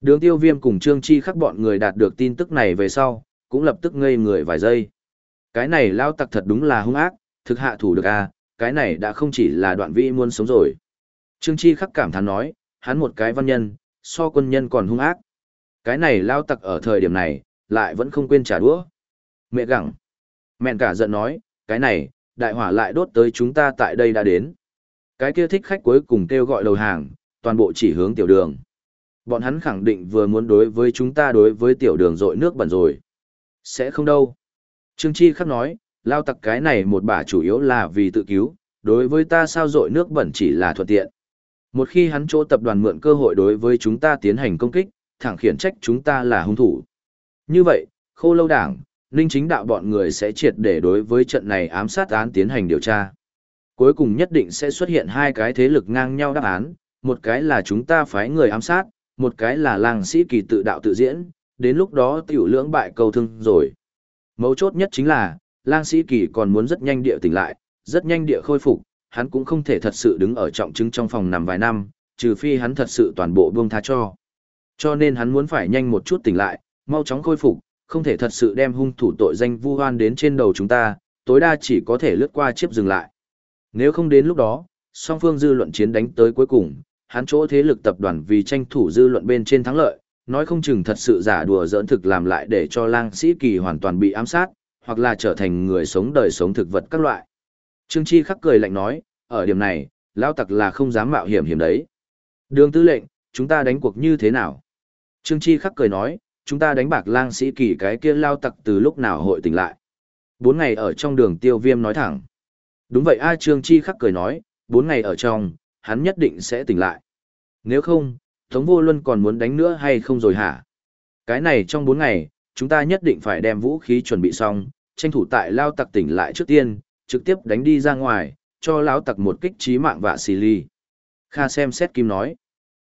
Đường tiêu viêm cùng Trương Chi khắc bọn người đạt được tin tức này về sau, cũng lập tức ngây người vài giây. Cái này lao tặc thật đúng là hung ác, thực hạ thủ được à, cái này đã không chỉ là đoạn vĩ muốn sống rồi. Trương Chi khắc cảm thán nói, hắn một cái văn nhân, so quân nhân còn hung ác. Cái này lao tặc ở thời điểm này, lại vẫn không quên trả đũa. Mẹ gặng. Mẹn cả giận nói, cái này, đại hỏa lại đốt tới chúng ta tại đây đã đến. Cái kia thích khách cuối cùng kêu gọi đầu hàng, toàn bộ chỉ hướng tiểu đường. Bọn hắn khẳng định vừa muốn đối với chúng ta đối với tiểu đường rội nước bẩn rồi. Sẽ không đâu. Trương Chi khắc nói, lao tặc cái này một bả chủ yếu là vì tự cứu, đối với ta sao rội nước bẩn chỉ là thuận tiện. Một khi hắn chỗ tập đoàn mượn cơ hội đối với chúng ta tiến hành công kích, thẳng khiển trách chúng ta là hung thủ. Như vậy, khô lâu đảng, ninh chính đạo bọn người sẽ triệt để đối với trận này ám sát án tiến hành điều tra. Cuối cùng nhất định sẽ xuất hiện hai cái thế lực ngang nhau đáp án, một cái là chúng ta phái người ám sát, một cái là làng sĩ kỳ tự đạo tự diễn, đến lúc đó tiểu lưỡng bại cầu thương rồi. Mấu chốt nhất chính là, lang sĩ kỳ còn muốn rất nhanh địa tỉnh lại, rất nhanh địa khôi phục, hắn cũng không thể thật sự đứng ở trọng chứng trong phòng nằm vài năm, trừ phi hắn thật sự toàn bộ buông tha cho. Cho nên hắn muốn phải nhanh một chút tỉnh lại, mau chóng khôi phục, không thể thật sự đem hung thủ tội danh vu oan đến trên đầu chúng ta, tối đa chỉ có thể lướt qua chiếc dừng lại. Nếu không đến lúc đó, song phương dư luận chiến đánh tới cuối cùng, hắn chỗ thế lực tập đoàn vì tranh thủ dư luận bên trên thắng lợi, nói không chừng thật sự giả đùa giỡn thực làm lại để cho lang sĩ kỳ hoàn toàn bị ám sát, hoặc là trở thành người sống đời sống thực vật các loại. Trương Chi khắc cười lạnh nói, ở điểm này, lao tặc là không dám mạo hiểm hiểm đấy. Đường tư lệnh, chúng ta đánh cuộc như thế nào? Trương Chi khắc cười nói, chúng ta đánh bạc lang sĩ kỳ cái kia lao tặc từ lúc nào hội tỉnh lại. Bốn ngày ở trong đường tiêu viêm nói thẳng. Đúng vậy A Trương Chi khắc cười nói, bốn ngày ở trong, hắn nhất định sẽ tỉnh lại. Nếu không, Tống Vô Luân còn muốn đánh nữa hay không rồi hả? Cái này trong bốn ngày, chúng ta nhất định phải đem vũ khí chuẩn bị xong, tranh thủ tại lao tặc tỉnh lại trước tiên, trực tiếp đánh đi ra ngoài, cho lão tặc một kích trí mạng vạ xì ly. Kha xem xét kim nói.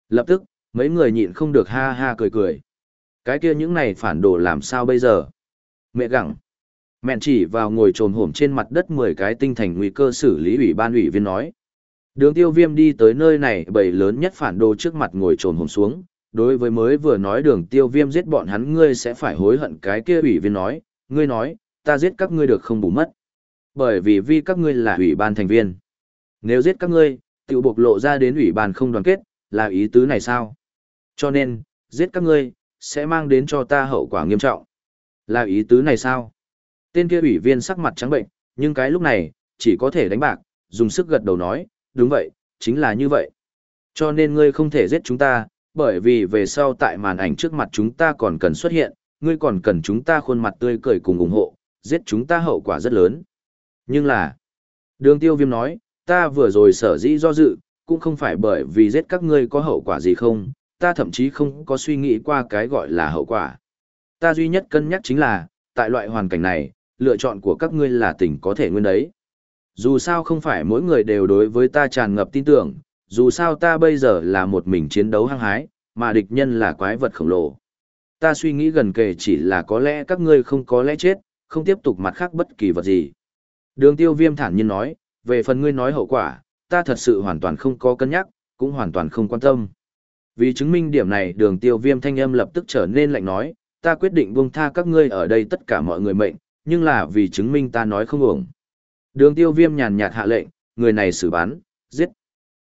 Lập tức, mấy người nhịn không được ha ha cười cười. Cái kia những này phản đồ làm sao bây giờ? Mẹ gặng. Mẹn chỉ vào ngồi trồm hổm trên mặt đất 10 cái tinh thành nguy cơ xử lý ủy ban ủy viên nói. Đường tiêu viêm đi tới nơi này bầy lớn nhất phản đồ trước mặt ngồi trồn hồn xuống, đối với mới vừa nói đường tiêu viêm giết bọn hắn ngươi sẽ phải hối hận cái kia ủy viên nói, ngươi nói, ta giết các ngươi được không bù mất. Bởi vì vì các ngươi là ủy ban thành viên. Nếu giết các ngươi, tiểu bộc lộ ra đến ủy ban không đoàn kết, là ý tứ này sao? Cho nên, giết các ngươi, sẽ mang đến cho ta hậu quả nghiêm trọng. Là ý tứ này sao? Tên kia ủy viên sắc mặt trắng bệnh, nhưng cái lúc này, chỉ có thể đánh bạc, dùng sức gật đầu nói, đúng vậy, chính là như vậy. Cho nên ngươi không thể giết chúng ta, bởi vì về sau tại màn ảnh trước mặt chúng ta còn cần xuất hiện, ngươi còn cần chúng ta khuôn mặt tươi cười cùng ủng hộ, giết chúng ta hậu quả rất lớn. Nhưng là, đường tiêu viêm nói, ta vừa rồi sở dĩ do dự, cũng không phải bởi vì giết các ngươi có hậu quả gì không, ta thậm chí không có suy nghĩ qua cái gọi là hậu quả. Ta duy nhất cân nhắc chính là, tại loại hoàn cảnh này, lựa chọn của các ngươi là tình có thể nguyên đấy. Dù sao không phải mỗi người đều đối với ta tràn ngập tin tưởng, dù sao ta bây giờ là một mình chiến đấu hăng hái, mà địch nhân là quái vật khổng lồ. Ta suy nghĩ gần kề chỉ là có lẽ các ngươi không có lẽ chết, không tiếp tục mặt khác bất kỳ vật gì. Đường tiêu viêm thản nhiên nói, về phần ngươi nói hậu quả, ta thật sự hoàn toàn không có cân nhắc, cũng hoàn toàn không quan tâm. Vì chứng minh điểm này đường tiêu viêm thanh âm lập tức trở nên lạnh nói, ta quyết định buông tha các ngươi ở đây tất cả mọi người mệnh, nhưng là vì chứng minh ta nói không ổng. Đường tiêu viêm nhàn nhạt hạ lệnh, người này xử bắn, giết.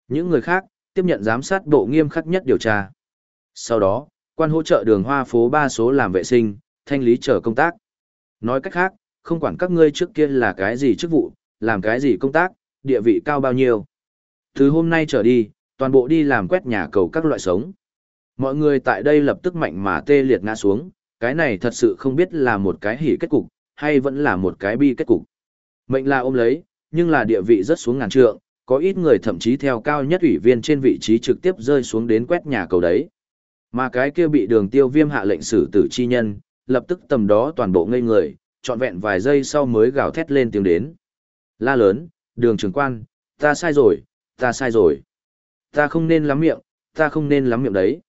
Những người khác, tiếp nhận giám sát bộ nghiêm khắc nhất điều tra. Sau đó, quan hỗ trợ đường hoa phố ba số làm vệ sinh, thanh lý chờ công tác. Nói cách khác, không quản các ngươi trước kia là cái gì chức vụ, làm cái gì công tác, địa vị cao bao nhiêu. Từ hôm nay trở đi, toàn bộ đi làm quét nhà cầu các loại sống. Mọi người tại đây lập tức mạnh mà tê liệt ngã xuống, cái này thật sự không biết là một cái hỉ kết cục, hay vẫn là một cái bi kết cục. Mệnh là ôm lấy, nhưng là địa vị rất xuống ngàn trượng, có ít người thậm chí theo cao nhất ủy viên trên vị trí trực tiếp rơi xuống đến quét nhà cầu đấy. Mà cái kia bị đường tiêu viêm hạ lệnh xử tử chi nhân, lập tức tầm đó toàn bộ ngây người, trọn vẹn vài giây sau mới gào thét lên tiếng đến. La lớn, đường trưởng quan, ta sai rồi, ta sai rồi. Ta không nên lắm miệng, ta không nên lắm miệng đấy.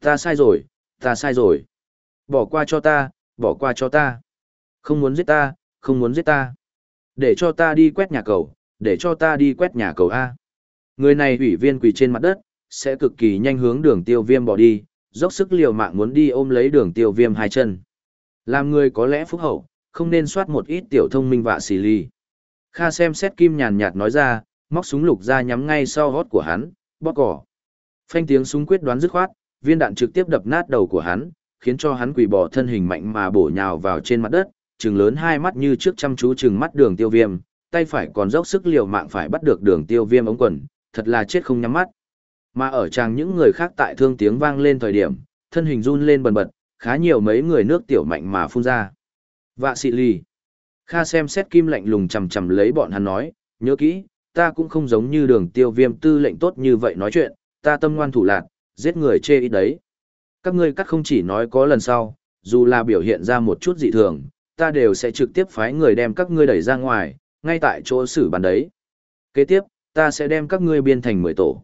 Ta sai rồi, ta sai rồi. Bỏ qua cho ta, bỏ qua cho ta. Không muốn giết ta, không muốn giết ta. Để cho ta đi quét nhà cầu, để cho ta đi quét nhà cầu A. Người này ủy viên quỳ trên mặt đất, sẽ cực kỳ nhanh hướng đường tiêu viêm bỏ đi, dốc sức liều mạng muốn đi ôm lấy đường tiêu viêm hai chân. Làm người có lẽ phúc hậu, không nên soát một ít tiểu thông minh vạ xì ly. Kha xem xét kim nhàn nhạt nói ra, móc súng lục ra nhắm ngay sau hót của hắn, bóp cỏ. Phanh tiếng súng quyết đoán dứt khoát, viên đạn trực tiếp đập nát đầu của hắn, khiến cho hắn quỳ bỏ thân hình mạnh mà bổ nhào vào trên mặt đất, trừng lớn hai mắt như trước chăm chú trừng mắt đường tiêu viêm, tay phải còn dốc sức liều mạng phải bắt được đường tiêu viêm ống quần, thật là chết không nhắm mắt. Mà ở chàng những người khác tại thương tiếng vang lên thời điểm, thân hình run lên bần bật, khá nhiều mấy người nước tiểu mạnh mà phun ra. Vạ xị lì. Kha xem xét kim lạnh lùng chầm chầm lấy bọn hắn nói, nhớ kỹ, ta cũng không giống như đường tiêu viêm tư lệnh tốt như vậy nói chuyện, ta tâm ngoan thủ lạc, giết người chê ít đấy. Các ngươi cắt không chỉ nói có lần sau, dù là biểu hiện ra một chút dị thường, ta đều sẽ trực tiếp phái người đem các ngươi đẩy ra ngoài, ngay tại chỗ xử bàn đấy. Kế tiếp, ta sẽ đem các ngươi biên thành 10 tổ.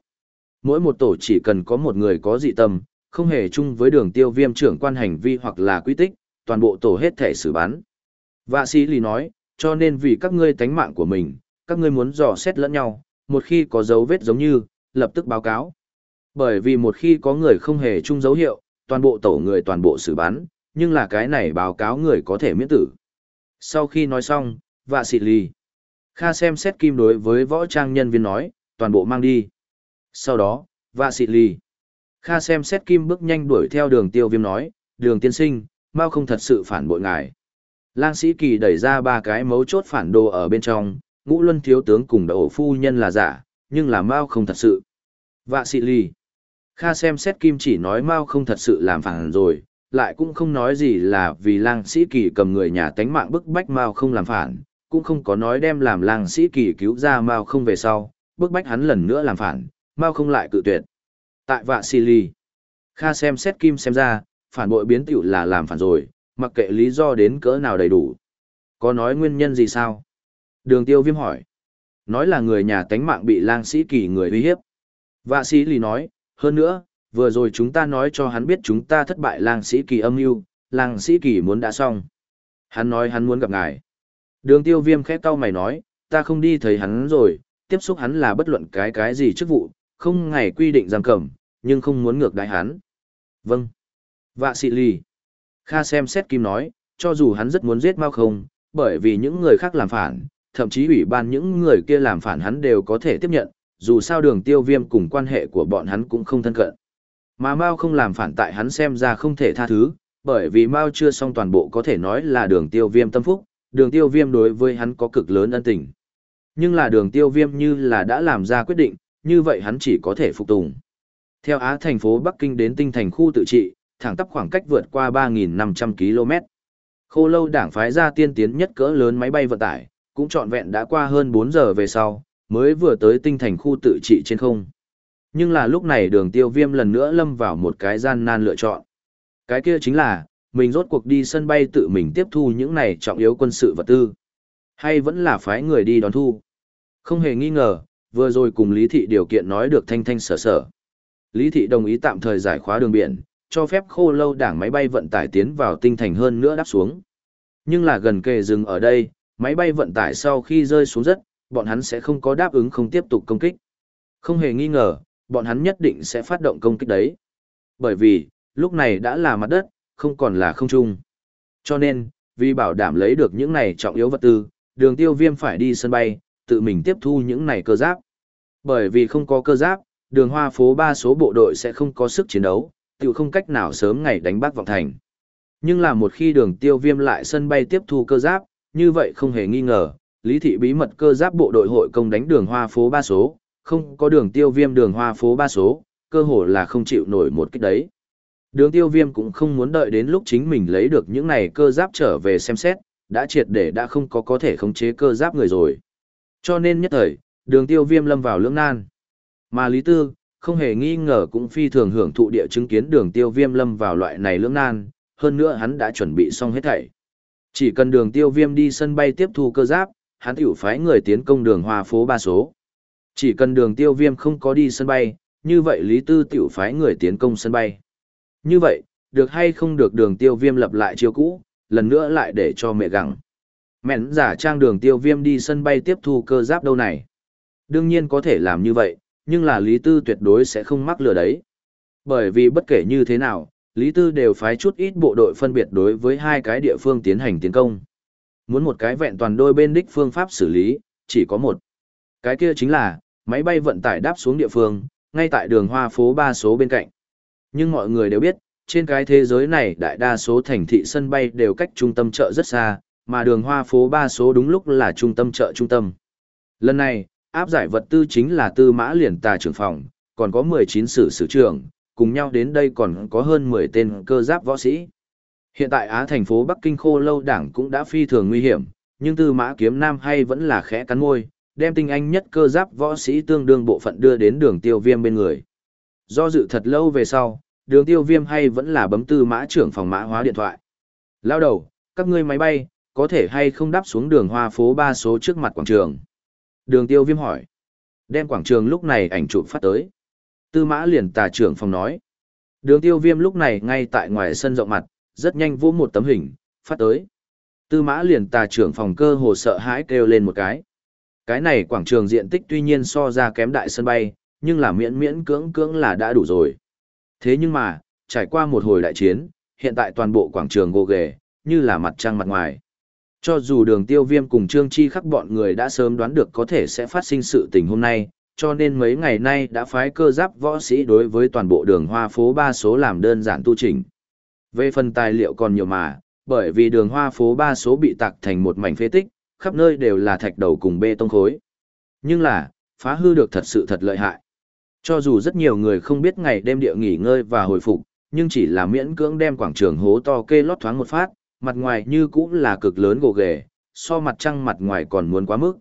Mỗi một tổ chỉ cần có một người có dị tâm, không hề chung với đường tiêu viêm trưởng quan hành vi hoặc là quy tích, toàn bộ tổ hết thể xử bán. Vạ sĩ lì nói, cho nên vì các ngươi tánh mạng của mình, các ngươi muốn dò xét lẫn nhau, một khi có dấu vết giống như, lập tức báo cáo. Bởi vì một khi có người không hề chung dấu hiệu, toàn bộ tổ người toàn bộ xử bán, nhưng là cái này báo cáo người có thể miễn tử. Sau khi nói xong, vạ xịt lì. Kha xem xét kim đối với võ trang nhân viên nói, toàn bộ mang đi. Sau đó, vạ xịt lì. Kha xem xét kim bước nhanh đuổi theo đường tiêu viêm nói, đường tiên sinh, mau không thật sự phản bội ngài. Lang sĩ kỳ đẩy ra ba cái mấu chốt phản đồ ở bên trong, ngũ luân thiếu tướng cùng đậu phu nhân là giả, nhưng là Mao không thật sự. Vạ xịt lì. Kha xem xét kim chỉ nói Mao không thật sự làm phản rồi, lại cũng không nói gì là vì lang sĩ kỳ cầm người nhà tánh mạng bức bách Mao không làm phản, cũng không có nói đem làm lang sĩ kỳ cứu ra Mao không về sau, bức bách hắn lần nữa làm phản, Mao không lại cự tuyệt. Tại vạ sĩ ly. Kha xem xét kim xem ra, phản bội biến tịu là làm phản rồi, mặc kệ lý do đến cỡ nào đầy đủ. Có nói nguyên nhân gì sao? Đường tiêu viêm hỏi. Nói là người nhà tánh mạng bị lang sĩ kỳ người uy hiếp. Vạ sĩ lì nói, hơn nữa, vừa rồi chúng ta nói cho hắn biết chúng ta thất bại lang sĩ kỳ âm mưu lang sĩ kỳ muốn đã xong. Hắn nói hắn muốn gặp ngài. Đường tiêu viêm khẽ cau mày nói, ta không đi thấy hắn rồi, tiếp xúc hắn là bất luận cái cái gì chức vụ, không ngày quy định giam cầm, nhưng không muốn ngược đại hắn. Vâng. Vạ sĩ lì. Kha xem xét kim nói, cho dù hắn rất muốn giết Mao không, bởi vì những người khác làm phản, thậm chí ủy ban những người kia làm phản hắn đều có thể tiếp nhận, dù sao đường tiêu viêm cùng quan hệ của bọn hắn cũng không thân cận. Mà Mao không làm phản tại hắn xem ra không thể tha thứ, bởi vì Mao chưa xong toàn bộ có thể nói là đường tiêu viêm tâm phúc, đường tiêu viêm đối với hắn có cực lớn ân tình. Nhưng là đường tiêu viêm như là đã làm ra quyết định, như vậy hắn chỉ có thể phục tùng. Theo Á thành phố Bắc Kinh đến tinh thành khu tự trị, thẳng tắp khoảng cách vượt qua 3.500 km. Khô lâu đảng phái ra tiên tiến nhất cỡ lớn máy bay vận tải, cũng trọn vẹn đã qua hơn 4 giờ về sau, mới vừa tới tinh thành khu tự trị trên không. Nhưng là lúc này đường tiêu viêm lần nữa lâm vào một cái gian nan lựa chọn. Cái kia chính là, mình rốt cuộc đi sân bay tự mình tiếp thu những này trọng yếu quân sự vật tư. Hay vẫn là phái người đi đón thu. Không hề nghi ngờ, vừa rồi cùng Lý Thị điều kiện nói được thanh thanh sở sở. Lý Thị đồng ý tạm thời giải khóa đường biển, cho phép khô lâu đảng máy bay vận tải tiến vào tinh thành hơn nữa đáp xuống. Nhưng là gần kề dừng ở đây, máy bay vận tải sau khi rơi xuống đất, bọn hắn sẽ không có đáp ứng không tiếp tục công kích. Không hề nghi ngờ, bọn hắn nhất định sẽ phát động công kích đấy. Bởi vì, lúc này đã là mặt đất, không còn là không trung. Cho nên, vì bảo đảm lấy được những này trọng yếu vật tư, đường tiêu viêm phải đi sân bay, tự mình tiếp thu những này cơ giáp. Bởi vì không có cơ giáp, đường hoa phố 3 số bộ đội sẽ không có sức chiến đấu, tự không cách nào sớm ngày đánh bắt vọng thành. Nhưng là một khi đường tiêu viêm lại sân bay tiếp thu cơ giáp, như vậy không hề nghi ngờ, lý thị bí mật cơ giáp bộ đội hội công đánh đường hoa phố ba số, không có đường tiêu viêm đường hoa phố ba số, cơ hồ là không chịu nổi một kích đấy. Đường tiêu viêm cũng không muốn đợi đến lúc chính mình lấy được những này cơ giáp trở về xem xét, đã triệt để đã không có có thể khống chế cơ giáp người rồi. Cho nên nhất thời, đường tiêu viêm lâm vào lưỡng nan. Mà Lý Tư, không hề nghi ngờ cũng phi thường hưởng thụ địa chứng kiến đường tiêu viêm lâm vào loại này lưỡng nan, hơn nữa hắn đã chuẩn bị xong hết thảy. Chỉ cần đường tiêu viêm đi sân bay tiếp thu cơ giáp, hắn tiểu phái người tiến công đường hoa phố ba số. Chỉ cần đường tiêu viêm không có đi sân bay, như vậy Lý Tư tiểu phái người tiến công sân bay. Như vậy, được hay không được đường tiêu viêm lập lại chiêu cũ, lần nữa lại để cho mẹ gặng. Mẹn giả trang đường tiêu viêm đi sân bay tiếp thu cơ giáp đâu này. Đương nhiên có thể làm như vậy, nhưng là Lý Tư tuyệt đối sẽ không mắc lừa đấy. Bởi vì bất kể như thế nào, Lý Tư đều phái chút ít bộ đội phân biệt đối với hai cái địa phương tiến hành tiến công. Muốn một cái vẹn toàn đôi bên đích phương pháp xử lý, chỉ có một. Cái kia chính là, máy bay vận tải đáp xuống địa phương, ngay tại đường hoa phố ba số bên cạnh. Nhưng mọi người đều biết, trên cái thế giới này đại đa số thành thị sân bay đều cách trung tâm chợ rất xa, mà đường hoa phố ba số đúng lúc là trung tâm chợ trung tâm. Lần này, áp giải vật tư chính là tư mã liền tà trưởng phòng, còn có 19 sử sử trưởng, cùng nhau đến đây còn có hơn 10 tên cơ giáp võ sĩ. Hiện tại Á thành phố Bắc Kinh khô lâu đảng cũng đã phi thường nguy hiểm, nhưng tư mã kiếm nam hay vẫn là khẽ cắn môi, đem tinh anh nhất cơ giáp võ sĩ tương đương bộ phận đưa đến đường tiêu viêm bên người. Do dự thật lâu về sau, đường tiêu viêm hay vẫn là bấm tư mã trưởng phòng mã hóa điện thoại. Lao đầu, các ngươi máy bay, có thể hay không đáp xuống đường hoa phố ba số trước mặt quảng trường. Đường tiêu viêm hỏi. Đem quảng trường lúc này ảnh chụp phát tới. Tư mã liền tà trưởng phòng nói. Đường tiêu viêm lúc này ngay tại ngoài sân rộng mặt, rất nhanh vô một tấm hình, phát tới. Tư mã liền tà trưởng phòng cơ hồ sợ hãi kêu lên một cái. Cái này quảng trường diện tích tuy nhiên so ra kém đại sân bay, nhưng là miễn miễn cưỡng cưỡng là đã đủ rồi. Thế nhưng mà, trải qua một hồi đại chiến, hiện tại toàn bộ quảng trường gồ ghề, như là mặt trăng mặt ngoài. Cho dù đường tiêu viêm cùng Trương Chi khắc bọn người đã sớm đoán được có thể sẽ phát sinh sự tình hôm nay, cho nên mấy ngày nay đã phái cơ giáp võ sĩ đối với toàn bộ đường hoa phố ba số làm đơn giản tu chỉnh. Về phần tài liệu còn nhiều mà, bởi vì đường hoa phố ba số bị tạc thành một mảnh phế tích, khắp nơi đều là thạch đầu cùng bê tông khối. Nhưng là, phá hư được thật sự thật lợi hại. Cho dù rất nhiều người không biết ngày đêm địa nghỉ ngơi và hồi phục, nhưng chỉ là miễn cưỡng đem quảng trường hố to kê lót thoáng một phát, mặt ngoài như cũng là cực lớn gồ ghề, so mặt trăng mặt ngoài còn muốn quá mức.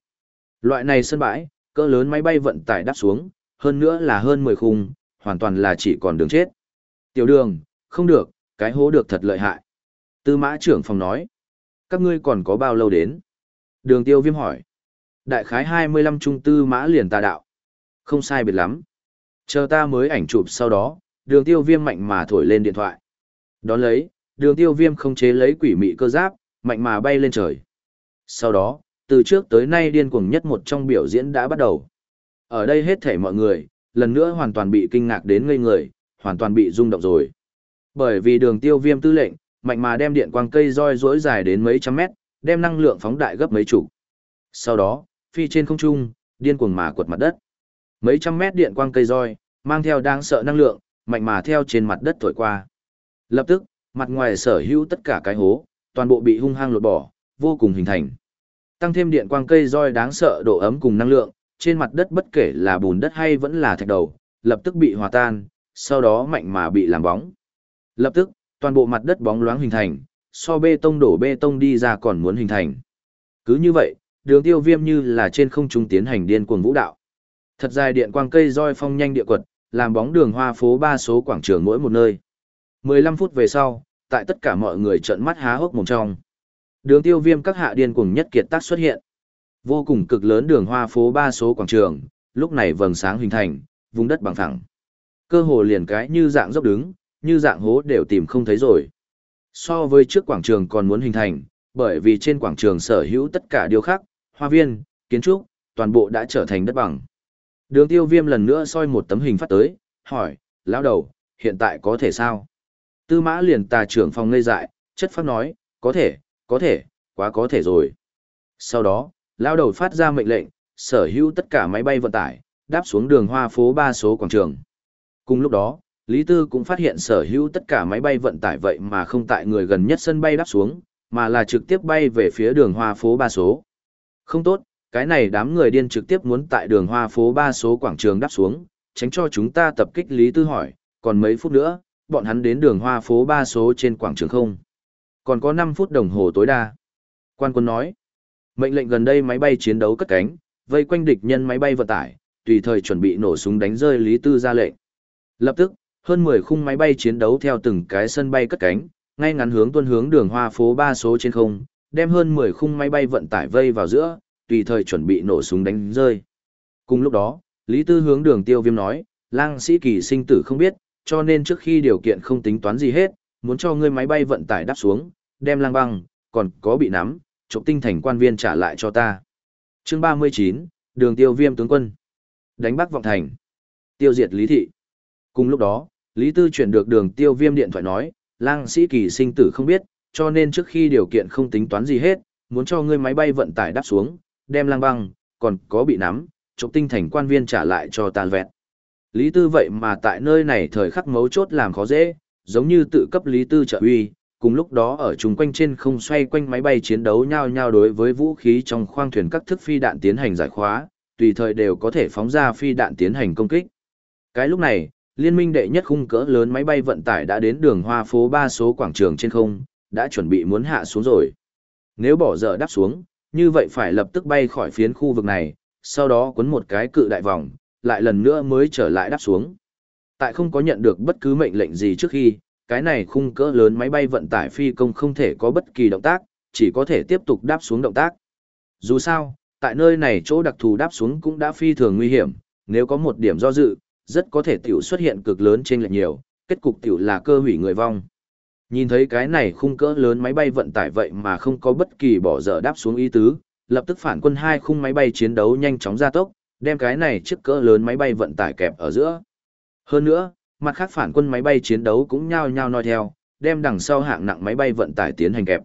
Loại này sân bãi, cỡ lớn máy bay vận tải đáp xuống, hơn nữa là hơn 10 khung, hoàn toàn là chỉ còn đường chết. Tiểu đường, không được, cái hố được thật lợi hại. Tư mã trưởng phòng nói, các ngươi còn có bao lâu đến? Đường tiêu viêm hỏi. Đại khái 25 trung tư mã liền tà đạo. Không sai biệt lắm. Chờ ta mới ảnh chụp sau đó, đường tiêu viêm mạnh mà thổi lên điện thoại. Đón lấy, đường tiêu viêm không chế lấy quỷ mị cơ giáp, mạnh mà bay lên trời. Sau đó, từ trước tới nay điên cuồng nhất một trong biểu diễn đã bắt đầu. Ở đây hết thể mọi người, lần nữa hoàn toàn bị kinh ngạc đến ngây người, hoàn toàn bị rung động rồi. Bởi vì đường tiêu viêm tư lệnh, mạnh mà đem điện quang cây roi rỗi dài đến mấy trăm mét, đem năng lượng phóng đại gấp mấy chục. Sau đó, phi trên không trung, điên cuồng mà quật mặt đất. Mấy trăm mét điện quang cây roi, mang theo đáng sợ năng lượng, mạnh mà theo trên mặt đất thổi qua. Lập tức, mặt ngoài sở hữu tất cả cái hố, toàn bộ bị hung hăng lột bỏ, vô cùng hình thành. Tăng thêm điện quang cây roi đáng sợ độ ấm cùng năng lượng, trên mặt đất bất kể là bùn đất hay vẫn là thạch đầu, lập tức bị hòa tan, sau đó mạnh mà bị làm bóng. Lập tức, toàn bộ mặt đất bóng loáng hình thành, so bê tông đổ bê tông đi ra còn muốn hình thành. Cứ như vậy, đường tiêu viêm như là trên không trung tiến hành điên cuồng vũ đạo. Thật dài điện quang cây roi phong nhanh địa quật, làm bóng đường hoa phố ba số quảng trường mỗi một nơi. 15 phút về sau, tại tất cả mọi người trợn mắt há hốc mồm trong. Đường tiêu viêm các hạ điên cuồng nhất kiệt tác xuất hiện. Vô cùng cực lớn đường hoa phố ba số quảng trường, lúc này vầng sáng hình thành, vùng đất bằng phẳng. Cơ hồ liền cái như dạng dốc đứng, như dạng hố đều tìm không thấy rồi. So với trước quảng trường còn muốn hình thành, bởi vì trên quảng trường sở hữu tất cả điều khác, hoa viên, kiến trúc, toàn bộ đã trở thành đất bằng. Đường tiêu viêm lần nữa soi một tấm hình phát tới, hỏi, lão đầu, hiện tại có thể sao? Tư mã liền tà trưởng phòng ngây dại, chất phát nói, có thể, có thể, quá có thể rồi. Sau đó, lão đầu phát ra mệnh lệnh, sở hữu tất cả máy bay vận tải, đáp xuống đường hoa phố ba số quảng trường. Cùng lúc đó, Lý Tư cũng phát hiện sở hữu tất cả máy bay vận tải vậy mà không tại người gần nhất sân bay đáp xuống, mà là trực tiếp bay về phía đường hoa phố ba số. Không tốt, cái này đám người điên trực tiếp muốn tại đường hoa phố ba số quảng trường đáp xuống, tránh cho chúng ta tập kích Lý Tư hỏi, còn mấy phút nữa, bọn hắn đến đường hoa phố ba số trên quảng trường không. Còn có 5 phút đồng hồ tối đa. Quan quân nói, mệnh lệnh gần đây máy bay chiến đấu cất cánh, vây quanh địch nhân máy bay vận tải, tùy thời chuẩn bị nổ súng đánh rơi Lý Tư ra lệnh. Lập tức, hơn 10 khung máy bay chiến đấu theo từng cái sân bay cất cánh, ngay ngắn hướng tuân hướng đường hoa phố ba số trên không, đem hơn 10 khung máy bay vận tải vây vào giữa, tùy thời chuẩn bị nổ súng đánh rơi. Cùng lúc đó, Lý Tư hướng đường tiêu viêm nói, lang sĩ kỳ sinh tử không biết, cho nên trước khi điều kiện không tính toán gì hết, muốn cho ngươi máy bay vận tải đáp xuống, đem lang băng, còn có bị nắm, trộm tinh thành quan viên trả lại cho ta. chương 39, đường tiêu viêm tướng quân. Đánh bắc vọng thành. Tiêu diệt Lý Thị. Cùng lúc đó, Lý Tư chuyển được đường tiêu viêm điện thoại nói, lang sĩ kỳ sinh tử không biết, cho nên trước khi điều kiện không tính toán gì hết, muốn cho ngươi máy bay vận tải đáp xuống, đem lang băng, còn có bị nắm, trộm tinh thành quan viên trả lại cho tàn vẹn. Lý Tư vậy mà tại nơi này thời khắc mấu chốt làm khó dễ, giống như tự cấp Lý Tư trợ uy, cùng lúc đó ở chung quanh trên không xoay quanh máy bay chiến đấu nhau nhau đối với vũ khí trong khoang thuyền các thức phi đạn tiến hành giải khóa, tùy thời đều có thể phóng ra phi đạn tiến hành công kích. Cái lúc này, liên minh đệ nhất khung cỡ lớn máy bay vận tải đã đến đường hoa phố ba số quảng trường trên không, đã chuẩn bị muốn hạ xuống rồi. Nếu bỏ dở đáp xuống, như vậy phải lập tức bay khỏi phiến khu vực này, sau đó cuốn một cái cự đại vòng, lại lần nữa mới trở lại đáp xuống. Tại không có nhận được bất cứ mệnh lệnh gì trước khi, cái này khung cỡ lớn máy bay vận tải phi công không thể có bất kỳ động tác, chỉ có thể tiếp tục đáp xuống động tác. Dù sao, tại nơi này chỗ đặc thù đáp xuống cũng đã phi thường nguy hiểm, nếu có một điểm do dự, rất có thể tiểu xuất hiện cực lớn trên lệch nhiều, kết cục tiểu là cơ hủy người vong. Nhìn thấy cái này khung cỡ lớn máy bay vận tải vậy mà không có bất kỳ bỏ dở đáp xuống ý tứ, lập tức phản quân hai khung máy bay chiến đấu nhanh chóng ra tốc, đem cái này chiếc cỡ lớn máy bay vận tải kẹp ở giữa. Hơn nữa, mặt khác phản quân máy bay chiến đấu cũng nhao nhao nói theo, đem đằng sau hạng nặng máy bay vận tải tiến hành kẹp.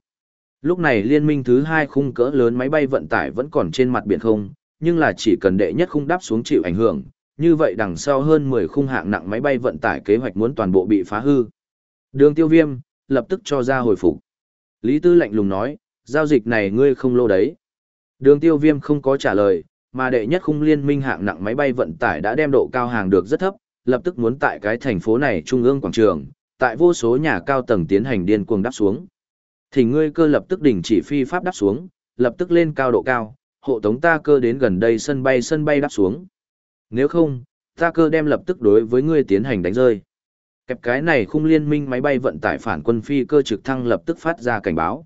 Lúc này liên minh thứ hai khung cỡ lớn máy bay vận tải vẫn còn trên mặt biển không, nhưng là chỉ cần đệ nhất khung đáp xuống chịu ảnh hưởng, như vậy đằng sau hơn 10 khung hạng nặng máy bay vận tải kế hoạch muốn toàn bộ bị phá hư. Đường tiêu viêm, lập tức cho ra hồi phục. Lý Tư lạnh lùng nói, giao dịch này ngươi không lô đấy. Đường tiêu viêm không có trả lời, mà đệ nhất khung liên minh hạng nặng máy bay vận tải đã đem độ cao hàng được rất thấp, lập tức muốn tại cái thành phố này trung ương quảng trường, tại vô số nhà cao tầng tiến hành điên cuồng đáp xuống. Thì ngươi cơ lập tức đình chỉ phi pháp đáp xuống, lập tức lên cao độ cao, hộ tống ta cơ đến gần đây sân bay sân bay đáp xuống. Nếu không, ta cơ đem lập tức đối với ngươi tiến hành đánh rơi. Kẹp cái này khung liên minh máy bay vận tải phản quân phi cơ trực thăng lập tức phát ra cảnh báo.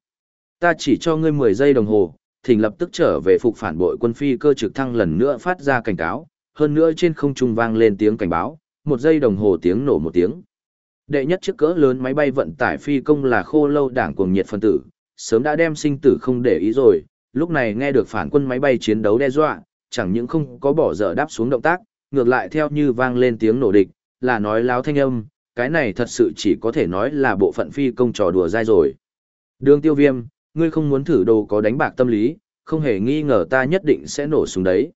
Ta chỉ cho ngươi 10 giây đồng hồ, thỉnh lập tức trở về phục phản bội quân phi cơ trực thăng lần nữa phát ra cảnh cáo, hơn nữa trên không trung vang lên tiếng cảnh báo, một giây đồng hồ tiếng nổ một tiếng. Đệ nhất chiếc cỡ lớn máy bay vận tải phi công là khô lâu đảng cuồng nhiệt phân tử, sớm đã đem sinh tử không để ý rồi, lúc này nghe được phản quân máy bay chiến đấu đe dọa, chẳng những không có bỏ dở đáp xuống động tác, ngược lại theo như vang lên tiếng nổ địch, là nói láo thanh âm, cái này thật sự chỉ có thể nói là bộ phận phi công trò đùa dai rồi. Đường tiêu viêm, ngươi không muốn thử đồ có đánh bạc tâm lý, không hề nghi ngờ ta nhất định sẽ nổ súng đấy.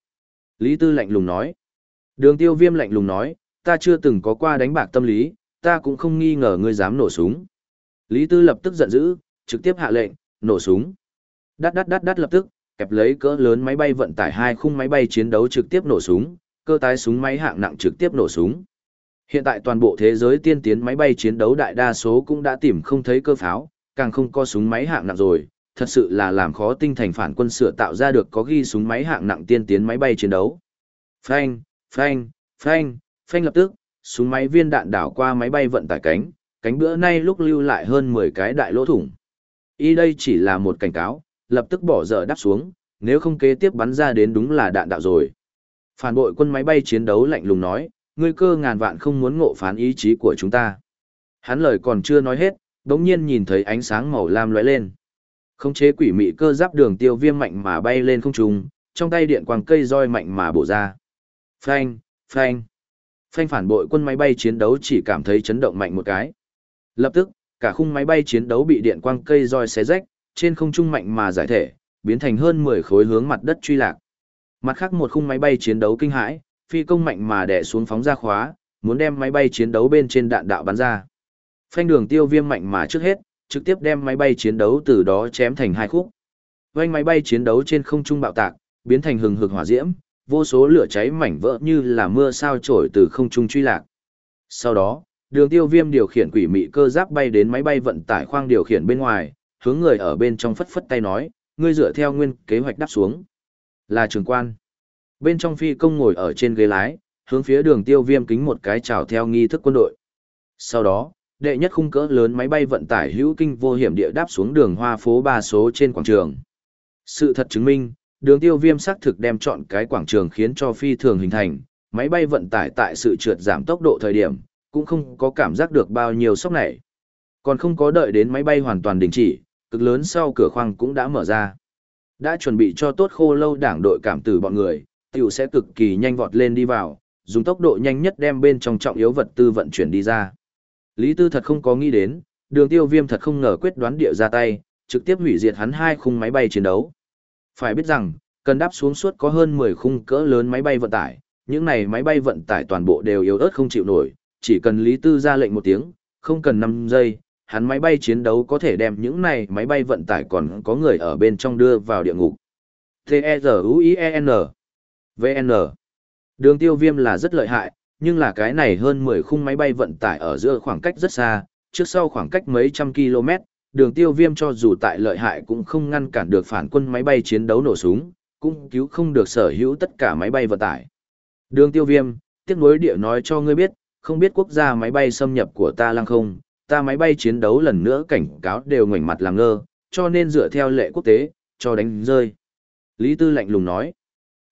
Lý Tư lạnh lùng nói. Đường tiêu viêm lạnh lùng nói, ta chưa từng có qua đánh bạc tâm lý, ta cũng không nghi ngờ ngươi dám nổ súng. Lý Tư lập tức giận dữ, trực tiếp hạ lệnh, nổ súng. Đắt đắt đắt đắt lập tức, kẹp lấy cỡ lớn máy bay vận tải hai khung máy bay chiến đấu trực tiếp nổ súng, cơ tái súng máy hạng nặng trực tiếp nổ súng. Hiện tại toàn bộ thế giới tiên tiến máy bay chiến đấu đại đa số cũng đã tìm không thấy cơ pháo, càng không có súng máy hạng nặng rồi, thật sự là làm khó tinh thành phản quân sửa tạo ra được có ghi súng máy hạng nặng tiên tiến máy bay chiến đấu. Phanh, phanh, phanh, phanh lập tức, súng máy viên đạn đảo qua máy bay vận tải cánh, cánh bữa nay lúc lưu lại hơn 10 cái đại lỗ thủng. Y đây chỉ là một cảnh cáo, lập tức bỏ dở đáp xuống, nếu không kế tiếp bắn ra đến đúng là đạn đạo rồi. Phản bội quân máy bay chiến đấu lạnh lùng nói, ngươi cơ ngàn vạn không muốn ngộ phán ý chí của chúng ta. Hắn lời còn chưa nói hết, đống nhiên nhìn thấy ánh sáng màu lam lóe lên. Không chế quỷ mị cơ giáp đường tiêu viêm mạnh mà bay lên không trung, trong tay điện quang cây roi mạnh mà bổ ra. Phanh, phanh. Phanh phản bội quân máy bay chiến đấu chỉ cảm thấy chấn động mạnh một cái. Lập tức, cả khung máy bay chiến đấu bị điện quang cây roi xé rách, trên không trung mạnh mà giải thể, biến thành hơn 10 khối hướng mặt đất truy lạc. Mặt khác một khung máy bay chiến đấu kinh hãi, phi công mạnh mà đè xuống phóng ra khóa, muốn đem máy bay chiến đấu bên trên đạn đạo bắn ra. Phanh đường tiêu viêm mạnh mà trước hết, trực tiếp đem máy bay chiến đấu từ đó chém thành hai khúc. Vành máy bay chiến đấu trên không trung bạo tạc, biến thành hừng hực hỏa diễm, vô số lửa cháy mảnh vỡ như là mưa sao trổi từ không trung truy lạc. Sau đó, đường tiêu viêm điều khiển quỷ mị cơ giáp bay đến máy bay vận tải khoang điều khiển bên ngoài, hướng người ở bên trong phất phất tay nói, ngươi dựa theo nguyên kế hoạch đáp xuống. Là trường quan. Bên trong phi công ngồi ở trên ghế lái, hướng phía đường tiêu viêm kính một cái chào theo nghi thức quân đội. Sau đó, đệ nhất khung cỡ lớn máy bay vận tải hữu kinh vô hiểm địa đáp xuống đường hoa phố ba số trên quảng trường. Sự thật chứng minh, đường tiêu viêm xác thực đem chọn cái quảng trường khiến cho phi thường hình thành, máy bay vận tải tại sự trượt giảm tốc độ thời điểm, cũng không có cảm giác được bao nhiêu sốc này. Còn không có đợi đến máy bay hoàn toàn đình chỉ, cực lớn sau cửa khoang cũng đã mở ra. Đã chuẩn bị cho tốt khô lâu đảng đội cảm tử bọn người, tiểu sẽ cực kỳ nhanh vọt lên đi vào, dùng tốc độ nhanh nhất đem bên trong trọng yếu vật tư vận chuyển đi ra. Lý Tư thật không có nghĩ đến, đường tiêu viêm thật không ngờ quyết đoán địa ra tay, trực tiếp hủy diệt hắn hai khung máy bay chiến đấu. Phải biết rằng, cần đáp xuống suốt có hơn 10 khung cỡ lớn máy bay vận tải, những này máy bay vận tải toàn bộ đều yếu ớt không chịu nổi, chỉ cần Lý Tư ra lệnh một tiếng, không cần 5 giây, hắn máy bay chiến đấu có thể đem những này máy bay vận tải còn có người ở bên trong đưa vào địa ngục. T-E-Z-U-I-E-N VN Đường tiêu viêm là rất lợi hại, nhưng là cái này hơn 10 khung máy bay vận tải ở giữa khoảng cách rất xa, trước sau khoảng cách mấy trăm km, đường tiêu viêm cho dù tại lợi hại cũng không ngăn cản được phản quân máy bay chiến đấu nổ súng, cũng cứu không được sở hữu tất cả máy bay vận tải. Đường tiêu viêm, tiếc nối địa nói cho ngươi biết, không biết quốc gia máy bay xâm nhập của ta lăng không, ta máy bay chiến đấu lần nữa cảnh cáo đều ngoảnh mặt làm ngơ, cho nên dựa theo lệ quốc tế, cho đánh rơi. Lý Tư lạnh lùng nói.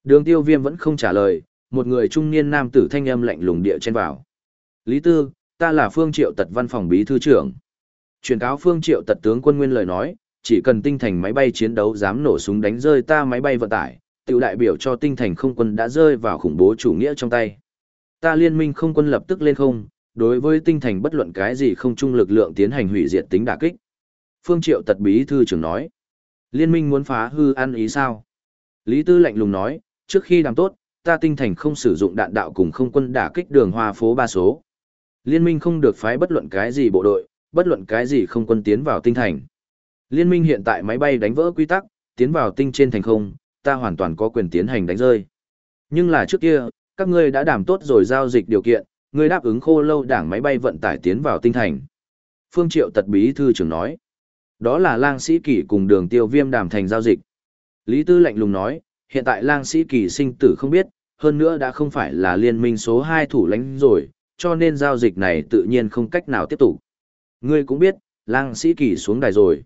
Đường tiêu viêm vẫn không trả lời, một người trung niên nam tử thanh âm lạnh lùng địa trên vào. Lý Tư, ta là Phương Triệu tật văn phòng bí thư trưởng. Truyền cáo Phương Triệu tật tướng quân nguyên lời nói, chỉ cần tinh thành máy bay chiến đấu dám nổ súng đánh rơi ta máy bay vận tải, tiểu đại biểu cho tinh thành không quân đã rơi vào khủng bố chủ nghĩa trong tay. Ta liên minh không quân lập tức lên không, đối với tinh thành bất luận cái gì không chung lực lượng tiến hành hủy diệt tính đả kích. Phương Triệu tật bí thư trưởng nói, liên minh muốn phá hư ăn ý sao? Lý Tư lạnh lùng nói, trước khi đàm tốt, ta tinh thành không sử dụng đạn đạo cùng không quân đả kích đường hoa phố ba số. Liên minh không được phái bất luận cái gì bộ đội, bất luận cái gì không quân tiến vào tinh thành. Liên minh hiện tại máy bay đánh vỡ quy tắc, tiến vào tinh trên thành không, ta hoàn toàn có quyền tiến hành đánh rơi. Nhưng là trước kia, các ngươi đã đảm tốt rồi giao dịch điều kiện, ngươi đáp ứng khô lâu đảng máy bay vận tải tiến vào tinh thành. Phương Triệu tật bí thư trưởng nói. Đó là lang sĩ kỷ cùng đường tiêu viêm đàm thành giao dịch. Lý Tư lạnh lùng nói, hiện tại lang sĩ kỳ sinh tử không biết, hơn nữa đã không phải là liên minh số 2 thủ lãnh rồi, cho nên giao dịch này tự nhiên không cách nào tiếp tục. Ngươi cũng biết, lang sĩ kỳ xuống đài rồi.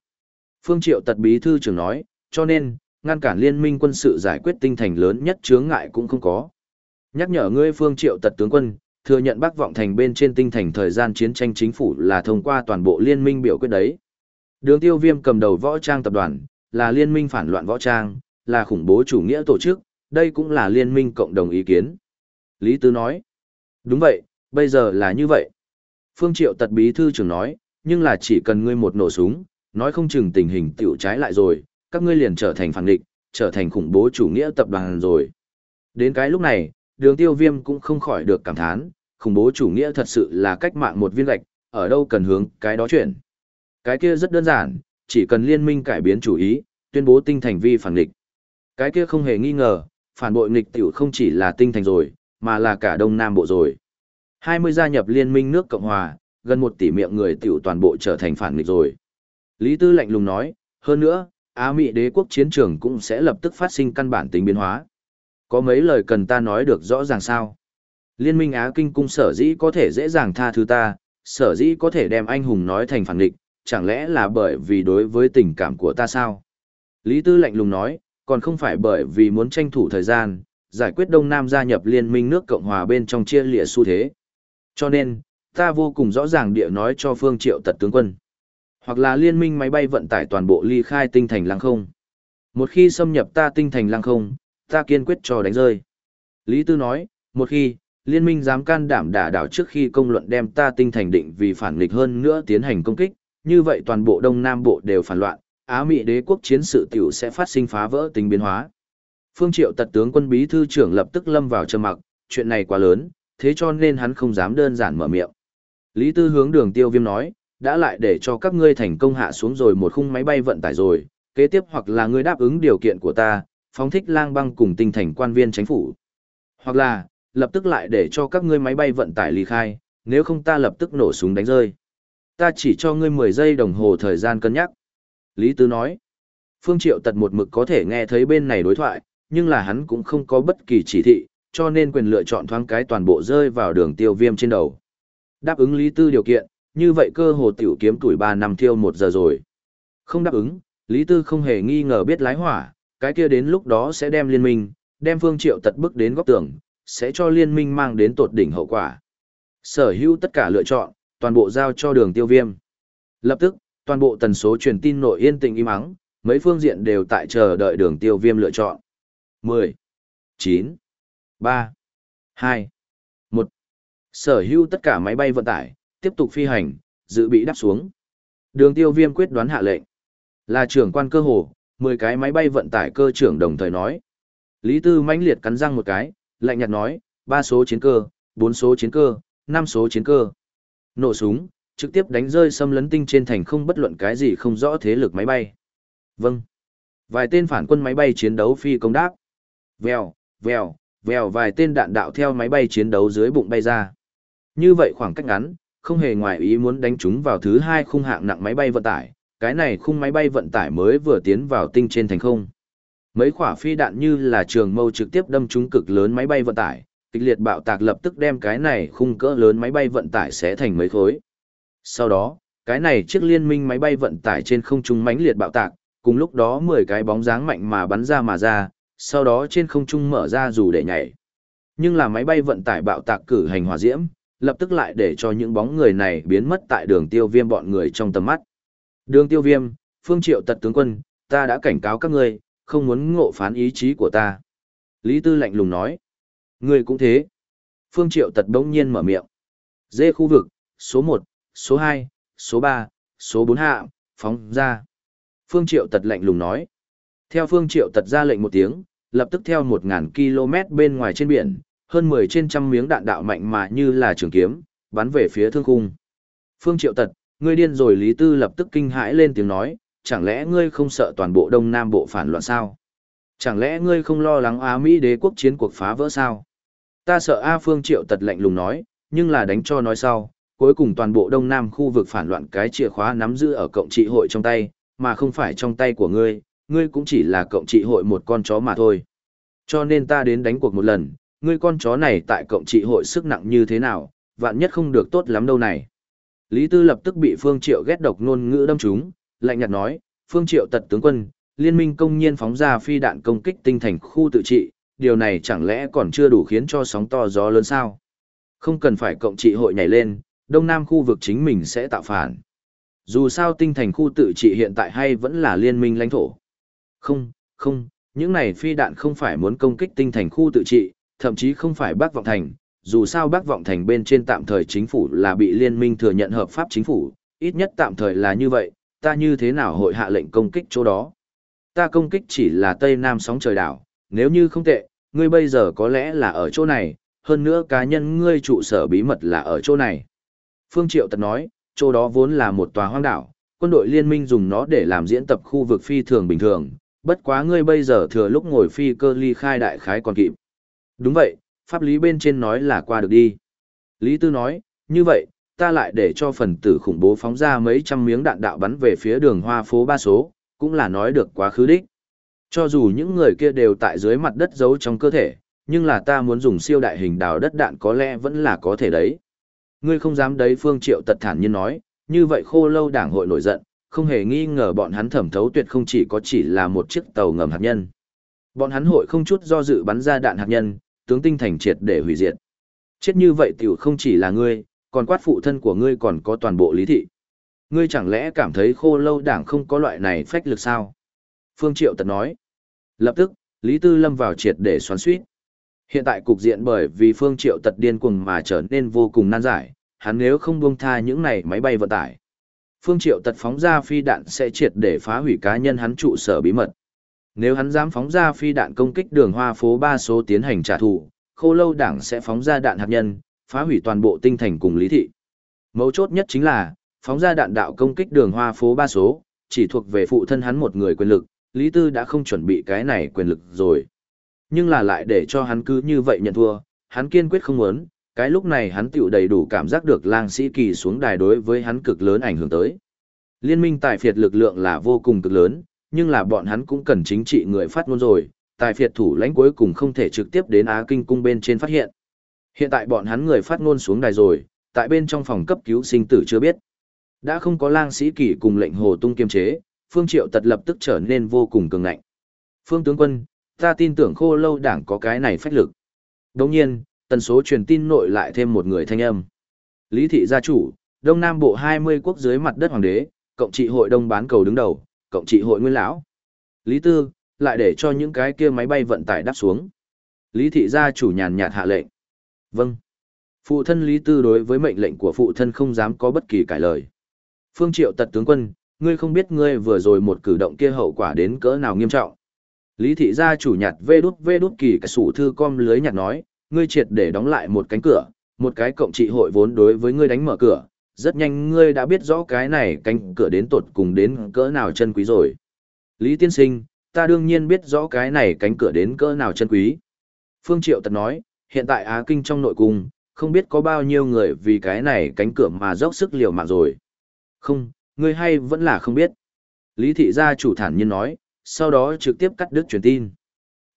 Phương Triệu tật bí thư trưởng nói, cho nên, ngăn cản liên minh quân sự giải quyết tinh thành lớn nhất chướng ngại cũng không có. Nhắc nhở ngươi Phương Triệu tật tướng quân, thừa nhận Bắc Vọng Thành bên trên tinh thành thời gian chiến tranh chính phủ là thông qua toàn bộ liên minh biểu quyết đấy. Đường tiêu viêm cầm đầu võ trang tập đoàn, là liên minh phản loạn võ trang, là khủng bố chủ nghĩa tổ chức, đây cũng là liên minh cộng đồng ý kiến. Lý Tứ nói, đúng vậy, bây giờ là như vậy. Phương Triệu tật bí thư trưởng nói, nhưng là chỉ cần ngươi một nổ súng, nói không chừng tình hình tiểu trái lại rồi, các ngươi liền trở thành phản địch, trở thành khủng bố chủ nghĩa tập đoàn rồi. Đến cái lúc này, đường tiêu viêm cũng không khỏi được cảm thán, khủng bố chủ nghĩa thật sự là cách mạng một viên gạch, ở đâu cần hướng cái đó chuyển. Cái kia rất đơn giản, chỉ cần liên minh cải biến chủ ý, tuyên bố tinh thành vi phản địch. Cái kia không hề nghi ngờ, phản bội nghịch tiểu không chỉ là tinh thành rồi, mà là cả Đông Nam Bộ rồi. 20 gia nhập liên minh nước Cộng Hòa, gần một tỷ miệng người tiểu toàn bộ trở thành phản nghịch rồi. Lý Tư lạnh lùng nói, hơn nữa, Á Mỹ đế quốc chiến trường cũng sẽ lập tức phát sinh căn bản tính biến hóa. Có mấy lời cần ta nói được rõ ràng sao? Liên minh Á Kinh cung sở dĩ có thể dễ dàng tha thứ ta, sở dĩ có thể đem anh hùng nói thành phản định, chẳng lẽ là bởi vì đối với tình cảm của ta sao? Lý Tư lạnh lùng nói, còn không phải bởi vì muốn tranh thủ thời gian, giải quyết Đông Nam gia nhập liên minh nước Cộng hòa bên trong chia lịa xu thế. Cho nên, ta vô cùng rõ ràng địa nói cho Phương Triệu tật tướng quân. Hoặc là liên minh máy bay vận tải toàn bộ ly khai tinh thành lăng không. Một khi xâm nhập ta tinh thành lăng không, ta kiên quyết cho đánh rơi. Lý Tư nói, một khi, liên minh dám can đảm đả đảo trước khi công luận đem ta tinh thành định vì phản nghịch hơn nữa tiến hành công kích, như vậy toàn bộ Đông Nam Bộ đều phản loạn, Á Mỹ đế quốc chiến sự tiểu sẽ phát sinh phá vỡ tính biến hóa. Phương Triệu tật tướng quân bí thư trưởng lập tức lâm vào trầm mặc, chuyện này quá lớn, thế cho nên hắn không dám đơn giản mở miệng. Lý Tư hướng đường tiêu viêm nói, đã lại để cho các ngươi thành công hạ xuống rồi một khung máy bay vận tải rồi, kế tiếp hoặc là ngươi đáp ứng điều kiện của ta, phóng thích lang băng cùng tinh thành quan viên chính phủ. Hoặc là, lập tức lại để cho các ngươi máy bay vận tải ly khai, nếu không ta lập tức nổ súng đánh rơi. Ta chỉ cho ngươi 10 giây đồng hồ thời gian cân nhắc. Lý Tứ nói, Phương Triệu tật một mực có thể nghe thấy bên này đối thoại, nhưng là hắn cũng không có bất kỳ chỉ thị, cho nên quyền lựa chọn thoáng cái toàn bộ rơi vào đường tiêu viêm trên đầu. Đáp ứng Lý Tư điều kiện, như vậy cơ hồ tiểu kiếm tuổi 3 năm thiêu 1 giờ rồi. Không đáp ứng, Lý Tư không hề nghi ngờ biết lái hỏa, cái kia đến lúc đó sẽ đem liên minh, đem Phương Triệu tật bức đến góc tường, sẽ cho liên minh mang đến tột đỉnh hậu quả. Sở hữu tất cả lựa chọn, toàn bộ giao cho đường tiêu viêm. Lập tức, toàn bộ tần số truyền tin nội yên tĩnh im ắng, mấy phương diện đều tại chờ đợi đường tiêu viêm lựa chọn. 10, 9, 3, 2, 1. Sở hữu tất cả máy bay vận tải, tiếp tục phi hành, dự bị đáp xuống. Đường tiêu viêm quyết đoán hạ lệnh. Là trưởng quan cơ hồ, 10 cái máy bay vận tải cơ trưởng đồng thời nói. Lý Tư mãnh liệt cắn răng một cái, lạnh nhạt nói, ba số chiến cơ, bốn số chiến cơ, năm số chiến cơ. Nổ súng, trực tiếp đánh rơi xâm lấn tinh trên thành không bất luận cái gì không rõ thế lực máy bay. Vâng. Vài tên phản quân máy bay chiến đấu phi công đáp. Vèo, vèo, vèo vài tên đạn đạo theo máy bay chiến đấu dưới bụng bay ra. Như vậy khoảng cách ngắn, không hề ngoài ý muốn đánh chúng vào thứ hai khung hạng nặng máy bay vận tải, cái này khung máy bay vận tải mới vừa tiến vào tinh trên thành không. Mấy quả phi đạn như là trường mâu trực tiếp đâm trúng cực lớn máy bay vận tải, kịch liệt bạo tạc lập tức đem cái này khung cỡ lớn máy bay vận tải sẽ thành mấy khối. Sau đó, cái này chiếc liên minh máy bay vận tải trên không trung mãnh liệt bạo tạc, cùng lúc đó 10 cái bóng dáng mạnh mà bắn ra mà ra, sau đó trên không trung mở ra dù để nhảy. Nhưng là máy bay vận tải bạo tạc cử hành hỏa diễm, lập tức lại để cho những bóng người này biến mất tại đường tiêu viêm bọn người trong tầm mắt. Đường tiêu viêm, phương triệu tật tướng quân, ta đã cảnh cáo các ngươi, không muốn ngộ phán ý chí của ta. Lý Tư lạnh lùng nói. Ngươi cũng thế. Phương triệu tật bỗng nhiên mở miệng. Dê khu vực, số 1, số 2, số 3, số 4 hạ, phóng ra. Phương triệu tật lạnh lùng nói. Theo phương triệu tật ra lệnh một tiếng, lập tức theo 1.000 km bên ngoài trên biển, hơn 10 trên trăm miếng đạn đạo mạnh mà như là trường kiếm, bắn về phía thương khung. Phương triệu tật, ngươi điên rồi Lý Tư lập tức kinh hãi lên tiếng nói, chẳng lẽ ngươi không sợ toàn bộ Đông Nam Bộ phản loạn sao? Chẳng lẽ ngươi không lo lắng Á Mỹ đế quốc chiến cuộc phá vỡ sao? Ta sợ A Phương Triệu tật lạnh lùng nói, nhưng là đánh cho nói sau, cuối cùng toàn bộ Đông Nam khu vực phản loạn cái chìa khóa nắm giữ ở cộng trị hội trong tay, mà không phải trong tay của ngươi, ngươi cũng chỉ là cộng trị hội một con chó mà thôi. Cho nên ta đến đánh cuộc một lần, ngươi con chó này tại cộng trị hội sức nặng như thế nào, vạn nhất không được tốt lắm đâu này. Lý Tư lập tức bị Phương Triệu ghét độc ngôn ngữ đâm trúng, lạnh nhạt nói, Phương Triệu tật tướng quân, liên minh công nhiên phóng ra phi đạn công kích tinh thành khu tự trị, điều này chẳng lẽ còn chưa đủ khiến cho sóng to gió lớn sao? Không cần phải cộng trị hội nhảy lên, đông nam khu vực chính mình sẽ tạo phản. Dù sao tinh thành khu tự trị hiện tại hay vẫn là liên minh lãnh thổ. Không, không, những này phi đạn không phải muốn công kích tinh thành khu tự trị, thậm chí không phải bác vọng thành. Dù sao bác vọng thành bên trên tạm thời chính phủ là bị liên minh thừa nhận hợp pháp chính phủ, ít nhất tạm thời là như vậy, ta như thế nào hội hạ lệnh công kích chỗ đó. Ta công kích chỉ là Tây Nam sóng trời đảo, nếu như không tệ, ngươi bây giờ có lẽ là ở chỗ này, hơn nữa cá nhân ngươi trụ sở bí mật là ở chỗ này. Phương Triệu Tật nói, chỗ đó vốn là một tòa hoang đảo, quân đội liên minh dùng nó để làm diễn tập khu vực phi thường bình thường, bất quá ngươi bây giờ thừa lúc ngồi phi cơ ly khai đại khái còn kịp. Đúng vậy, pháp lý bên trên nói là qua được đi. Lý Tư nói, như vậy, ta lại để cho phần tử khủng bố phóng ra mấy trăm miếng đạn đạo bắn về phía đường hoa phố ba số, cũng là nói được quá khứ đích. Cho dù những người kia đều tại dưới mặt đất giấu trong cơ thể, nhưng là ta muốn dùng siêu đại hình đào đất đạn có lẽ vẫn là có thể đấy. Ngươi không dám đấy Phương Triệu tật thản nhiên nói, như vậy khô lâu đảng hội nổi giận, không hề nghi ngờ bọn hắn thẩm thấu tuyệt không chỉ có chỉ là một chiếc tàu ngầm hạt nhân. Bọn hắn hội không chút do dự bắn ra đạn hạt nhân, tướng tinh thành triệt để hủy diệt. Chết như vậy tiểu không chỉ là ngươi, còn quát phụ thân của ngươi còn có toàn bộ lý thị. Ngươi chẳng lẽ cảm thấy khô lâu đảng không có loại này phách lực sao? Phương Triệu tật nói. Lập tức, Lý Tư Lâm vào triệt để xoắn suýt. Hiện tại cục diện bởi vì Phương Triệu tật điên cuồng mà trở nên vô cùng nan giải, hắn nếu không buông tha những này máy bay vận tải. Phương Triệu tật phóng ra phi đạn sẽ triệt để phá hủy cá nhân hắn trụ sở bí mật. Nếu hắn dám phóng ra phi đạn công kích đường hoa phố ba số tiến hành trả thù, khô lâu đảng sẽ phóng ra đạn hạt nhân, phá hủy toàn bộ tinh thành cùng lý thị. Mấu chốt nhất chính là, phóng ra đạn đạo công kích đường hoa phố ba số, chỉ thuộc về phụ thân hắn một người quyền lực, Lý Tư đã không chuẩn bị cái này quyền lực rồi. Nhưng là lại để cho hắn cứ như vậy nhận thua, hắn kiên quyết không muốn, cái lúc này hắn tựu đầy đủ cảm giác được lang sĩ kỳ xuống đài đối với hắn cực lớn ảnh hưởng tới. Liên minh tài phiệt lực lượng là vô cùng cực lớn, nhưng là bọn hắn cũng cần chính trị người phát ngôn rồi, tài phiệt thủ lãnh cuối cùng không thể trực tiếp đến Á Kinh cung bên trên phát hiện. Hiện tại bọn hắn người phát ngôn xuống đài rồi, tại bên trong phòng cấp cứu sinh tử chưa biết. Đã không có lang sĩ kỳ cùng lệnh hồ tung kiềm chế, Phương Triệu tật lập tức trở nên vô cùng cường ngạnh. Phương tướng quân, ta tin tưởng khô lâu đảng có cái này phách lực. Đồng nhiên, tần số truyền tin nội lại thêm một người thanh âm. Lý thị gia chủ, Đông Nam Bộ 20 quốc dưới mặt đất hoàng đế, cộng trị hội đông bán cầu đứng đầu, cộng trị hội nguyên lão. Lý Tư, lại để cho những cái kia máy bay vận tải đáp xuống. Lý thị gia chủ nhàn nhạt hạ lệnh. Vâng. Phụ thân Lý Tư đối với mệnh lệnh của phụ thân không dám có bất kỳ cải lời. Phương Triệu tật tướng quân, ngươi không biết ngươi vừa rồi một cử động kia hậu quả đến cỡ nào nghiêm trọng. Lý thị gia chủ nhạt vê đút vê đút kỳ cái sủ thư com lưới nhạt nói, ngươi triệt để đóng lại một cánh cửa, một cái cộng trị hội vốn đối với ngươi đánh mở cửa, rất nhanh ngươi đã biết rõ cái này cánh cửa đến tột cùng đến cỡ nào chân quý rồi. Lý tiên sinh, ta đương nhiên biết rõ cái này cánh cửa đến cỡ nào chân quý. Phương Triệu tật nói, hiện tại Á Kinh trong nội cung, không biết có bao nhiêu người vì cái này cánh cửa mà dốc sức liều mạng rồi. Không, ngươi hay vẫn là không biết. Lý thị gia chủ thản nhiên nói, sau đó trực tiếp cắt đứt truyền tin.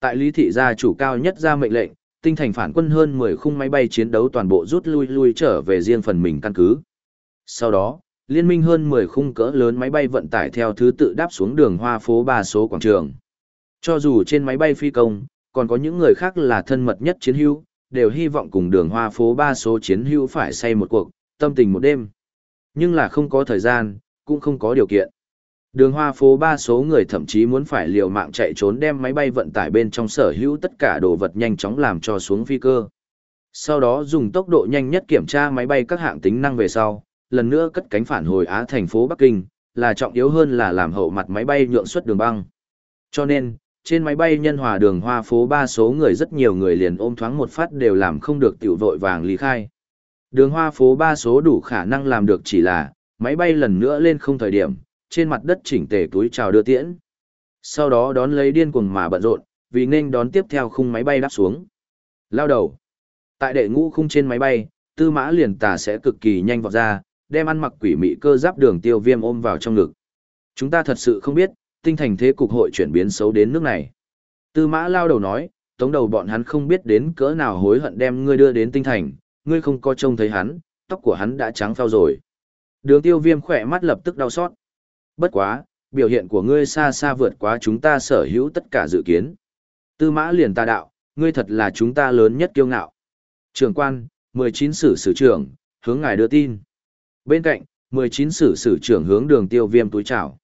Tại Lý thị gia chủ cao nhất ra mệnh lệnh, tinh thành phản quân hơn 10 khung máy bay chiến đấu toàn bộ rút lui lui trở về riêng phần mình căn cứ. Sau đó, liên minh hơn 10 khung cỡ lớn máy bay vận tải theo thứ tự đáp xuống đường hoa phố ba số quảng trường. Cho dù trên máy bay phi công, còn có những người khác là thân mật nhất chiến hữu, đều hy vọng cùng đường hoa phố ba số chiến hữu phải say một cuộc, tâm tình một đêm. Nhưng là không có thời gian, cũng không có điều kiện. Đường hoa phố ba số người thậm chí muốn phải liều mạng chạy trốn đem máy bay vận tải bên trong sở hữu tất cả đồ vật nhanh chóng làm cho xuống phi cơ. Sau đó dùng tốc độ nhanh nhất kiểm tra máy bay các hạng tính năng về sau, lần nữa cất cánh phản hồi Á thành phố Bắc Kinh, là trọng yếu hơn là làm hậu mặt máy bay nhượng suất đường băng. Cho nên, trên máy bay nhân hòa đường hoa phố ba số người rất nhiều người liền ôm thoáng một phát đều làm không được tiểu vội vàng lý khai. Đường hoa phố ba số đủ khả năng làm được chỉ là, máy bay lần nữa lên không thời điểm, trên mặt đất chỉnh tề túi chào đưa tiễn. Sau đó đón lấy điên cuồng mà bận rộn, vì nên đón tiếp theo khung máy bay đáp xuống. Lao đầu. Tại đệ ngũ khung trên máy bay, tư mã liền tà sẽ cực kỳ nhanh vọt ra, đem ăn mặc quỷ mị cơ giáp đường tiêu viêm ôm vào trong ngực. Chúng ta thật sự không biết, tinh thành thế cục hội chuyển biến xấu đến nước này. Tư mã lao đầu nói, tống đầu bọn hắn không biết đến cỡ nào hối hận đem ngươi đưa đến tinh thành, ngươi không có trông thấy hắn, tóc của hắn đã trắng phao rồi. Đường tiêu viêm khỏe mắt lập tức đau xót. Bất quá, biểu hiện của ngươi xa xa vượt quá chúng ta sở hữu tất cả dự kiến. Tư mã liền ta đạo, ngươi thật là chúng ta lớn nhất kiêu ngạo. Trường quan, 19 sử sử trưởng, hướng ngài đưa tin. Bên cạnh, 19 sử sử trưởng hướng đường tiêu viêm túi chào.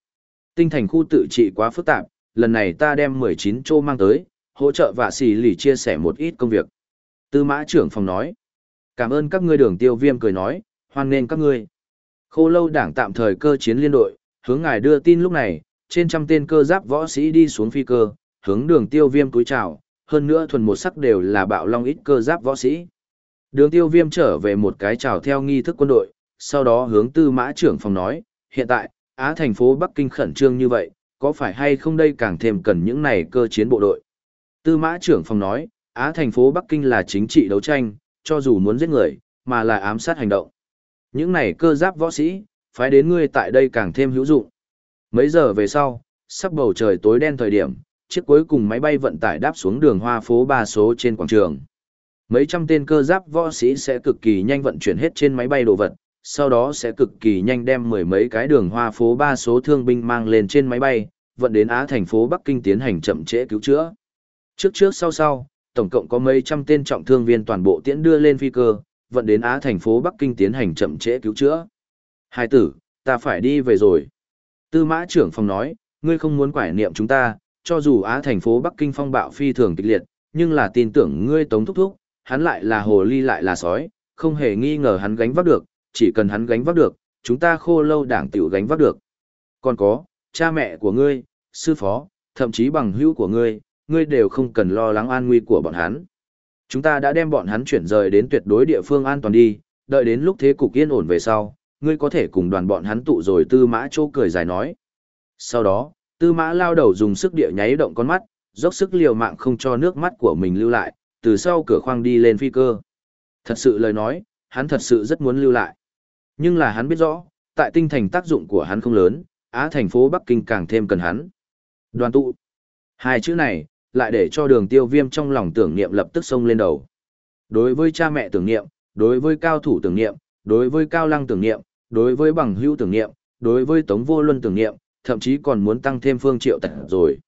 Tinh thành khu tự trị quá phức tạp, lần này ta đem 19 chô mang tới, hỗ trợ và xì lì chia sẻ một ít công việc. Tư mã trưởng phòng nói. Cảm ơn các ngươi đường tiêu viêm cười nói, hoan nghênh các ngươi. Khô lâu đảng tạm thời cơ chiến liên đội, hướng ngài đưa tin lúc này, trên trăm tên cơ giáp võ sĩ đi xuống phi cơ, hướng đường tiêu viêm túi chào, hơn nữa thuần một sắc đều là bạo long ít cơ giáp võ sĩ. Đường tiêu viêm trở về một cái chào theo nghi thức quân đội, sau đó hướng tư mã trưởng phòng nói, hiện tại, Á thành phố Bắc Kinh khẩn trương như vậy, có phải hay không đây càng thêm cần những này cơ chiến bộ đội? Tư mã trưởng phòng nói, Á thành phố Bắc Kinh là chính trị đấu tranh, cho dù muốn giết người, mà là ám sát hành động. Những này cơ giáp võ sĩ, phái đến ngươi tại đây càng thêm hữu dụng. Mấy giờ về sau, sắp bầu trời tối đen thời điểm, chiếc cuối cùng máy bay vận tải đáp xuống đường hoa phố ba số trên quảng trường. Mấy trăm tên cơ giáp võ sĩ sẽ cực kỳ nhanh vận chuyển hết trên máy bay đồ vật, sau đó sẽ cực kỳ nhanh đem mười mấy cái đường hoa phố ba số thương binh mang lên trên máy bay, vận đến Á thành phố Bắc Kinh tiến hành chậm trễ cứu chữa. Trước trước sau sau, tổng cộng có mấy trăm tên trọng thương viên toàn bộ tiễn đưa lên phi cơ, vận đến Á thành phố Bắc Kinh tiến hành chậm trễ cứu chữa. Hai tử, ta phải đi về rồi. Tư mã trưởng phòng nói, ngươi không muốn quải niệm chúng ta, cho dù Á thành phố Bắc Kinh phong bạo phi thường kịch liệt, nhưng là tin tưởng ngươi tống thúc thúc, hắn lại là hồ ly lại là sói, không hề nghi ngờ hắn gánh vác được, chỉ cần hắn gánh vác được, chúng ta khô lâu đảng tiểu gánh vác được. Còn có, cha mẹ của ngươi, sư phó, thậm chí bằng hữu của ngươi, ngươi đều không cần lo lắng an nguy của bọn hắn. Chúng ta đã đem bọn hắn chuyển rời đến tuyệt đối địa phương an toàn đi, đợi đến lúc thế cục yên ổn về sau, ngươi có thể cùng đoàn bọn hắn tụ rồi tư mã chô cười dài nói. Sau đó, tư mã lao đầu dùng sức địa nháy động con mắt, dốc sức liều mạng không cho nước mắt của mình lưu lại, từ sau cửa khoang đi lên phi cơ. Thật sự lời nói, hắn thật sự rất muốn lưu lại. Nhưng là hắn biết rõ, tại tinh thành tác dụng của hắn không lớn, Á thành phố Bắc Kinh càng thêm cần hắn. Đoàn tụ. Hai chữ này, lại để cho đường tiêu viêm trong lòng tưởng niệm lập tức xông lên đầu. Đối với cha mẹ tưởng niệm, đối với cao thủ tưởng niệm, đối với cao lăng tưởng niệm, đối với bằng hữu tưởng niệm, đối với tống vô luân tưởng niệm, thậm chí còn muốn tăng thêm phương triệu tật rồi.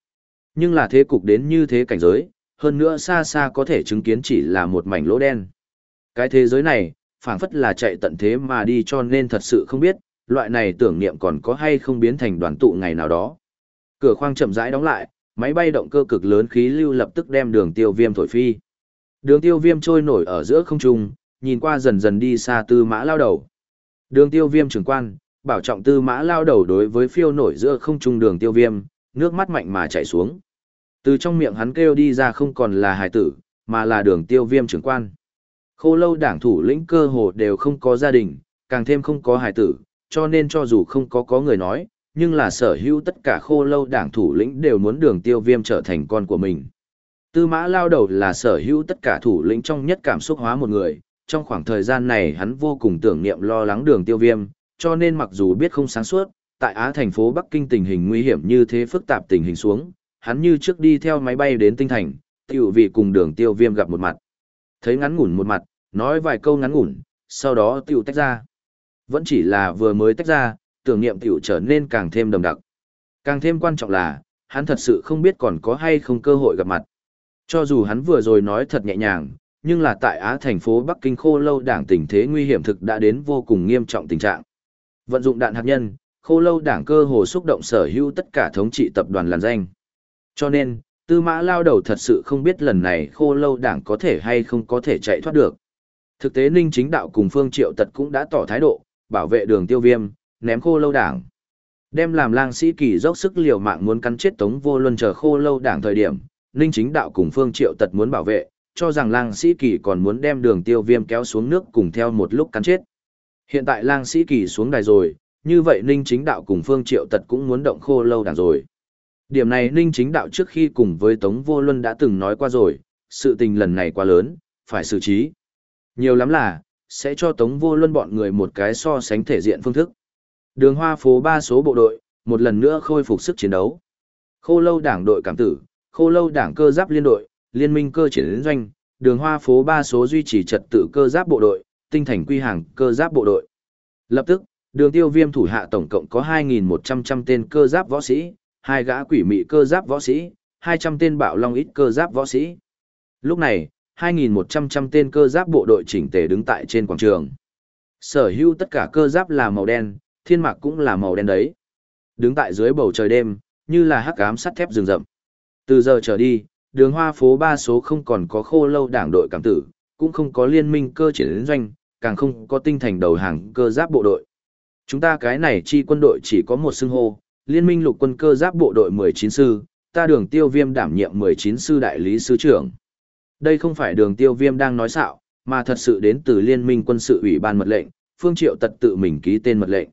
Nhưng là thế cục đến như thế cảnh giới, hơn nữa xa xa có thể chứng kiến chỉ là một mảnh lỗ đen. Cái thế giới này, phảng phất là chạy tận thế mà đi cho nên thật sự không biết, loại này tưởng niệm còn có hay không biến thành đoàn tụ ngày nào đó. Cửa khoang chậm rãi đóng lại, máy bay động cơ cực lớn khí lưu lập tức đem đường tiêu viêm thổi phi. Đường tiêu viêm trôi nổi ở giữa không trung, nhìn qua dần dần đi xa tư mã lao đầu. Đường tiêu viêm trưởng quan, bảo trọng tư mã lao đầu đối với phiêu nổi giữa không trung đường tiêu viêm, nước mắt mạnh mà chảy xuống. Từ trong miệng hắn kêu đi ra không còn là hài tử, mà là đường tiêu viêm trưởng quan. Khô lâu đảng thủ lĩnh cơ hồ đều không có gia đình, càng thêm không có hài tử, cho nên cho dù không có có người nói, nhưng là sở hữu tất cả khô lâu đảng thủ lĩnh đều muốn đường tiêu viêm trở thành con của mình. Tư mã lao đầu là sở hữu tất cả thủ lĩnh trong nhất cảm xúc hóa một người, trong khoảng thời gian này hắn vô cùng tưởng niệm lo lắng đường tiêu viêm, cho nên mặc dù biết không sáng suốt, tại Á thành phố Bắc Kinh tình hình nguy hiểm như thế phức tạp tình hình xuống, hắn như trước đi theo máy bay đến tinh thành, tiểu vì cùng đường tiêu viêm gặp một mặt. Thấy ngắn ngủn một mặt, nói vài câu ngắn ngủn, sau đó tiểu tách ra. Vẫn chỉ là vừa mới tách ra, tưởng niệm tiểu trở nên càng thêm đầm đặc. Càng thêm quan trọng là, hắn thật sự không biết còn có hay không cơ hội gặp mặt. Cho dù hắn vừa rồi nói thật nhẹ nhàng, nhưng là tại Á thành phố Bắc Kinh khô lâu đảng tình thế nguy hiểm thực đã đến vô cùng nghiêm trọng tình trạng. Vận dụng đạn hạt nhân, khô lâu đảng cơ hồ xúc động sở hữu tất cả thống trị tập đoàn làn danh. Cho nên, tư mã lao đầu thật sự không biết lần này khô lâu đảng có thể hay không có thể chạy thoát được. Thực tế Ninh Chính Đạo cùng Phương Triệu Tật cũng đã tỏ thái độ, bảo vệ đường tiêu viêm, ném khô lâu đảng. Đem làm lang sĩ kỳ dốc sức liều mạng muốn cắn chết Tống Vô Luân chờ khô lâu đảng thời điểm, Ninh Chính Đạo cùng Phương Triệu Tật muốn bảo vệ, cho rằng lang sĩ kỳ còn muốn đem đường tiêu viêm kéo xuống nước cùng theo một lúc cắn chết. Hiện tại lang sĩ kỳ xuống đài rồi, như vậy Ninh Chính Đạo cùng Phương Triệu Tật cũng muốn động khô lâu đảng rồi. Điểm này Ninh Chính Đạo trước khi cùng với Tống Vô Luân đã từng nói qua rồi, sự tình lần này quá lớn, phải xử trí. Nhiều lắm là, sẽ cho Tống Vô Luân bọn người một cái so sánh thể diện phương thức. Đường hoa phố ba số bộ đội, một lần nữa khôi phục sức chiến đấu. Khô lâu đảng đội cảm tử, khô lâu đảng cơ giáp liên đội, liên minh cơ chiến doanh, đường hoa phố ba số duy trì trật tự cơ giáp bộ đội, tinh thành quy hàng cơ giáp bộ đội. Lập tức, đường tiêu viêm thủ hạ tổng cộng có 2.100 trăm tên cơ giáp võ sĩ, hai gã quỷ mị cơ giáp võ sĩ, 200 tên bạo long ít cơ giáp võ sĩ. Lúc này, 2.100 trăm tên cơ giáp bộ đội chỉnh tề đứng tại trên quảng trường. Sở hữu tất cả cơ giáp là màu đen, thiên mạc cũng là màu đen đấy. Đứng tại dưới bầu trời đêm, như là hắc ám sắt thép rừng rậm. Từ giờ trở đi, đường hoa phố ba số không còn có khô lâu đảng đội cảm tử, cũng không có liên minh cơ chiến doanh, càng không có tinh thành đầu hàng cơ giáp bộ đội. Chúng ta cái này chi quân đội chỉ có một xưng hô, liên minh lục quân cơ giáp bộ đội 19 sư, ta đường tiêu viêm đảm nhiệm 19 sư đại lý sư trưởng. Đây không phải đường tiêu viêm đang nói xạo, mà thật sự đến từ liên minh quân sự ủy ban mật lệnh, phương triệu tật tự mình ký tên mật lệnh.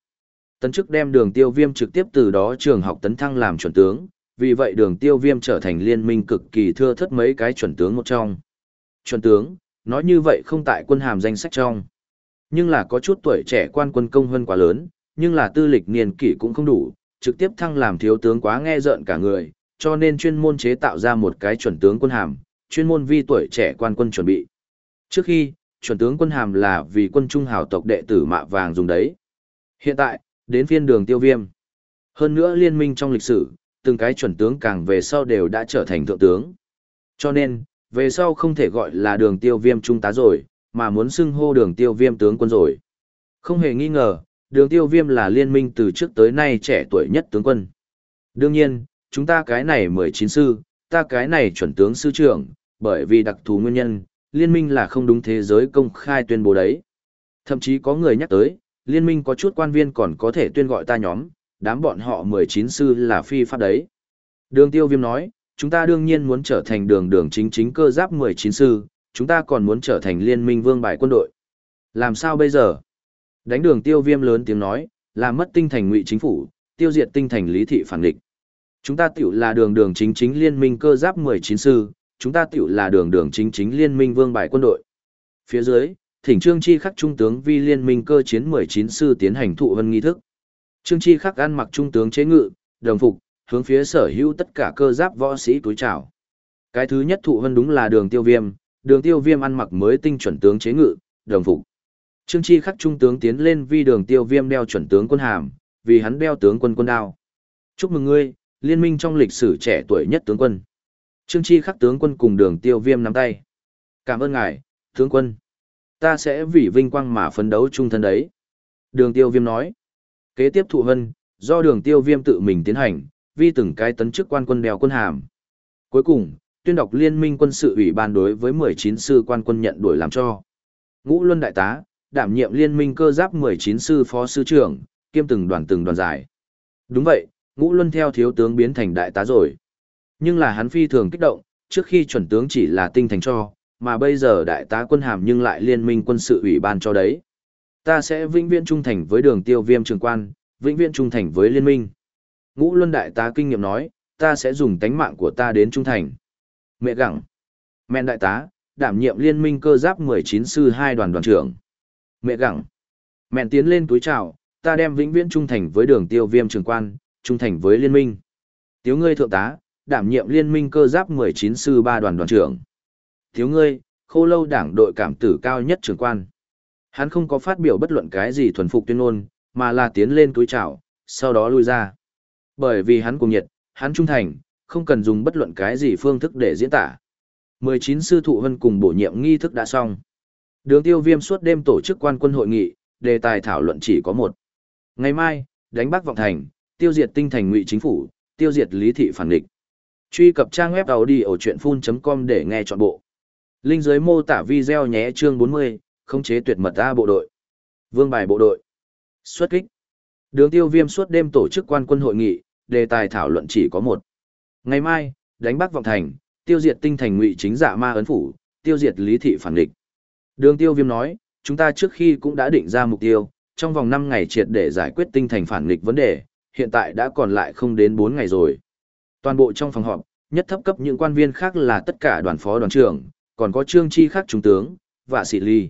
Tấn chức đem đường tiêu viêm trực tiếp từ đó trường học tấn thăng làm chuẩn tướng, vì vậy đường tiêu viêm trở thành liên minh cực kỳ thưa thất mấy cái chuẩn tướng một trong. Chuẩn tướng, nói như vậy không tại quân hàm danh sách trong. Nhưng là có chút tuổi trẻ quan quân công hơn quá lớn, nhưng là tư lịch niên kỷ cũng không đủ, trực tiếp thăng làm thiếu tướng quá nghe rợn cả người, cho nên chuyên môn chế tạo ra một cái chuẩn tướng quân hàm, chuyên môn vi tuổi trẻ quan quân chuẩn bị. Trước khi, chuẩn tướng quân hàm là vì quân trung hào tộc đệ tử mạ vàng dùng đấy. Hiện tại, đến phiên đường tiêu viêm. Hơn nữa liên minh trong lịch sử, từng cái chuẩn tướng càng về sau đều đã trở thành thượng tướng. Cho nên, về sau không thể gọi là đường tiêu viêm trung tá rồi, mà muốn xưng hô đường tiêu viêm tướng quân rồi. Không hề nghi ngờ, đường tiêu viêm là liên minh từ trước tới nay trẻ tuổi nhất tướng quân. Đương nhiên, chúng ta cái này 19 sư, ta cái này chuẩn tướng sư trưởng, bởi vì đặc thù nguyên nhân, liên minh là không đúng thế giới công khai tuyên bố đấy. Thậm chí có người nhắc tới, liên minh có chút quan viên còn có thể tuyên gọi ta nhóm, đám bọn họ 19 sư là phi pháp đấy. Đường tiêu viêm nói, chúng ta đương nhiên muốn trở thành đường đường chính chính cơ giáp 19 sư, chúng ta còn muốn trở thành liên minh vương bài quân đội. Làm sao bây giờ? Đánh đường tiêu viêm lớn tiếng nói, làm mất tinh thành ngụy chính phủ, tiêu diệt tinh thành lý thị phản địch. Chúng ta tiểu là đường đường chính chính liên minh cơ giáp 19 sư, chúng ta tiểu là đường đường chính chính liên minh vương bài quân đội. Phía dưới, thỉnh trương chi khắc trung tướng vi liên minh cơ chiến 19 sư tiến hành thụ vân nghi thức. Trương chi khắc ăn mặc trung tướng chế ngự, đồng phục, hướng phía sở hữu tất cả cơ giáp võ sĩ túi chào. Cái thứ nhất thụ vân đúng là đường tiêu viêm, đường tiêu viêm ăn mặc mới tinh chuẩn tướng chế ngự, đồng phục. Trương chi khắc trung tướng tiến lên vi đường tiêu viêm đeo chuẩn tướng quân hàm, vì hắn đeo tướng quân quân đao. Chúc mừng ngươi, liên minh trong lịch sử trẻ tuổi nhất tướng quân. Trương chi khắc tướng quân cùng đường tiêu viêm nắm tay. Cảm ơn ngài, tướng quân. Ta sẽ vì vinh quang mà phấn đấu trung thân đấy. Đường tiêu viêm nói. Kế tiếp thụ hân, do đường tiêu viêm tự mình tiến hành, vi từng cái tấn chức quan quân đeo quân hàm. Cuối cùng, tuyên đọc liên minh quân sự ủy ban đối với 19 sư quan quân nhận đuổi làm cho. Ngũ Luân Đại tá, đảm nhiệm liên minh cơ giáp 19 sư phó sư trưởng, kiêm từng đoàn từng đoàn giải. Đúng vậy, Ngũ Luân theo thiếu tướng biến thành đại tá rồi. Nhưng là hắn phi thường kích động, trước khi chuẩn tướng chỉ là tinh thành cho, mà bây giờ đại tá quân hàm nhưng lại liên minh quân sự ủy ban cho đấy. Ta sẽ vĩnh viễn trung thành với đường tiêu viêm trường quan, vĩnh viễn trung thành với liên minh. Ngũ Luân đại tá kinh nghiệm nói, ta sẽ dùng tánh mạng của ta đến trung thành. Mẹ gặng. Mẹn đại tá, đảm nhiệm liên minh cơ giáp 19 sư hai đoàn đoàn trưởng. Mẹ gặng. Mẹn tiến lên túi chào, ta đem vĩnh viễn trung thành với đường tiêu viêm trường quan, trung thành với liên minh. Tiếu ngươi thượng tá, đảm nhiệm liên minh cơ giáp 19 sư ba đoàn đoàn trưởng. Thiếu ngươi, khô lâu đảng đội cảm tử cao nhất trưởng quan. Hắn không có phát biểu bất luận cái gì thuần phục tuyên ngôn, mà là tiến lên túi chào, sau đó lui ra. Bởi vì hắn cùng nhiệt, hắn trung thành, không cần dùng bất luận cái gì phương thức để diễn tả. 19 sư thụ hân cùng bổ nhiệm nghi thức đã xong. Đường tiêu viêm suốt đêm tổ chức quan quân hội nghị, đề tài thảo luận chỉ có một. Ngày mai, đánh Bắc Vọng Thành, tiêu diệt tinh thành ngụy chính phủ, tiêu diệt lý thị phản địch. Truy cập trang web đầu đi ở chuyện full.com để nghe trọn bộ. Linh dưới mô tả video nhé chương 40, khống chế tuyệt mật A bộ đội. Vương bài bộ đội. Xuất kích. Đường tiêu viêm suốt đêm tổ chức quan quân hội nghị, đề tài thảo luận chỉ có một. Ngày mai, đánh Bắc Vọng Thành, tiêu diệt tinh thành ngụy chính dạ ma ấn phủ, tiêu diệt lý thị phản địch. Đường tiêu viêm nói, chúng ta trước khi cũng đã định ra mục tiêu, trong vòng 5 ngày triệt để giải quyết tinh thành phản nghịch vấn đề, hiện tại đã còn lại không đến 4 ngày rồi. Toàn bộ trong phòng họp, nhất thấp cấp những quan viên khác là tất cả đoàn phó đoàn trưởng, còn có trương chi khác trung tướng, và sĩ ly.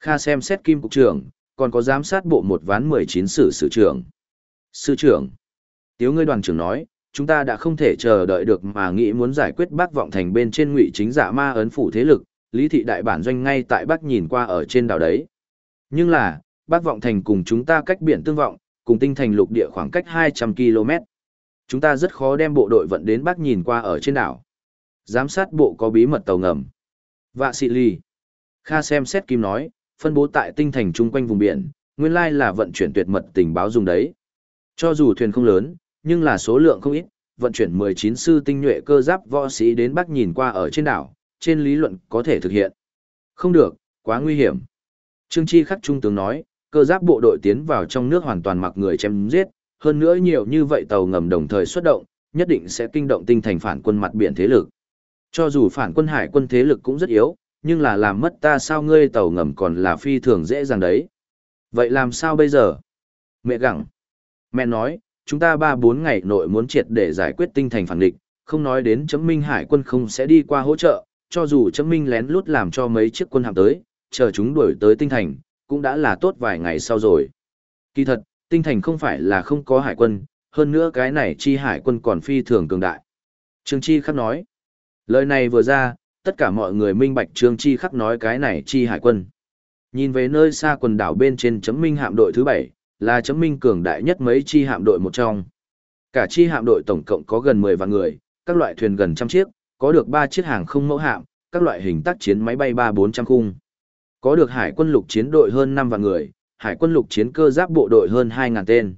Kha xem xét kim cục trưởng, còn có giám sát bộ một ván 19 sử sử trưởng. Sư trưởng. Tiếu ngươi đoàn trưởng nói, chúng ta đã không thể chờ đợi được mà nghĩ muốn giải quyết bác vọng thành bên trên ngụy chính giả ma ấn phủ thế lực, lý thị đại bản doanh ngay tại bắc nhìn qua ở trên đảo đấy. Nhưng là, bác vọng thành cùng chúng ta cách biển tương vọng, cùng tinh thành lục địa khoảng cách 200 km. Chúng ta rất khó đem bộ đội vận đến bắc nhìn qua ở trên đảo. Giám sát bộ có bí mật tàu ngầm. Vạ sĩ ly. Kha xem xét kim nói, phân bố tại tinh thành chung quanh vùng biển, nguyên lai là vận chuyển tuyệt mật tình báo dùng đấy. Cho dù thuyền không lớn, nhưng là số lượng không ít, vận chuyển 19 sư tinh nhuệ cơ giáp võ sĩ đến bắc nhìn qua ở trên đảo, trên lý luận có thể thực hiện. Không được, quá nguy hiểm. Trương Chi khắc trung tướng nói, cơ giáp bộ đội tiến vào trong nước hoàn toàn mặc người chém giết, hơn nữa nhiều như vậy tàu ngầm đồng thời xuất động, nhất định sẽ kinh động tinh thành phản quân mặt biển thế lực. Cho dù phản quân hải quân thế lực cũng rất yếu, nhưng là làm mất ta sao ngươi tàu ngầm còn là phi thường dễ dàng đấy. Vậy làm sao bây giờ? Mẹ gặng. Mẹ nói, chúng ta ba bốn ngày nội muốn triệt để giải quyết tinh thành phản địch, không nói đến chấm minh hải quân không sẽ đi qua hỗ trợ, cho dù chấm minh lén lút làm cho mấy chiếc quân hạm tới, chờ chúng đuổi tới tinh thành, cũng đã là tốt vài ngày sau rồi. Kỳ thật, tinh thành không phải là không có hải quân, hơn nữa cái này chi hải quân còn phi thường cường đại. Trương Chi khắc nói, lời này vừa ra, tất cả mọi người minh bạch Trương Chi khắc nói cái này chi hải quân. Nhìn về nơi xa quần đảo bên trên chấm minh hạm đội thứ bảy, là chấm minh cường đại nhất mấy chi hạm đội một trong. Cả chi hạm đội tổng cộng có gần 10 vạn người, các loại thuyền gần trăm chiếc, có được 3 chiếc hàng không mẫu hạm, các loại hình tác chiến máy bay 3-400 khung. Có được hải quân lục chiến đội hơn 5 vạn người, hải quân lục chiến cơ giáp bộ đội hơn 2.000 tên.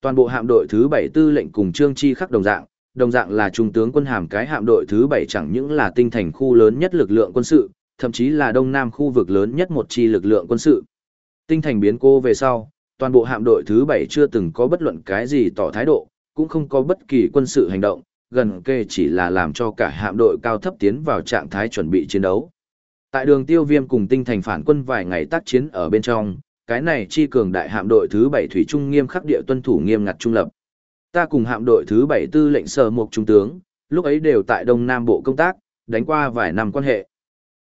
Toàn bộ hạm đội thứ 7 tư lệnh cùng trương chi khắc đồng dạng, đồng dạng là trung tướng quân hàm cái hạm đội thứ 7 chẳng những là tinh thành khu lớn nhất lực lượng quân sự, thậm chí là đông nam khu vực lớn nhất một chi lực lượng quân sự. Tinh thành biến cô về sau, toàn bộ hạm đội thứ 7 chưa từng có bất luận cái gì tỏ thái độ, cũng không có bất kỳ quân sự hành động, gần kề chỉ là làm cho cả hạm đội cao thấp tiến vào trạng thái chuẩn bị chiến đấu. Tại đường tiêu viêm cùng tinh thành phản quân vài ngày tác chiến ở bên trong, cái này chi cường đại hạm đội thứ 7 thủy trung nghiêm khắc địa tuân thủ nghiêm ngặt trung lập. Ta cùng hạm đội thứ 7 tư lệnh sở một trung tướng, lúc ấy đều tại Đông Nam Bộ công tác, đánh qua vài năm quan hệ.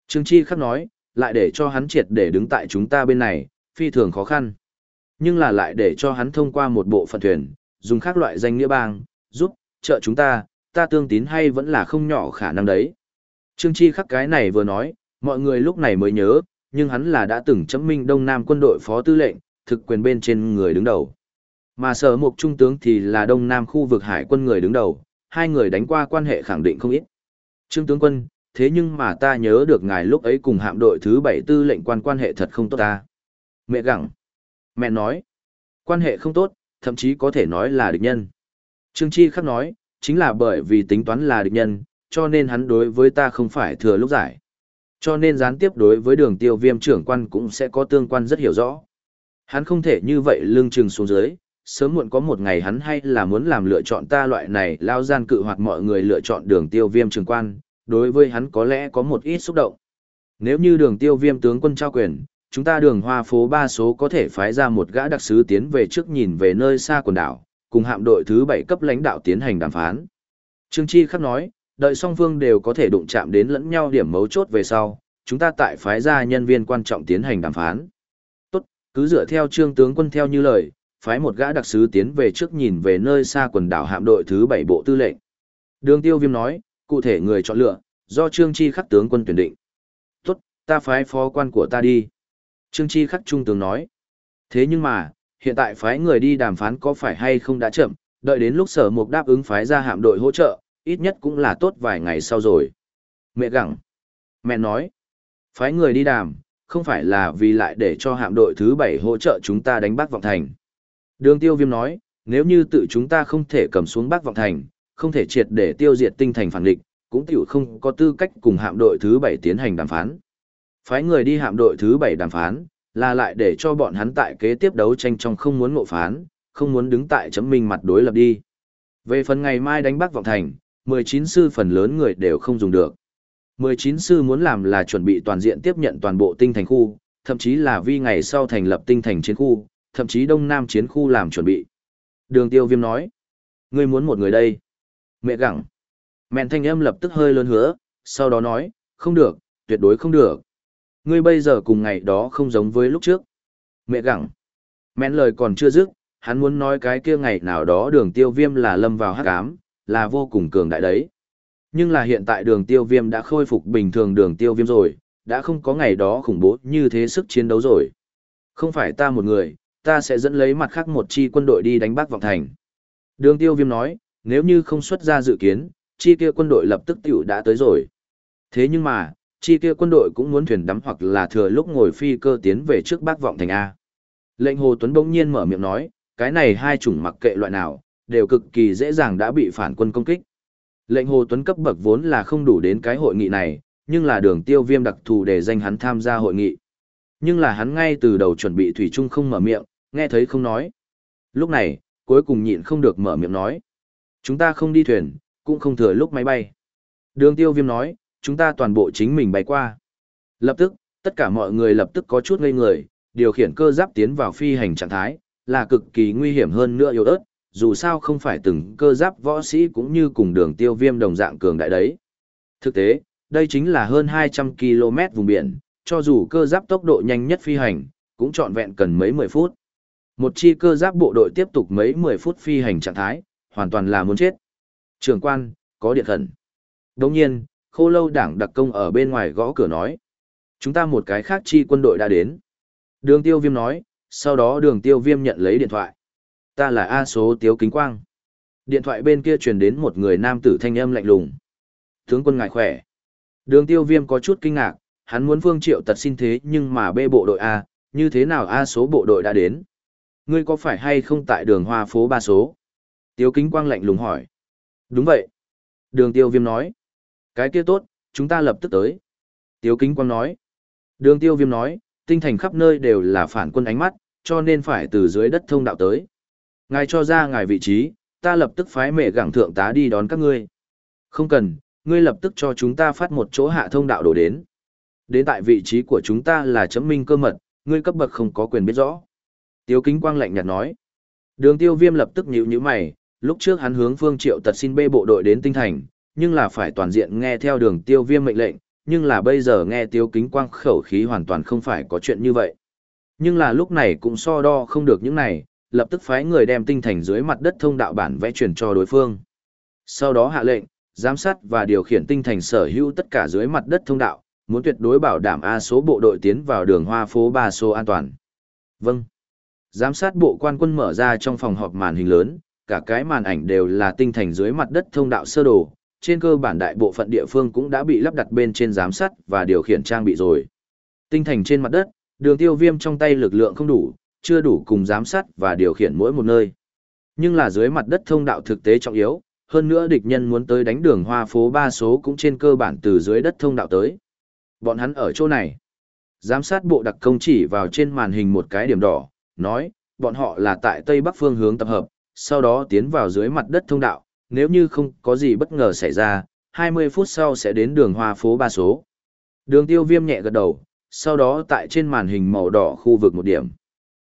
Trương Chi khắc nói, lại để cho hắn triệt để đứng tại chúng ta bên này, phi thường khó khăn. Nhưng là lại để cho hắn thông qua một bộ phận thuyền, dùng các loại danh nghĩa bang, giúp, trợ chúng ta, ta tương tín hay vẫn là không nhỏ khả năng đấy. Trương Chi khắc cái này vừa nói, mọi người lúc này mới nhớ, nhưng hắn là đã từng chấm minh Đông Nam quân đội phó tư lệnh, thực quyền bên trên người đứng đầu. Mà sở mục trung tướng thì là Đông Nam khu vực hải quân người đứng đầu, hai người đánh qua quan hệ khẳng định không ít. Trương tướng quân, thế nhưng mà ta nhớ được ngài lúc ấy cùng hạm đội thứ bảy tư lệnh quan quan hệ thật không tốt ta. Mẹ gặng. Mẹ nói, quan hệ không tốt, thậm chí có thể nói là địch nhân. Trương Chi khắc nói, chính là bởi vì tính toán là địch nhân, cho nên hắn đối với ta không phải thừa lúc giải. Cho nên gián tiếp đối với đường tiêu viêm trưởng quan cũng sẽ có tương quan rất hiểu rõ. Hắn không thể như vậy lương trừng xuống dưới, sớm muộn có một ngày hắn hay là muốn làm lựa chọn ta loại này lao gian cự hoặc mọi người lựa chọn đường tiêu viêm trưởng quan, đối với hắn có lẽ có một ít xúc động. Nếu như đường tiêu viêm tướng quân trao quyền, chúng ta đường hoa phố ba số có thể phái ra một gã đặc sứ tiến về trước nhìn về nơi xa quần đảo, cùng hạm đội thứ bảy cấp lãnh đạo tiến hành đàm phán. Trương Chi khắc nói, đợi song phương đều có thể đụng chạm đến lẫn nhau điểm mấu chốt về sau, chúng ta tại phái ra nhân viên quan trọng tiến hành đàm phán. Tốt, cứ dựa theo trương tướng quân theo như lời, phái một gã đặc sứ tiến về trước nhìn về nơi xa quần đảo hạm đội thứ bảy bộ tư lệnh. Đường tiêu viêm nói, cụ thể người chọn lựa, do trương chi khắc tướng quân tuyển định. Tốt, ta phái phó quan của ta đi. Trương chi khắc trung tướng nói. Thế nhưng mà, hiện tại phái người đi đàm phán có phải hay không đã chậm, đợi đến lúc sở mục đáp ứng phái ra hạm đội hỗ trợ, ít nhất cũng là tốt vài ngày sau rồi. Mẹ gặng. Mẹ nói. Phái người đi đàm, không phải là vì lại để cho hạm đội thứ bảy hỗ trợ chúng ta đánh bác Vọng Thành. Đường tiêu viêm nói, nếu như tự chúng ta không thể cầm xuống bác Vọng Thành, không thể triệt để tiêu diệt tinh thành phản địch, cũng tiểu không có tư cách cùng hạm đội thứ bảy tiến hành đàm phán. Phái người đi hạm đội thứ bảy đàm phán, là lại để cho bọn hắn tại kế tiếp đấu tranh trong không muốn ngộ phán, không muốn đứng tại chấm minh mặt đối lập đi. Về phần ngày mai đánh Bắc Vọng Thành, 19 sư phần lớn người đều không dùng được. 19 sư muốn làm là chuẩn bị toàn diện tiếp nhận toàn bộ tinh thành khu, thậm chí là vi ngày sau thành lập tinh thành chiến khu, thậm chí đông nam chiến khu làm chuẩn bị. Đường tiêu viêm nói, ngươi muốn một người đây. Mẹ gặng. Mẹn thanh âm lập tức hơi lớn hứa, sau đó nói, không được, tuyệt đối không được. Ngươi bây giờ cùng ngày đó không giống với lúc trước. Mẹ gặng. Mẹn lời còn chưa dứt, hắn muốn nói cái kia ngày nào đó đường tiêu viêm là lâm vào hắc ám, là vô cùng cường đại đấy. Nhưng là hiện tại đường tiêu viêm đã khôi phục bình thường đường tiêu viêm rồi, đã không có ngày đó khủng bố như thế sức chiến đấu rồi. Không phải ta một người, ta sẽ dẫn lấy mặt khác một chi quân đội đi đánh bác Vọng Thành. Đường tiêu viêm nói, nếu như không xuất ra dự kiến, chi kia quân đội lập tức tiểu đã tới rồi. Thế nhưng mà, chi kia quân đội cũng muốn thuyền đắm hoặc là thừa lúc ngồi phi cơ tiến về trước Bắc Vọng Thành A. Lệnh Hồ Tuấn bỗng nhiên mở miệng nói, cái này hai chủng mặc kệ loại nào, đều cực kỳ dễ dàng đã bị phản quân công kích. Lệnh Hồ Tuấn cấp bậc vốn là không đủ đến cái hội nghị này, nhưng là đường tiêu viêm đặc thù để danh hắn tham gia hội nghị. Nhưng là hắn ngay từ đầu chuẩn bị Thủy Trung không mở miệng, nghe thấy không nói. Lúc này, cuối cùng nhịn không được mở miệng nói. Chúng ta không đi thuyền, cũng không thừa lúc máy bay. Đường tiêu viêm nói, chúng ta toàn bộ chính mình bay qua. Lập tức, tất cả mọi người lập tức có chút ngây người, điều khiển cơ giáp tiến vào phi hành trạng thái, là cực kỳ nguy hiểm hơn nữa yếu ớt, dù sao không phải từng cơ giáp võ sĩ cũng như cùng đường tiêu viêm đồng dạng cường đại đấy. Thực tế, đây chính là hơn 200 km vùng biển, cho dù cơ giáp tốc độ nhanh nhất phi hành, cũng trọn vẹn cần mấy mười phút. Một chi cơ giáp bộ đội tiếp tục mấy mười phút phi hành trạng thái, hoàn toàn là muốn chết. Trường quan, có điện khẩn. Đồng nhiên, khô lâu đảng đặc công ở bên ngoài gõ cửa nói. Chúng ta một cái khác chi quân đội đã đến. Đường tiêu viêm nói, sau đó đường tiêu viêm nhận lấy điện thoại. Ta là A số Tiếu Kính Quang. Điện thoại bên kia truyền đến một người nam tử thanh âm lạnh lùng. Tướng quân ngài khỏe. Đường tiêu viêm có chút kinh ngạc, hắn muốn phương triệu tật xin thế nhưng mà bê bộ đội A, như thế nào A số bộ đội đã đến? Ngươi có phải hay không tại đường hoa phố ba số? Tiếu Kính Quang lạnh lùng hỏi. Đúng vậy. Đường tiêu viêm nói. Cái kia tốt, chúng ta lập tức tới. Tiếu Kính Quang nói. Đường tiêu viêm nói, tinh thành khắp nơi đều là phản quân ánh mắt, cho nên phải từ dưới đất thông đạo tới. Ngài cho ra ngài vị trí, ta lập tức phái mẹ gẳng thượng tá đi đón các ngươi. Không cần, ngươi lập tức cho chúng ta phát một chỗ hạ thông đạo đổ đến. Đến tại vị trí của chúng ta là chấm minh cơ mật, ngươi cấp bậc không có quyền biết rõ. Tiêu kính quang lạnh nhạt nói. Đường tiêu viêm lập tức nhíu nhíu mày, lúc trước hắn hướng phương triệu tật xin bê bộ đội đến tinh thành, nhưng là phải toàn diện nghe theo đường tiêu viêm mệnh lệnh, nhưng là bây giờ nghe tiêu kính quang khẩu khí hoàn toàn không phải có chuyện như vậy. Nhưng là lúc này cũng so đo không được những này, lập tức phái người đem tinh thành dưới mặt đất thông đạo bản vẽ truyền cho đối phương. Sau đó hạ lệnh, giám sát và điều khiển tinh thành sở hữu tất cả dưới mặt đất thông đạo, muốn tuyệt đối bảo đảm A số bộ đội tiến vào đường hoa phố 3 số an toàn. Vâng. Giám sát bộ quan quân mở ra trong phòng họp màn hình lớn, cả cái màn ảnh đều là tinh thành dưới mặt đất thông đạo sơ đồ, trên cơ bản đại bộ phận địa phương cũng đã bị lắp đặt bên trên giám sát và điều khiển trang bị rồi. Tinh thành trên mặt đất, đường tiêu viêm trong tay lực lượng không đủ, chưa đủ cùng giám sát và điều khiển mỗi một nơi. Nhưng là dưới mặt đất thông đạo thực tế trọng yếu, hơn nữa địch nhân muốn tới đánh đường hoa phố ba số cũng trên cơ bản từ dưới đất thông đạo tới. Bọn hắn ở chỗ này. Giám sát bộ đặc công chỉ vào trên màn hình một cái điểm đỏ, nói, bọn họ là tại Tây Bắc phương hướng tập hợp, sau đó tiến vào dưới mặt đất thông đạo, nếu như không có gì bất ngờ xảy ra, 20 phút sau sẽ đến đường hoa phố ba số. Đường tiêu viêm nhẹ gật đầu, sau đó tại trên màn hình màu đỏ khu vực một điểm.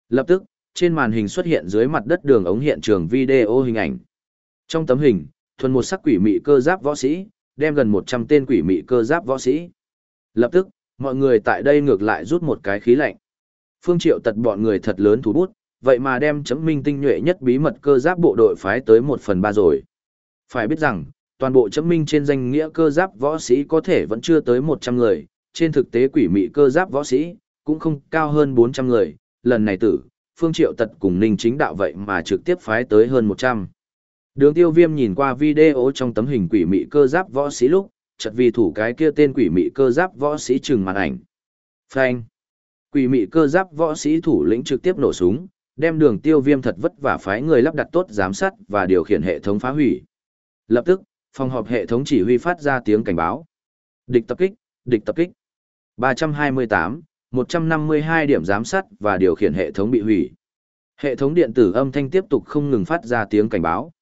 Lập tức, trên màn hình xuất hiện dưới mặt đất đường ống hiện trường video hình ảnh. Trong tấm hình, thuần một sắc quỷ mị cơ giáp võ sĩ, đem gần 100 tên quỷ mị cơ giáp võ sĩ. Lập tức, mọi người tại đây ngược lại rút một cái khí lạnh. Phương Triệu tật bọn người thật lớn thú bút, vậy mà đem chấm minh tinh nhuệ nhất bí mật cơ giáp bộ đội phái tới 1 phần 3 rồi. Phải biết rằng, toàn bộ chấm minh trên danh nghĩa cơ giáp võ sĩ có thể vẫn chưa tới 100 người, trên thực tế quỷ mị cơ giáp võ sĩ, cũng không cao hơn 400 người, lần này tử, Phương Triệu Tật cùng Ninh Chính Đạo vậy mà trực tiếp phái tới hơn 100. Đường tiêu viêm nhìn qua video trong tấm hình quỷ mị cơ giáp võ sĩ lúc, chợt vì thủ cái kia tên quỷ mị cơ giáp võ sĩ trừng màn ảnh. Phanh. Quỷ mị cơ giáp võ sĩ thủ lĩnh trực tiếp nổ súng, đem đường tiêu viêm thật vất vả phái người lắp đặt tốt giám sát và điều khiển hệ thống phá hủy. Lập tức, phòng họp hệ thống chỉ huy phát ra tiếng cảnh báo. Địch tập kích, địch tập kích. 328, 152 điểm giám sát và điều khiển hệ thống bị hủy. Hệ thống điện tử âm thanh tiếp tục không ngừng phát ra tiếng cảnh báo.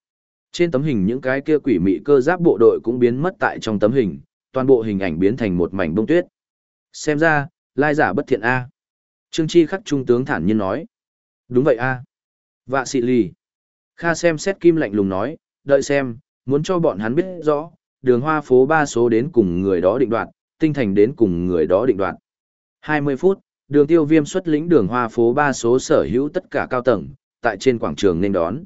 Trên tấm hình những cái kia quỷ mị cơ giáp bộ đội cũng biến mất tại trong tấm hình, toàn bộ hình ảnh biến thành một mảnh bông tuyết. Xem ra, lai giả bất thiện A. Trương Chi khắc trung tướng thản nhiên nói. Đúng vậy A. Vạ xị lì. Kha xem xét kim lạnh lùng nói, đợi xem, muốn cho bọn hắn biết rõ, đường hoa phố ba số đến cùng người đó định đoạt, tinh thành đến cùng người đó định đoạt. 20 phút, đường tiêu viêm xuất lĩnh đường hoa phố ba số sở hữu tất cả cao tầng, tại trên quảng trường nên đón.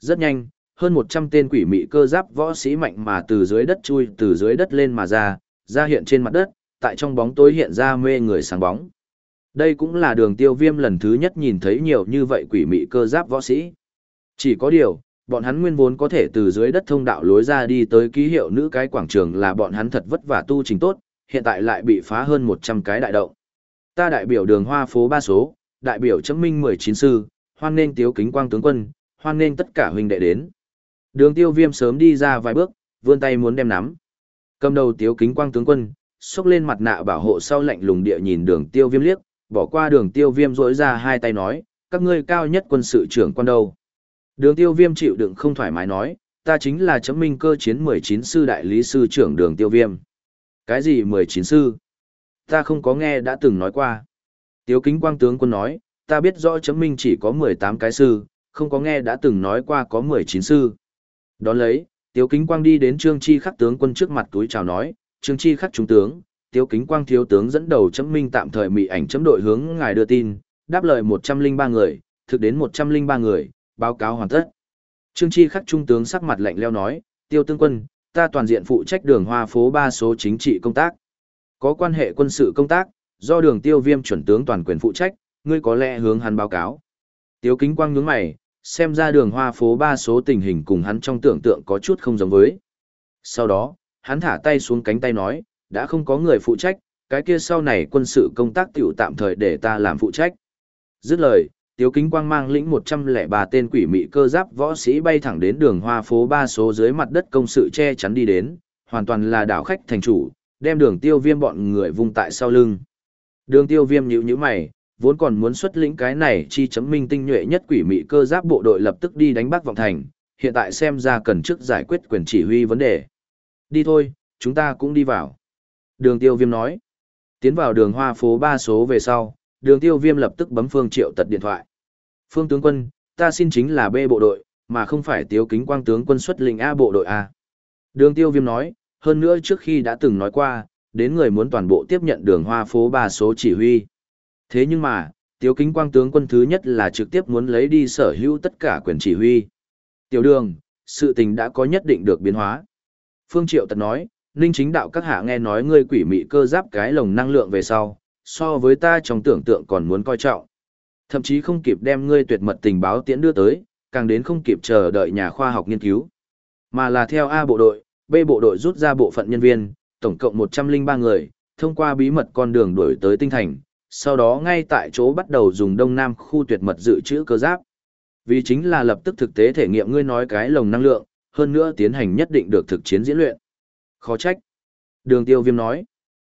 Rất nhanh, hơn 100 tên quỷ mị cơ giáp võ sĩ mạnh mà từ dưới đất chui từ dưới đất lên mà ra, ra hiện trên mặt đất, tại trong bóng tối hiện ra mê người sáng bóng. Đây cũng là đường tiêu viêm lần thứ nhất nhìn thấy nhiều như vậy quỷ mị cơ giáp võ sĩ. Chỉ có điều, bọn hắn nguyên vốn có thể từ dưới đất thông đạo lối ra đi tới ký hiệu nữ cái quảng trường là bọn hắn thật vất vả tu trình tốt, hiện tại lại bị phá hơn 100 cái đại động. Ta đại biểu đường hoa phố ba số, đại biểu chấm minh 19 sư, hoan nên tiếu kính quang tướng quân, hoan nên tất cả huynh đệ đến. Đường tiêu viêm sớm đi ra vài bước, vươn tay muốn đem nắm. Cầm đầu tiếu kính quang tướng quân, xúc lên mặt nạ bảo hộ sau lạnh lùng địa nhìn đường tiêu viêm liếc, bỏ qua đường tiêu viêm rỗi ra hai tay nói, các ngươi cao nhất quân sự trưởng quan đâu. Đường tiêu viêm chịu đựng không thoải mái nói, ta chính là chấm minh cơ chiến 19 sư đại lý sư trưởng đường tiêu viêm. Cái gì 19 sư? Ta không có nghe đã từng nói qua. Tiếu kính quang tướng quân nói, ta biết rõ chấm minh chỉ có 18 cái sư, không có nghe đã từng nói qua có 19 sư. Đón lấy, Tiếu Kính Quang đi đến Trương Chi Khắc tướng quân trước mặt túi chào nói, Trương Chi Khắc trung tướng, Tiếu Kính Quang thiếu tướng dẫn đầu chấm minh tạm thời mị ảnh chấm đội hướng ngài đưa tin, đáp lời 103 người, thực đến 103 người, báo cáo hoàn tất. Trương Chi Khắc trung tướng sắc mặt lạnh leo nói, Tiêu Tương quân, ta toàn diện phụ trách đường hoa phố 3 số chính trị công tác. Có quan hệ quân sự công tác, do đường tiêu viêm chuẩn tướng toàn quyền phụ trách, ngươi có lẽ hướng hắn báo cáo. Tiếu Kính Quang nhướng mày, xem ra đường hoa phố ba số tình hình cùng hắn trong tưởng tượng có chút không giống với. Sau đó, hắn thả tay xuống cánh tay nói, đã không có người phụ trách, cái kia sau này quân sự công tác tiểu tạm thời để ta làm phụ trách. Dứt lời, Tiếu Kính Quang mang lĩnh 103 tên quỷ mị cơ giáp võ sĩ bay thẳng đến đường hoa phố ba số dưới mặt đất công sự che chắn đi đến, hoàn toàn là đảo khách thành chủ, đem đường tiêu viêm bọn người vung tại sau lưng. Đường tiêu viêm nhữ như mày, vốn còn muốn xuất lĩnh cái này chi chấm minh tinh nhuệ nhất quỷ mị cơ giáp bộ đội lập tức đi đánh bác Vọng Thành, hiện tại xem ra cần trước giải quyết quyền chỉ huy vấn đề. Đi thôi, chúng ta cũng đi vào. Đường tiêu viêm nói. Tiến vào đường hoa phố ba số về sau, đường tiêu viêm lập tức bấm phương triệu tật điện thoại. Phương tướng quân, ta xin chính là B bộ đội, mà không phải tiếu kính quang tướng quân xuất lĩnh A bộ đội A. Đường tiêu viêm nói, hơn nữa trước khi đã từng nói qua, đến người muốn toàn bộ tiếp nhận đường hoa phố ba số chỉ huy. Thế nhưng mà, Tiếu Kính Quang tướng quân thứ nhất là trực tiếp muốn lấy đi sở hữu tất cả quyền chỉ huy. Tiểu đường, sự tình đã có nhất định được biến hóa. Phương Triệu Tật nói, Ninh chính đạo các hạ nghe nói ngươi quỷ mị cơ giáp cái lồng năng lượng về sau, so với ta trong tưởng tượng còn muốn coi trọng. Thậm chí không kịp đem ngươi tuyệt mật tình báo tiễn đưa tới, càng đến không kịp chờ đợi nhà khoa học nghiên cứu. Mà là theo A bộ đội, B bộ đội rút ra bộ phận nhân viên, tổng cộng 103 người, thông qua bí mật con đường đuổi tới tinh thành, sau đó ngay tại chỗ bắt đầu dùng đông nam khu tuyệt mật dự trữ cơ giáp. Vì chính là lập tức thực tế thể nghiệm ngươi nói cái lồng năng lượng, hơn nữa tiến hành nhất định được thực chiến diễn luyện. Khó trách. Đường tiêu viêm nói.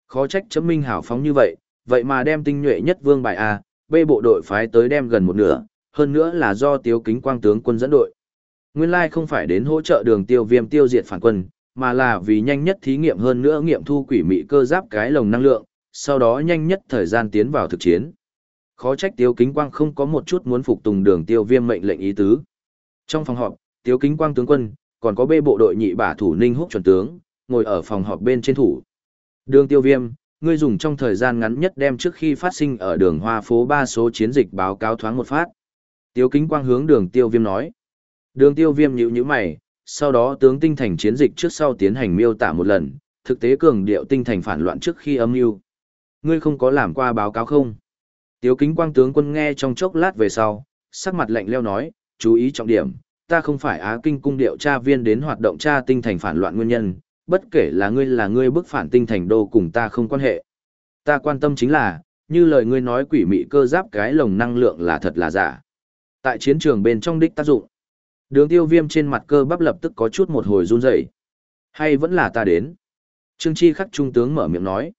Khó trách chấm minh hảo phóng như vậy, vậy mà đem tinh nhuệ nhất vương bài A, B bộ đội phái tới đem gần một nửa, hơn nữa là do Tiếu Kính Quang tướng quân dẫn đội. Nguyên lai không phải đến hỗ trợ đường tiêu viêm tiêu diệt phản quân, mà là vì nhanh nhất thí nghiệm hơn nữa nghiệm thu quỷ mị cơ giáp cái lồng năng lượng, sau đó nhanh nhất thời gian tiến vào thực chiến. Khó trách Tiếu Kính Quang không có một chút muốn phục tùng đường tiêu viêm mệnh lệnh ý tứ. Trong phòng họp, Tiếu Kính Quang tướng quân, còn có bê bộ đội nhị bả thủ Ninh Húc chuẩn tướng, ngồi ở phòng họp bên trên thủ. Đường tiêu viêm, ngươi dùng trong thời gian ngắn nhất đem trước khi phát sinh ở đường hoa phố ba số chiến dịch báo cáo thoáng một phát. Tiếu Kính Quang hướng đường tiêu viêm nói. Đường tiêu viêm nhữ nhữ mày, sau đó tướng tinh thành chiến dịch trước sau tiến hành miêu tả một lần, thực tế cường điệu tinh thành phản loạn trước khi âm mưu. Ngươi không có làm qua báo cáo không? Tiếu kính quang tướng quân nghe trong chốc lát về sau, sắc mặt lạnh leo nói, chú ý trọng điểm, ta không phải Á Kinh cung điệu tra viên đến hoạt động tra tinh thành phản loạn nguyên nhân, bất kể là ngươi là ngươi bức phản tinh thành đô cùng ta không quan hệ. Ta quan tâm chính là, như lời ngươi nói quỷ mị cơ giáp cái lồng năng lượng là thật là giả. Tại chiến trường bên trong đích tác dụng, đường tiêu viêm trên mặt cơ bắp lập tức có chút một hồi run rẩy Hay vẫn là ta đến? Trương Chi khắc trung tướng mở miệng nói.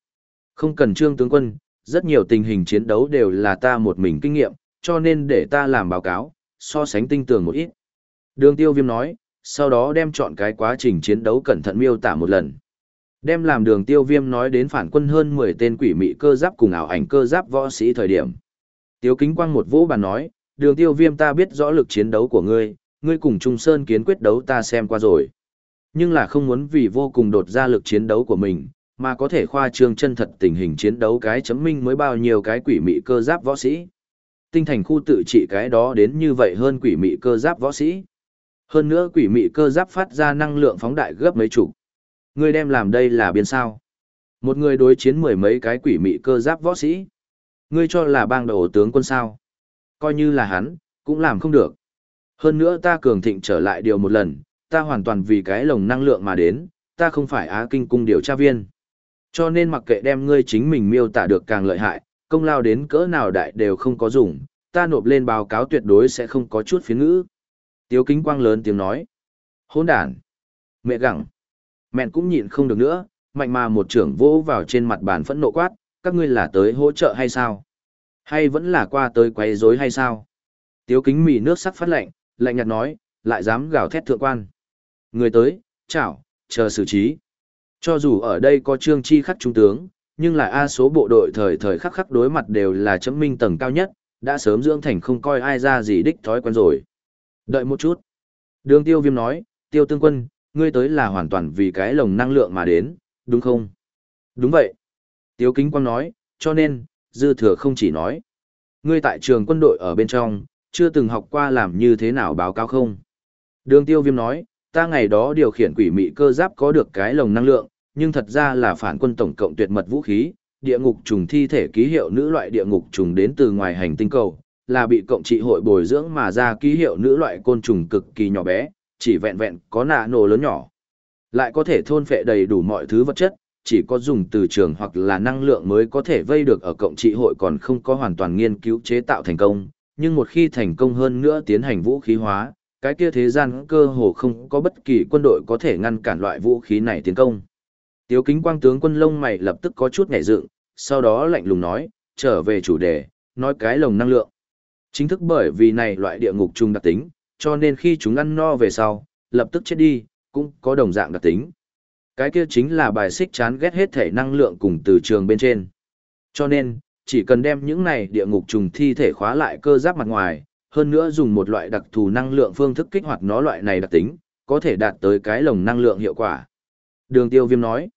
Không cần trương tướng quân, rất nhiều tình hình chiến đấu đều là ta một mình kinh nghiệm, cho nên để ta làm báo cáo, so sánh tinh tường một ít. Đường tiêu viêm nói, sau đó đem chọn cái quá trình chiến đấu cẩn thận miêu tả một lần. Đem làm đường tiêu viêm nói đến phản quân hơn 10 tên quỷ mị cơ giáp cùng ảo ảnh cơ giáp võ sĩ thời điểm. Tiêu kính quang một vũ bàn nói, đường tiêu viêm ta biết rõ lực chiến đấu của ngươi, ngươi cùng Trung Sơn kiến quyết đấu ta xem qua rồi. Nhưng là không muốn vì vô cùng đột ra lực chiến đấu của mình, mà có thể khoa trương chân thật tình hình chiến đấu cái chấm minh mới bao nhiêu cái quỷ mị cơ giáp võ sĩ. Tinh thành khu tự trị cái đó đến như vậy hơn quỷ mị cơ giáp võ sĩ. Hơn nữa quỷ mị cơ giáp phát ra năng lượng phóng đại gấp mấy chục. ngươi đem làm đây là biên sao. Một người đối chiến mười mấy cái quỷ mị cơ giáp võ sĩ. Ngươi cho là bang đầu tướng quân sao. Coi như là hắn, cũng làm không được. Hơn nữa ta cường thịnh trở lại điều một lần, ta hoàn toàn vì cái lồng năng lượng mà đến, ta không phải Á Kinh cung điều tra viên. Cho nên mặc kệ đem ngươi chính mình miêu tả được càng lợi hại, công lao đến cỡ nào đại đều không có dùng, ta nộp lên báo cáo tuyệt đối sẽ không có chút phiến ngữ. Tiếu kính quang lớn tiếng nói. Hôn đàn. Mẹ gặng. Mẹn cũng nhịn không được nữa, mạnh mà một trưởng vỗ vào trên mặt bàn phẫn nộ quát, các ngươi là tới hỗ trợ hay sao? Hay vẫn là qua tới quấy rối hay sao? Tiếu kính mì nước sắc phát lạnh, lạnh nhạt nói, lại dám gào thét thượng quan. Người tới, chào, chờ xử trí. Cho dù ở đây có trương chi khắc trung tướng, nhưng là A số bộ đội thời thời khắc khắc đối mặt đều là chấm minh tầng cao nhất, đã sớm dưỡng thành không coi ai ra gì đích thói quen rồi. Đợi một chút. Đường tiêu viêm nói, tiêu tương quân, ngươi tới là hoàn toàn vì cái lồng năng lượng mà đến, đúng không? Đúng vậy. Tiêu kính quang nói, cho nên, dư thừa không chỉ nói. Ngươi tại trường quân đội ở bên trong, chưa từng học qua làm như thế nào báo cáo không? Đường tiêu viêm nói, ta ngày đó điều khiển quỷ mị cơ giáp có được cái lồng năng lượng, nhưng thật ra là phản quân tổng cộng tuyệt mật vũ khí, địa ngục trùng thi thể ký hiệu nữ loại địa ngục trùng đến từ ngoài hành tinh cầu, là bị cộng trị hội bồi dưỡng mà ra ký hiệu nữ loại côn trùng cực kỳ nhỏ bé, chỉ vẹn vẹn có nạ nổ lớn nhỏ. Lại có thể thôn phệ đầy đủ mọi thứ vật chất, chỉ có dùng từ trường hoặc là năng lượng mới có thể vây được ở cộng trị hội còn không có hoàn toàn nghiên cứu chế tạo thành công, nhưng một khi thành công hơn nữa tiến hành vũ khí hóa, cái kia thế gian cơ hồ không có bất kỳ quân đội có thể ngăn cản loại vũ khí này tiến công. Tiếu kính quang tướng quân lông mày lập tức có chút nhảy dựng, sau đó lạnh lùng nói, trở về chủ đề, nói cái lồng năng lượng. Chính thức bởi vì này loại địa ngục chung đặc tính, cho nên khi chúng ăn no về sau, lập tức chết đi, cũng có đồng dạng đặc tính. Cái kia chính là bài xích chán ghét hết thể năng lượng cùng từ trường bên trên. Cho nên, chỉ cần đem những này địa ngục trùng thi thể khóa lại cơ giáp mặt ngoài, hơn nữa dùng một loại đặc thù năng lượng phương thức kích hoạt nó loại này đặc tính, có thể đạt tới cái lồng năng lượng hiệu quả. Đường tiêu viêm nói,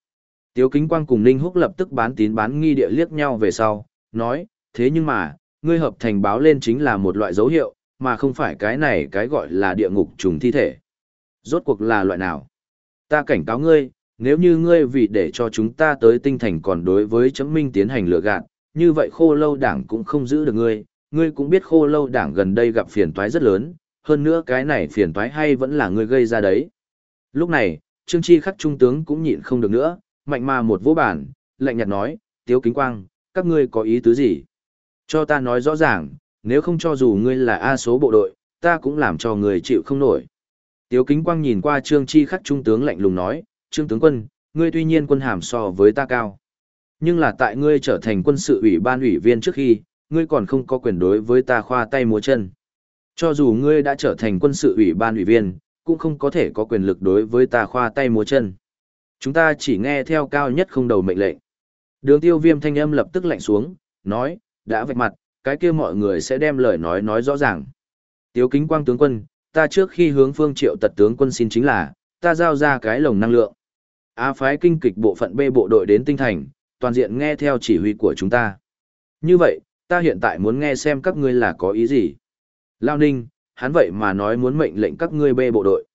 Tiếu Kính Quang cùng Ninh Húc lập tức bán tín bán nghi địa liếc nhau về sau, nói, thế nhưng mà, ngươi hợp thành báo lên chính là một loại dấu hiệu, mà không phải cái này cái gọi là địa ngục trùng thi thể. Rốt cuộc là loại nào? Ta cảnh cáo ngươi, nếu như ngươi vì để cho chúng ta tới tinh thành còn đối với chấm minh tiến hành lừa gạt, như vậy khô lâu đảng cũng không giữ được ngươi, ngươi cũng biết khô lâu đảng gần đây gặp phiền toái rất lớn, hơn nữa cái này phiền toái hay vẫn là ngươi gây ra đấy. Lúc này, Trương Chi khắc trung tướng cũng nhịn không được nữa, mạnh mà một vô bản, lạnh nhạt nói, Tiếu Kính Quang, các ngươi có ý tứ gì? Cho ta nói rõ ràng, nếu không cho dù ngươi là A số bộ đội, ta cũng làm cho người chịu không nổi. Tiếu Kính Quang nhìn qua Trương Chi khắc trung tướng lạnh lùng nói, Trương tướng quân, ngươi tuy nhiên quân hàm so với ta cao. Nhưng là tại ngươi trở thành quân sự ủy ban ủy viên trước khi, ngươi còn không có quyền đối với ta khoa tay múa chân. Cho dù ngươi đã trở thành quân sự ủy ban ủy viên, cũng không có thể có quyền lực đối với ta khoa tay múa chân. Chúng ta chỉ nghe theo cao nhất không đầu mệnh lệnh. Đường tiêu viêm thanh âm lập tức lạnh xuống, nói, đã vạch mặt, cái kia mọi người sẽ đem lời nói nói rõ ràng. Tiếu kính quang tướng quân, ta trước khi hướng phương triệu tật tướng quân xin chính là, ta giao ra cái lồng năng lượng. Á phái kinh kịch bộ phận B bộ đội đến tinh thành, toàn diện nghe theo chỉ huy của chúng ta. Như vậy, ta hiện tại muốn nghe xem các ngươi là có ý gì. Lao ninh, hắn vậy mà nói muốn mệnh lệnh các ngươi B bộ đội.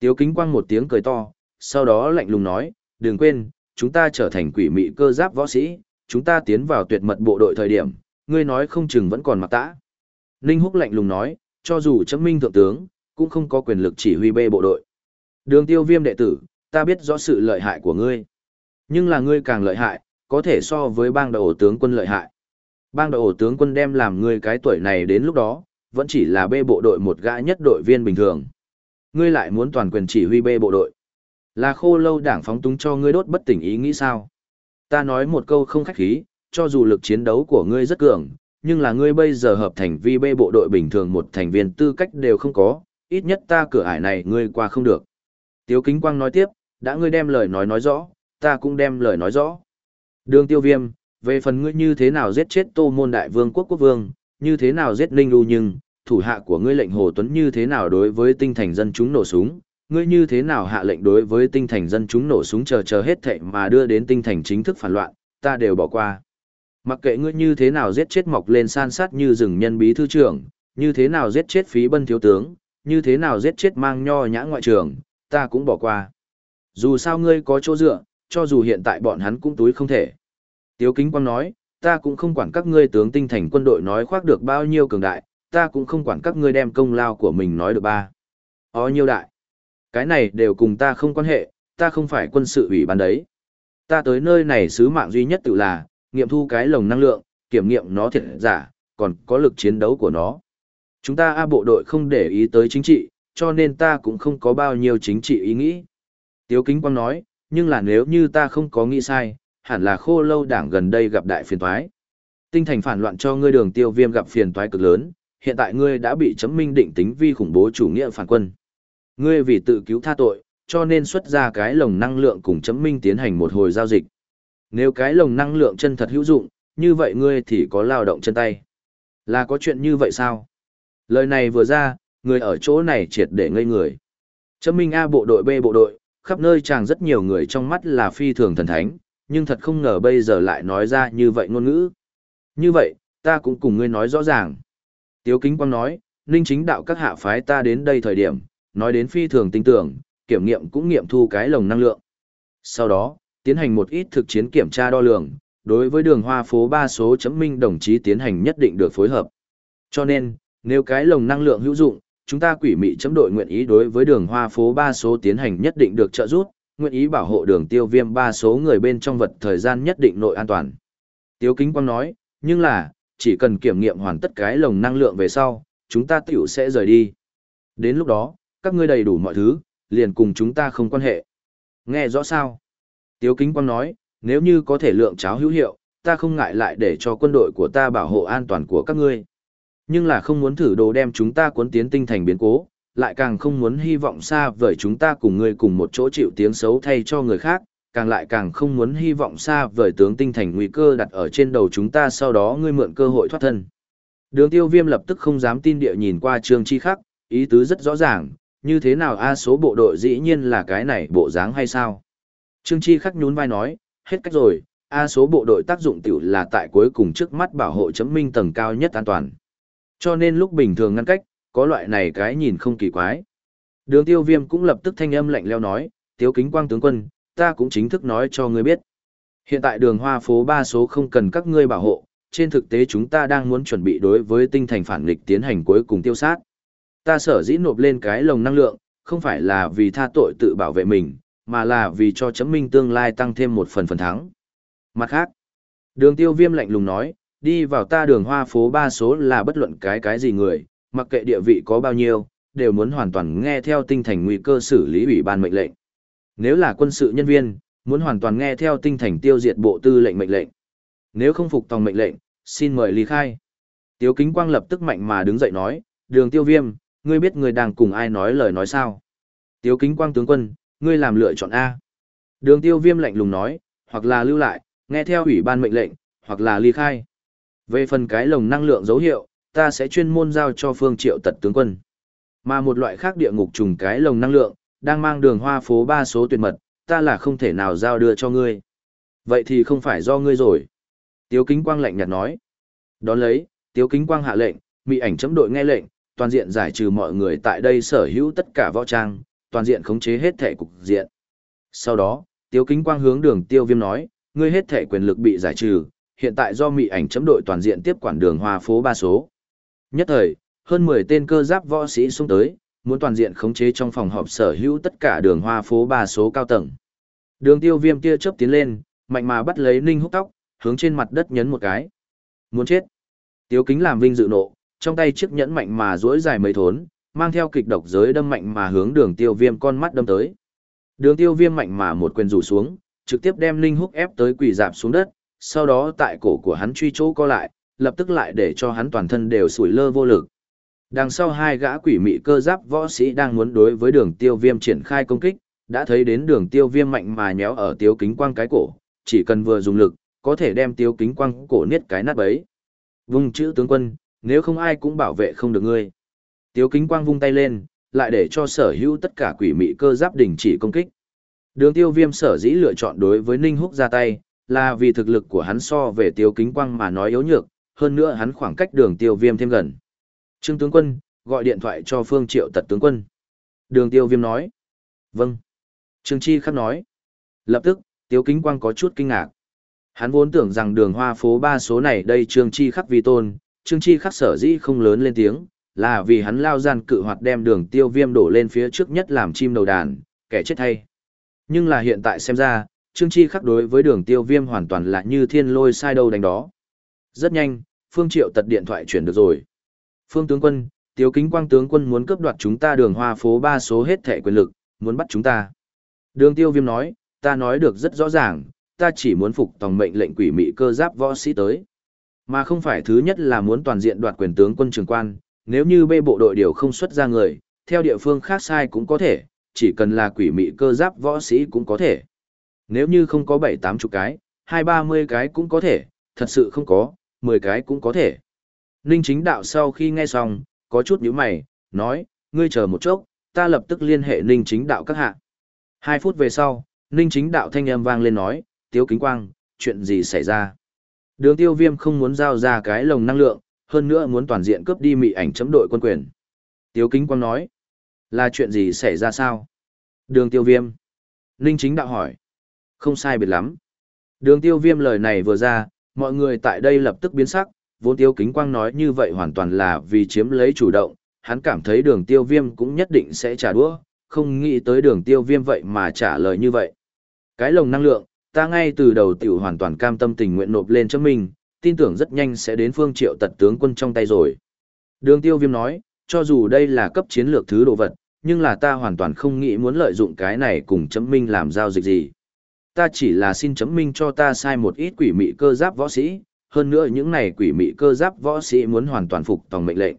Tiếu kính quang một tiếng cười to, sau đó lạnh lùng nói, đừng quên, chúng ta trở thành quỷ mị cơ giáp võ sĩ, chúng ta tiến vào tuyệt mật bộ đội thời điểm, ngươi nói không chừng vẫn còn mặc tã. Ninh Húc lạnh lùng nói, cho dù chấm minh thượng tướng, cũng không có quyền lực chỉ huy bê bộ đội. Đường tiêu viêm đệ tử, ta biết rõ sự lợi hại của ngươi. Nhưng là ngươi càng lợi hại, có thể so với bang đội ổ tướng quân lợi hại. Bang đội ổ tướng quân đem làm ngươi cái tuổi này đến lúc đó, vẫn chỉ là bê bộ đội một gã nhất đội viên bình thường. Ngươi lại muốn toàn quyền chỉ huy bê bộ đội. Là khô lâu đảng phóng túng cho ngươi đốt bất tỉnh ý nghĩ sao? Ta nói một câu không khách khí, cho dù lực chiến đấu của ngươi rất cường, nhưng là ngươi bây giờ hợp thành vi bê bộ đội bình thường một thành viên tư cách đều không có, ít nhất ta cửa ải này ngươi qua không được. Tiếu Kính Quang nói tiếp, đã ngươi đem lời nói nói rõ, ta cũng đem lời nói rõ. Đường tiêu viêm, về phần ngươi như thế nào giết chết tô môn đại vương quốc quốc vương, như thế nào giết ninh lưu nhưng, thủ hạ của ngươi lệnh Hồ Tuấn như thế nào đối với tinh thành dân chúng nổ súng, ngươi như thế nào hạ lệnh đối với tinh thành dân chúng nổ súng chờ chờ hết thệ mà đưa đến tinh thành chính thức phản loạn, ta đều bỏ qua. Mặc kệ ngươi như thế nào giết chết mọc lên san sát như rừng nhân bí thư trưởng, như thế nào giết chết phí bân thiếu tướng, như thế nào giết chết mang nho nhã ngoại trưởng, ta cũng bỏ qua. Dù sao ngươi có chỗ dựa, cho dù hiện tại bọn hắn cũng túi không thể. Tiếu Kính Quang nói, ta cũng không quản các ngươi tướng tinh thành quân đội nói khoác được bao nhiêu cường đại, ta cũng không quản các ngươi đem công lao của mình nói được ba. Ó nhiêu đại. Cái này đều cùng ta không quan hệ, ta không phải quân sự ủy ban đấy. Ta tới nơi này sứ mạng duy nhất tự là, nghiệm thu cái lồng năng lượng, kiểm nghiệm nó thiệt giả, còn có lực chiến đấu của nó. Chúng ta A bộ đội không để ý tới chính trị, cho nên ta cũng không có bao nhiêu chính trị ý nghĩ. Tiếu Kính Quang nói, nhưng là nếu như ta không có nghĩ sai, hẳn là khô lâu đảng gần đây gặp đại phiền toái. Tinh thành phản loạn cho ngươi đường tiêu viêm gặp phiền toái cực lớn, hiện tại ngươi đã bị chấm minh định tính vi khủng bố chủ nghĩa phản quân. Ngươi vì tự cứu tha tội, cho nên xuất ra cái lồng năng lượng cùng chấm minh tiến hành một hồi giao dịch. Nếu cái lồng năng lượng chân thật hữu dụng, như vậy ngươi thì có lao động chân tay. Là có chuyện như vậy sao? Lời này vừa ra, người ở chỗ này triệt để ngây người. Chấm minh A bộ đội B bộ đội, khắp nơi chàng rất nhiều người trong mắt là phi thường thần thánh, nhưng thật không ngờ bây giờ lại nói ra như vậy ngôn ngữ. Như vậy, ta cũng cùng ngươi nói rõ ràng. Tiếu Kính Quang nói, Ninh chính đạo các hạ phái ta đến đây thời điểm, nói đến phi thường tinh tưởng, kiểm nghiệm cũng nghiệm thu cái lồng năng lượng. Sau đó, tiến hành một ít thực chiến kiểm tra đo lường, đối với đường hoa phố ba số chấm minh đồng chí tiến hành nhất định được phối hợp. Cho nên, nếu cái lồng năng lượng hữu dụng, chúng ta quỷ mị chấm đội nguyện ý đối với đường hoa phố ba số tiến hành nhất định được trợ giúp, nguyện ý bảo hộ đường tiêu viêm ba số người bên trong vật thời gian nhất định nội an toàn. tiếu Kính Quang nói, nhưng là, chỉ cần kiểm nghiệm hoàn tất cái lồng năng lượng về sau, chúng ta tiểu sẽ rời đi. Đến lúc đó, các ngươi đầy đủ mọi thứ, liền cùng chúng ta không quan hệ. Nghe rõ sao? Tiếu Kính Quang nói, nếu như có thể lượng cháo hữu hiệu, ta không ngại lại để cho quân đội của ta bảo hộ an toàn của các ngươi. Nhưng là không muốn thử đồ đem chúng ta cuốn tiến tinh thành biến cố, lại càng không muốn hy vọng xa vời chúng ta cùng ngươi cùng một chỗ chịu tiếng xấu thay cho người khác, càng lại càng không muốn hy vọng xa vời tướng tinh thành nguy cơ đặt ở trên đầu chúng ta sau đó ngươi mượn cơ hội thoát thân. Đường tiêu viêm lập tức không dám tin địa nhìn qua trương chi khắc, ý tứ rất rõ ràng, như thế nào A số bộ đội dĩ nhiên là cái này bộ dáng hay sao? Trương Chi khắc nhún vai nói, hết cách rồi, A số bộ đội tác dụng tiểu là tại cuối cùng trước mắt bảo hộ chấm minh tầng cao nhất an toàn. Cho nên lúc bình thường ngăn cách, có loại này cái nhìn không kỳ quái. Đường tiêu viêm cũng lập tức thanh âm lạnh leo nói, tiếu kính quang tướng quân, ta cũng chính thức nói cho ngươi biết. Hiện tại đường hoa phố ba số không cần các ngươi bảo hộ, trên thực tế chúng ta đang muốn chuẩn bị đối với tinh thành phản nghịch tiến hành cuối cùng tiêu sát. Ta sở dĩ nộp lên cái lồng năng lượng, không phải là vì tha tội tự bảo vệ mình, mà là vì cho chấm minh tương lai tăng thêm một phần phần thắng. Mặt khác, đường tiêu viêm lạnh lùng nói, đi vào ta đường hoa phố ba số là bất luận cái cái gì người, mặc kệ địa vị có bao nhiêu, đều muốn hoàn toàn nghe theo tinh thành nguy cơ xử lý ủy ban mệnh lệnh. Nếu là quân sự nhân viên, muốn hoàn toàn nghe theo tinh thành tiêu diệt bộ tư lệnh mệnh lệnh. Nếu không phục tòng mệnh lệnh, xin mời ly khai. Tiếu kính quang lập tức mạnh mà đứng dậy nói, đường tiêu viêm, ngươi biết ngươi đang cùng ai nói lời nói sao? Tiếu kính quang tướng quân, ngươi làm lựa chọn A. Đường tiêu viêm lạnh lùng nói, hoặc là lưu lại, nghe theo ủy ban mệnh lệnh, hoặc là ly khai. Về phần cái lồng năng lượng dấu hiệu, ta sẽ chuyên môn giao cho phương triệu tật tướng quân. Mà một loại khác địa ngục trùng cái lồng năng lượng, đang mang đường hoa phố ba số tuyệt mật, ta là không thể nào giao đưa cho ngươi. Vậy thì không phải do ngươi rồi. Tiếu kính quang lạnh nhạt nói. Đón lấy, tiếu kính quang hạ lệnh, mỹ ảnh chấm đội nghe lệnh, toàn diện giải trừ mọi người tại đây sở hữu tất cả võ trang, toàn diện khống chế hết thể cục diện. Sau đó, tiếu kính quang hướng đường tiêu viêm nói, ngươi hết thể quyền lực bị giải trừ, hiện tại do Mị ảnh chấm đội toàn diện tiếp quản đường hoa phố ba số. Nhất thời, hơn 10 tên cơ giáp võ sĩ xung tới, muốn toàn diện khống chế trong phòng họp sở hữu tất cả đường hoa phố ba số cao tầng. Đường tiêu viêm tia chớp tiến lên, mạnh mà bắt lấy ninh Húc tóc, hướng trên mặt đất nhấn một cái. Muốn chết. Tiếu kính làm vinh dự nộ, trong tay chiếc nhẫn mạnh mà duỗi dài mấy thốn, mang theo kịch độc giới đâm mạnh mà hướng đường tiêu viêm con mắt đâm tới. Đường tiêu viêm mạnh mà một quyền rủ xuống, trực tiếp đem Linh Húc ép tới quỳ dạp xuống đất, sau đó tại cổ của hắn truy chỗ co lại, lập tức lại để cho hắn toàn thân đều sủi lơ vô lực. Đằng sau hai gã quỷ mị cơ giáp võ sĩ đang muốn đối với đường tiêu viêm triển khai công kích, đã thấy đến đường tiêu viêm mạnh mà nhéo ở tiêu kính quang cái cổ, chỉ cần vừa dùng lực, có thể đem tiêu kính quang cổ niết cái nát bấy. Vung chữ tướng quân, nếu không ai cũng bảo vệ không được ngươi. Tiêu kính quang vung tay lên, lại để cho sở hữu tất cả quỷ mị cơ giáp đình chỉ công kích. Đường tiêu viêm sở dĩ lựa chọn đối với Ninh Húc ra tay, là vì thực lực của hắn so về tiêu kính quang mà nói yếu nhược, hơn nữa hắn khoảng cách đường tiêu viêm thêm gần. Trương tướng quân, gọi điện thoại cho Phương Triệu tật tướng quân. Đường tiêu viêm nói. Vâng. Trương Chi khắc nói. Lập tức, tiêu kính quang có chút kinh ngạc. Hắn vốn tưởng rằng đường hoa phố ba số này đây Trương Chi khắc vi tôn, Trương Chi khắc sở dĩ không lớn lên tiếng, là vì hắn lao gian cự hoạt đem đường tiêu viêm đổ lên phía trước nhất làm chim đầu đàn, kẻ chết thay. Nhưng là hiện tại xem ra, Trương Chi khắc đối với đường tiêu viêm hoàn toàn là như thiên lôi sai đâu đánh đó. Rất nhanh, Phương Triệu tật điện thoại chuyển được rồi. Phương tướng quân, Tiếu Kính Quang tướng quân muốn cướp đoạt chúng ta đường hoa phố ba số hết thẻ quyền lực, muốn bắt chúng ta. Đường tiêu viêm nói, ta nói được rất rõ ràng, ta chỉ muốn phục tòng mệnh lệnh quỷ mị cơ giáp võ sĩ tới. Mà không phải thứ nhất là muốn toàn diện đoạt quyền tướng quân trường quan, nếu như bê bộ đội điều không xuất ra người, theo địa phương khác sai cũng có thể, chỉ cần là quỷ mị cơ giáp võ sĩ cũng có thể. Nếu như không có bảy tám chục cái, hai ba mươi cái cũng có thể, thật sự không có, mười cái cũng có thể. Ninh chính đạo sau khi nghe xong, có chút nhíu mày, nói, ngươi chờ một chốc, ta lập tức liên hệ ninh chính đạo các hạ. Hai phút về sau, ninh chính đạo thanh âm vang lên nói, tiếu kính quang, chuyện gì xảy ra? Đường tiêu viêm không muốn giao ra cái lồng năng lượng, hơn nữa muốn toàn diện cướp đi mị ảnh chấm đội quân quyền. Tiếu kính quang nói, là chuyện gì xảy ra sao? Đường tiêu viêm. Ninh chính đạo hỏi. Không sai biệt lắm. Đường tiêu viêm lời này vừa ra, mọi người tại đây lập tức biến sắc, vốn tiêu kính quang nói như vậy hoàn toàn là vì chiếm lấy chủ động, hắn cảm thấy đường tiêu viêm cũng nhất định sẽ trả đũa, không nghĩ tới đường tiêu viêm vậy mà trả lời như vậy. Cái lồng năng lượng, ta ngay từ đầu tiểu hoàn toàn cam tâm tình nguyện nộp lên cho mình, tin tưởng rất nhanh sẽ đến phương triệu tật tướng quân trong tay rồi. Đường tiêu viêm nói, cho dù đây là cấp chiến lược thứ đồ vật, nhưng là ta hoàn toàn không nghĩ muốn lợi dụng cái này cùng chấm minh làm giao dịch gì. Ta chỉ là xin chấm minh cho ta sai một ít quỷ mị cơ giáp võ sĩ, hơn nữa những này quỷ mị cơ giáp võ sĩ muốn hoàn toàn phục tòng mệnh lệnh.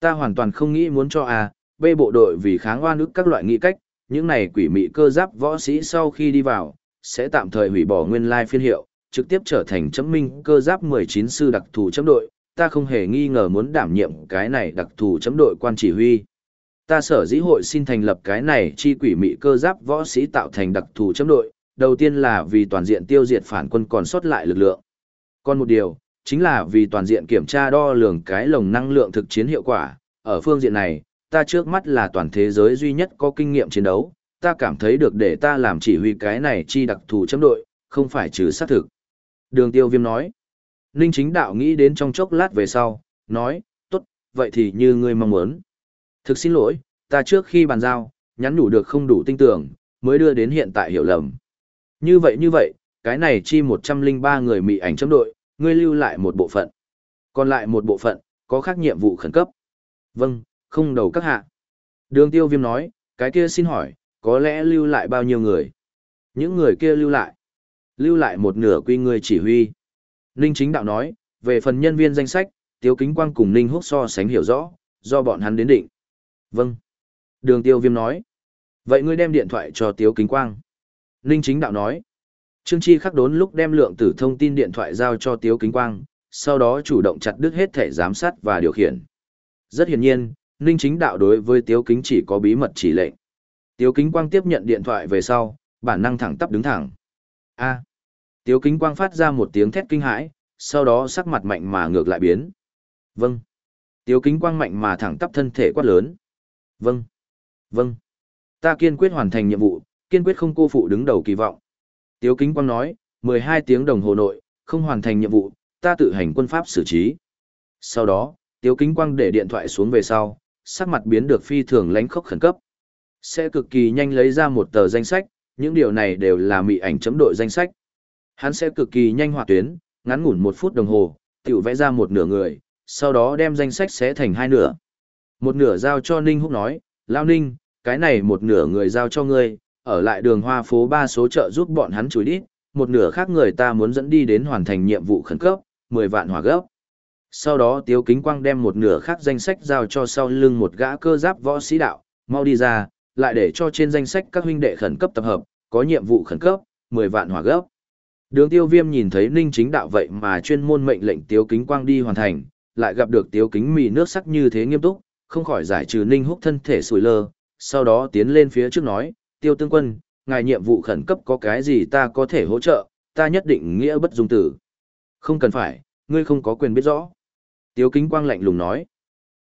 Ta hoàn toàn không nghĩ muốn cho A, B bộ đội vì kháng oan ức các loại nghị cách, những này quỷ mị cơ giáp võ sĩ sau khi đi vào, sẽ tạm thời hủy bỏ nguyên lai phiên hiệu, trực tiếp trở thành chấm minh cơ giáp 19 sư đặc thù chấm đội, ta không hề nghi ngờ muốn đảm nhiệm cái này đặc thù chấm đội quan chỉ huy. Ta sở dĩ hội xin thành lập cái này chi quỷ mị cơ giáp võ sĩ tạo thành đặc thù chấm đội, đầu tiên là vì toàn diện tiêu diệt phản quân còn sót lại lực lượng. Còn một điều, chính là vì toàn diện kiểm tra đo lường cái lồng năng lượng thực chiến hiệu quả, ở phương diện này, ta trước mắt là toàn thế giới duy nhất có kinh nghiệm chiến đấu, ta cảm thấy được để ta làm chỉ huy cái này chi đặc thù chấm đội, không phải trừ xác thực. Đường tiêu viêm nói. Ninh chính đạo nghĩ đến trong chốc lát về sau, nói, tốt, vậy thì như ngươi mong muốn. Thực xin lỗi, ta trước khi bàn giao, nhắn đủ được không đủ tinh tưởng, mới đưa đến hiện tại hiểu lầm. Như vậy như vậy, cái này chi 103 người mị ảnh chấm đội, ngươi lưu lại một bộ phận. Còn lại một bộ phận, có khác nhiệm vụ khẩn cấp. Vâng, không đầu các hạ. Đường tiêu viêm nói, cái kia xin hỏi, có lẽ lưu lại bao nhiêu người? Những người kia lưu lại. Lưu lại một nửa quy người chỉ huy. Ninh chính đạo nói, về phần nhân viên danh sách, Tiếu Kính Quang cùng Ninh Húc so sánh hiểu rõ, do bọn hắn đến định. Vâng. Đường tiêu viêm nói. Vậy ngươi đem điện thoại cho Tiếu Kính Quang. Ninh chính đạo nói. Trương Chi khắc đốn lúc đem lượng tử thông tin điện thoại giao cho Tiếu Kính Quang, sau đó chủ động chặt đứt hết thể giám sát và điều khiển. Rất hiển nhiên, Ninh chính đạo đối với Tiếu Kính chỉ có bí mật chỉ lệnh. Tiếu Kính Quang tiếp nhận điện thoại về sau, bản năng thẳng tắp đứng thẳng. A. Tiếu Kính Quang phát ra một tiếng thét kinh hãi, sau đó sắc mặt mạnh mà ngược lại biến. Vâng. Tiếu Kính Quang mạnh mà thẳng tắp thân thể quát lớn. Vâng. Vâng. Ta kiên quyết hoàn thành nhiệm vụ, kiên quyết không cô phụ đứng đầu kỳ vọng. Tiếu Kính Quang nói, 12 tiếng đồng hồ nội, không hoàn thành nhiệm vụ, ta tự hành quân pháp xử trí. Sau đó, Tiếu Kính Quang để điện thoại xuống về sau, sắc mặt biến được phi thường lánh khốc khẩn cấp. Sẽ cực kỳ nhanh lấy ra một tờ danh sách, những điều này đều là mị ảnh chấm đội danh sách. Hắn sẽ cực kỳ nhanh hoạt tuyến, ngắn ngủn một phút đồng hồ, tự vẽ ra một nửa người, sau đó đem danh sách xé thành hai nửa. Một nửa giao cho Ninh Húc nói, Lao Ninh, cái này một nửa người giao cho ngươi, ở lại đường hoa phố ba số chợ giúp bọn hắn chùi đít, một nửa khác người ta muốn dẫn đi đến hoàn thành nhiệm vụ khẩn cấp, 10 vạn hỏa gấp. Sau đó Tiếu Kính Quang đem một nửa khác danh sách giao cho sau lưng một gã cơ giáp võ sĩ đạo, mau đi ra, lại để cho trên danh sách các huynh đệ khẩn cấp tập hợp, có nhiệm vụ khẩn cấp, 10 vạn hỏa gấp. Đường tiêu viêm nhìn thấy ninh chính đạo vậy mà chuyên môn mệnh lệnh Tiếu Kính Quang đi hoàn thành, lại gặp được Tiếu Kính mì nước sắc như thế nghiêm túc, không khỏi giải trừ ninh húc thân thể sùi lơ, sau đó tiến lên phía trước nói, Tiêu Tương Quân, ngài nhiệm vụ khẩn cấp có cái gì ta có thể hỗ trợ, ta nhất định nghĩa bất dung tử. Không cần phải, ngươi không có quyền biết rõ. Tiếu Kính Quang lạnh lùng nói.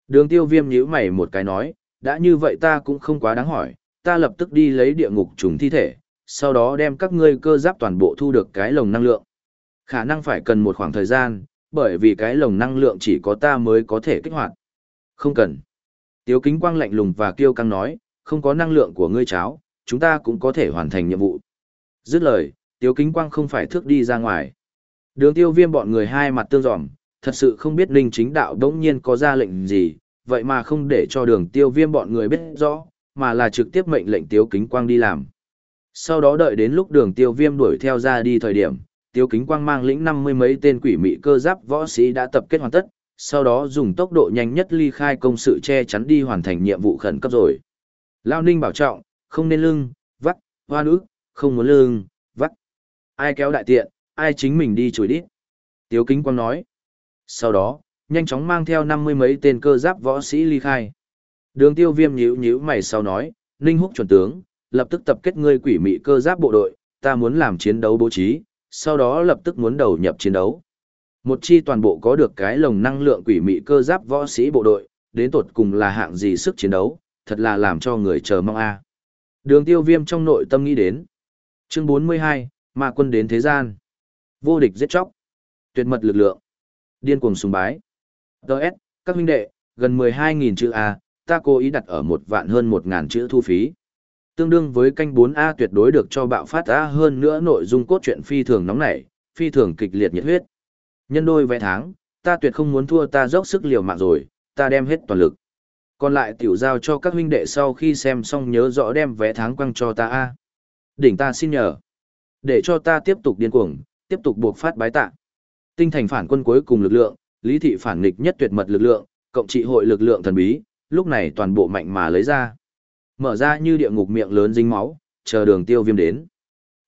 Đường tiêu viêm nhíu mày một cái nói, đã như vậy ta cũng không quá đáng hỏi, ta lập tức đi lấy địa ngục trùng thi thể, sau đó đem các ngươi cơ giáp toàn bộ thu được cái lồng năng lượng. Khả năng phải cần một khoảng thời gian, bởi vì cái lồng năng lượng chỉ có ta mới có thể kích hoạt. Không cần. Tiếu kính quang lạnh lùng và kêu căng nói, không có năng lượng của ngươi cháo, chúng ta cũng có thể hoàn thành nhiệm vụ. Dứt lời, tiếu kính quang không phải thước đi ra ngoài. Đường tiêu viêm bọn người hai mặt tương dòm, thật sự không biết ninh chính đạo đống nhiên có ra lệnh gì, vậy mà không để cho đường tiêu viêm bọn người biết rõ, mà là trực tiếp mệnh lệnh tiếu kính quang đi làm. Sau đó đợi đến lúc đường tiêu viêm đuổi theo ra đi thời điểm, tiêu kính quang mang lĩnh năm mươi mấy tên quỷ mị cơ giáp võ sĩ đã tập kết hoàn tất, sau đó dùng tốc độ nhanh nhất ly khai công sự che chắn đi hoàn thành nhiệm vụ khẩn cấp rồi. Lao ninh bảo trọng, không nên lưng, vắt, hoa nữ, không muốn lưng, vắt. Ai kéo đại tiện, ai chính mình đi chùi đi Tiếu kính quang nói. Sau đó, nhanh chóng mang theo năm mươi mấy tên cơ giáp võ sĩ ly khai. Đường tiêu viêm nhíu nhíu mày sau nói, Ninh Húc chuẩn tướng, lập tức tập kết ngươi quỷ mị cơ giáp bộ đội, ta muốn làm chiến đấu bố trí, sau đó lập tức muốn đầu nhập chiến đấu. Một chi toàn bộ có được cái lồng năng lượng quỷ mị cơ giáp võ sĩ bộ đội, đến tột cùng là hạng gì sức chiến đấu, thật là làm cho người chờ mong a. Đường tiêu viêm trong nội tâm nghĩ đến. Chương 42, Ma quân đến thế gian. Vô địch giết chóc. Tuyệt mật lực lượng. Điên cuồng sùng bái. Đợt, các huynh đệ, gần 12.000 chữ A, ta cố ý đặt ở một vạn hơn 1.000 chữ thu phí. Tương đương với canh 4A tuyệt đối được cho bạo phát A hơn nữa nội dung cốt truyện phi thường nóng nảy, phi thường kịch liệt nhiệt huyết. Nhân đôi vẽ tháng, ta tuyệt không muốn thua ta dốc sức liều mạng rồi, ta đem hết toàn lực. Còn lại tiểu giao cho các huynh đệ sau khi xem xong nhớ rõ đem vé tháng quăng cho ta A. Đỉnh ta xin nhờ. Để cho ta tiếp tục điên cuồng, tiếp tục buộc phát bái tạ. Tinh thành phản quân cuối cùng lực lượng, lý thị phản nghịch nhất tuyệt mật lực lượng, cộng trị hội lực lượng thần bí, lúc này toàn bộ mạnh mà lấy ra. Mở ra như địa ngục miệng lớn dính máu, chờ đường tiêu viêm đến.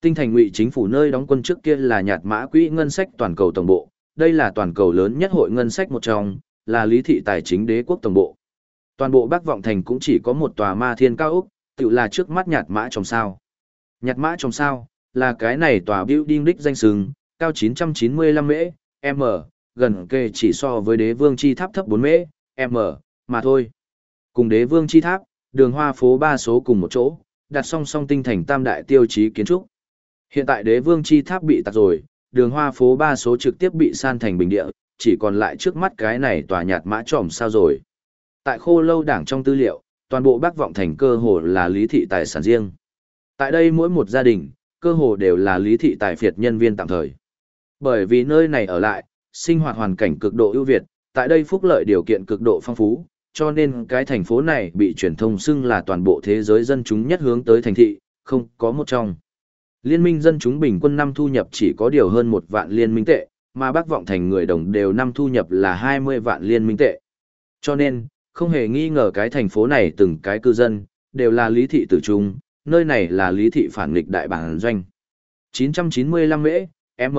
Tinh thành ngụy chính phủ nơi đóng quân trước kia là nhạt mã quỹ ngân sách toàn cầu tổng bộ, đây là toàn cầu lớn nhất hội ngân sách một trong, là lý thị tài chính đế quốc tổng bộ. Toàn bộ Bắc Vọng Thành cũng chỉ có một tòa ma thiên cao ốc, tự là trước mắt nhạt mã trong sao. Nhạt mã trong sao, là cái này tòa building đích danh sừng, cao 995 mễ, m, gần kề chỉ so với đế vương chi tháp thấp 4 mễ, m, mà thôi. Cùng đế vương chi tháp, đường hoa phố ba số cùng một chỗ, đặt song song tinh thành tam đại tiêu chí kiến trúc. Hiện tại đế vương chi tháp bị tạc rồi, đường hoa phố ba số trực tiếp bị san thành bình địa, chỉ còn lại trước mắt cái này tòa nhạt mã tròm sao rồi. Tại khô lâu đảng trong tư liệu, toàn bộ bác vọng thành cơ hồ là lý thị tài sản riêng. Tại đây mỗi một gia đình, cơ hồ đều là lý thị tài phiệt nhân viên tạm thời. Bởi vì nơi này ở lại, sinh hoạt hoàn cảnh cực độ ưu việt, tại đây phúc lợi điều kiện cực độ phong phú, cho nên cái thành phố này bị truyền thông xưng là toàn bộ thế giới dân chúng nhất hướng tới thành thị, không có một trong. Liên minh dân chúng bình quân năm thu nhập chỉ có điều hơn một vạn liên minh tệ, mà bác vọng thành người đồng đều năm thu nhập là 20 vạn liên minh tệ. Cho nên, không hề nghi ngờ cái thành phố này từng cái cư dân, đều là lý thị tử trung, nơi này là lý thị phản nghịch đại bản doanh. 995 mễ, M,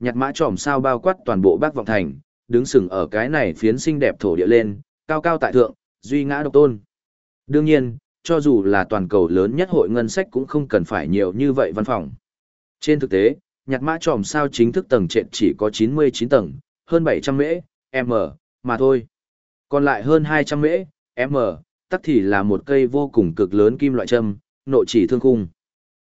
nhặt mã tròm sao bao quát toàn bộ bác vọng thành, đứng sừng ở cái này phiến xinh đẹp thổ địa lên, cao cao tại thượng, duy ngã độc tôn. Đương nhiên, cho dù là toàn cầu lớn nhất hội ngân sách cũng không cần phải nhiều như vậy văn phòng. Trên thực tế, nhạc mã tròm sao chính thức tầng trệt chỉ có 99 tầng, hơn 700 mễ, m, mà thôi. Còn lại hơn 200 mễ, m, tắc thì là một cây vô cùng cực lớn kim loại châm, nội chỉ thương khung.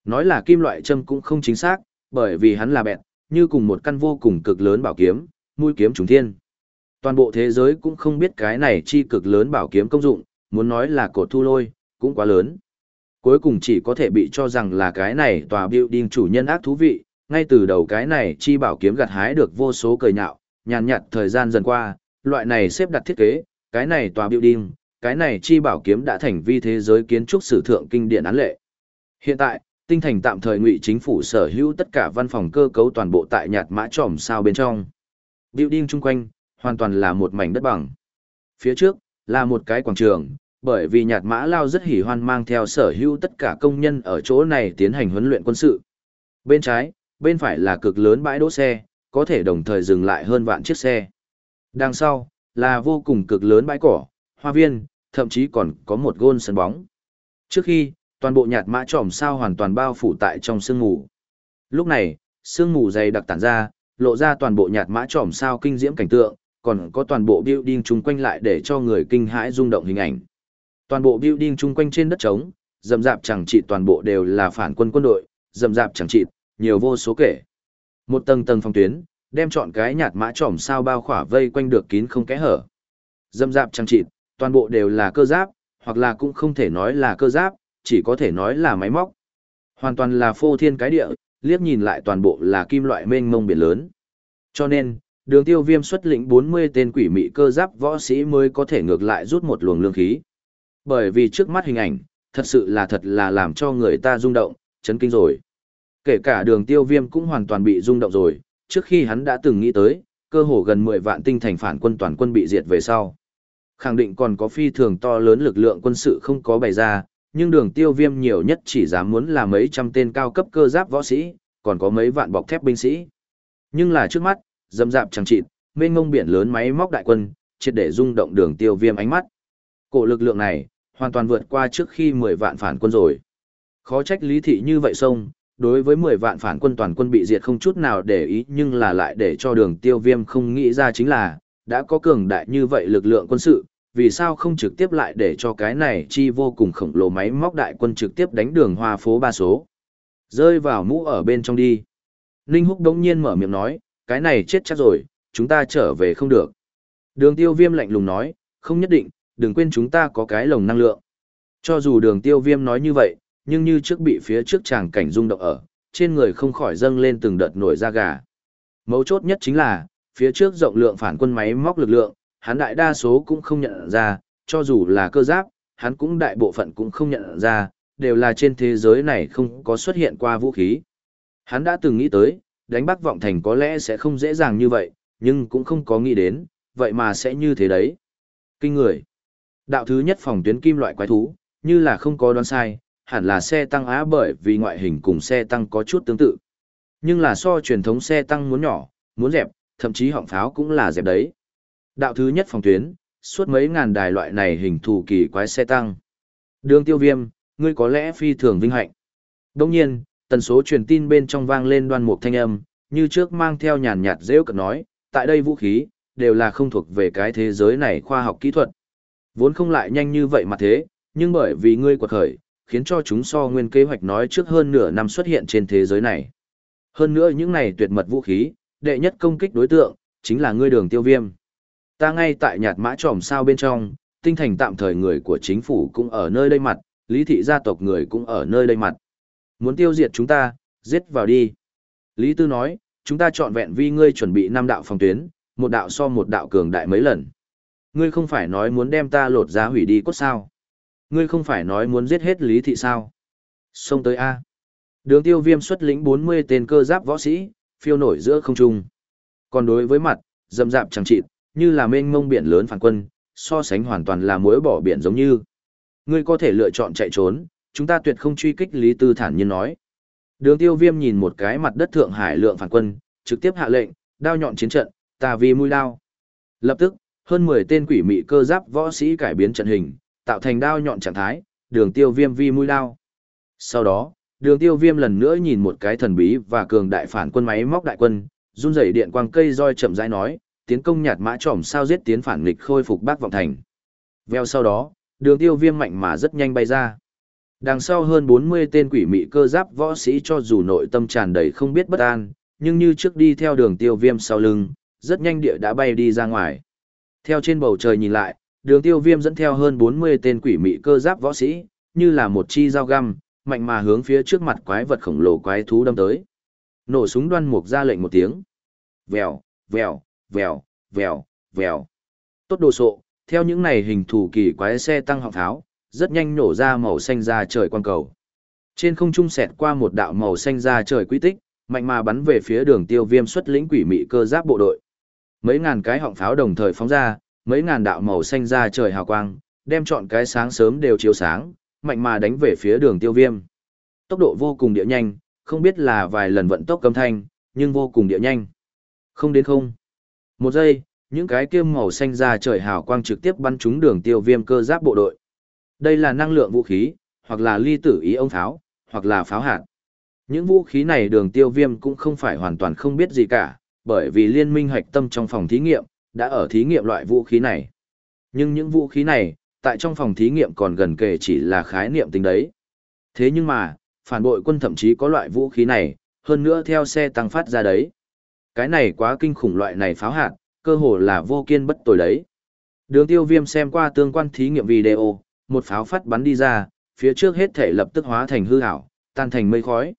Nói là kim loại châm cũng không chính xác, bởi vì hắn là bẹn, như cùng một căn vô cùng cực lớn bảo kiếm, mũi kiếm trùng thiên. Toàn bộ thế giới cũng không biết cái này chi cực lớn bảo kiếm công dụng, muốn nói là cột thu lôi, cũng quá lớn. Cuối cùng chỉ có thể bị cho rằng là cái này tòa building chủ nhân ác thú vị, ngay từ đầu cái này chi bảo kiếm gặt hái được vô số cười nhạo, nhàn nhạt thời gian dần qua, loại này xếp đặt thiết kế, cái này tòa building, cái này chi bảo kiếm đã thành vi thế giới kiến trúc sử thượng kinh điển án lệ. Hiện tại, tinh thành tạm thời ngụy chính phủ sở hữu tất cả văn phòng cơ cấu toàn bộ tại nhạt mã tròm sao bên trong. Building chung quanh, hoàn toàn là một mảnh đất bằng. Phía trước, là một cái quảng trường, bởi vì nhạt mã lao rất hỉ hoan mang theo sở hữu tất cả công nhân ở chỗ này tiến hành huấn luyện quân sự. Bên trái, bên phải là cực lớn bãi đỗ xe, có thể đồng thời dừng lại hơn vạn chiếc xe. Đằng sau, là vô cùng cực lớn bãi cỏ, hoa viên, thậm chí còn có một gôn sân bóng. Trước khi, toàn bộ nhạt mã tròm sao hoàn toàn bao phủ tại trong sương mù. Lúc này, sương mù dày đặc tản ra, lộ ra toàn bộ nhạt mã tròm sao kinh diễm cảnh tượng, còn có toàn bộ building chung quanh lại để cho người kinh hãi rung động hình ảnh. Toàn bộ building chung quanh trên đất trống, dầm dạp chẳng trị toàn bộ đều là phản quân quân đội, dầm dạp chẳng trị, nhiều vô số kể. Một tầng tầng phòng tuyến, đem chọn cái nhạt mã trỏm sao bao khỏa vây quanh được kín không kẽ hở. Dầm dạp chẳng trị, toàn bộ đều là cơ giáp, hoặc là cũng không thể nói là cơ giáp, chỉ có thể nói là máy móc. Hoàn toàn là phô thiên cái địa, liếc nhìn lại toàn bộ là kim loại mênh mông biển lớn. Cho nên, đường tiêu viêm xuất lĩnh 40 tên quỷ mị cơ giáp võ sĩ mới có thể ngược lại rút một luồng lương khí. Bởi vì trước mắt hình ảnh, thật sự là thật là làm cho người ta rung động, chấn kinh rồi. Kể cả đường tiêu viêm cũng hoàn toàn bị rung động rồi, trước khi hắn đã từng nghĩ tới, cơ hồ gần 10 vạn tinh thành phản quân toàn quân bị diệt về sau. Khẳng định còn có phi thường to lớn lực lượng quân sự không có bày ra, nhưng đường tiêu viêm nhiều nhất chỉ dám muốn là mấy trăm tên cao cấp cơ giáp võ sĩ, còn có mấy vạn bọc thép binh sĩ. Nhưng là trước mắt, dâm dạp chẳng chịt, mênh mông biển lớn máy móc đại quân, triệt để rung động đường tiêu viêm ánh mắt. Cổ lực lượng này, hoàn toàn vượt qua trước khi 10 vạn phản quân rồi. Khó trách lý thị như vậy xong, đối với 10 vạn phản quân toàn quân bị diệt không chút nào để ý nhưng là lại để cho đường tiêu viêm không nghĩ ra chính là, đã có cường đại như vậy lực lượng quân sự, vì sao không trực tiếp lại để cho cái này chi vô cùng khổng lồ máy móc đại quân trực tiếp đánh đường hoa phố ba số. Rơi vào mũ ở bên trong đi. Ninh Húc đống nhiên mở miệng nói, cái này chết chắc rồi, chúng ta trở về không được. Đường tiêu viêm lạnh lùng nói, không nhất định, đừng quên chúng ta có cái lồng năng lượng. Cho dù đường tiêu viêm nói như vậy, nhưng như trước bị phía trước chàng cảnh rung động ở, trên người không khỏi dâng lên từng đợt nổi da gà. Mấu chốt nhất chính là, phía trước rộng lượng phản quân máy móc lực lượng, hắn đại đa số cũng không nhận ra, cho dù là cơ giáp, hắn cũng đại bộ phận cũng không nhận ra, đều là trên thế giới này không có xuất hiện qua vũ khí. Hắn đã từng nghĩ tới, đánh Bắc Vọng Thành có lẽ sẽ không dễ dàng như vậy, nhưng cũng không có nghĩ đến, vậy mà sẽ như thế đấy. Kinh người. Đạo thứ nhất phòng tuyến kim loại quái thú, như là không có đoán sai, hẳn là xe tăng á bởi vì ngoại hình cùng xe tăng có chút tương tự. Nhưng là so truyền thống xe tăng muốn nhỏ, muốn dẹp, thậm chí họng pháo cũng là dẹp đấy. Đạo thứ nhất phòng tuyến, suốt mấy ngàn đài loại này hình thù kỳ quái xe tăng. Đường tiêu viêm, ngươi có lẽ phi thường vinh hạnh. Đồng nhiên, tần số truyền tin bên trong vang lên đoan mục thanh âm, như trước mang theo nhàn nhạt rêu cận nói, tại đây vũ khí, đều là không thuộc về cái thế giới này khoa học kỹ thuật. Vốn không lại nhanh như vậy mà thế, nhưng bởi vì ngươi quật khởi, khiến cho chúng so nguyên kế hoạch nói trước hơn nửa năm xuất hiện trên thế giới này. Hơn nữa những này tuyệt mật vũ khí, đệ nhất công kích đối tượng, chính là ngươi đường tiêu viêm. Ta ngay tại nhạt mã tròm sao bên trong, tinh thành tạm thời người của chính phủ cũng ở nơi đây mặt, lý thị gia tộc người cũng ở nơi đây mặt. Muốn tiêu diệt chúng ta, giết vào đi. Lý Tư nói, chúng ta chọn vẹn vì ngươi chuẩn bị năm đạo phòng tuyến, một đạo so một đạo cường đại mấy lần. Ngươi không phải nói muốn đem ta lột ra hủy đi cốt sao? Ngươi không phải nói muốn giết hết lý thị sao? Xông tới A. Đường tiêu viêm xuất lĩnh 40 tên cơ giáp võ sĩ, phiêu nổi giữa không trung. Còn đối với mặt, dầm dạp chẳng chịt, như là mênh mông biển lớn phản quân, so sánh hoàn toàn là muối bỏ biển giống như. Ngươi có thể lựa chọn chạy trốn, chúng ta tuyệt không truy kích Lý Tư thản nhiên nói. Đường tiêu viêm nhìn một cái mặt đất Thượng Hải lượng phản quân, trực tiếp hạ lệnh, đao nhọn chiến trận, ta vì mũi đao. Lập tức, hơn 10 tên quỷ mị cơ giáp võ sĩ cải biến trận hình, tạo thành đao nhọn trạng thái, đường tiêu viêm vi mũi đao. Sau đó, đường tiêu viêm lần nữa nhìn một cái thần bí và cường đại phản quân máy móc đại quân, run rẩy điện quang cây roi chậm rãi nói, tiến công nhạt mã trỏm sao giết tiến phản nghịch khôi phục bác vọng thành. Veo sau đó, đường tiêu viêm mạnh mà rất nhanh bay ra. Đằng sau hơn 40 tên quỷ mị cơ giáp võ sĩ cho dù nội tâm tràn đầy không biết bất an, nhưng như trước đi theo đường tiêu viêm sau lưng, rất nhanh địa đã bay đi ra ngoài. Theo trên bầu trời nhìn lại, đường tiêu viêm dẫn theo hơn 40 tên quỷ mị cơ giáp võ sĩ, như là một chi dao găm, mạnh mà hướng phía trước mặt quái vật khổng lồ quái thú đâm tới. Nổ súng đoan mục ra lệnh một tiếng. Vèo, vèo, vèo, vèo, vèo. Tốt đồ sộ, theo những này hình thủ kỳ quái xe tăng họng tháo, rất nhanh nổ ra màu xanh ra trời quang cầu. Trên không trung xẹt qua một đạo màu xanh ra trời quy tích, mạnh mà bắn về phía đường tiêu viêm xuất lĩnh quỷ mị cơ giáp bộ đội. Mấy ngàn cái họng pháo đồng thời phóng ra, mấy ngàn đạo màu xanh ra trời hào quang, đem chọn cái sáng sớm đều chiếu sáng, mạnh mà đánh về phía đường tiêu viêm. Tốc độ vô cùng địa nhanh, không biết là vài lần vận tốc cấm thanh, nhưng vô cùng địa nhanh. Không đến không. Một giây, những cái kia màu xanh ra trời hào quang trực tiếp bắn trúng đường tiêu viêm cơ giáp bộ đội. Đây là năng lượng vũ khí, hoặc là ly tử ý ông pháo, hoặc là pháo hạt. Những vũ khí này đường tiêu viêm cũng không phải hoàn toàn không biết gì cả, bởi vì liên minh hạch tâm trong phòng thí nghiệm, đã ở thí nghiệm loại vũ khí này. Nhưng những vũ khí này, tại trong phòng thí nghiệm còn gần kề chỉ là khái niệm tính đấy. Thế nhưng mà, phản bội quân thậm chí có loại vũ khí này, hơn nữa theo xe tăng phát ra đấy. Cái này quá kinh khủng loại này pháo hạt, cơ hồ là vô kiên bất tồi đấy. Đường tiêu viêm xem qua tương quan thí nghiệm video, một pháo phát bắn đi ra, phía trước hết thể lập tức hóa thành hư ảo, tan thành mây khói.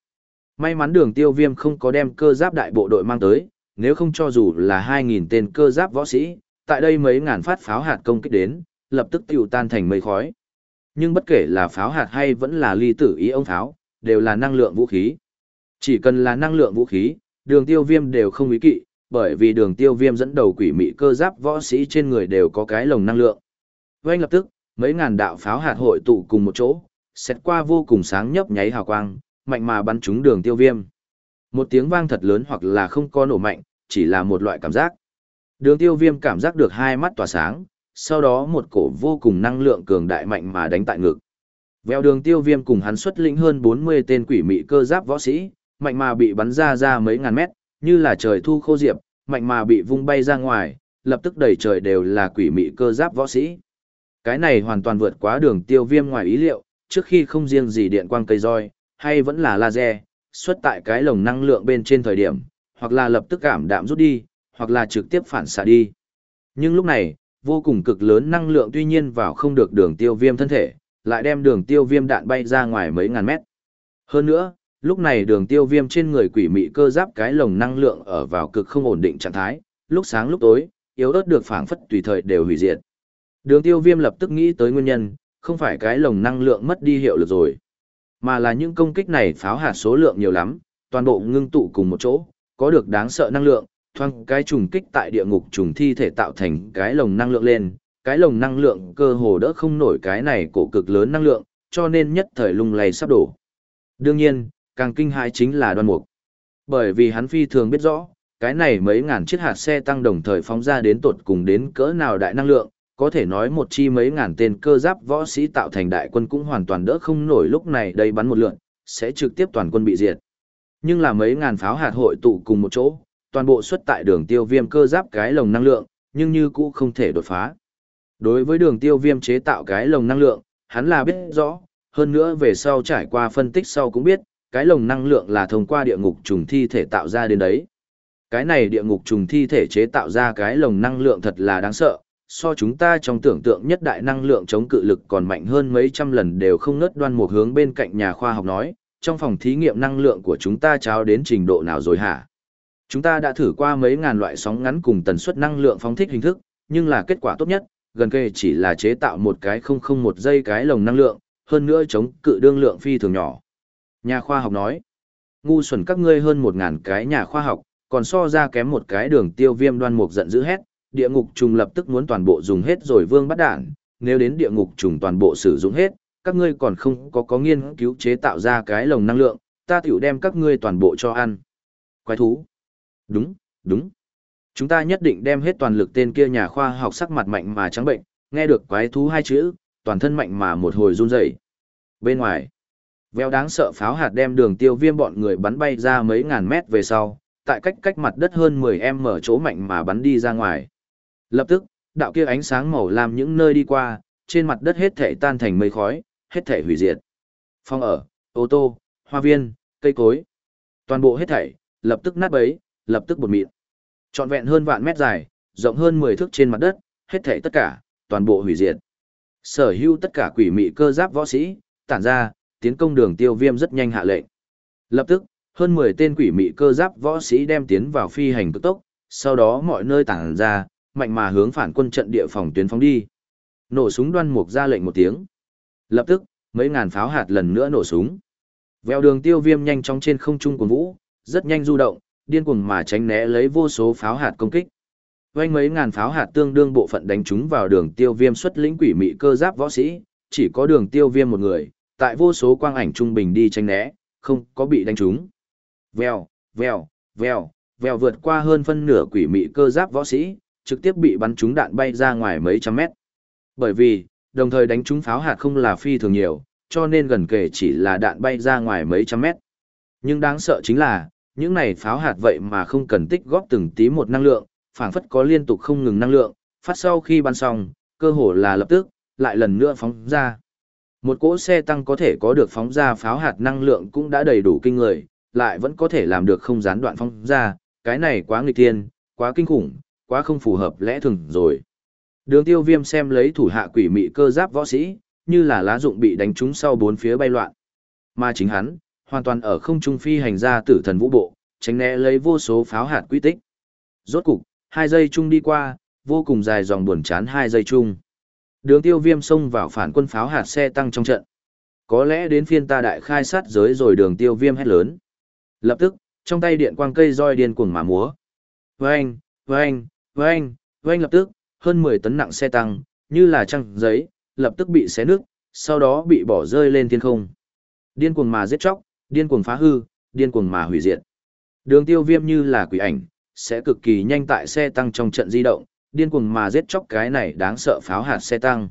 May mắn đường tiêu viêm không có đem cơ giáp đại bộ đội mang tới, nếu không cho dù là 2.000 tên cơ giáp võ sĩ, tại đây mấy ngàn phát pháo hạt công kích đến, lập tức tiêu tan thành mây khói. Nhưng bất kể là pháo hạt hay vẫn là ly tử ý ông pháo, đều là năng lượng vũ khí. Chỉ cần là năng lượng vũ khí, đường tiêu viêm đều không ý kỵ, bởi vì đường tiêu viêm dẫn đầu quỷ mị cơ giáp võ sĩ trên người đều có cái lồng năng lượng. Vâng lập tức, mấy ngàn đạo pháo hạt hội tụ cùng một chỗ, xét qua vô cùng sáng nhấp nháy hào quang, mạnh mà bắn trúng đường tiêu viêm. Một tiếng vang thật lớn hoặc là không có nổ mạnh, chỉ là một loại cảm giác. Đường tiêu viêm cảm giác được hai mắt tỏa sáng, sau đó một cổ vô cùng năng lượng cường đại mạnh mà đánh tại ngực. Vèo đường tiêu viêm cùng hắn xuất lĩnh hơn 40 tên quỷ mị cơ giáp võ sĩ, mạnh mà bị bắn ra ra mấy ngàn mét, như là trời thu khô diệp, mạnh mà bị vung bay ra ngoài, lập tức đầy trời đều là quỷ mị cơ giáp võ sĩ. Cái này hoàn toàn vượt quá đường tiêu viêm ngoài ý liệu, trước khi không riêng gì điện quang cây roi, hay vẫn là laser, xuất tại cái lồng năng lượng bên trên thời điểm, hoặc là lập tức cảm đạm rút đi, hoặc là trực tiếp phản xạ đi. Nhưng lúc này, vô cùng cực lớn năng lượng tuy nhiên vào không được đường tiêu viêm thân thể, lại đem đường tiêu viêm đạn bay ra ngoài mấy ngàn mét. Hơn nữa, lúc này đường tiêu viêm trên người quỷ mị cơ giáp cái lồng năng lượng ở vào cực không ổn định trạng thái, lúc sáng lúc tối, yếu ớt được phản phất tùy thời đều hủy diệt. Đường tiêu viêm lập tức nghĩ tới nguyên nhân, không phải cái lồng năng lượng mất đi hiệu lực rồi, mà là những công kích này pháo hạt số lượng nhiều lắm, toàn bộ ngưng tụ cùng một chỗ, có được đáng sợ năng lượng, thoang cái trùng kích tại địa ngục trùng thi thể tạo thành cái lồng năng lượng lên, cái lồng năng lượng cơ hồ đỡ không nổi cái này cổ cực lớn năng lượng, cho nên nhất thời lung lay sắp đổ. Đương nhiên, càng kinh hãi chính là đoan mục. Bởi vì hắn phi thường biết rõ, cái này mấy ngàn chiếc hạt xe tăng đồng thời phóng ra đến tột cùng đến cỡ nào đại năng lượng, có thể nói một chi mấy ngàn tên cơ giáp võ sĩ tạo thành đại quân cũng hoàn toàn đỡ không nổi lúc này đây bắn một lượn, sẽ trực tiếp toàn quân bị diệt. Nhưng là mấy ngàn pháo hạt hội tụ cùng một chỗ, toàn bộ xuất tại đường tiêu viêm cơ giáp cái lồng năng lượng, nhưng như cũ không thể đột phá. Đối với đường tiêu viêm chế tạo cái lồng năng lượng, hắn là biết rõ, hơn nữa về sau trải qua phân tích sau cũng biết, cái lồng năng lượng là thông qua địa ngục trùng thi thể tạo ra đến đấy. Cái này địa ngục trùng thi thể chế tạo ra cái lồng năng lượng thật là đáng sợ, so chúng ta trong tưởng tượng nhất đại năng lượng chống cự lực còn mạnh hơn mấy trăm lần đều không ngớt đoan một hướng bên cạnh nhà khoa học nói, trong phòng thí nghiệm năng lượng của chúng ta trao đến trình độ nào rồi hả? Chúng ta đã thử qua mấy ngàn loại sóng ngắn cùng tần suất năng lượng phóng thích hình thức, nhưng là kết quả tốt nhất, gần kề chỉ là chế tạo một cái không không một giây cái lồng năng lượng, hơn nữa chống cự đương lượng phi thường nhỏ. Nhà khoa học nói, Ngu xuẩn các ngươi hơn một ngàn cái nhà khoa học, còn so ra kém một cái đường tiêu viêm đoan mục giận dữ hét, địa ngục trùng lập tức muốn toàn bộ dùng hết rồi vương bắt đạn, nếu đến địa ngục trùng toàn bộ sử dụng hết, các ngươi còn không có có nghiên cứu chế tạo ra cái lồng năng lượng, ta tiểu đem các ngươi toàn bộ cho ăn. Quái thú. Đúng, đúng. Chúng ta nhất định đem hết toàn lực tên kia nhà khoa học sắc mặt mạnh mà trắng bệnh, nghe được quái thú hai chữ, toàn thân mạnh mà một hồi run rẩy. Bên ngoài, veo đáng sợ pháo hạt đem đường tiêu viêm bọn người bắn bay ra mấy ngàn mét về sau, tại cách cách mặt đất hơn 10 em mở chỗ mạnh mà bắn đi ra ngoài. Lập tức, đạo kia ánh sáng màu làm những nơi đi qua, trên mặt đất hết thể tan thành mây khói, hết thể hủy diệt. Phong ở, ô tô, hoa viên, cây cối. Toàn bộ hết thảy, lập tức nát bấy, lập tức bột mịn. Trọn vẹn hơn vạn mét dài, rộng hơn 10 thước trên mặt đất, hết thảy tất cả, toàn bộ hủy diệt. Sở hữu tất cả quỷ mị cơ giáp võ sĩ, tản ra, tiến công đường tiêu viêm rất nhanh hạ lệnh. Lập tức, hơn 10 tên quỷ mị cơ giáp võ sĩ đem tiến vào phi hành cực tốc, sau đó mọi nơi tản ra, mạnh mà hướng phản quân trận địa phòng tuyến phóng đi. Nổ súng đoan mục ra lệnh một tiếng. Lập tức, mấy ngàn pháo hạt lần nữa nổ súng. Vèo đường tiêu viêm nhanh chóng trên không trung của vũ, rất nhanh du động, điên cuồng mà tránh né lấy vô số pháo hạt công kích. Vành mấy ngàn pháo hạt tương đương bộ phận đánh trúng vào đường tiêu viêm xuất lĩnh quỷ mị cơ giáp võ sĩ, chỉ có đường tiêu viêm một người, tại vô số quang ảnh trung bình đi tránh né, không có bị đánh trúng. Vèo, vèo, vèo, vèo vượt qua hơn phân nửa quỷ mị cơ giáp võ sĩ, trực tiếp bị bắn trúng đạn bay ra ngoài mấy trăm mét. Bởi vì, đồng thời đánh trúng pháo hạt không là phi thường nhiều, cho nên gần kể chỉ là đạn bay ra ngoài mấy trăm mét. Nhưng đáng sợ chính là, những này pháo hạt vậy mà không cần tích góp từng tí một năng lượng, phảng phất có liên tục không ngừng năng lượng, phát sau khi bắn xong, cơ hồ là lập tức, lại lần nữa phóng ra. Một cỗ xe tăng có thể có được phóng ra pháo hạt năng lượng cũng đã đầy đủ kinh người, lại vẫn có thể làm được không gián đoạn phóng ra, cái này quá nghịch thiên, quá kinh khủng, quá không phù hợp lẽ thường rồi. Đường tiêu viêm xem lấy thủ hạ quỷ mị cơ giáp võ sĩ, như là lá dụng bị đánh trúng sau bốn phía bay loạn. Mà chính hắn, hoàn toàn ở không trung phi hành ra tử thần vũ bộ, tránh né lấy vô số pháo hạt quy tích. Rốt cục, hai giây chung đi qua, vô cùng dài dòng buồn chán hai giây chung. Đường tiêu viêm xông vào phản quân pháo hạt xe tăng trong trận. Có lẽ đến phiên ta đại khai sát giới rồi đường tiêu viêm hét lớn. Lập tức, trong tay điện quang cây roi điên cuồng mà múa. Vâng, vâng, vâng, anh lập tức, hơn 10 tấn nặng xe tăng, như là trăng giấy, lập tức bị xé nước, sau đó bị bỏ rơi lên thiên không. Điên cuồng mà giết chóc, điên cuồng phá hư, điên cuồng mà hủy diệt. Đường tiêu viêm như là quỷ ảnh, sẽ cực kỳ nhanh tại xe tăng trong trận di động, điên cuồng mà giết chóc cái này đáng sợ pháo hạt xe tăng.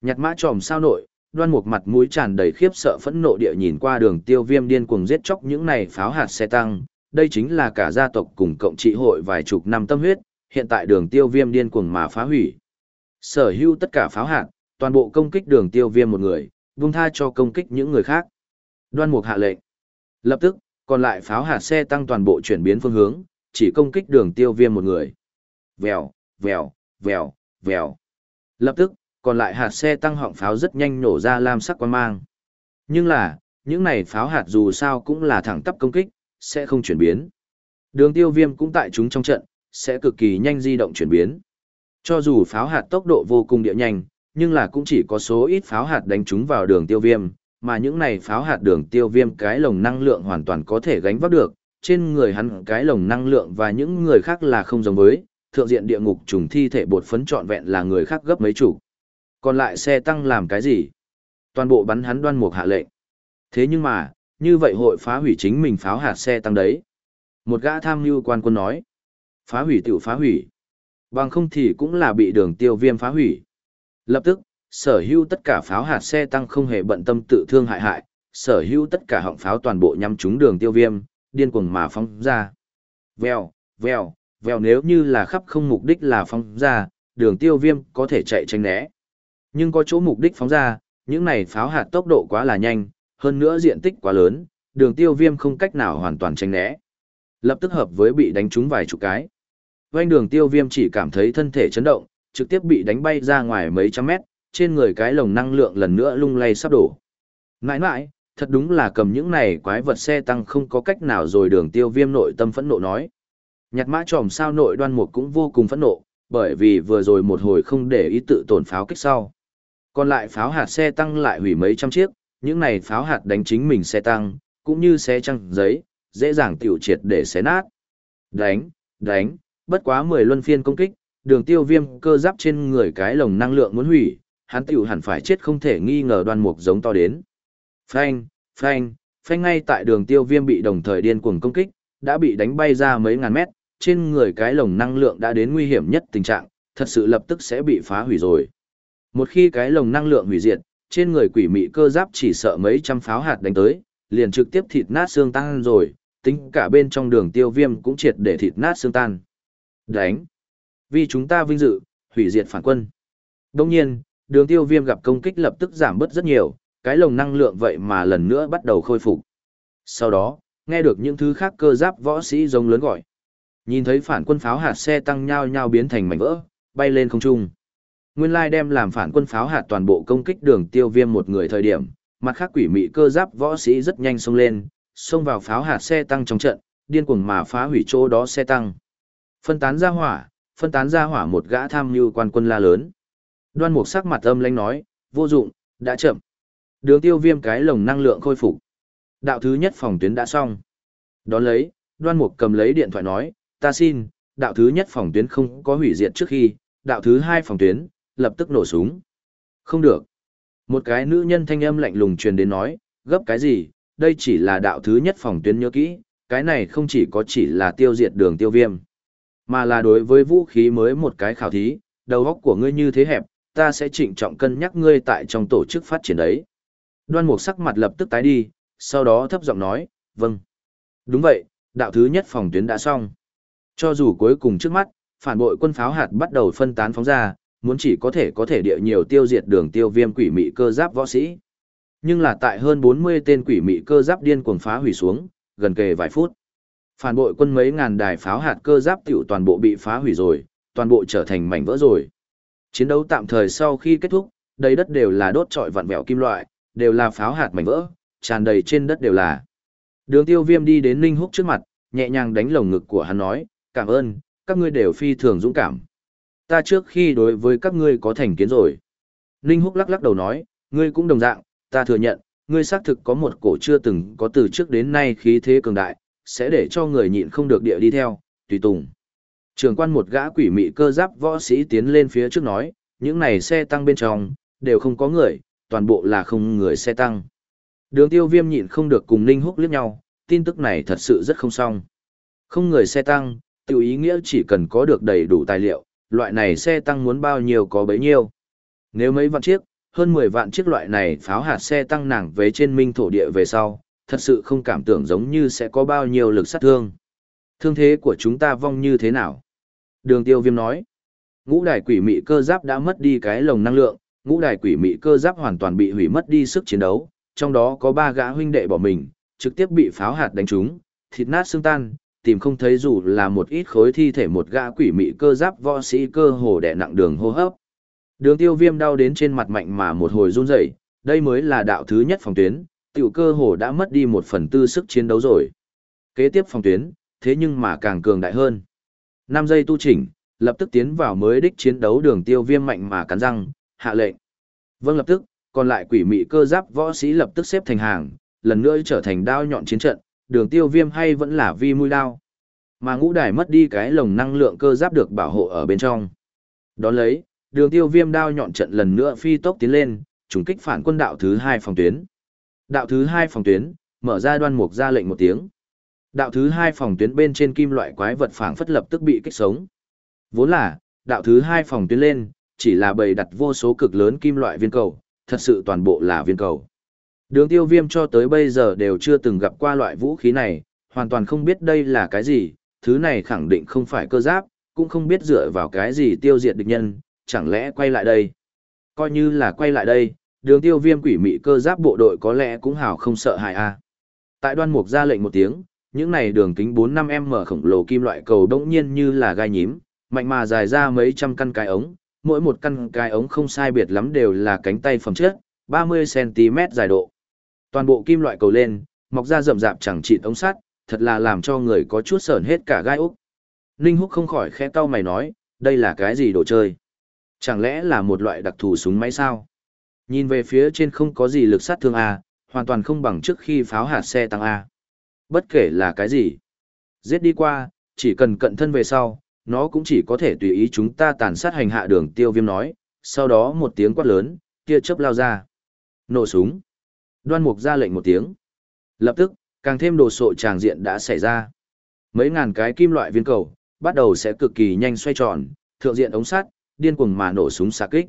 Nhặt mã tròm sao nội, đoan một mặt mũi tràn đầy khiếp sợ phẫn nộ địa nhìn qua đường tiêu viêm điên cuồng giết chóc những này pháo hạt xe tăng. Đây chính là cả gia tộc cùng cộng trị hội vài chục năm tâm huyết, hiện tại đường tiêu viêm điên cuồng mà phá hủy. Sở hữu tất cả pháo hạt, toàn bộ công kích đường tiêu viêm một người, vung tha cho công kích những người khác. Đoan mục hạ lệnh. Lập tức, còn lại pháo hạt xe tăng toàn bộ chuyển biến phương hướng, chỉ công kích đường tiêu viêm một người. Vèo, vèo, vèo, vèo. Lập tức, còn lại hạt xe tăng họng pháo rất nhanh nổ ra lam sắc quan mang. Nhưng là, những này pháo hạt dù sao cũng là thẳng tắp công kích, sẽ không chuyển biến. Đường tiêu viêm cũng tại chúng trong trận, sẽ cực kỳ nhanh di động chuyển biến. Cho dù pháo hạt tốc độ vô cùng địa nhanh, nhưng là cũng chỉ có số ít pháo hạt đánh trúng vào đường tiêu viêm, mà những này pháo hạt đường tiêu viêm cái lồng năng lượng hoàn toàn có thể gánh vác được, trên người hắn cái lồng năng lượng và những người khác là không giống với, thượng diện địa ngục trùng thi thể bột phấn trọn vẹn là người khác gấp mấy chủ. Còn lại xe tăng làm cái gì? Toàn bộ bắn hắn đoan mục hạ lệnh. Thế nhưng mà, như vậy hội phá hủy chính mình pháo hạt xe tăng đấy. Một gã tham mưu quan quân nói. Phá hủy tiểu phá hủy. Bằng không thì cũng là bị đường tiêu viêm phá hủy. Lập tức, sở hữu tất cả pháo hạt xe tăng không hề bận tâm tự thương hại hại, sở hữu tất cả họng pháo toàn bộ nhắm trúng đường tiêu viêm, điên cuồng mà phóng ra. Vèo, vèo, vèo nếu như là khắp không mục đích là phóng ra, đường tiêu viêm có thể chạy tránh né. Nhưng có chỗ mục đích phóng ra, những này pháo hạt tốc độ quá là nhanh, hơn nữa diện tích quá lớn, đường tiêu viêm không cách nào hoàn toàn tránh né. Lập tức hợp với bị đánh trúng vài chục cái. Doanh đường tiêu viêm chỉ cảm thấy thân thể chấn động, trực tiếp bị đánh bay ra ngoài mấy trăm mét, trên người cái lồng năng lượng lần nữa lung lay sắp đổ. Nãi nãi, thật đúng là cầm những này quái vật xe tăng không có cách nào rồi đường tiêu viêm nội tâm phẫn nộ nói. Nhặt mã tròm sao nội đoan một cũng vô cùng phẫn nộ, bởi vì vừa rồi một hồi không để ý tự tổn pháo kích sau. Còn lại pháo hạt xe tăng lại hủy mấy trăm chiếc, những này pháo hạt đánh chính mình xe tăng, cũng như xe trăng giấy, dễ dàng tiểu triệt để xé nát. Đánh, đánh, bất quá 10 luân phiên công kích, đường tiêu viêm cơ giáp trên người cái lồng năng lượng muốn hủy, hắn tiểu hẳn phải chết không thể nghi ngờ đoan mục giống to đến. Phanh, phanh, phanh ngay tại đường tiêu viêm bị đồng thời điên cuồng công kích, đã bị đánh bay ra mấy ngàn mét, trên người cái lồng năng lượng đã đến nguy hiểm nhất tình trạng, thật sự lập tức sẽ bị phá hủy rồi. Một khi cái lồng năng lượng hủy diệt, trên người quỷ mị cơ giáp chỉ sợ mấy trăm pháo hạt đánh tới, liền trực tiếp thịt nát xương tan rồi, tính cả bên trong đường tiêu viêm cũng triệt để thịt nát xương tan. Đánh! Vì chúng ta vinh dự, hủy diệt phản quân. Đồng nhiên, đường tiêu viêm gặp công kích lập tức giảm bớt rất nhiều, cái lồng năng lượng vậy mà lần nữa bắt đầu khôi phục. Sau đó, nghe được những thứ khác cơ giáp võ sĩ giống lớn gọi. Nhìn thấy phản quân pháo hạt xe tăng nhau nhau biến thành mảnh vỡ, bay lên không trung. Nguyên lai đem làm phản quân pháo hạt toàn bộ công kích đường tiêu viêm một người thời điểm, mặt khác quỷ mị cơ giáp võ sĩ rất nhanh xông lên, xông vào pháo hạt xe tăng trong trận, điên cuồng mà phá hủy chỗ đó xe tăng. Phân tán ra hỏa, phân tán ra hỏa một gã tham mưu quan quân la lớn. Đoan mục sắc mặt âm lãnh nói, vô dụng, đã chậm. Đường tiêu viêm cái lồng năng lượng khôi phục. Đạo thứ nhất phòng tuyến đã xong. Đón lấy, đoan mục cầm lấy điện thoại nói, ta xin, đạo thứ nhất phòng tuyến không có hủy diệt trước khi, đạo thứ hai phòng tuyến, lập tức nổ súng. Không được. Một cái nữ nhân thanh âm lạnh lùng truyền đến nói, gấp cái gì, đây chỉ là đạo thứ nhất phòng tuyến nhớ kỹ, cái này không chỉ có chỉ là tiêu diệt đường tiêu viêm, mà là đối với vũ khí mới một cái khảo thí, đầu óc của ngươi như thế hẹp, ta sẽ trịnh trọng cân nhắc ngươi tại trong tổ chức phát triển đấy. Đoan mục sắc mặt lập tức tái đi, sau đó thấp giọng nói, vâng. Đúng vậy, đạo thứ nhất phòng tuyến đã xong. Cho dù cuối cùng trước mắt, phản bội quân pháo hạt bắt đầu phân tán phóng ra, muốn chỉ có thể có thể địa nhiều tiêu diệt đường tiêu viêm quỷ mị cơ giáp võ sĩ. Nhưng là tại hơn 40 tên quỷ mị cơ giáp điên cuồng phá hủy xuống, gần kề vài phút. Phản bội quân mấy ngàn đài pháo hạt cơ giáp tiểu toàn bộ bị phá hủy rồi, toàn bộ trở thành mảnh vỡ rồi. Chiến đấu tạm thời sau khi kết thúc, đầy đất đều là đốt trọi vặn vẹo kim loại, đều là pháo hạt mảnh vỡ, tràn đầy trên đất đều là. Đường tiêu viêm đi đến Ninh Húc trước mặt, nhẹ nhàng đánh lồng ngực của hắn nói, cảm ơn, các ngươi đều phi thường dũng cảm. Ta trước khi đối với các ngươi có thành kiến rồi. Ninh Húc lắc lắc đầu nói, ngươi cũng đồng dạng, ta thừa nhận, ngươi xác thực có một cổ chưa từng có từ trước đến nay khí thế cường đại, sẽ để cho người nhịn không được địa đi theo, tùy tùng. Trường quan một gã quỷ mị cơ giáp võ sĩ tiến lên phía trước nói, những này xe tăng bên trong, đều không có người, toàn bộ là không người xe tăng. Đường tiêu viêm nhịn không được cùng Ninh Húc liếc nhau, tin tức này thật sự rất không xong. Không người xe tăng, tiểu ý nghĩa chỉ cần có được đầy đủ tài liệu, loại này xe tăng muốn bao nhiêu có bấy nhiêu. Nếu mấy vạn chiếc, hơn 10 vạn chiếc loại này pháo hạt xe tăng nàng về trên minh thổ địa về sau, thật sự không cảm tưởng giống như sẽ có bao nhiêu lực sát thương. Thương thế của chúng ta vong như thế nào? Đường tiêu viêm nói, ngũ đài quỷ mị cơ giáp đã mất đi cái lồng năng lượng, ngũ đài quỷ mị cơ giáp hoàn toàn bị hủy mất đi sức chiến đấu, trong đó có ba gã huynh đệ bỏ mình, trực tiếp bị pháo hạt đánh trúng, thịt nát xương tan, tìm không thấy dù là một ít khối thi thể một gã quỷ mị cơ giáp võ sĩ cơ hồ đè nặng đường hô hấp. Đường tiêu viêm đau đến trên mặt mạnh mà một hồi run rẩy đây mới là đạo thứ nhất phòng tuyến, tiểu cơ hồ đã mất đi một phần tư sức chiến đấu rồi. Kế tiếp phòng tuyến, thế nhưng mà càng cường đại hơn. 5 giây tu chỉnh, lập tức tiến vào mới đích chiến đấu đường tiêu viêm mạnh mà cắn răng, hạ lệnh. Vâng lập tức, còn lại quỷ mị cơ giáp võ sĩ lập tức xếp thành hàng, lần nữa trở thành đao nhọn chiến trận, đường tiêu viêm hay vẫn là vi mũi đao. Mà ngũ đài mất đi cái lồng năng lượng cơ giáp được bảo hộ ở bên trong. Đón lấy, đường tiêu viêm đao nhọn trận lần nữa phi tốc tiến lên, trùng kích phản quân đạo thứ hai phòng tuyến. Đạo thứ hai phòng tuyến, mở ra đoan mục ra lệnh một tiếng. Đạo thứ hai phòng tuyến bên trên kim loại quái vật phảng phất lập tức bị kích sống. Vốn là, đạo thứ hai phòng tuyến lên, chỉ là bầy đặt vô số cực lớn kim loại viên cầu, thật sự toàn bộ là viên cầu. Đường tiêu viêm cho tới bây giờ đều chưa từng gặp qua loại vũ khí này, hoàn toàn không biết đây là cái gì, thứ này khẳng định không phải cơ giáp, cũng không biết dựa vào cái gì tiêu diệt địch nhân, chẳng lẽ quay lại đây. Coi như là quay lại đây, đường tiêu viêm quỷ mị cơ giáp bộ đội có lẽ cũng hào không sợ hại a Tại đoan mục ra lệnh một tiếng, những này đường kính 4-5M khổng lồ kim loại cầu đống nhiên như là gai nhím, mạnh mà dài ra mấy trăm căn cái ống, mỗi một căn cái ống không sai biệt lắm đều là cánh tay phẩm chất, 30cm dài độ. Toàn bộ kim loại cầu lên, mọc ra rậm rạp chẳng chịt ống sắt, thật là làm cho người có chút sởn hết cả gai úc. Ninh Húc không khỏi khẽ cau mày nói, đây là cái gì đồ chơi? Chẳng lẽ là một loại đặc thù súng máy sao? Nhìn về phía trên không có gì lực sát thương A, hoàn toàn không bằng trước khi pháo hạt xe tăng A. Bất kể là cái gì. Giết đi qua, chỉ cần cận thân về sau, nó cũng chỉ có thể tùy ý chúng ta tàn sát hành hạ đường tiêu viêm nói, sau đó một tiếng quát lớn, kia chớp lao ra. Nổ súng. Đoan mục ra lệnh một tiếng. Lập tức, càng thêm đồ sộ tràng diện đã xảy ra. Mấy ngàn cái kim loại viên cầu, bắt đầu sẽ cực kỳ nhanh xoay tròn, thượng diện ống sắt, điên cuồng mà nổ súng xạ kích.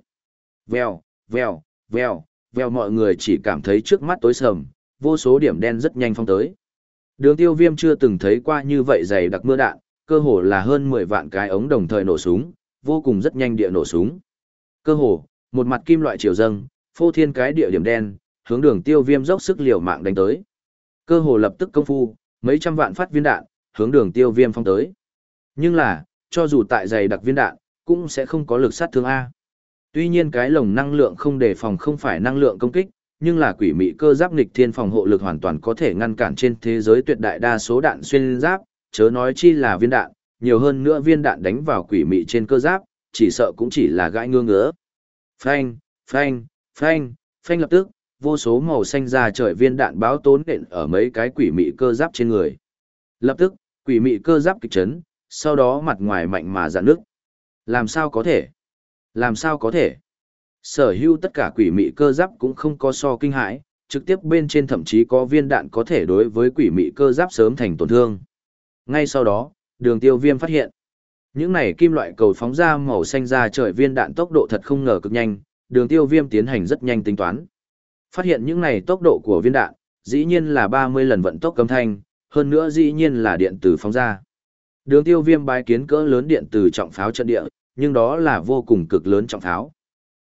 Vèo, vèo, vèo, vèo mọi người chỉ cảm thấy trước mắt tối sầm, vô số điểm đen rất nhanh phong tới. Đường tiêu viêm chưa từng thấy qua như vậy dày đặc mưa đạn, cơ hồ là hơn 10 vạn cái ống đồng thời nổ súng, vô cùng rất nhanh địa nổ súng. Cơ hồ, một mặt kim loại chiều dâng, phô thiên cái địa điểm đen, hướng đường tiêu viêm dốc sức liều mạng đánh tới. Cơ hồ lập tức công phu, mấy trăm vạn phát viên đạn, hướng đường tiêu viêm phong tới. Nhưng là, cho dù tại dày đặc viên đạn, cũng sẽ không có lực sát thương A. Tuy nhiên cái lồng năng lượng không đề phòng không phải năng lượng công kích, nhưng là quỷ mị cơ giáp nghịch thiên phòng hộ lực hoàn toàn có thể ngăn cản trên thế giới tuyệt đại đa số đạn xuyên giáp, chớ nói chi là viên đạn, nhiều hơn nữa viên đạn đánh vào quỷ mị trên cơ giáp, chỉ sợ cũng chỉ là gãi ngương ngứa. Phanh, phanh, phanh, phanh lập tức, vô số màu xanh ra trời viên đạn báo tốn đện ở mấy cái quỷ mị cơ giáp trên người. Lập tức, quỷ mị cơ giáp kịch chấn, sau đó mặt ngoài mạnh mà dạn nước. Làm sao có thể? Làm sao có thể? Sở hữu tất cả quỷ mị cơ giáp cũng không có so kinh hãi, trực tiếp bên trên thậm chí có viên đạn có thể đối với quỷ mị cơ giáp sớm thành tổn thương. Ngay sau đó, đường tiêu viêm phát hiện. Những này kim loại cầu phóng ra màu xanh ra trời viên đạn tốc độ thật không ngờ cực nhanh, đường tiêu viêm tiến hành rất nhanh tính toán. Phát hiện những này tốc độ của viên đạn, dĩ nhiên là 30 lần vận tốc cấm thanh, hơn nữa dĩ nhiên là điện tử phóng ra. Đường tiêu viêm bái kiến cỡ lớn điện tử trọng pháo trận địa, nhưng đó là vô cùng cực lớn trọng tháo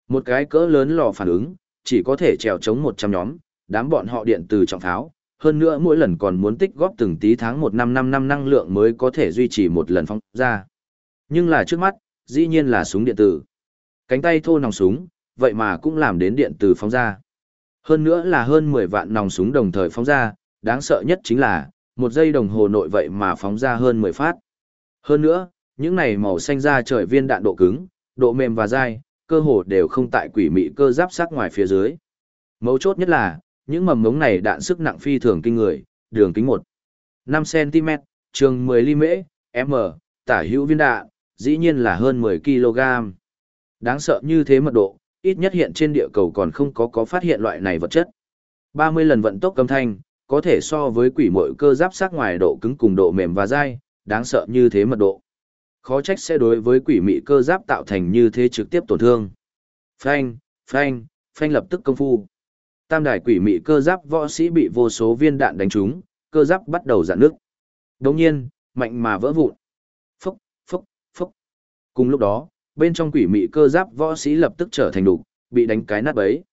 Một cái cỡ lớn lò phản ứng, chỉ có thể trèo chống 100 nhóm, đám bọn họ điện từ trọng tháo hơn nữa mỗi lần còn muốn tích góp từng tí tháng một năm năm năm năng lượng mới có thể duy trì một lần phóng ra. Nhưng là trước mắt, dĩ nhiên là súng điện tử. Cánh tay thô nòng súng, vậy mà cũng làm đến điện tử phóng ra. Hơn nữa là hơn 10 vạn nòng súng đồng thời phóng ra, đáng sợ nhất chính là, một giây đồng hồ nội vậy mà phóng ra hơn 10 phát. Hơn nữa, những này màu xanh ra trời viên đạn độ cứng, độ mềm và dai, cơ hồ đều không tại quỷ mị cơ giáp sắc ngoài phía dưới. Mấu chốt nhất là, những mầm ngống này đạn sức nặng phi thường kinh người, đường kính 1, 5 cm, trường 10 ly mễ, m, tả hữu viên đạn, dĩ nhiên là hơn 10 kg. Đáng sợ như thế mật độ, ít nhất hiện trên địa cầu còn không có có phát hiện loại này vật chất. 30 lần vận tốc âm thanh, có thể so với quỷ mội cơ giáp sắc ngoài độ cứng cùng độ mềm và dai, đáng sợ như thế mật độ. Khó trách sẽ đối với quỷ mị cơ giáp tạo thành như thế trực tiếp tổn thương. Phanh, phanh, phanh lập tức công phu. Tam đài quỷ mị cơ giáp võ sĩ bị vô số viên đạn đánh trúng, cơ giáp bắt đầu giãn nước. Đồng nhiên, mạnh mà vỡ vụn. Phốc, phốc, phốc. Cùng lúc đó, bên trong quỷ mị cơ giáp võ sĩ lập tức trở thành đục, bị đánh cái nát bấy.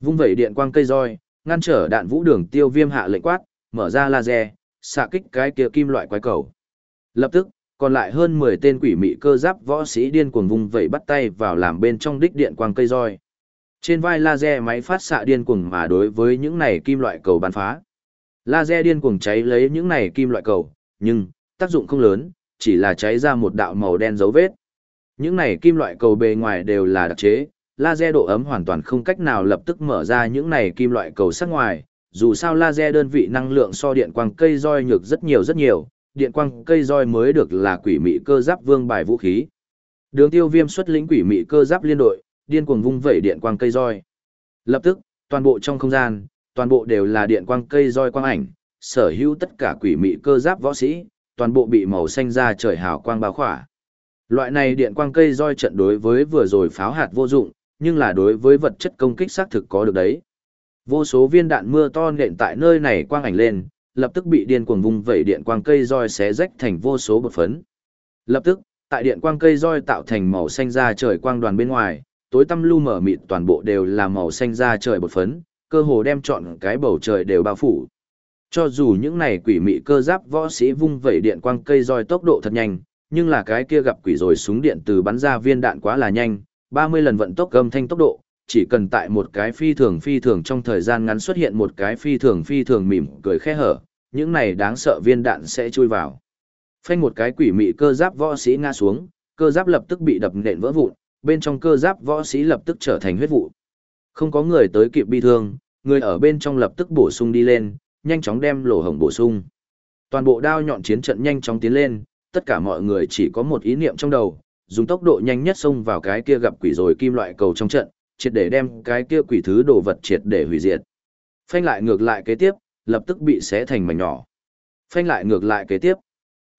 Vung vẩy điện quang cây roi, ngăn trở đạn vũ đường tiêu viêm hạ lệnh quát, mở ra laser, xạ kích cái kia kim loại quái cầu. Lập tức, còn lại hơn 10 tên quỷ mị cơ giáp võ sĩ điên cuồng vung vẩy bắt tay vào làm bên trong đích điện quang cây roi. Trên vai laser máy phát xạ điên cuồng mà đối với những này kim loại cầu bắn phá. Laser điên cuồng cháy lấy những này kim loại cầu, nhưng tác dụng không lớn, chỉ là cháy ra một đạo màu đen dấu vết. Những này kim loại cầu bề ngoài đều là đặc chế, laser độ ấm hoàn toàn không cách nào lập tức mở ra những này kim loại cầu sắc ngoài, dù sao laser đơn vị năng lượng so điện quang cây roi nhược rất nhiều rất nhiều, điện quang cây roi mới được là quỷ mị cơ giáp vương bài vũ khí. Đường tiêu viêm xuất lĩnh quỷ mị cơ giáp liên đội, điên cuồng vung vẩy điện quang cây roi. Lập tức, toàn bộ trong không gian, toàn bộ đều là điện quang cây roi quang ảnh, sở hữu tất cả quỷ mị cơ giáp võ sĩ, toàn bộ bị màu xanh ra trời hào quang bao khỏa. Loại này điện quang cây roi trận đối với vừa rồi pháo hạt vô dụng, nhưng là đối với vật chất công kích xác thực có được đấy. Vô số viên đạn mưa to nện tại nơi này quang ảnh lên, lập tức bị điên cuồng vung vẩy điện quang cây roi xé rách thành vô số bột phấn. Lập tức, tại điện quang cây roi tạo thành màu xanh da trời quang đoàn bên ngoài, tối tăm lu mở mịt toàn bộ đều là màu xanh da trời bột phấn, cơ hồ đem trọn cái bầu trời đều bao phủ. Cho dù những này quỷ mị cơ giáp võ sĩ vung vẩy điện quang cây roi tốc độ thật nhanh, nhưng là cái kia gặp quỷ rồi súng điện từ bắn ra viên đạn quá là nhanh, 30 lần vận tốc âm thanh tốc độ, chỉ cần tại một cái phi thường phi thường trong thời gian ngắn xuất hiện một cái phi thường phi thường mỉm cười khe hở, những này đáng sợ viên đạn sẽ chui vào. Phanh một cái quỷ mị cơ giáp võ sĩ ngã xuống, cơ giáp lập tức bị đập nện vỡ vụn, bên trong cơ giáp võ sĩ lập tức trở thành huyết vụ. Không có người tới kịp bi thương, người ở bên trong lập tức bổ sung đi lên, nhanh chóng đem lỗ hổng bổ sung. Toàn bộ đao nhọn chiến trận nhanh chóng tiến lên, tất cả mọi người chỉ có một ý niệm trong đầu, dùng tốc độ nhanh nhất xông vào cái kia gặp quỷ rồi kim loại cầu trong trận, triệt để đem cái kia quỷ thứ đồ vật triệt để hủy diệt. Phanh lại ngược lại kế tiếp, lập tức bị xé thành mảnh nhỏ. Phanh lại ngược lại kế tiếp.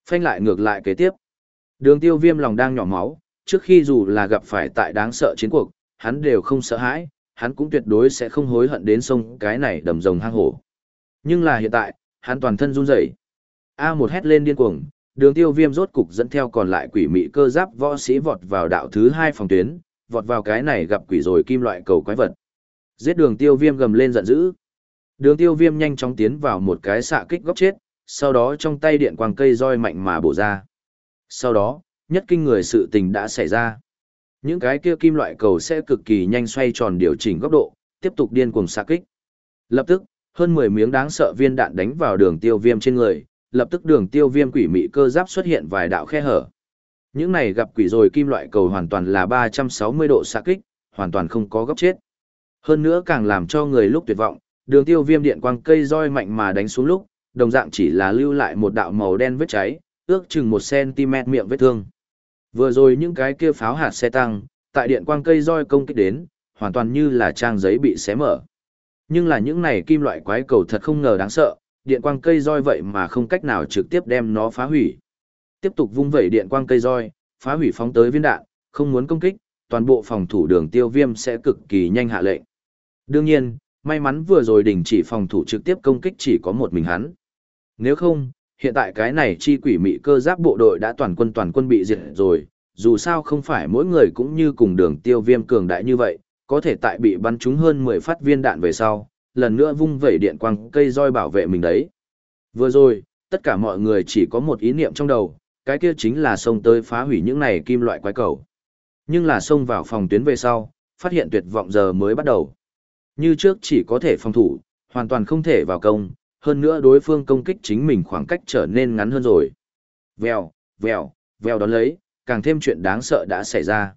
Phanh lại ngược lại kế tiếp. Đường tiêu viêm lòng đang nhỏ máu, trước khi dù là gặp phải tại đáng sợ chiến cuộc, hắn đều không sợ hãi, hắn cũng tuyệt đối sẽ không hối hận đến sông cái này đầm rồng hang hổ. Nhưng là hiện tại, hắn toàn thân run rẩy. A một hét lên điên cuồng, đường tiêu viêm rốt cục dẫn theo còn lại quỷ mị cơ giáp võ sĩ vọt vào đạo thứ hai phòng tuyến, vọt vào cái này gặp quỷ rồi kim loại cầu quái vật. Giết đường tiêu viêm gầm lên giận dữ. Đường tiêu viêm nhanh chóng tiến vào một cái xạ kích góc chết, sau đó trong tay điện quang cây roi mạnh mà bổ ra. Sau đó, nhất kinh người sự tình đã xảy ra. Những cái kia kim loại cầu sẽ cực kỳ nhanh xoay tròn điều chỉnh góc độ, tiếp tục điên cuồng xạ kích. Lập tức, hơn 10 miếng đáng sợ viên đạn đánh vào đường tiêu viêm trên người, lập tức đường tiêu viêm quỷ mị cơ giáp xuất hiện vài đạo khe hở. Những này gặp quỷ rồi kim loại cầu hoàn toàn là 360 độ xạ kích, hoàn toàn không có góc chết. Hơn nữa càng làm cho người lúc tuyệt vọng, đường tiêu viêm điện quang cây roi mạnh mà đánh xuống lúc, đồng dạng chỉ là lưu lại một đạo màu đen vết cháy, ước chừng 1cm miệng vết thương. Vừa rồi những cái kia pháo hạt xe tăng, tại điện quang cây roi công kích đến, hoàn toàn như là trang giấy bị xé mở. Nhưng là những này kim loại quái cầu thật không ngờ đáng sợ, điện quang cây roi vậy mà không cách nào trực tiếp đem nó phá hủy. Tiếp tục vung vẩy điện quang cây roi, phá hủy phóng tới viên đạn, không muốn công kích, toàn bộ phòng thủ đường tiêu viêm sẽ cực kỳ nhanh hạ lệnh. Đương nhiên, may mắn vừa rồi đình chỉ phòng thủ trực tiếp công kích chỉ có một mình hắn. Nếu không, hiện tại cái này chi quỷ mị cơ giáp bộ đội đã toàn quân toàn quân bị diệt rồi, dù sao không phải mỗi người cũng như cùng đường tiêu viêm cường đại như vậy, có thể tại bị bắn trúng hơn 10 phát viên đạn về sau, lần nữa vung vẩy điện quang cây roi bảo vệ mình đấy. Vừa rồi, tất cả mọi người chỉ có một ý niệm trong đầu, cái kia chính là xông tới phá hủy những này kim loại quái cầu. Nhưng là xông vào phòng tuyến về sau, phát hiện tuyệt vọng giờ mới bắt đầu. Như trước chỉ có thể phòng thủ, hoàn toàn không thể vào công, hơn nữa đối phương công kích chính mình khoảng cách trở nên ngắn hơn rồi. Vèo, vèo, vèo đón lấy, càng thêm chuyện đáng sợ đã xảy ra.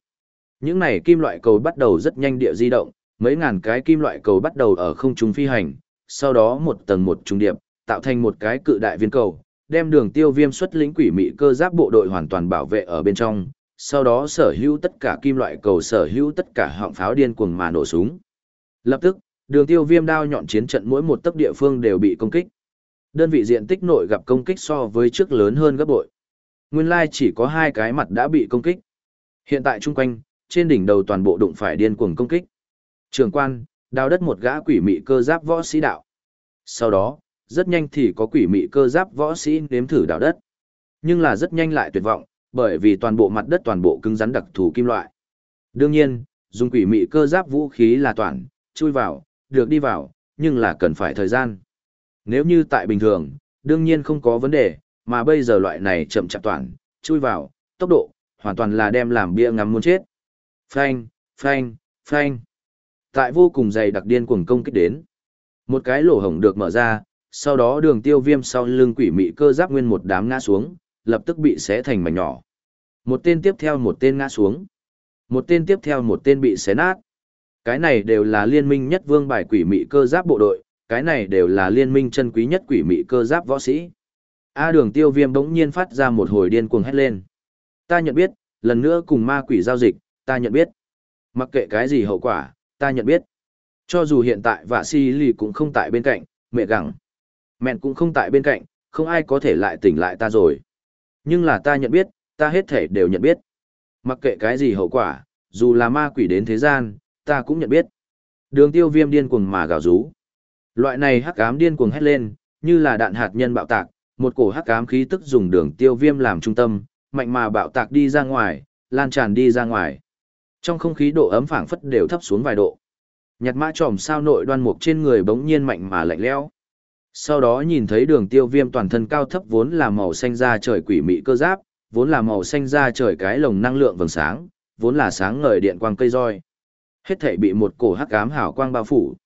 Những này kim loại cầu bắt đầu rất nhanh địa di động, mấy ngàn cái kim loại cầu bắt đầu ở không trung phi hành, sau đó một tầng một trung điệp, tạo thành một cái cự đại viên cầu, đem đường tiêu viêm xuất lĩnh quỷ mị cơ giáp bộ đội hoàn toàn bảo vệ ở bên trong, sau đó sở hữu tất cả kim loại cầu sở hữu tất cả họng pháo điên cuồng mà nổ súng. Lập tức, đường tiêu viêm đao nhọn chiến trận mỗi một tấc địa phương đều bị công kích. Đơn vị diện tích nội gặp công kích so với trước lớn hơn gấp bội. Nguyên lai chỉ có hai cái mặt đã bị công kích. Hiện tại chung quanh, trên đỉnh đầu toàn bộ đụng phải điên cuồng công kích. Trường quan, đào đất một gã quỷ mị cơ giáp võ sĩ đạo. Sau đó, rất nhanh thì có quỷ mị cơ giáp võ sĩ nếm thử đào đất. Nhưng là rất nhanh lại tuyệt vọng, bởi vì toàn bộ mặt đất toàn bộ cứng rắn đặc thù kim loại. Đương nhiên, dùng quỷ mị cơ giáp vũ khí là toàn, chui vào, được đi vào, nhưng là cần phải thời gian. Nếu như tại bình thường, đương nhiên không có vấn đề, mà bây giờ loại này chậm chạp toàn, chui vào, tốc độ, hoàn toàn là đem làm bia ngắm muốn chết. Phanh, phanh, phanh. Tại vô cùng dày đặc điên cuồng công kích đến. Một cái lỗ hổng được mở ra, sau đó đường tiêu viêm sau lưng quỷ mị cơ giáp nguyên một đám ngã xuống, lập tức bị xé thành mảnh nhỏ. Một tên tiếp theo một tên ngã xuống. Một tên tiếp theo một tên bị xé nát. Cái này đều là liên minh nhất vương bài quỷ mị cơ giáp bộ đội, cái này đều là liên minh chân quý nhất quỷ mị cơ giáp võ sĩ. A đường tiêu viêm bỗng nhiên phát ra một hồi điên cuồng hét lên. Ta nhận biết, lần nữa cùng ma quỷ giao dịch, ta nhận biết. Mặc kệ cái gì hậu quả, ta nhận biết. Cho dù hiện tại vạ si lì cũng không tại bên cạnh, mẹ gặng. Mẹn cũng không tại bên cạnh, không ai có thể lại tỉnh lại ta rồi. Nhưng là ta nhận biết, ta hết thể đều nhận biết. Mặc kệ cái gì hậu quả, dù là ma quỷ đến thế gian, ta cũng nhận biết. Đường tiêu viêm điên cuồng mà gào rú. Loại này hắc ám điên cuồng hét lên, như là đạn hạt nhân bạo tạc, một cổ hắc ám khí tức dùng đường tiêu viêm làm trung tâm, mạnh mà bạo tạc đi ra ngoài, lan tràn đi ra ngoài. Trong không khí độ ấm phảng phất đều thấp xuống vài độ. Nhặt mã tròm sao nội đoan mục trên người bỗng nhiên mạnh mà lạnh lẽo. Sau đó nhìn thấy đường tiêu viêm toàn thân cao thấp vốn là màu xanh da trời quỷ mị cơ giáp, vốn là màu xanh da trời cái lồng năng lượng vầng sáng, vốn là sáng ngời điện quang cây roi. Hết thảy bị một cổ hắc ám hảo quang bao phủ.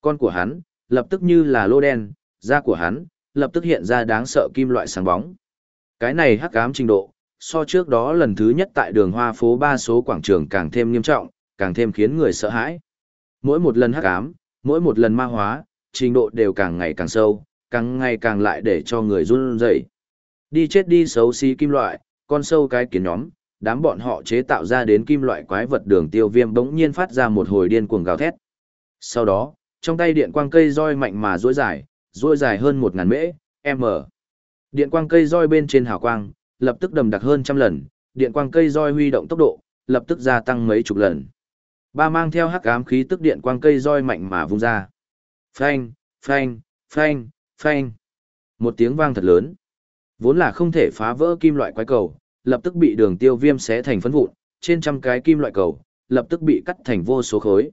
Con của hắn, lập tức như là lô đen, da của hắn, lập tức hiện ra đáng sợ kim loại sáng bóng. Cái này hắc ám trình độ, so trước đó lần thứ nhất tại đường hoa phố ba số quảng trường càng thêm nghiêm trọng, càng thêm khiến người sợ hãi. Mỗi một lần hắc ám, mỗi một lần ma hóa, trình độ đều càng ngày càng sâu, càng ngày càng lại để cho người run rẩy. Đi chết đi xấu xí kim loại, con sâu cái kiến nhóm, đám bọn họ chế tạo ra đến kim loại quái vật đường tiêu viêm bỗng nhiên phát ra một hồi điên cuồng gào thét. Sau đó, trong tay điện quang cây roi mạnh mà duỗi dài, duỗi dài hơn một ngàn mễ, m. Điện quang cây roi bên trên hào quang, lập tức đầm đặc hơn trăm lần, điện quang cây roi huy động tốc độ, lập tức gia tăng mấy chục lần. Ba mang theo hắc ám khí tức điện quang cây roi mạnh mà vung ra. Phanh, phanh, phanh, phanh. Một tiếng vang thật lớn. Vốn là không thể phá vỡ kim loại quái cầu, lập tức bị đường tiêu viêm xé thành phấn vụn, trên trăm cái kim loại cầu, lập tức bị cắt thành vô số khối.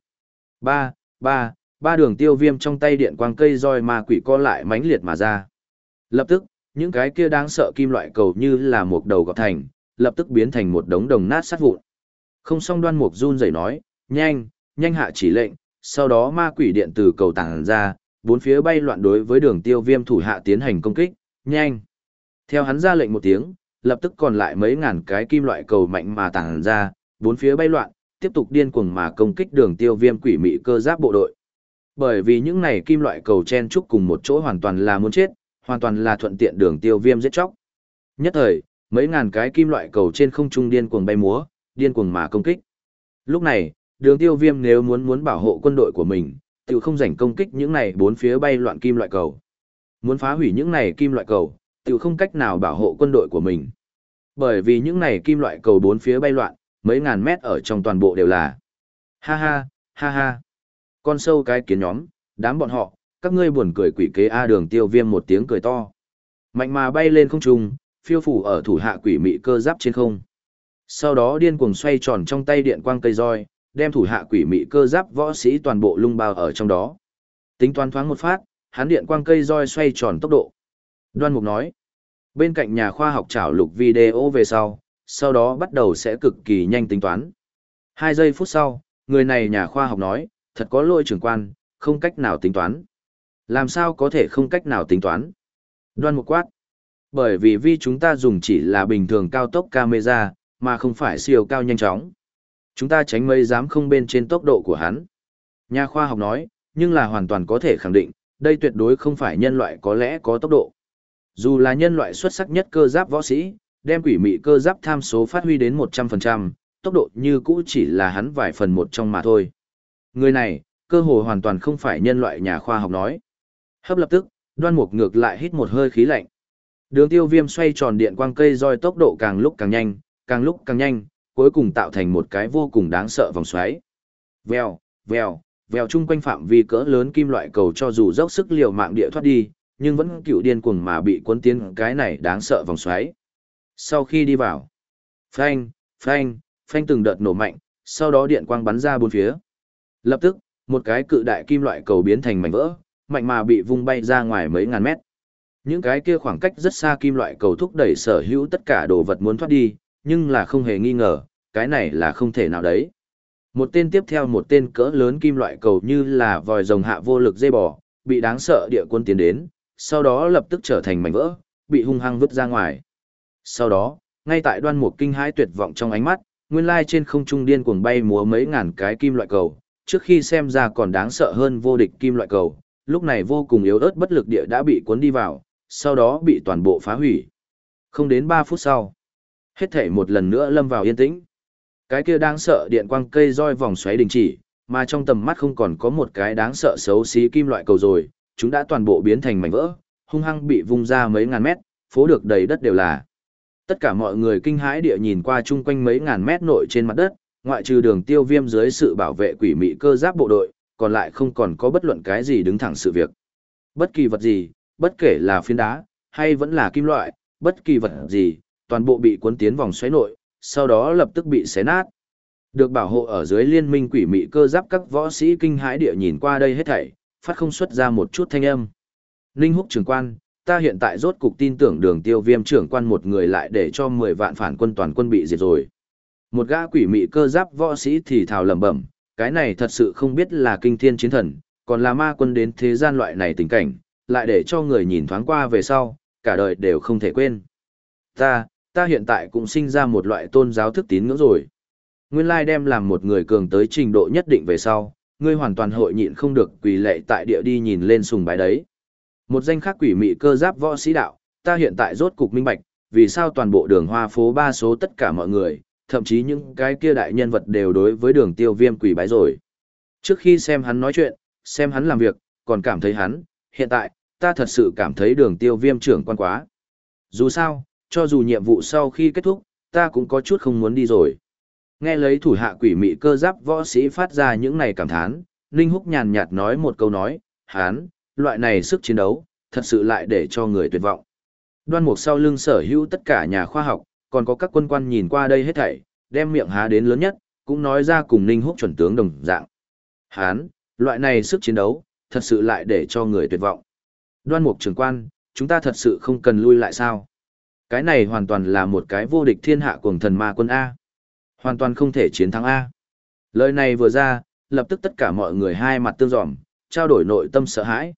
Ba, ba, ba đường tiêu viêm trong tay điện quang cây roi ma quỷ co lại mãnh liệt mà ra. Lập tức, những cái kia đáng sợ kim loại cầu như là một đầu gọt thành, lập tức biến thành một đống đồng nát sát vụn. Không song đoan mục run rẩy nói, nhanh, nhanh hạ chỉ lệnh, sau đó ma quỷ điện từ cầu tàng ra, bốn phía bay loạn đối với đường tiêu viêm thủ hạ tiến hành công kích, nhanh. Theo hắn ra lệnh một tiếng, lập tức còn lại mấy ngàn cái kim loại cầu mạnh mà tàng ra, bốn phía bay loạn, tiếp tục điên cuồng mà công kích đường tiêu viêm quỷ mị cơ giáp bộ đội. Bởi vì những này kim loại cầu chen chúc cùng một chỗ hoàn toàn là muốn chết, hoàn toàn là thuận tiện đường tiêu viêm giết chóc. Nhất thời, mấy ngàn cái kim loại cầu trên không trung điên cuồng bay múa, điên cuồng mà công kích. Lúc này, đường tiêu viêm nếu muốn muốn bảo hộ quân đội của mình, tự không rảnh công kích những này bốn phía bay loạn kim loại cầu. Muốn phá hủy những này kim loại cầu, tự không cách nào bảo hộ quân đội của mình. Bởi vì những này kim loại cầu bốn phía bay loạn, mấy ngàn mét ở trong toàn bộ đều là. Ha ha, ha ha. Con sâu cái kiến nhóm, đám bọn họ, các ngươi buồn cười quỷ kế A à, đường tiêu viêm một tiếng cười to. Mạnh mà bay lên không trung, phiêu phủ ở thủ hạ quỷ mị cơ giáp trên không. Sau đó điên cuồng xoay tròn trong tay điện quang cây roi, đem thủ hạ quỷ mị cơ giáp võ sĩ toàn bộ lung bao ở trong đó. Tính toán thoáng một phát, hắn điện quang cây roi xoay tròn tốc độ. Đoan Mục nói, bên cạnh nhà khoa học trảo lục video về sau, sau đó bắt đầu sẽ cực kỳ nhanh tính toán. Hai giây phút sau, người này nhà khoa học nói, thật có lỗi trưởng quan, không cách nào tính toán. Làm sao có thể không cách nào tính toán? Đoan Mục quát. Bởi vì vi chúng ta dùng chỉ là bình thường cao tốc camera, mà không phải siêu cao nhanh chóng. Chúng ta tránh mây dám không bên trên tốc độ của hắn. Nhà khoa học nói, nhưng là hoàn toàn có thể khẳng định, đây tuyệt đối không phải nhân loại có lẽ có tốc độ. Dù là nhân loại xuất sắc nhất cơ giáp võ sĩ, đem quỷ mị cơ giáp tham số phát huy đến 100%, tốc độ như cũ chỉ là hắn vài phần một trong mà thôi. Người này, cơ hồ hoàn toàn không phải nhân loại nhà khoa học nói. Hấp lập tức, đoan mục ngược lại hít một hơi khí lạnh. Đường tiêu viêm xoay tròn điện quang cây roi tốc độ càng lúc càng nhanh, càng lúc càng nhanh, cuối cùng tạo thành một cái vô cùng đáng sợ vòng xoáy. Vèo, vèo, vèo chung quanh phạm vi cỡ lớn kim loại cầu cho dù dốc sức liều mạng địa thoát đi, nhưng vẫn cựu điên cuồng mà bị cuốn tiến cái này đáng sợ vòng xoáy. Sau khi đi vào, phanh, phanh, phanh từng đợt nổ mạnh, sau đó điện quang bắn ra bốn phía. Lập tức, một cái cự đại kim loại cầu biến thành mảnh vỡ, mạnh mà bị vung bay ra ngoài mấy ngàn mét. Những cái kia khoảng cách rất xa kim loại cầu thúc đẩy sở hữu tất cả đồ vật muốn thoát đi, nhưng là không hề nghi ngờ, cái này là không thể nào đấy. Một tên tiếp theo một tên cỡ lớn kim loại cầu như là vòi rồng hạ vô lực dây bò, bị đáng sợ địa quân tiến đến, sau đó lập tức trở thành mảnh vỡ, bị hung hăng vứt ra ngoài. Sau đó, ngay tại đoan mục kinh hãi tuyệt vọng trong ánh mắt, nguyên lai trên không trung điên cuồng bay múa mấy ngàn cái kim loại cầu, trước khi xem ra còn đáng sợ hơn vô địch kim loại cầu, lúc này vô cùng yếu ớt bất lực địa đã bị cuốn đi vào, sau đó bị toàn bộ phá hủy. Không đến 3 phút sau, hết thể một lần nữa lâm vào yên tĩnh. Cái kia đáng sợ điện quang cây roi vòng xoáy đình chỉ, mà trong tầm mắt không còn có một cái đáng sợ xấu xí kim loại cầu rồi, chúng đã toàn bộ biến thành mảnh vỡ, hung hăng bị vung ra mấy ngàn mét, phố được đầy đất đều là. Tất cả mọi người kinh hãi địa nhìn qua chung quanh mấy ngàn mét nội trên mặt đất, ngoại trừ đường tiêu viêm dưới sự bảo vệ quỷ mị cơ giáp bộ đội, còn lại không còn có bất luận cái gì đứng thẳng sự việc. Bất kỳ vật gì, bất kể là phiến đá, hay vẫn là kim loại, bất kỳ vật gì, toàn bộ bị cuốn tiến vòng xoáy nội, sau đó lập tức bị xé nát. Được bảo hộ ở dưới liên minh quỷ mị cơ giáp các võ sĩ kinh hãi địa nhìn qua đây hết thảy, phát không xuất ra một chút thanh âm. Ninh húc trưởng quan, ta hiện tại rốt cục tin tưởng đường tiêu viêm trưởng quan một người lại để cho 10 vạn phản quân toàn quân bị diệt rồi. Một gã quỷ mị cơ giáp võ sĩ thì thào lẩm bẩm, cái này thật sự không biết là kinh thiên chiến thần, còn là ma quân đến thế gian loại này tình cảnh, lại để cho người nhìn thoáng qua về sau, cả đời đều không thể quên. Ta, ta hiện tại cũng sinh ra một loại tôn giáo thức tín ngưỡng rồi. Nguyên lai đem làm một người cường tới trình độ nhất định về sau, ngươi hoàn toàn hội nhịn không được quỳ lệ tại địa đi nhìn lên sùng bái đấy. Một danh khác quỷ mị cơ giáp võ sĩ đạo, ta hiện tại rốt cục minh bạch, vì sao toàn bộ đường hoa phố ba số tất cả mọi người, thậm chí những cái kia đại nhân vật đều đối với đường tiêu viêm quỷ bái rồi. Trước khi xem hắn nói chuyện, xem hắn làm việc, còn cảm thấy hắn, hiện tại, ta thật sự cảm thấy đường tiêu viêm trưởng quan quá. Dù sao, cho dù nhiệm vụ sau khi kết thúc, ta cũng có chút không muốn đi rồi. Nghe lấy thủ hạ quỷ mị cơ giáp võ sĩ phát ra những này cảm thán, Ninh Húc nhàn nhạt nói một câu nói, hán, loại này sức chiến đấu, thật sự lại để cho người tuyệt vọng. Đoan mục sau lưng sở hữu tất cả nhà khoa học, còn có các quân quan nhìn qua đây hết thảy, đem miệng há đến lớn nhất, cũng nói ra cùng Ninh Húc chuẩn tướng đồng dạng. Hán, loại này sức chiến đấu, thật sự lại để cho người tuyệt vọng. Đoan mục trưởng quan, chúng ta thật sự không cần lui lại sao? Cái này hoàn toàn là một cái vô địch thiên hạ cuồng thần ma quân A. Hoàn toàn không thể chiến thắng A. Lời này vừa ra, lập tức tất cả mọi người hai mặt tương dòm, trao đổi nội tâm sợ hãi.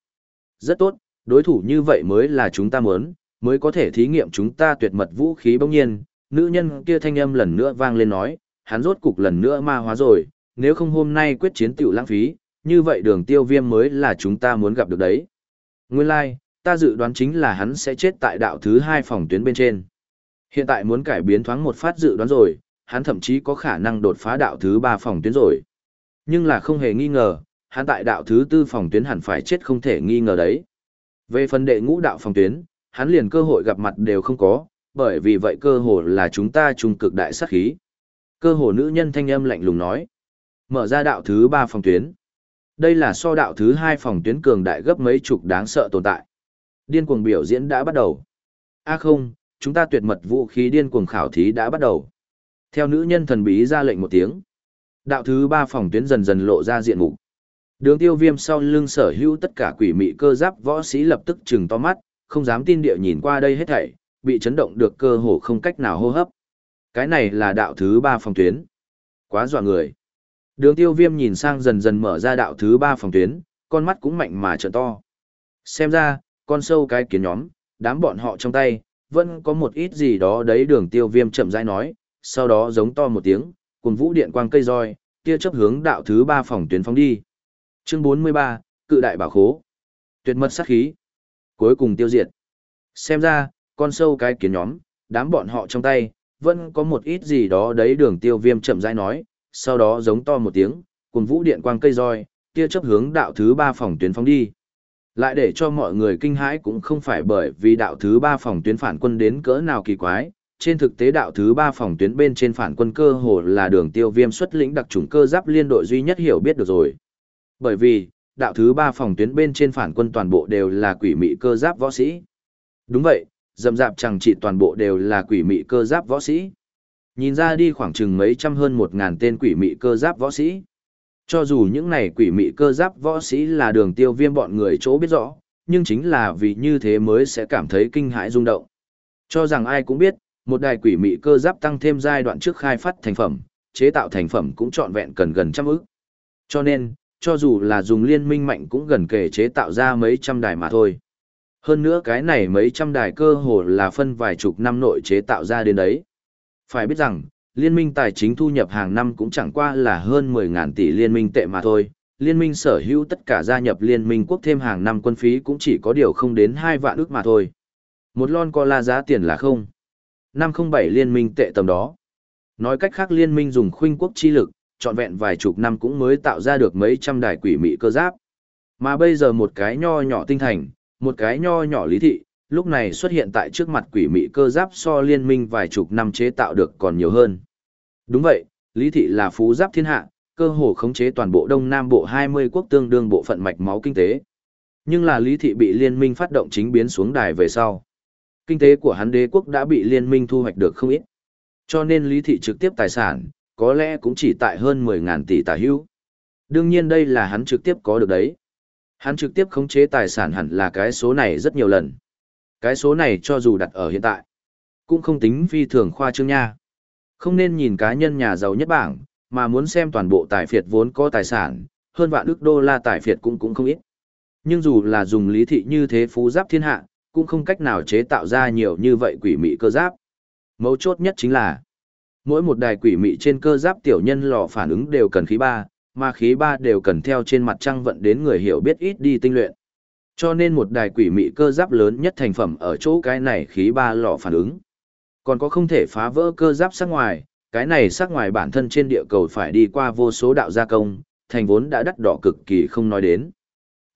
Rất tốt, đối thủ như vậy mới là chúng ta muốn, mới có thể thí nghiệm chúng ta tuyệt mật vũ khí bỗng nhiên. Nữ nhân kia thanh âm lần nữa vang lên nói, hắn rốt cục lần nữa ma hóa rồi, nếu không hôm nay quyết chiến tiểu lãng phí, như vậy đường tiêu viêm mới là chúng ta muốn gặp được đấy. Nguyên lai, like, ta dự đoán chính là hắn sẽ chết tại đạo thứ hai phòng tuyến bên trên. Hiện tại muốn cải biến thoáng một phát dự đoán rồi, hắn thậm chí có khả năng đột phá đạo thứ ba phòng tuyến rồi. Nhưng là không hề nghi ngờ, hắn tại đạo thứ tư phòng tuyến hẳn phải chết không thể nghi ngờ đấy. Về phần đệ ngũ đạo phòng tuyến, hắn liền cơ hội gặp mặt đều không có, bởi vì vậy cơ hội là chúng ta trung cực đại sát khí. Cơ hồ nữ nhân thanh âm lạnh lùng nói. Mở ra đạo thứ ba phòng tuyến. Đây là so đạo thứ hai phòng tuyến cường đại gấp mấy chục đáng sợ tồn tại. Điên cuồng biểu diễn đã bắt đầu. A không, chúng ta tuyệt mật vũ khí điên cuồng khảo thí đã bắt đầu. Theo nữ nhân thần bí ra lệnh một tiếng. Đạo thứ ba phòng tuyến dần dần lộ ra diện mục. Đường tiêu viêm sau lưng sở hữu tất cả quỷ mị cơ giáp võ sĩ lập tức trừng to mắt, không dám tin địa nhìn qua đây hết thảy, bị chấn động được cơ hồ không cách nào hô hấp. Cái này là đạo thứ ba phòng tuyến. Quá dọa người. Đường tiêu viêm nhìn sang dần dần mở ra đạo thứ ba phòng tuyến, con mắt cũng mạnh mà trợn to. Xem ra, con sâu cái kiến nhóm, đám bọn họ trong tay, vẫn có một ít gì đó đấy đường tiêu viêm chậm rãi nói, sau đó giống to một tiếng, cùng vũ điện quang cây roi, tia chấp hướng đạo thứ ba phòng tuyến phóng đi. Chương 43, cự đại bảo khố. Tuyệt mật sát khí. Cuối cùng tiêu diệt. Xem ra, con sâu cái kiến nhóm, đám bọn họ trong tay, vẫn có một ít gì đó đấy đường tiêu viêm chậm rãi nói, sau đó giống to một tiếng, cùng vũ điện quang cây roi, tia chấp hướng đạo thứ ba phòng tuyến phóng đi. Lại để cho mọi người kinh hãi cũng không phải bởi vì đạo thứ ba phòng tuyến phản quân đến cỡ nào kỳ quái, trên thực tế đạo thứ ba phòng tuyến bên trên phản quân cơ hồ là đường tiêu viêm xuất lĩnh đặc trùng cơ giáp liên đội duy nhất hiểu biết được rồi. Bởi vì, đạo thứ ba phòng tuyến bên trên phản quân toàn bộ đều là quỷ mị cơ giáp võ sĩ. Đúng vậy, dầm dạp chẳng chỉ toàn bộ đều là quỷ mị cơ giáp võ sĩ. Nhìn ra đi khoảng chừng mấy trăm hơn một ngàn tên quỷ mị cơ giáp võ sĩ. Cho dù những này quỷ mị cơ giáp võ sĩ là đường tiêu viêm bọn người chỗ biết rõ, nhưng chính là vì như thế mới sẽ cảm thấy kinh hãi rung động. Cho rằng ai cũng biết, một đài quỷ mị cơ giáp tăng thêm giai đoạn trước khai phát thành phẩm, chế tạo thành phẩm cũng trọn vẹn cần gần trăm ức. Cho nên, cho dù là dùng liên minh mạnh cũng gần kể chế tạo ra mấy trăm đài mà thôi. Hơn nữa cái này mấy trăm đài cơ hồ là phân vài chục năm nội chế tạo ra đến đấy. Phải biết rằng, liên minh tài chính thu nhập hàng năm cũng chẳng qua là hơn 10.000 tỷ liên minh tệ mà thôi. Liên minh sở hữu tất cả gia nhập liên minh quốc thêm hàng năm quân phí cũng chỉ có điều không đến 2 vạn ước mà thôi. Một lon cola giá tiền là không. 507 liên minh tệ tầm đó. Nói cách khác liên minh dùng khuynh quốc chi lực, trọn vẹn vài chục năm cũng mới tạo ra được mấy trăm đài quỷ mị cơ giáp. Mà bây giờ một cái nho nhỏ tinh thành, một cái nho nhỏ lý thị, lúc này xuất hiện tại trước mặt quỷ mị cơ giáp so liên minh vài chục năm chế tạo được còn nhiều hơn. Đúng vậy, lý thị là phú giáp thiên hạ, cơ hồ khống chế toàn bộ đông nam bộ 20 quốc tương đương bộ phận mạch máu kinh tế. Nhưng là lý thị bị liên minh phát động chính biến xuống đài về sau. Kinh tế của hắn đế quốc đã bị liên minh thu hoạch được không ít. Cho nên lý thị trực tiếp tài sản, có lẽ cũng chỉ tại hơn 10.000 tỷ tà hữu. Đương nhiên đây là hắn trực tiếp có được đấy. Hắn trực tiếp khống chế tài sản hẳn là cái số này rất nhiều lần. Cái số này cho dù đặt ở hiện tại, cũng không tính phi thường khoa trương nha. Không nên nhìn cá nhân nhà giàu nhất bảng, mà muốn xem toàn bộ tài phiệt vốn có tài sản, hơn vạn ước đô la tài phiệt cũng cũng không ít. Nhưng dù là dùng lý thị như thế phú giáp thiên hạ, cũng không cách nào chế tạo ra nhiều như vậy quỷ mị cơ giáp. Mấu chốt nhất chính là, mỗi một đài quỷ mị trên cơ giáp tiểu nhân lò phản ứng đều cần khí ba, mà khí ba đều cần theo trên mặt trăng vận đến người hiểu biết ít đi tinh luyện. Cho nên một đài quỷ mị cơ giáp lớn nhất thành phẩm ở chỗ cái này khí ba lò phản ứng. Còn có không thể phá vỡ cơ giáp sắc ngoài, cái này sắc ngoài bản thân trên địa cầu phải đi qua vô số đạo gia công, thành vốn đã đắt đỏ cực kỳ không nói đến.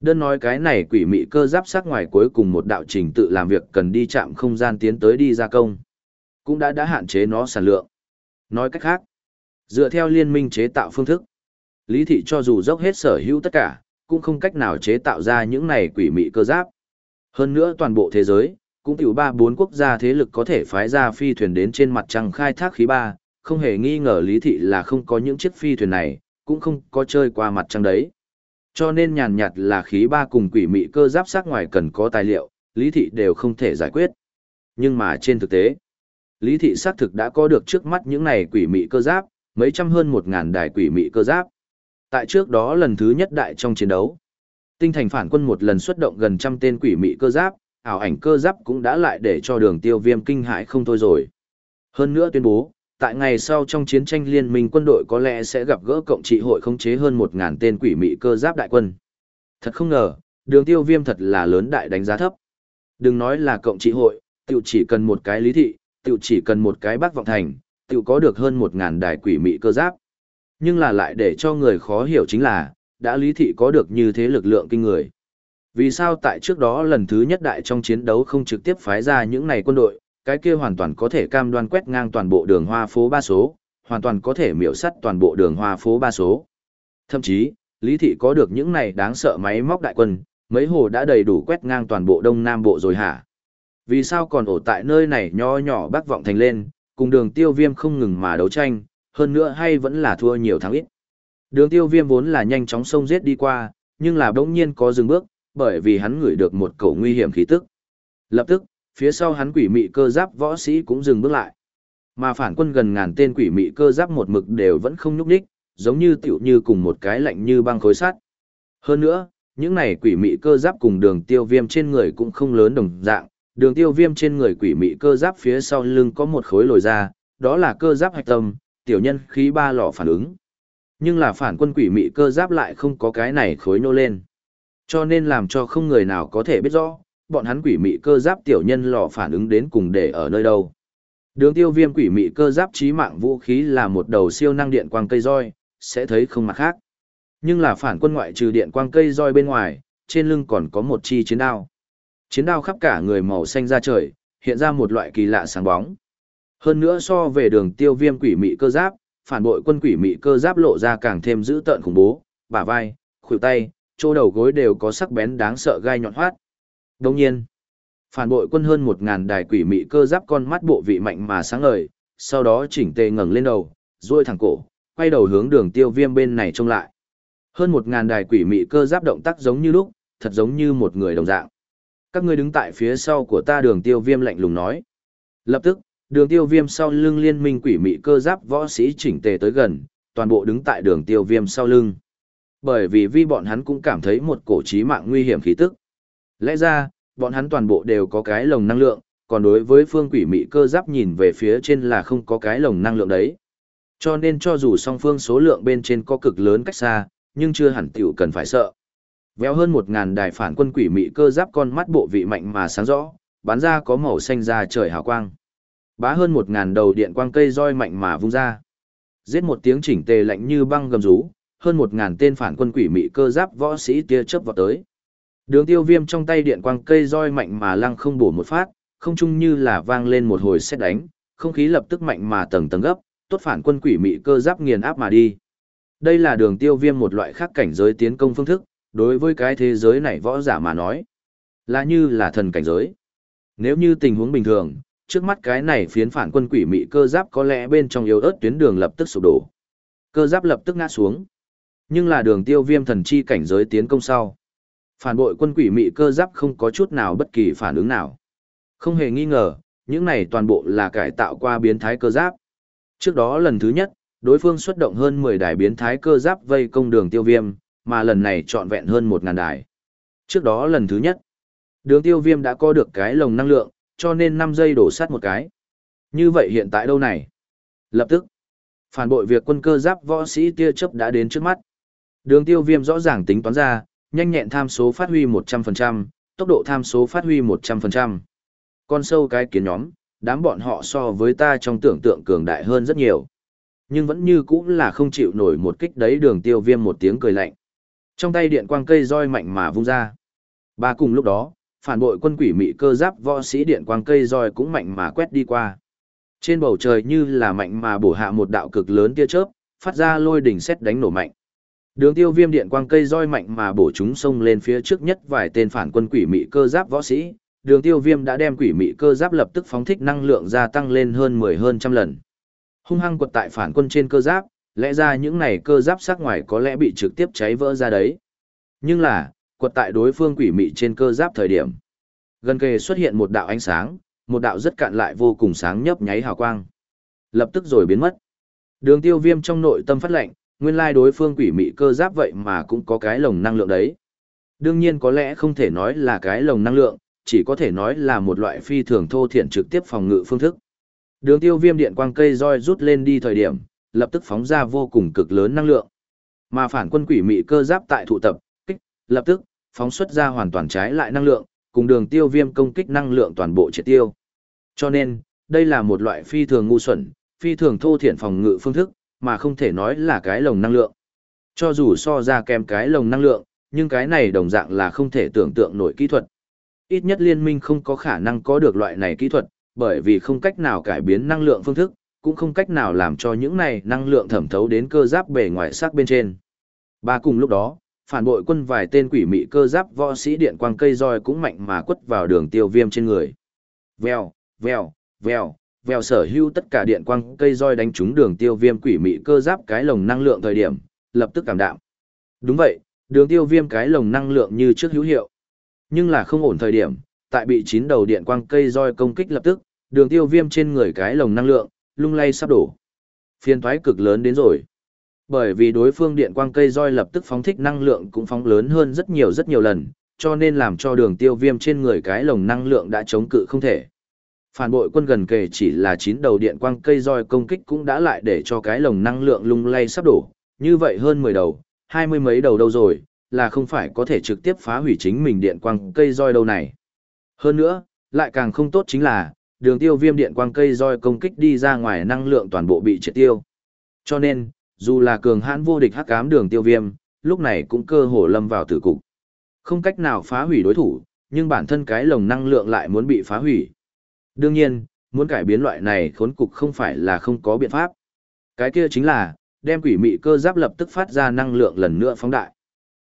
Đơn nói cái này quỷ mị cơ giáp sắc ngoài cuối cùng một đạo trình tự làm việc cần đi chạm không gian tiến tới đi gia công. Cũng đã đã hạn chế nó sản lượng. Nói cách khác, dựa theo liên minh chế tạo phương thức, Lý Thị cho dù dốc hết sở hữu tất cả, cũng không cách nào chế tạo ra những này quỷ mị cơ giáp. Hơn nữa toàn bộ thế giới, cũng tiểu ba bốn quốc gia thế lực có thể phái ra phi thuyền đến trên mặt trăng khai thác khí ba, không hề nghi ngờ Lý Thị là không có những chiếc phi thuyền này, cũng không có chơi qua mặt trăng đấy. Cho nên nhàn nhạt là khí ba cùng quỷ mị cơ giáp sát ngoài cần có tài liệu, Lý Thị đều không thể giải quyết. Nhưng mà trên thực tế, Lý Thị xác thực đã có được trước mắt những này quỷ mị cơ giáp, mấy trăm hơn một ngàn đài quỷ mị cơ giáp. Tại trước đó lần thứ nhất đại trong chiến đấu, tinh thành phản quân một lần xuất động gần trăm tên quỷ mị cơ giáp, ảo ảnh cơ giáp cũng đã lại để cho đường tiêu viêm kinh hãi không thôi rồi. Hơn nữa tuyên bố, tại ngày sau trong chiến tranh liên minh quân đội có lẽ sẽ gặp gỡ cộng trị hội khống chế hơn 1.000 tên quỷ mị cơ giáp đại quân. Thật không ngờ, đường tiêu viêm thật là lớn đại đánh giá thấp. Đừng nói là cộng trị hội, tiểu chỉ cần một cái lý thị, tiểu chỉ cần một cái bác vọng thành, tiểu có được hơn 1.000 đài quỷ mị cơ giáp. Nhưng là lại để cho người khó hiểu chính là, đã lý thị có được như thế lực lượng kinh người. Vì sao tại trước đó lần thứ nhất đại trong chiến đấu không trực tiếp phái ra những này quân đội, cái kia hoàn toàn có thể cam đoan quét ngang toàn bộ đường hoa phố ba số, hoàn toàn có thể miểu sắt toàn bộ đường hoa phố ba số. Thậm chí, Lý Thị có được những này đáng sợ máy móc đại quân, mấy hồ đã đầy đủ quét ngang toàn bộ đông nam bộ rồi hả? Vì sao còn ổ tại nơi này nho nhỏ bác vọng thành lên, cùng đường tiêu viêm không ngừng mà đấu tranh, hơn nữa hay vẫn là thua nhiều thắng ít. Đường tiêu viêm vốn là nhanh chóng sông giết đi qua, nhưng là bỗng nhiên có dừng bước, bởi vì hắn ngửi được một cầu nguy hiểm khí tức. Lập tức, phía sau hắn quỷ mị cơ giáp võ sĩ cũng dừng bước lại. Mà phản quân gần ngàn tên quỷ mị cơ giáp một mực đều vẫn không nhúc đích, giống như tiểu như cùng một cái lạnh như băng khối sắt. Hơn nữa, những này quỷ mị cơ giáp cùng đường tiêu viêm trên người cũng không lớn đồng dạng, đường tiêu viêm trên người quỷ mị cơ giáp phía sau lưng có một khối lồi ra, đó là cơ giáp hạch tâm, tiểu nhân khí ba lò phản ứng. Nhưng là phản quân quỷ mị cơ giáp lại không có cái này khối nô lên. Cho nên làm cho không người nào có thể biết rõ, bọn hắn quỷ mị cơ giáp tiểu nhân lò phản ứng đến cùng để ở nơi đâu. Đường tiêu viêm quỷ mị cơ giáp trí mạng vũ khí là một đầu siêu năng điện quang cây roi, sẽ thấy không mặt khác. Nhưng là phản quân ngoại trừ điện quang cây roi bên ngoài, trên lưng còn có một chi chiến đao. Chiến đao khắp cả người màu xanh ra trời, hiện ra một loại kỳ lạ sáng bóng. Hơn nữa so về đường tiêu viêm quỷ mị cơ giáp, phản bội quân quỷ mị cơ giáp lộ ra càng thêm dữ tợn khủng bố, bả vai, khuỷu tay, chỗ đầu gối đều có sắc bén đáng sợ gai nhọn hoát, Đồng nhiên, phản bội quân hơn một ngàn đài quỷ mị cơ giáp con mắt bộ vị mạnh mà sáng ngời, sau đó chỉnh tề ngẩng lên đầu, duỗi thẳng cổ, quay đầu hướng đường tiêu viêm bên này trông lại. Hơn một ngàn đài quỷ mị cơ giáp động tác giống như lúc, thật giống như một người đồng dạng. Các ngươi đứng tại phía sau của ta đường tiêu viêm lạnh lùng nói. Lập tức, đường tiêu viêm sau lưng liên minh quỷ mị cơ giáp võ sĩ chỉnh tề tới gần, toàn bộ đứng tại đường tiêu viêm sau lưng. Bởi vì vi bọn hắn cũng cảm thấy một cổ trí mạng nguy hiểm khí tức. Lẽ ra, bọn hắn toàn bộ đều có cái lồng năng lượng, còn đối với phương quỷ mị cơ giáp nhìn về phía trên là không có cái lồng năng lượng đấy. Cho nên cho dù song phương số lượng bên trên có cực lớn cách xa, nhưng chưa hẳn tiểu cần phải sợ. Véo hơn một ngàn đài phản quân quỷ mị cơ giáp con mắt bộ vị mạnh mà sáng rõ, bắn ra có màu xanh ra trời hào quang. Bá hơn một ngàn đầu điện quang cây roi mạnh mà vung ra. Giết một tiếng chỉnh tề lạnh như băng gầm rú, hơn một ngàn tên phản quân quỷ mị cơ giáp võ sĩ tia chớp vào tới. Đường tiêu viêm trong tay điện quang cây roi mạnh mà lăng không bổ một phát, không chung như là vang lên một hồi xét đánh, không khí lập tức mạnh mà tầng tầng gấp, tốt phản quân quỷ mị cơ giáp nghiền áp mà đi. Đây là đường tiêu viêm một loại khác cảnh giới tiến công phương thức, đối với cái thế giới này võ giả mà nói, là như là thần cảnh giới. Nếu như tình huống bình thường, trước mắt cái này phiến phản quân quỷ mị cơ giáp có lẽ bên trong yếu ớt tuyến đường lập tức sụp đổ. Cơ giáp lập tức ngã xuống. Nhưng là đường tiêu viêm thần chi cảnh giới tiến công sau. Phản bội quân quỷ mị cơ giáp không có chút nào bất kỳ phản ứng nào. Không hề nghi ngờ, những này toàn bộ là cải tạo qua biến thái cơ giáp. Trước đó lần thứ nhất, đối phương xuất động hơn 10 đài biến thái cơ giáp vây công đường tiêu viêm, mà lần này trọn vẹn hơn 1.000 đài. Trước đó lần thứ nhất, đường tiêu viêm đã có được cái lồng năng lượng, cho nên 5 giây đổ sát một cái. Như vậy hiện tại đâu này? Lập tức, phản bội việc quân cơ giáp võ sĩ tia chấp đã đến trước mắt. Đường tiêu viêm rõ ràng tính toán ra, nhanh nhẹn tham số phát huy 100%, tốc độ tham số phát huy 100%. Con sâu cái kiến nhóm, đám bọn họ so với ta trong tưởng tượng cường đại hơn rất nhiều. Nhưng vẫn như cũng là không chịu nổi một kích đấy đường tiêu viêm một tiếng cười lạnh. Trong tay điện quang cây roi mạnh mà vung ra. Ba cùng lúc đó, phản bội quân quỷ mị cơ giáp võ sĩ điện quang cây roi cũng mạnh mà quét đi qua. Trên bầu trời như là mạnh mà bổ hạ một đạo cực lớn tia chớp, phát ra lôi đỉnh xét đánh nổ mạnh. Đường tiêu viêm điện quang cây roi mạnh mà bổ chúng xông lên phía trước nhất vài tên phản quân quỷ mị cơ giáp võ sĩ. Đường tiêu viêm đã đem quỷ mị cơ giáp lập tức phóng thích năng lượng gia tăng lên hơn 10 hơn trăm lần. Hung hăng quật tại phản quân trên cơ giáp, lẽ ra những này cơ giáp sắc ngoài có lẽ bị trực tiếp cháy vỡ ra đấy. Nhưng là, quật tại đối phương quỷ mị trên cơ giáp thời điểm. Gần kề xuất hiện một đạo ánh sáng, một đạo rất cạn lại vô cùng sáng nhấp nháy hào quang. Lập tức rồi biến mất. Đường tiêu viêm trong nội tâm phát lệnh, nguyên lai đối phương quỷ mị cơ giáp vậy mà cũng có cái lồng năng lượng đấy. Đương nhiên có lẽ không thể nói là cái lồng năng lượng, chỉ có thể nói là một loại phi thường thô thiển trực tiếp phòng ngự phương thức. Đường tiêu viêm điện quang cây roi rút lên đi thời điểm, lập tức phóng ra vô cùng cực lớn năng lượng. Mà phản quân quỷ mị cơ giáp tại thụ tập, lập tức, phóng xuất ra hoàn toàn trái lại năng lượng, cùng đường tiêu viêm công kích năng lượng toàn bộ triệt tiêu. Cho nên, đây là một loại phi thường ngu xuẩn, phi thường thô thiển phòng ngự phương thức, mà không thể nói là cái lồng năng lượng. Cho dù so ra kèm cái lồng năng lượng, nhưng cái này đồng dạng là không thể tưởng tượng nổi kỹ thuật. Ít nhất liên minh không có khả năng có được loại này kỹ thuật, bởi vì không cách nào cải biến năng lượng phương thức, cũng không cách nào làm cho những này năng lượng thẩm thấu đến cơ giáp bề ngoài sắc bên trên. Ba cùng lúc đó, phản bội quân vài tên quỷ mị cơ giáp võ sĩ điện quang cây roi cũng mạnh mà quất vào đường tiêu viêm trên người. Vèo, vèo, vèo, vèo sở hữu tất cả điện quang cây roi đánh trúng đường tiêu viêm quỷ mị cơ giáp cái lồng năng lượng thời điểm, lập tức cảm đạm. Đúng vậy, đường tiêu viêm cái lồng năng lượng như trước hữu hiệu. Nhưng là không ổn thời điểm, tại bị chín đầu điện quang cây roi công kích lập tức, đường tiêu viêm trên người cái lồng năng lượng, lung lay sắp đổ. Phiên thoái cực lớn đến rồi. Bởi vì đối phương điện quang cây roi lập tức phóng thích năng lượng cũng phóng lớn hơn rất nhiều rất nhiều lần, cho nên làm cho đường tiêu viêm trên người cái lồng năng lượng đã chống cự không thể. Phản bội quân gần kề chỉ là chín đầu điện quang cây roi công kích cũng đã lại để cho cái lồng năng lượng lung lay sắp đổ, như vậy hơn 10 đầu, hai mươi mấy đầu đâu rồi, là không phải có thể trực tiếp phá hủy chính mình điện quang cây roi đâu này. Hơn nữa, lại càng không tốt chính là, đường tiêu viêm điện quang cây roi công kích đi ra ngoài năng lượng toàn bộ bị triệt tiêu. Cho nên, dù là cường hãn vô địch hắc ám đường tiêu viêm, lúc này cũng cơ hồ lâm vào tử cục. Không cách nào phá hủy đối thủ, nhưng bản thân cái lồng năng lượng lại muốn bị phá hủy. Đương nhiên, muốn cải biến loại này khốn cục không phải là không có biện pháp. Cái kia chính là, đem quỷ mị cơ giáp lập tức phát ra năng lượng lần nữa phóng đại.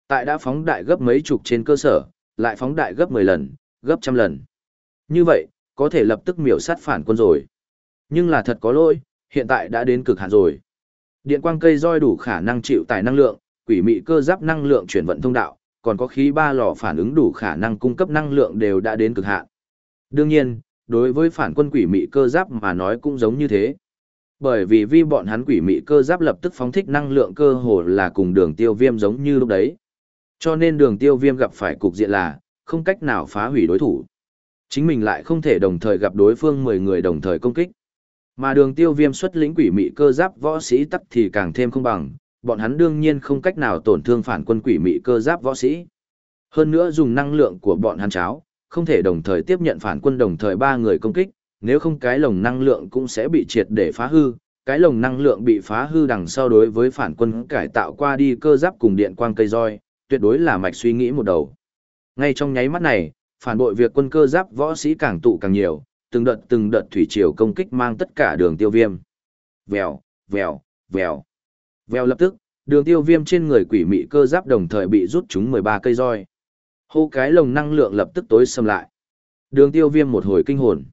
Tại đã phóng đại gấp mấy chục trên cơ sở, lại phóng đại gấp 10 lần, gấp trăm lần. Như vậy, có thể lập tức miểu sát phản quân rồi. Nhưng là thật có lỗi, hiện tại đã đến cực hạn rồi. Điện quang cây roi đủ khả năng chịu tải năng lượng, quỷ mị cơ giáp năng lượng chuyển vận thông đạo, còn có khí ba lò phản ứng đủ khả năng cung cấp năng lượng đều đã đến cực hạn. Đương nhiên, đối với phản quân quỷ mị cơ giáp mà nói cũng giống như thế. Bởi vì vi bọn hắn quỷ mị cơ giáp lập tức phóng thích năng lượng cơ hồ là cùng đường tiêu viêm giống như lúc đấy. Cho nên đường tiêu viêm gặp phải cục diện là, không cách nào phá hủy đối thủ. Chính mình lại không thể đồng thời gặp đối phương 10 người đồng thời công kích. Mà đường tiêu viêm xuất lĩnh quỷ mị cơ giáp võ sĩ tắc thì càng thêm không bằng, bọn hắn đương nhiên không cách nào tổn thương phản quân quỷ mị cơ giáp võ sĩ. Hơn nữa dùng năng lượng của bọn hắn cháo, không thể đồng thời tiếp nhận phản quân đồng thời ba người công kích, nếu không cái lồng năng lượng cũng sẽ bị triệt để phá hư. Cái lồng năng lượng bị phá hư đằng sau đối với phản quân cải tạo qua đi cơ giáp cùng điện quang cây roi, tuyệt đối là mạch suy nghĩ một đầu. Ngay trong nháy mắt này, phản bội việc quân cơ giáp võ sĩ càng tụ càng nhiều, từng đợt từng đợt thủy triều công kích mang tất cả đường tiêu viêm. Vèo, vèo, vèo. Vèo lập tức, đường tiêu viêm trên người quỷ mị cơ giáp đồng thời bị rút chúng 13 cây roi. Hô cái lồng năng lượng lập tức tối xâm lại. Đường tiêu viêm một hồi kinh hồn.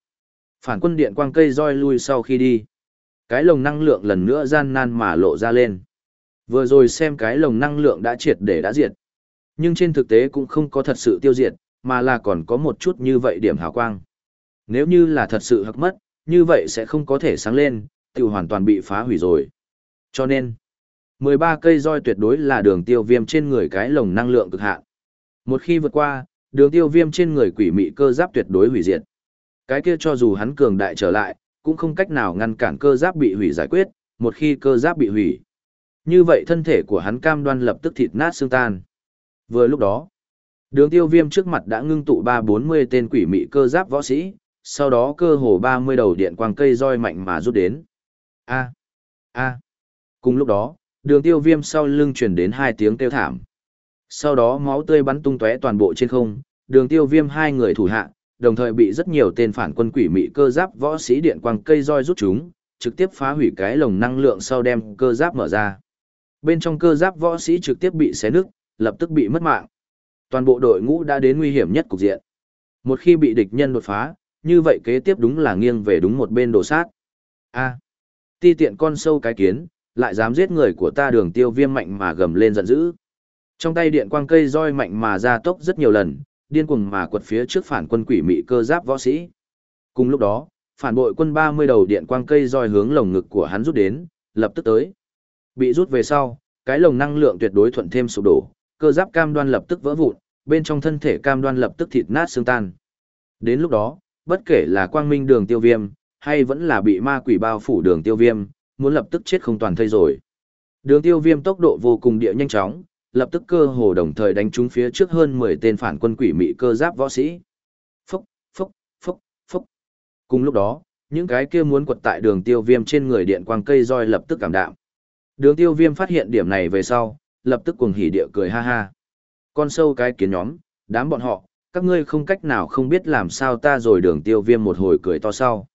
Phản quân điện quang cây roi lui sau khi đi. Cái lồng năng lượng lần nữa gian nan mà lộ ra lên. Vừa rồi xem cái lồng năng lượng đã triệt để đã diệt. Nhưng trên thực tế cũng không có thật sự tiêu diệt, mà là còn có một chút như vậy điểm hào quang. Nếu như là thật sự hắc mất, như vậy sẽ không có thể sáng lên, tiêu hoàn toàn bị phá hủy rồi. Cho nên, 13 cây roi tuyệt đối là đường tiêu viêm trên người cái lồng năng lượng cực hạn. Một khi vượt qua, đường tiêu viêm trên người quỷ mị cơ giáp tuyệt đối hủy diệt. Cái kia cho dù hắn cường đại trở lại, cũng không cách nào ngăn cản cơ giáp bị hủy giải quyết, một khi cơ giáp bị hủy. Như vậy thân thể của hắn cam đoan lập tức thịt nát xương tan. Vừa lúc đó, đường tiêu viêm trước mặt đã ngưng tụ ba bốn mươi tên quỷ mị cơ giáp võ sĩ, sau đó cơ hồ ba mươi đầu điện quang cây roi mạnh mà rút đến. A. A. Cùng lúc đó, đường tiêu viêm sau lưng truyền đến hai tiếng kêu thảm. Sau đó máu tươi bắn tung tóe toàn bộ trên không, đường tiêu viêm hai người thủ hạ, đồng thời bị rất nhiều tên phản quân quỷ mị cơ giáp võ sĩ điện quang cây roi rút chúng, trực tiếp phá hủy cái lồng năng lượng sau đem cơ giáp mở ra. Bên trong cơ giáp võ sĩ trực tiếp bị xé nứt, lập tức bị mất mạng. Toàn bộ đội ngũ đã đến nguy hiểm nhất cục diện. Một khi bị địch nhân đột phá, như vậy kế tiếp đúng là nghiêng về đúng một bên đổ sát. A. ti tiện con sâu cái kiến, lại dám giết người của ta đường tiêu viêm mạnh mà gầm lên giận dữ. Trong tay điện quang cây roi mạnh mà ra tốc rất nhiều lần, điên cuồng mà quật phía trước phản quân quỷ mị cơ giáp võ sĩ. Cùng lúc đó, phản bội quân 30 đầu điện quang cây roi hướng lồng ngực của hắn rút đến, lập tức tới. Bị rút về sau, cái lồng năng lượng tuyệt đối thuận thêm sụp đổ, cơ giáp cam đoan lập tức vỡ vụn, bên trong thân thể cam đoan lập tức thịt nát xương tan. Đến lúc đó, bất kể là quang minh đường tiêu viêm, hay vẫn là bị ma quỷ bao phủ đường tiêu viêm, muốn lập tức chết không toàn thây rồi. Đường tiêu viêm tốc độ vô cùng địa nhanh chóng, lập tức cơ hồ đồng thời đánh trúng phía trước hơn 10 tên phản quân quỷ mị cơ giáp võ sĩ. Phúc, phúc, phúc, phúc. Cùng lúc đó, những cái kia muốn quật tại đường tiêu viêm trên người điện quang cây roi lập tức cảm đạm. Đường tiêu viêm phát hiện điểm này về sau, lập tức cuồng hỉ địa cười ha ha. Con sâu cái kiến nhóm, đám bọn họ, các ngươi không cách nào không biết làm sao ta rồi đường tiêu viêm một hồi cười to sau.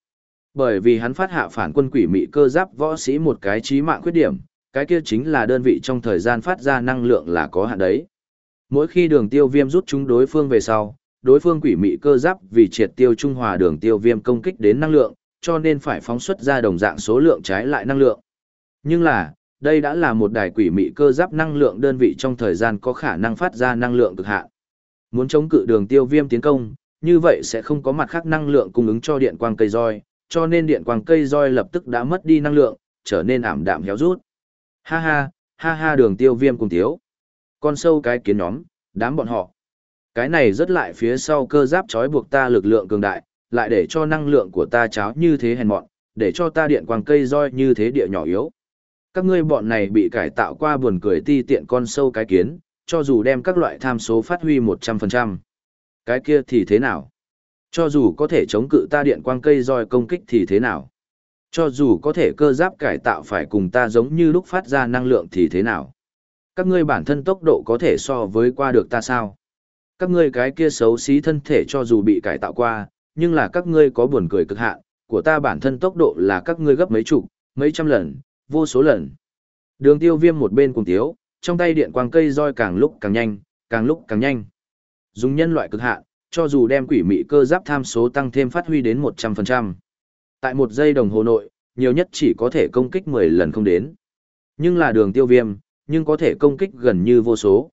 Bởi vì hắn phát hạ phản quân quỷ mị cơ giáp võ sĩ một cái trí mạng khuyết điểm, cái kia chính là đơn vị trong thời gian phát ra năng lượng là có hạn đấy. Mỗi khi đường tiêu viêm rút chúng đối phương về sau, đối phương quỷ mị cơ giáp vì triệt tiêu trung hòa đường tiêu viêm công kích đến năng lượng, cho nên phải phóng xuất ra đồng dạng số lượng trái lại năng lượng. Nhưng là, đây đã là một đài quỷ mị cơ giáp năng lượng đơn vị trong thời gian có khả năng phát ra năng lượng cực hạn. Muốn chống cự đường tiêu viêm tiến công, như vậy sẽ không có mặt khác năng lượng cung ứng cho điện quang cây roi, cho nên điện quang cây roi lập tức đã mất đi năng lượng, trở nên ảm đạm héo rút. Ha ha, ha ha đường tiêu viêm cùng thiếu. Con sâu cái kiến nhóm, đám bọn họ. Cái này rất lại phía sau cơ giáp trói buộc ta lực lượng cường đại, lại để cho năng lượng của ta cháo như thế hèn mọn, để cho ta điện quang cây roi như thế địa nhỏ yếu. Các ngươi bọn này bị cải tạo qua buồn cười ti tiện con sâu cái kiến, cho dù đem các loại tham số phát huy 100%. Cái kia thì thế nào? Cho dù có thể chống cự ta điện quang cây roi công kích thì thế nào? Cho dù có thể cơ giáp cải tạo phải cùng ta giống như lúc phát ra năng lượng thì thế nào? Các ngươi bản thân tốc độ có thể so với qua được ta sao? Các ngươi cái kia xấu xí thân thể cho dù bị cải tạo qua, nhưng là các ngươi có buồn cười cực hạn, của ta bản thân tốc độ là các ngươi gấp mấy chục, mấy trăm lần, vô số lần. Đường tiêu viêm một bên cùng tiếu, trong tay điện quang cây roi càng lúc càng nhanh, càng lúc càng nhanh. Dùng nhân loại cực hạn, cho dù đem quỷ mị cơ giáp tham số tăng thêm phát huy đến 100%. Tại một giây đồng hồ nội, nhiều nhất chỉ có thể công kích 10 lần không đến. Nhưng là đường tiêu viêm, nhưng có thể công kích gần như vô số.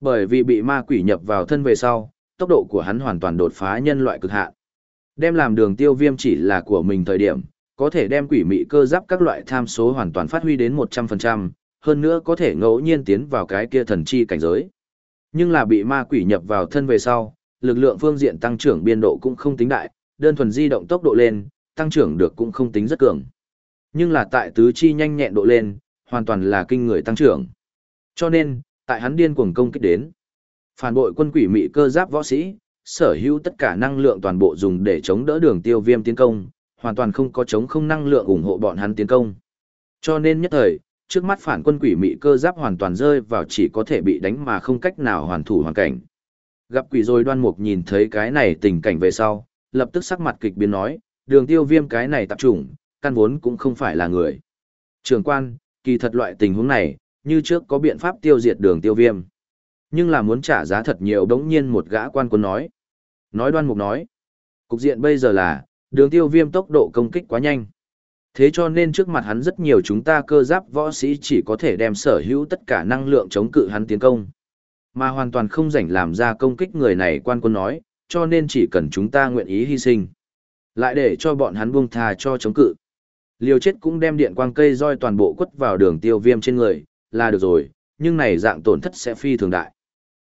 Bởi vì bị ma quỷ nhập vào thân về sau, tốc độ của hắn hoàn toàn đột phá nhân loại cực hạn. Đem làm đường tiêu viêm chỉ là của mình thời điểm, có thể đem quỷ mị cơ giáp các loại tham số hoàn toàn phát huy đến 100%, hơn nữa có thể ngẫu nhiên tiến vào cái kia thần chi cảnh giới. Nhưng là bị ma quỷ nhập vào thân về sau, lực lượng phương diện tăng trưởng biên độ cũng không tính đại, đơn thuần di động tốc độ lên, tăng trưởng được cũng không tính rất cường. Nhưng là tại tứ chi nhanh nhẹn độ lên, hoàn toàn là kinh người tăng trưởng. Cho nên, tại hắn điên cuồng công kích đến, phản bội quân quỷ mị cơ giáp võ sĩ, sở hữu tất cả năng lượng toàn bộ dùng để chống đỡ đường tiêu viêm tiến công, hoàn toàn không có chống không năng lượng ủng hộ bọn hắn tiến công. Cho nên nhất thời, trước mắt phản quân quỷ mị cơ giáp hoàn toàn rơi vào chỉ có thể bị đánh mà không cách nào hoàn thủ hoàn cảnh. Gặp quỷ rồi đoan mục nhìn thấy cái này tình cảnh về sau, lập tức sắc mặt kịch biến nói, đường tiêu viêm cái này tạp chủng, căn vốn cũng không phải là người. Trường quan, kỳ thật loại tình huống này, như trước có biện pháp tiêu diệt đường tiêu viêm. Nhưng là muốn trả giá thật nhiều đống nhiên một gã quan quân nói. Nói đoan mục nói, cục diện bây giờ là, đường tiêu viêm tốc độ công kích quá nhanh. Thế cho nên trước mặt hắn rất nhiều chúng ta cơ giáp võ sĩ chỉ có thể đem sở hữu tất cả năng lượng chống cự hắn tiến công. Mà hoàn toàn không rảnh làm ra công kích người này quan quân nói, cho nên chỉ cần chúng ta nguyện ý hy sinh. Lại để cho bọn hắn buông thà cho chống cự. Liều chết cũng đem điện quang cây roi toàn bộ quất vào đường tiêu viêm trên người, là được rồi, nhưng này dạng tổn thất sẽ phi thường đại.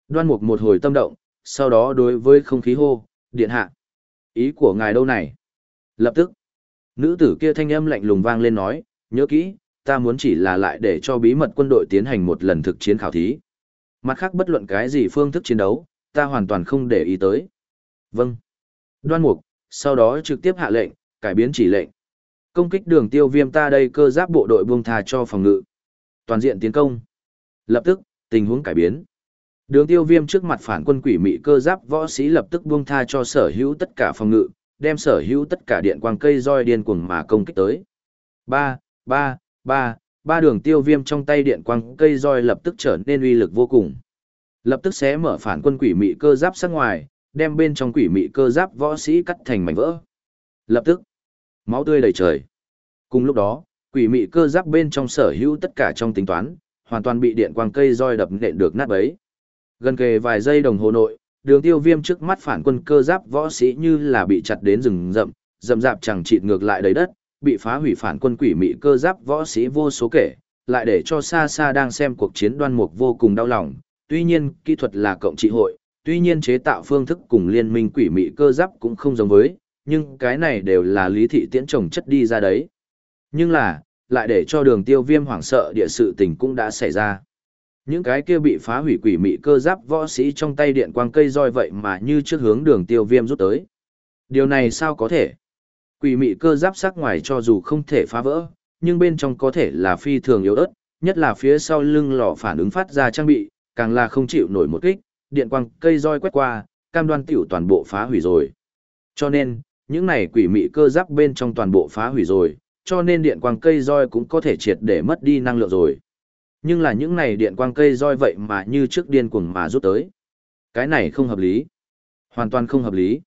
Đoan mục một hồi tâm động, sau đó đối với không khí hô, điện hạ. Ý của ngài đâu này? Lập tức, nữ tử kia thanh âm lạnh lùng vang lên nói, nhớ kỹ, ta muốn chỉ là lại để cho bí mật quân đội tiến hành một lần thực chiến khảo thí. Mặt khác bất luận cái gì phương thức chiến đấu, ta hoàn toàn không để ý tới. Vâng. Đoan mục, sau đó trực tiếp hạ lệnh, cải biến chỉ lệnh. Công kích đường tiêu viêm ta đây cơ giáp bộ đội buông thà cho phòng ngự. Toàn diện tiến công. Lập tức, tình huống cải biến. Đường tiêu viêm trước mặt phản quân quỷ mị cơ giáp võ sĩ lập tức buông tha cho sở hữu tất cả phòng ngự, đem sở hữu tất cả điện quang cây roi điên cuồng mà công kích tới. Ba, ba, ba, ba đường tiêu viêm trong tay điện quang cây roi lập tức trở nên uy lực vô cùng. Lập tức xé mở phản quân quỷ mị cơ giáp sát ngoài, đem bên trong quỷ mị cơ giáp võ sĩ cắt thành mảnh vỡ. Lập tức, máu tươi đầy trời. Cùng lúc đó, quỷ mị cơ giáp bên trong sở hữu tất cả trong tính toán, hoàn toàn bị điện quang cây roi đập nện được nát bấy. Gần kề vài giây đồng hồ nội, đường tiêu viêm trước mắt phản quân cơ giáp võ sĩ như là bị chặt đến rừng rậm, rậm rạp chẳng chịt ngược lại đầy đất, bị phá hủy phản quân quỷ mị cơ giáp võ sĩ vô số kể, lại để cho xa xa đang xem cuộc chiến đoan mục vô cùng đau lòng. Tuy nhiên, kỹ thuật là cộng trị hội, tuy nhiên chế tạo phương thức cùng liên minh quỷ mị cơ giáp cũng không giống với, nhưng cái này đều là lý thị tiễn trồng chất đi ra đấy. Nhưng là, lại để cho đường tiêu viêm hoảng sợ địa sự tình cũng đã xảy ra. Những cái kia bị phá hủy quỷ mị cơ giáp võ sĩ trong tay điện quang cây roi vậy mà như trước hướng đường tiêu viêm rút tới. Điều này sao có thể? Quỷ mị cơ giáp sắc ngoài cho dù không thể phá vỡ, nhưng bên trong có thể là phi thường yếu ớt, nhất là phía sau lưng lò phản ứng phát ra trang bị, càng là không chịu nổi một kích, điện quang cây roi quét qua, cam đoan tiểu toàn bộ phá hủy rồi. Cho nên, những này quỷ mị cơ giáp bên trong toàn bộ phá hủy rồi, cho nên điện quang cây roi cũng có thể triệt để mất đi năng lượng rồi. Nhưng là những này điện quang cây roi vậy mà như trước điên cuồng mà rút tới. Cái này không hợp lý. Hoàn toàn không hợp lý.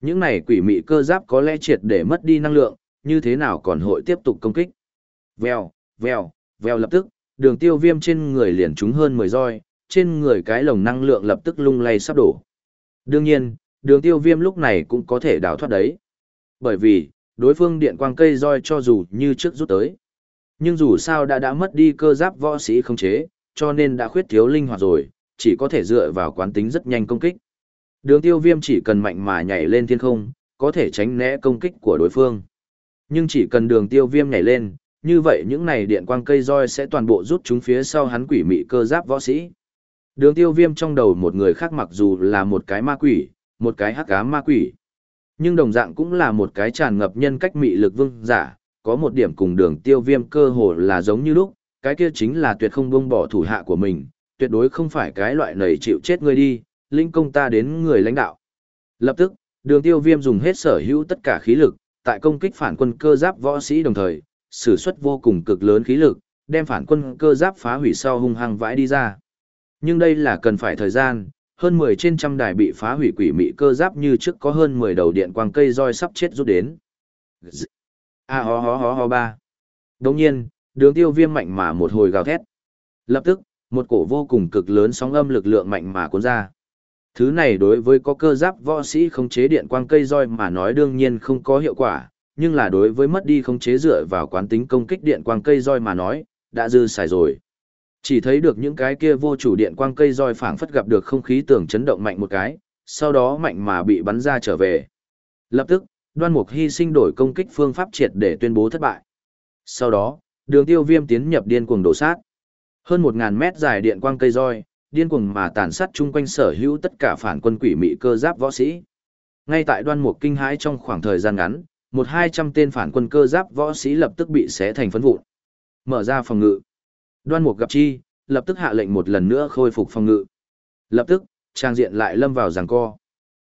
Những này quỷ mị cơ giáp có lẽ triệt để mất đi năng lượng, như thế nào còn hội tiếp tục công kích. Vèo, vèo, vèo lập tức, đường tiêu viêm trên người liền trúng hơn 10 roi, trên người cái lồng năng lượng lập tức lung lay sắp đổ. Đương nhiên, đường tiêu viêm lúc này cũng có thể đào thoát đấy. Bởi vì, đối phương điện quang cây roi cho dù như trước rút tới. Nhưng dù sao đã đã mất đi cơ giáp võ sĩ không chế, cho nên đã khuyết thiếu linh hoạt rồi, chỉ có thể dựa vào quán tính rất nhanh công kích. Đường tiêu viêm chỉ cần mạnh mà nhảy lên thiên không, có thể tránh né công kích của đối phương. Nhưng chỉ cần đường tiêu viêm nhảy lên, như vậy những này điện quang cây roi sẽ toàn bộ rút chúng phía sau hắn quỷ mị cơ giáp võ sĩ. Đường tiêu viêm trong đầu một người khác mặc dù là một cái ma quỷ, một cái hắc ám ma quỷ. Nhưng đồng dạng cũng là một cái tràn ngập nhân cách mị lực vương giả, có một điểm cùng đường tiêu viêm cơ hồ là giống như lúc, cái kia chính là tuyệt không buông bỏ thủ hạ của mình, tuyệt đối không phải cái loại nầy chịu chết người đi, linh công ta đến người lãnh đạo. Lập tức, đường tiêu viêm dùng hết sở hữu tất cả khí lực, tại công kích phản quân cơ giáp võ sĩ đồng thời, sử xuất vô cùng cực lớn khí lực, đem phản quân cơ giáp phá hủy sau hung hăng vãi đi ra. Nhưng đây là cần phải thời gian, hơn 10 trên trăm đài bị phá hủy quỷ mị cơ giáp như trước có hơn 10 đầu điện quang cây roi sắp chết rút đến. A ho ho ho ho ba. đông nhiên, đường tiêu viêm mạnh mà một hồi gào thét. Lập tức, một cổ vô cùng cực lớn sóng âm lực lượng mạnh mà cuốn ra. Thứ này đối với có cơ giáp võ sĩ không chế điện quang cây roi mà nói đương nhiên không có hiệu quả, nhưng là đối với mất đi không chế dựa vào quán tính công kích điện quang cây roi mà nói, đã dư xài rồi. Chỉ thấy được những cái kia vô chủ điện quang cây roi phảng phất gặp được không khí tưởng chấn động mạnh một cái, sau đó mạnh mà bị bắn ra trở về. Lập tức, đoan mục hy sinh đổi công kích phương pháp triệt để tuyên bố thất bại. Sau đó, đường tiêu viêm tiến nhập điên cuồng đổ sát. Hơn 1.000 mét dài điện quang cây roi, điên cuồng mà tàn sát chung quanh sở hữu tất cả phản quân quỷ mị cơ giáp võ sĩ. Ngay tại đoan mục kinh hãi trong khoảng thời gian ngắn, một hai trăm tên phản quân cơ giáp võ sĩ lập tức bị xé thành phấn vụn. Mở ra phòng ngự. Đoan mục gặp chi, lập tức hạ lệnh một lần nữa khôi phục phòng ngự. Lập tức, trang diện lại lâm vào giằng co.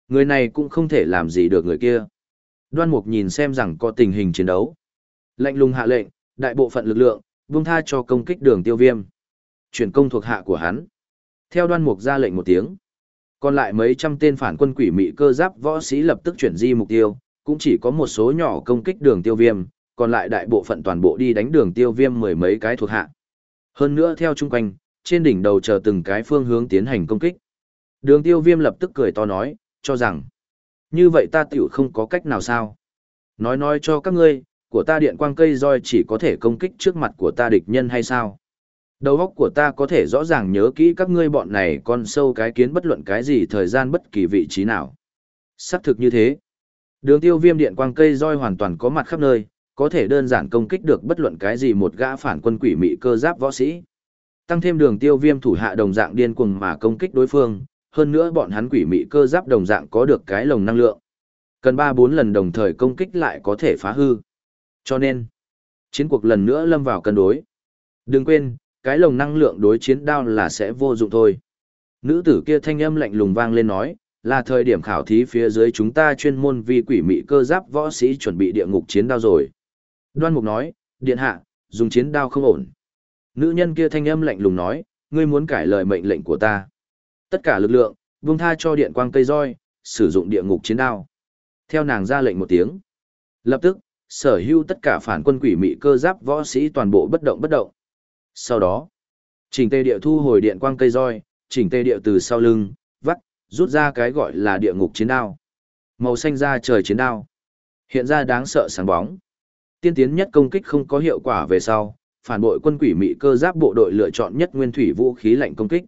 Người này cũng không thể làm gì được người kia. Đoan mục nhìn xem rằng có tình hình chiến đấu. Lệnh lùng hạ lệnh, đại bộ phận lực lượng, vung tha cho công kích đường tiêu viêm. Chuyển công thuộc hạ của hắn. Theo đoan mục ra lệnh một tiếng. Còn lại mấy trăm tên phản quân quỷ mị cơ giáp võ sĩ lập tức chuyển di mục tiêu, cũng chỉ có một số nhỏ công kích đường tiêu viêm, còn lại đại bộ phận toàn bộ đi đánh đường tiêu viêm mười mấy cái thuộc hạ. Hơn nữa theo chung quanh, trên đỉnh đầu chờ từng cái phương hướng tiến hành công kích. Đường tiêu viêm lập tức cười to nói, cho rằng, như vậy ta tiểu không có cách nào sao. Nói nói cho các ngươi, của ta điện quang cây roi chỉ có thể công kích trước mặt của ta địch nhân hay sao? Đầu óc của ta có thể rõ ràng nhớ kỹ các ngươi bọn này con sâu cái kiến bất luận cái gì thời gian bất kỳ vị trí nào. Xác thực như thế. Đường tiêu viêm điện quang cây roi hoàn toàn có mặt khắp nơi, có thể đơn giản công kích được bất luận cái gì một gã phản quân quỷ mị cơ giáp võ sĩ. Tăng thêm đường tiêu viêm thủ hạ đồng dạng điên cuồng mà công kích đối phương, hơn nữa bọn hắn quỷ mị cơ giáp đồng dạng có được cái lồng năng lượng. Cần 3-4 lần đồng thời công kích lại có thể phá hư. Cho nên, chiến cuộc lần nữa lâm vào cân đối. Đừng quên, cái lồng năng lượng đối chiến đao là sẽ vô dụng thôi. Nữ tử kia thanh âm lạnh lùng vang lên nói, là thời điểm khảo thí phía dưới chúng ta chuyên môn vi quỷ mị cơ giáp võ sĩ chuẩn bị địa ngục chiến đao rồi. Đoan Mục nói, điện hạ, dùng chiến đao không ổn. Nữ nhân kia thanh âm lạnh lùng nói, ngươi muốn cải lời mệnh lệnh của ta. Tất cả lực lượng, buông tha cho điện quang cây roi, sử dụng địa ngục chiến đao. Theo nàng ra lệnh một tiếng. Lập tức, sở hữu tất cả phản quân quỷ mị cơ giáp võ sĩ toàn bộ bất động bất động. Sau đó, chỉnh tê địa thu hồi điện quang cây roi, chỉnh tê địa từ sau lưng, vắt, rút ra cái gọi là địa ngục chiến đao. Màu xanh ra trời chiến đao. Hiện ra đáng sợ sáng bóng. Tiên tiến nhất công kích không có hiệu quả về sau, phản bội quân quỷ mị cơ giáp bộ đội lựa chọn nhất nguyên thủy vũ khí lạnh công kích.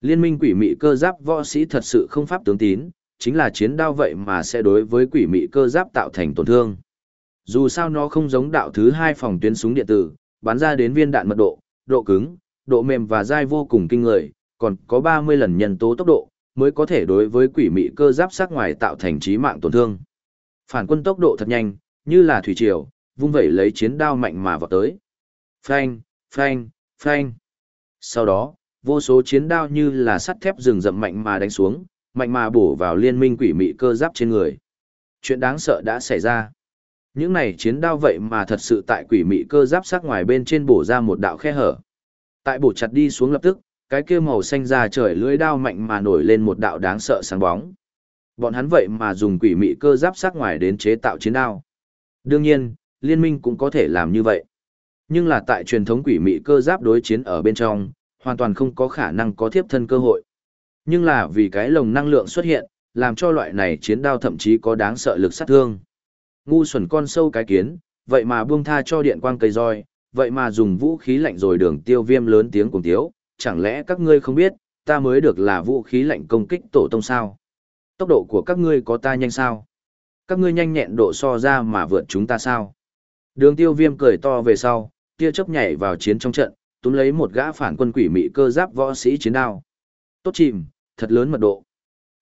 Liên minh quỷ mị cơ giáp võ sĩ thật sự không pháp tướng tín, chính là chiến đao vậy mà sẽ đối với quỷ mị cơ giáp tạo thành tổn thương. Dù sao nó không giống đạo thứ hai phòng tuyến súng điện tử, bắn ra đến viên đạn mật độ, độ cứng, độ mềm và dai vô cùng kinh người, còn có 30 lần nhân tố tốc độ, mới có thể đối với quỷ mị cơ giáp sát ngoài tạo thành trí mạng tổn thương. Phản quân tốc độ thật nhanh, như là thủy triều, vung vẩy lấy chiến đao mạnh mà vào tới. Phanh, phanh, phanh. Sau đó, vô số chiến đao như là sắt thép rừng rậm mạnh mà đánh xuống, mạnh mà bổ vào liên minh quỷ mị cơ giáp trên người. Chuyện đáng sợ đã xảy ra. Những này chiến đao vậy mà thật sự tại quỷ mị cơ giáp sát ngoài bên trên bổ ra một đạo khe hở. Tại bổ chặt đi xuống lập tức, cái kia màu xanh ra trời lưỡi đao mạnh mà nổi lên một đạo đáng sợ sáng bóng. Bọn hắn vậy mà dùng quỷ mị cơ giáp sát ngoài đến chế tạo chiến đao. Đương nhiên, liên minh cũng có thể làm như vậy. Nhưng là tại truyền thống quỷ mị cơ giáp đối chiến ở bên trong, hoàn toàn không có khả năng có thiếp thân cơ hội. Nhưng là vì cái lồng năng lượng xuất hiện, làm cho loại này chiến đao thậm chí có đáng sợ lực sát thương. Ngu xuẩn con sâu cái kiến, vậy mà buông tha cho điện quang cây roi, vậy mà dùng vũ khí lạnh rồi đường tiêu viêm lớn tiếng cùng tiếu, chẳng lẽ các ngươi không biết, ta mới được là vũ khí lạnh công kích tổ tông sao? Tốc độ của các ngươi có ta nhanh sao? Các ngươi nhanh nhẹn độ so ra mà vượt chúng ta sao? Đường tiêu viêm cười to về sau, tia chớp nhảy vào chiến trong trận, túm lấy một gã phản quân quỷ mị cơ giáp võ sĩ chiến đao. Tốt chìm, thật lớn mật độ.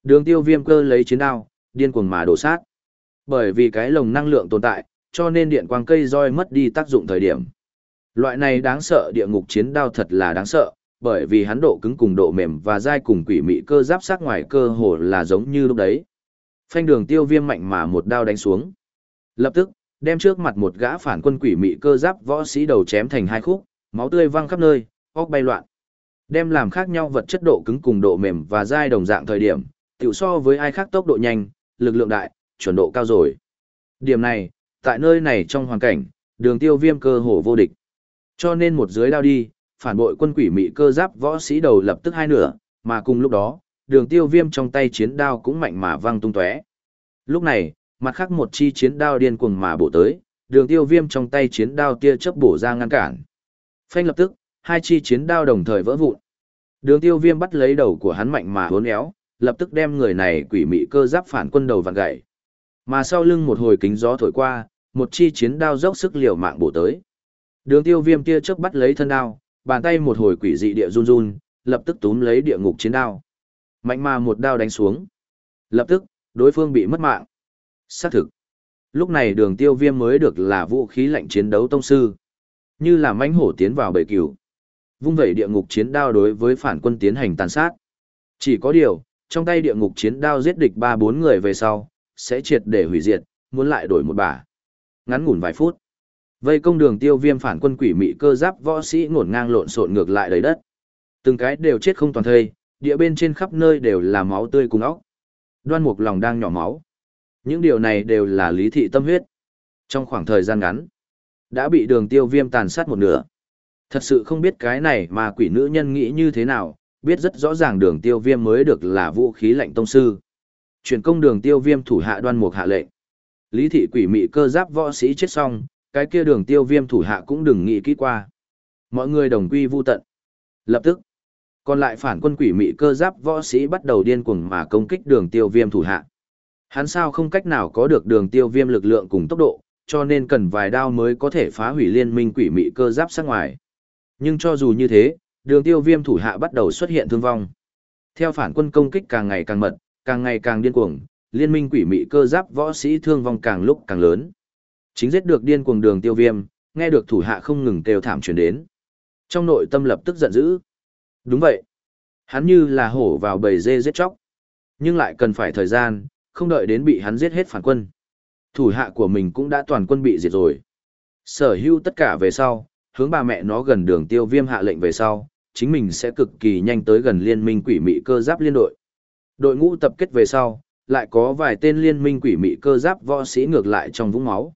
Đường tiêu viêm cơ lấy chiến đao, điên cuồng mà đổ sát. Bởi vì cái lồng năng lượng tồn tại, cho nên điện quang cây roi mất đi tác dụng thời điểm. Loại này đáng sợ địa ngục chiến đao thật là đáng sợ, bởi vì hắn độ cứng cùng độ mềm và dai cùng quỷ mị cơ giáp sát ngoài cơ hồ là giống như lúc đấy. Phanh đường tiêu viêm mạnh mà một đao đánh xuống. Lập tức, đem trước mặt một gã phản quân quỷ mị cơ giáp võ sĩ đầu chém thành hai khúc, máu tươi văng khắp nơi, óc bay loạn. Đem làm khác nhau vật chất độ cứng cùng độ mềm và dai đồng dạng thời điểm, tiểu so với ai khác tốc độ nhanh, lực lượng đại, chuẩn độ cao rồi. Điểm này, tại nơi này trong hoàn cảnh, đường tiêu viêm cơ hồ vô địch. Cho nên một dưới đao đi, phản bội quân quỷ mị cơ giáp võ sĩ đầu lập tức hai nửa, mà cùng lúc đó, đường tiêu viêm trong tay chiến đao cũng mạnh mà văng tung tóe. Lúc này, mặt khác một chi chiến đao điên cuồng mà bổ tới, đường tiêu viêm trong tay chiến đao tia chớp bổ ra ngăn cản. Phanh lập tức, hai chi chiến đao đồng thời vỡ vụn. Đường tiêu viêm bắt lấy đầu của hắn mạnh mà hốn éo, lập tức đem người này quỷ mị cơ giáp phản quân đầu vặn gãy. Mà sau lưng một hồi kính gió thổi qua, một chi chiến đao dốc sức liều mạng bổ tới. Đường tiêu viêm tia trước bắt lấy thân đao, bàn tay một hồi quỷ dị địa run run, lập tức túm lấy địa ngục chiến đao. Mạnh mà một đao đánh xuống. Lập tức, đối phương bị mất mạng. Xác thực. Lúc này đường tiêu viêm mới được là vũ khí lạnh chiến đấu tông sư. Như là mãnh hổ tiến vào bầy cừu. Vung vẩy địa ngục chiến đao đối với phản quân tiến hành tàn sát. Chỉ có điều, trong tay địa ngục chiến đao giết địch 3-4 người về sau, sẽ triệt để hủy diệt, muốn lại đổi một bả. Ngắn ngủn vài phút. Vây công đường tiêu viêm phản quân quỷ mị cơ giáp võ sĩ ngổn ngang lộn xộn ngược lại đầy đất. Từng cái đều chết không toàn thây, địa bên trên khắp nơi đều là máu tươi cùng óc. Đoan mục lòng đang nhỏ máu. Những điều này đều là lý thị tâm huyết. Trong khoảng thời gian ngắn, đã bị đường tiêu viêm tàn sát một nửa. Thật sự không biết cái này mà quỷ nữ nhân nghĩ như thế nào, biết rất rõ ràng đường tiêu viêm mới được là vũ khí lạnh tông sư. Chuyển công đường tiêu viêm thủ hạ đoan mục hạ lệnh. Lý thị quỷ mị cơ giáp võ sĩ chết xong, cái kia đường tiêu viêm thủ hạ cũng đừng nghĩ kỹ qua. Mọi người đồng quy vu tận. Lập tức, còn lại phản quân quỷ mị cơ giáp võ sĩ bắt đầu điên cuồng mà công kích đường tiêu viêm thủ hạ. Hắn sao không cách nào có được đường tiêu viêm lực lượng cùng tốc độ, cho nên cần vài đao mới có thể phá hủy liên minh quỷ mị cơ giáp sát ngoài. Nhưng cho dù như thế, đường tiêu viêm thủ hạ bắt đầu xuất hiện thương vong. Theo phản quân công kích càng ngày càng mật, càng ngày càng điên cuồng, liên minh quỷ mị cơ giáp võ sĩ thương vong càng lúc càng lớn. Chính giết được điên cuồng đường tiêu viêm, nghe được thủ hạ không ngừng kêu thảm truyền đến. Trong nội tâm lập tức giận dữ. Đúng vậy. Hắn như là hổ vào bầy dê giết chóc. Nhưng lại cần phải thời gian, không đợi đến bị hắn giết hết phản quân. Thủ hạ của mình cũng đã toàn quân bị diệt rồi. Sở hữu tất cả về sau, hướng bà mẹ nó gần đường tiêu viêm hạ lệnh về sau, chính mình sẽ cực kỳ nhanh tới gần liên minh quỷ mị cơ giáp liên đội. Đội ngũ tập kết về sau, lại có vài tên liên minh quỷ mị cơ giáp võ sĩ ngược lại trong vũng máu.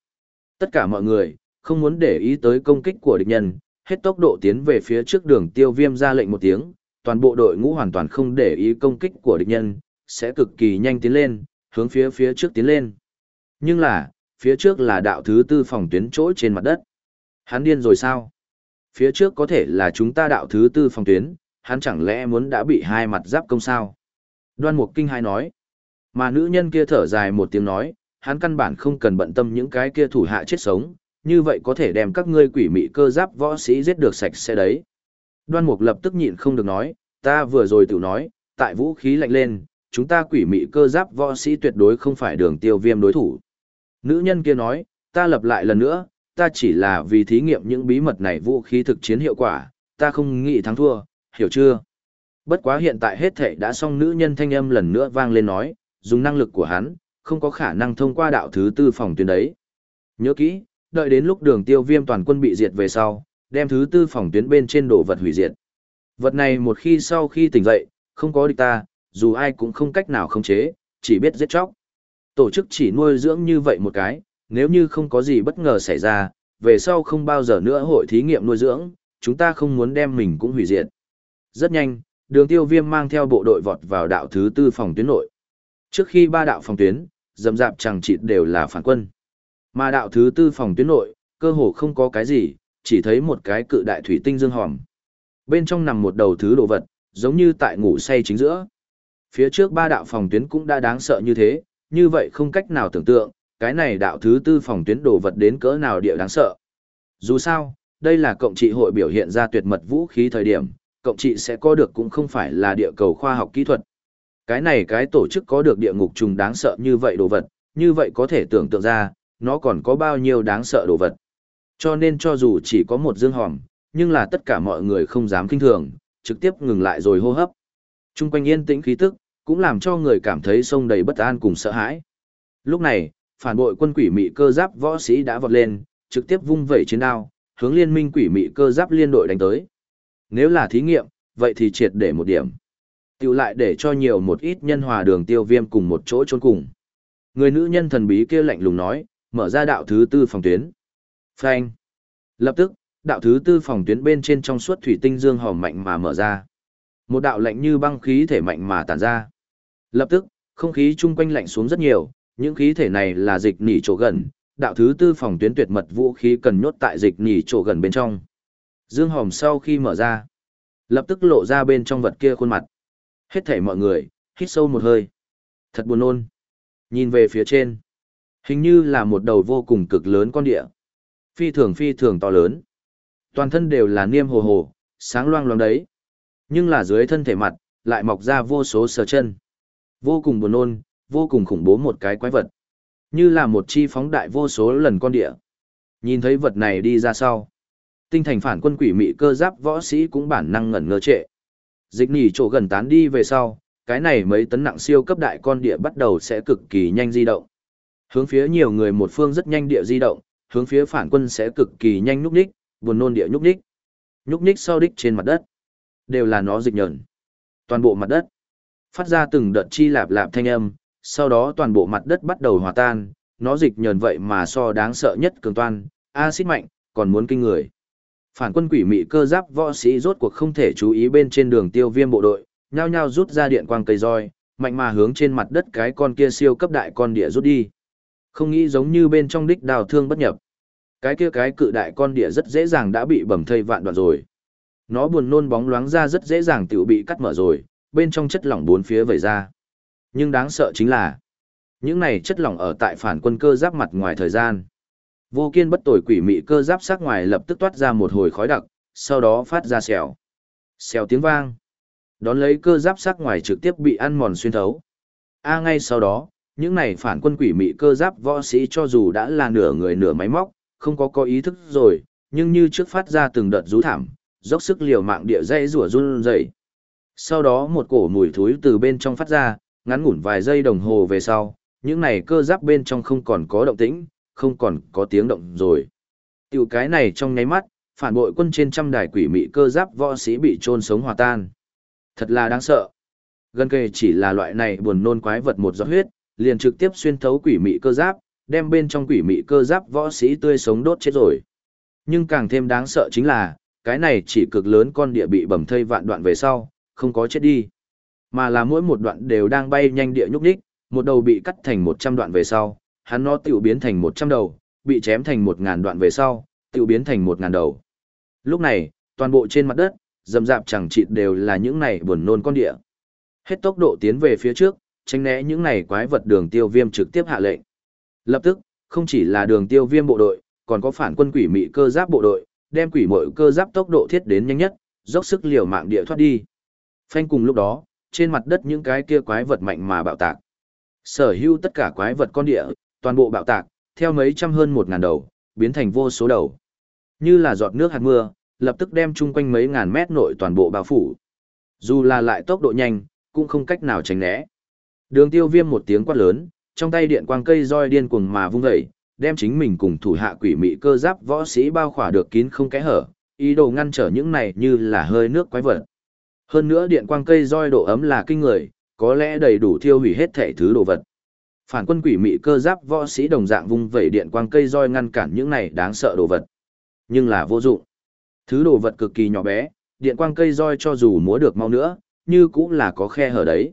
Tất cả mọi người, không muốn để ý tới công kích của địch nhân, hết tốc độ tiến về phía trước đường tiêu viêm ra lệnh một tiếng, toàn bộ đội ngũ hoàn toàn không để ý công kích của địch nhân, sẽ cực kỳ nhanh tiến lên, hướng phía phía trước tiến lên. Nhưng là, phía trước là đạo thứ tư phòng tuyến chỗ trên mặt đất. Hắn điên rồi sao? Phía trước có thể là chúng ta đạo thứ tư phòng tuyến, hắn chẳng lẽ muốn đã bị hai mặt giáp công sao? Đoan Mục Kinh hai nói. Mà nữ nhân kia thở dài một tiếng nói, hắn căn bản không cần bận tâm những cái kia thủ hạ chết sống, như vậy có thể đem các ngươi quỷ mị cơ giáp võ sĩ giết được sạch sẽ đấy. Đoan Mục lập tức nhịn không được nói, ta vừa rồi tự nói, tại vũ khí lạnh lên, chúng ta quỷ mị cơ giáp võ sĩ tuyệt đối không phải đường tiêu viêm đối thủ. Nữ nhân kia nói, ta lập lại lần nữa, ta chỉ là vì thí nghiệm những bí mật này vũ khí thực chiến hiệu quả, ta không nghĩ thắng thua, hiểu chưa? Bất quá hiện tại hết thể đã xong nữ nhân thanh âm lần nữa vang lên nói, dùng năng lực của hắn, không có khả năng thông qua đạo thứ tư phòng tuyến đấy. Nhớ kỹ, đợi đến lúc đường tiêu viêm toàn quân bị diệt về sau, đem thứ tư phòng tuyến bên trên đồ vật hủy diệt. Vật này một khi sau khi tỉnh dậy, không có địch ta, dù ai cũng không cách nào khống chế, chỉ biết giết chóc. Tổ chức chỉ nuôi dưỡng như vậy một cái, nếu như không có gì bất ngờ xảy ra, về sau không bao giờ nữa hội thí nghiệm nuôi dưỡng, chúng ta không muốn đem mình cũng hủy diệt. Rất nhanh, đường tiêu viêm mang theo bộ đội vọt vào đạo thứ tư phòng tuyến nội. Trước khi ba đạo phòng tuyến, dầm dạp chẳng chịt đều là phản quân. Mà đạo thứ tư phòng tuyến nội, cơ hồ không có cái gì, chỉ thấy một cái cự đại thủy tinh dương hòm. Bên trong nằm một đầu thứ đồ vật, giống như tại ngủ say chính giữa. Phía trước ba đạo phòng tuyến cũng đã đáng sợ như thế, như vậy không cách nào tưởng tượng, cái này đạo thứ tư phòng tuyến đồ vật đến cỡ nào địa đáng sợ. Dù sao, đây là cộng trị hội biểu hiện ra tuyệt mật vũ khí thời điểm, cộng trị sẽ có được cũng không phải là địa cầu khoa học kỹ thuật. Cái này cái tổ chức có được địa ngục trùng đáng sợ như vậy đồ vật, như vậy có thể tưởng tượng ra, nó còn có bao nhiêu đáng sợ đồ vật. Cho nên cho dù chỉ có một dương hòm, nhưng là tất cả mọi người không dám kinh thường, trực tiếp ngừng lại rồi hô hấp. Trung quanh yên tĩnh khí tức, cũng làm cho người cảm thấy sông đầy bất an cùng sợ hãi. Lúc này, phản bội quân quỷ mị cơ giáp võ sĩ đã vọt lên, trực tiếp vung vẩy chiến đao, hướng liên minh quỷ mị cơ giáp liên đội đánh tới. Nếu là thí nghiệm, vậy thì triệt để một điểm. Tiêu lại để cho nhiều một ít nhân hòa đường tiêu viêm cùng một chỗ trốn cùng. Người nữ nhân thần bí kia lạnh lùng nói, mở ra đạo thứ tư phòng tuyến. Phanh. Lập tức, đạo thứ tư phòng tuyến bên trên trong suốt thủy tinh dương hòm mạnh mà mở ra. Một đạo lạnh như băng khí thể mạnh mà tản ra. Lập tức, không khí chung quanh lạnh xuống rất nhiều, những khí thể này là dịch nỉ chỗ gần, đạo thứ tư phòng tuyến tuyệt mật vũ khí cần nhốt tại dịch nỉ chỗ gần bên trong. Dương hòm sau khi mở ra, lập tức lộ ra bên trong vật kia khuôn mặt. Hết thảy mọi người, hít sâu một hơi. Thật buồn nôn. Nhìn về phía trên, hình như là một đầu vô cùng cực lớn con địa. Phi thường phi thường to lớn. Toàn thân đều là niêm hồ hồ, sáng loang loáng đấy. Nhưng là dưới thân thể mặt, lại mọc ra vô số sờ chân. Vô cùng buồn nôn, vô cùng khủng bố một cái quái vật. Như là một chi phóng đại vô số lần con địa. Nhìn thấy vật này đi ra sau. Tinh thành phản quân quỷ mị cơ giáp võ sĩ cũng bản năng ngẩn ngơ trệ. Dịch nỉ chỗ gần tán đi về sau, cái này mấy tấn nặng siêu cấp đại con địa bắt đầu sẽ cực kỳ nhanh di động. Hướng phía nhiều người một phương rất nhanh địa di động, hướng phía phản quân sẽ cực kỳ nhanh nhúc nhích, buồn nôn địa nhúc nhích. Nhúc nhích sau đích trên mặt đất. Đều là nó dịch nhẫn. Toàn bộ mặt đất. Phát ra từng đợt chi lạp lạp thanh âm, sau đó toàn bộ mặt đất bắt đầu hòa tan, nó dịch nhờn vậy mà so đáng sợ nhất cường toan, axit mạnh, còn muốn kinh người. Phản quân quỷ mị cơ giáp võ sĩ rốt cuộc không thể chú ý bên trên đường tiêu viêm bộ đội, nhao nhao rút ra điện quang cây roi, mạnh mà hướng trên mặt đất cái con kia siêu cấp đại con địa rút đi. Không nghĩ giống như bên trong đích đào thương bất nhập. Cái kia cái cự đại con địa rất dễ dàng đã bị bầm thây vạn đoạn rồi. Nó buồn nôn bóng loáng ra rất dễ dàng tiểu bị cắt mở rồi, bên trong chất lỏng bốn phía vẩy ra. Nhưng đáng sợ chính là, những này chất lỏng ở tại phản quân cơ giáp mặt ngoài thời gian. Vô kiên bất tồi quỷ mị cơ giáp sắc ngoài lập tức toát ra một hồi khói đặc, sau đó phát ra xèo. Xèo tiếng vang. Đón lấy cơ giáp sắc ngoài trực tiếp bị ăn mòn xuyên thấu. A ngay sau đó, những này phản quân quỷ mị cơ giáp võ sĩ cho dù đã là nửa người nửa máy móc, không có có ý thức rồi, nhưng như trước phát ra từng đợt rú thảm, dốc sức liều mạng địa dây rủa run rẩy. Sau đó một cổ mùi thối từ bên trong phát ra, ngắn ngủn vài giây đồng hồ về sau, những này cơ giáp bên trong không còn có động tĩnh, không còn có tiếng động rồi. Tiểu cái này trong nháy mắt, phản bội quân trên trăm đài quỷ mị cơ giáp võ sĩ bị trôn sống hòa tan. Thật là đáng sợ. Gần kề chỉ là loại này buồn nôn quái vật một giọt huyết, liền trực tiếp xuyên thấu quỷ mị cơ giáp, đem bên trong quỷ mị cơ giáp võ sĩ tươi sống đốt chết rồi. Nhưng càng thêm đáng sợ chính là, cái này chỉ cực lớn con địa bị bầm thây vạn đoạn về sau, không có chết đi. Mà là mỗi một đoạn đều đang bay nhanh địa nhúc nhích, một đầu bị cắt thành 100 đoạn về sau, hắn nó tiểu biến thành 100 đầu, bị chém thành 1000 đoạn về sau, tiểu biến thành 1000 đầu. Lúc này, toàn bộ trên mặt đất, dầm dạp chẳng chịt đều là những này buồn nôn con địa. Hết tốc độ tiến về phía trước, tránh né những này quái vật đường tiêu viêm trực tiếp hạ lệnh. Lập tức, không chỉ là đường tiêu viêm bộ đội, còn có phản quân quỷ mị cơ giáp bộ đội, đem quỷ mội cơ giáp tốc độ thiết đến nhanh nhất, dốc sức liều mạng địa thoát đi. Phanh cùng lúc đó, trên mặt đất những cái kia quái vật mạnh mà bạo tạc. Sở hữu tất cả quái vật con địa, toàn bộ bạo tạc, theo mấy trăm hơn một ngàn đầu, biến thành vô số đầu. Như là giọt nước hạt mưa, lập tức đem chung quanh mấy ngàn mét nội toàn bộ bao phủ. Dù là lại tốc độ nhanh, cũng không cách nào tránh né. Đường tiêu viêm một tiếng quát lớn, trong tay điện quang cây roi điên cuồng mà vung dậy, đem chính mình cùng thủ hạ quỷ mị cơ giáp võ sĩ bao khỏa được kín không kẽ hở, ý đồ ngăn trở những này như là hơi nước quái vật. Hơn nữa điện quang cây roi độ ấm là kinh người, có lẽ đầy đủ thiêu hủy hết thể thứ đồ vật. Phản quân quỷ mị cơ giáp võ sĩ đồng dạng vung vẩy điện quang cây roi ngăn cản những này đáng sợ đồ vật. Nhưng là vô dụng. Thứ đồ vật cực kỳ nhỏ bé, điện quang cây roi cho dù múa được mau nữa, như cũng là có khe hở đấy.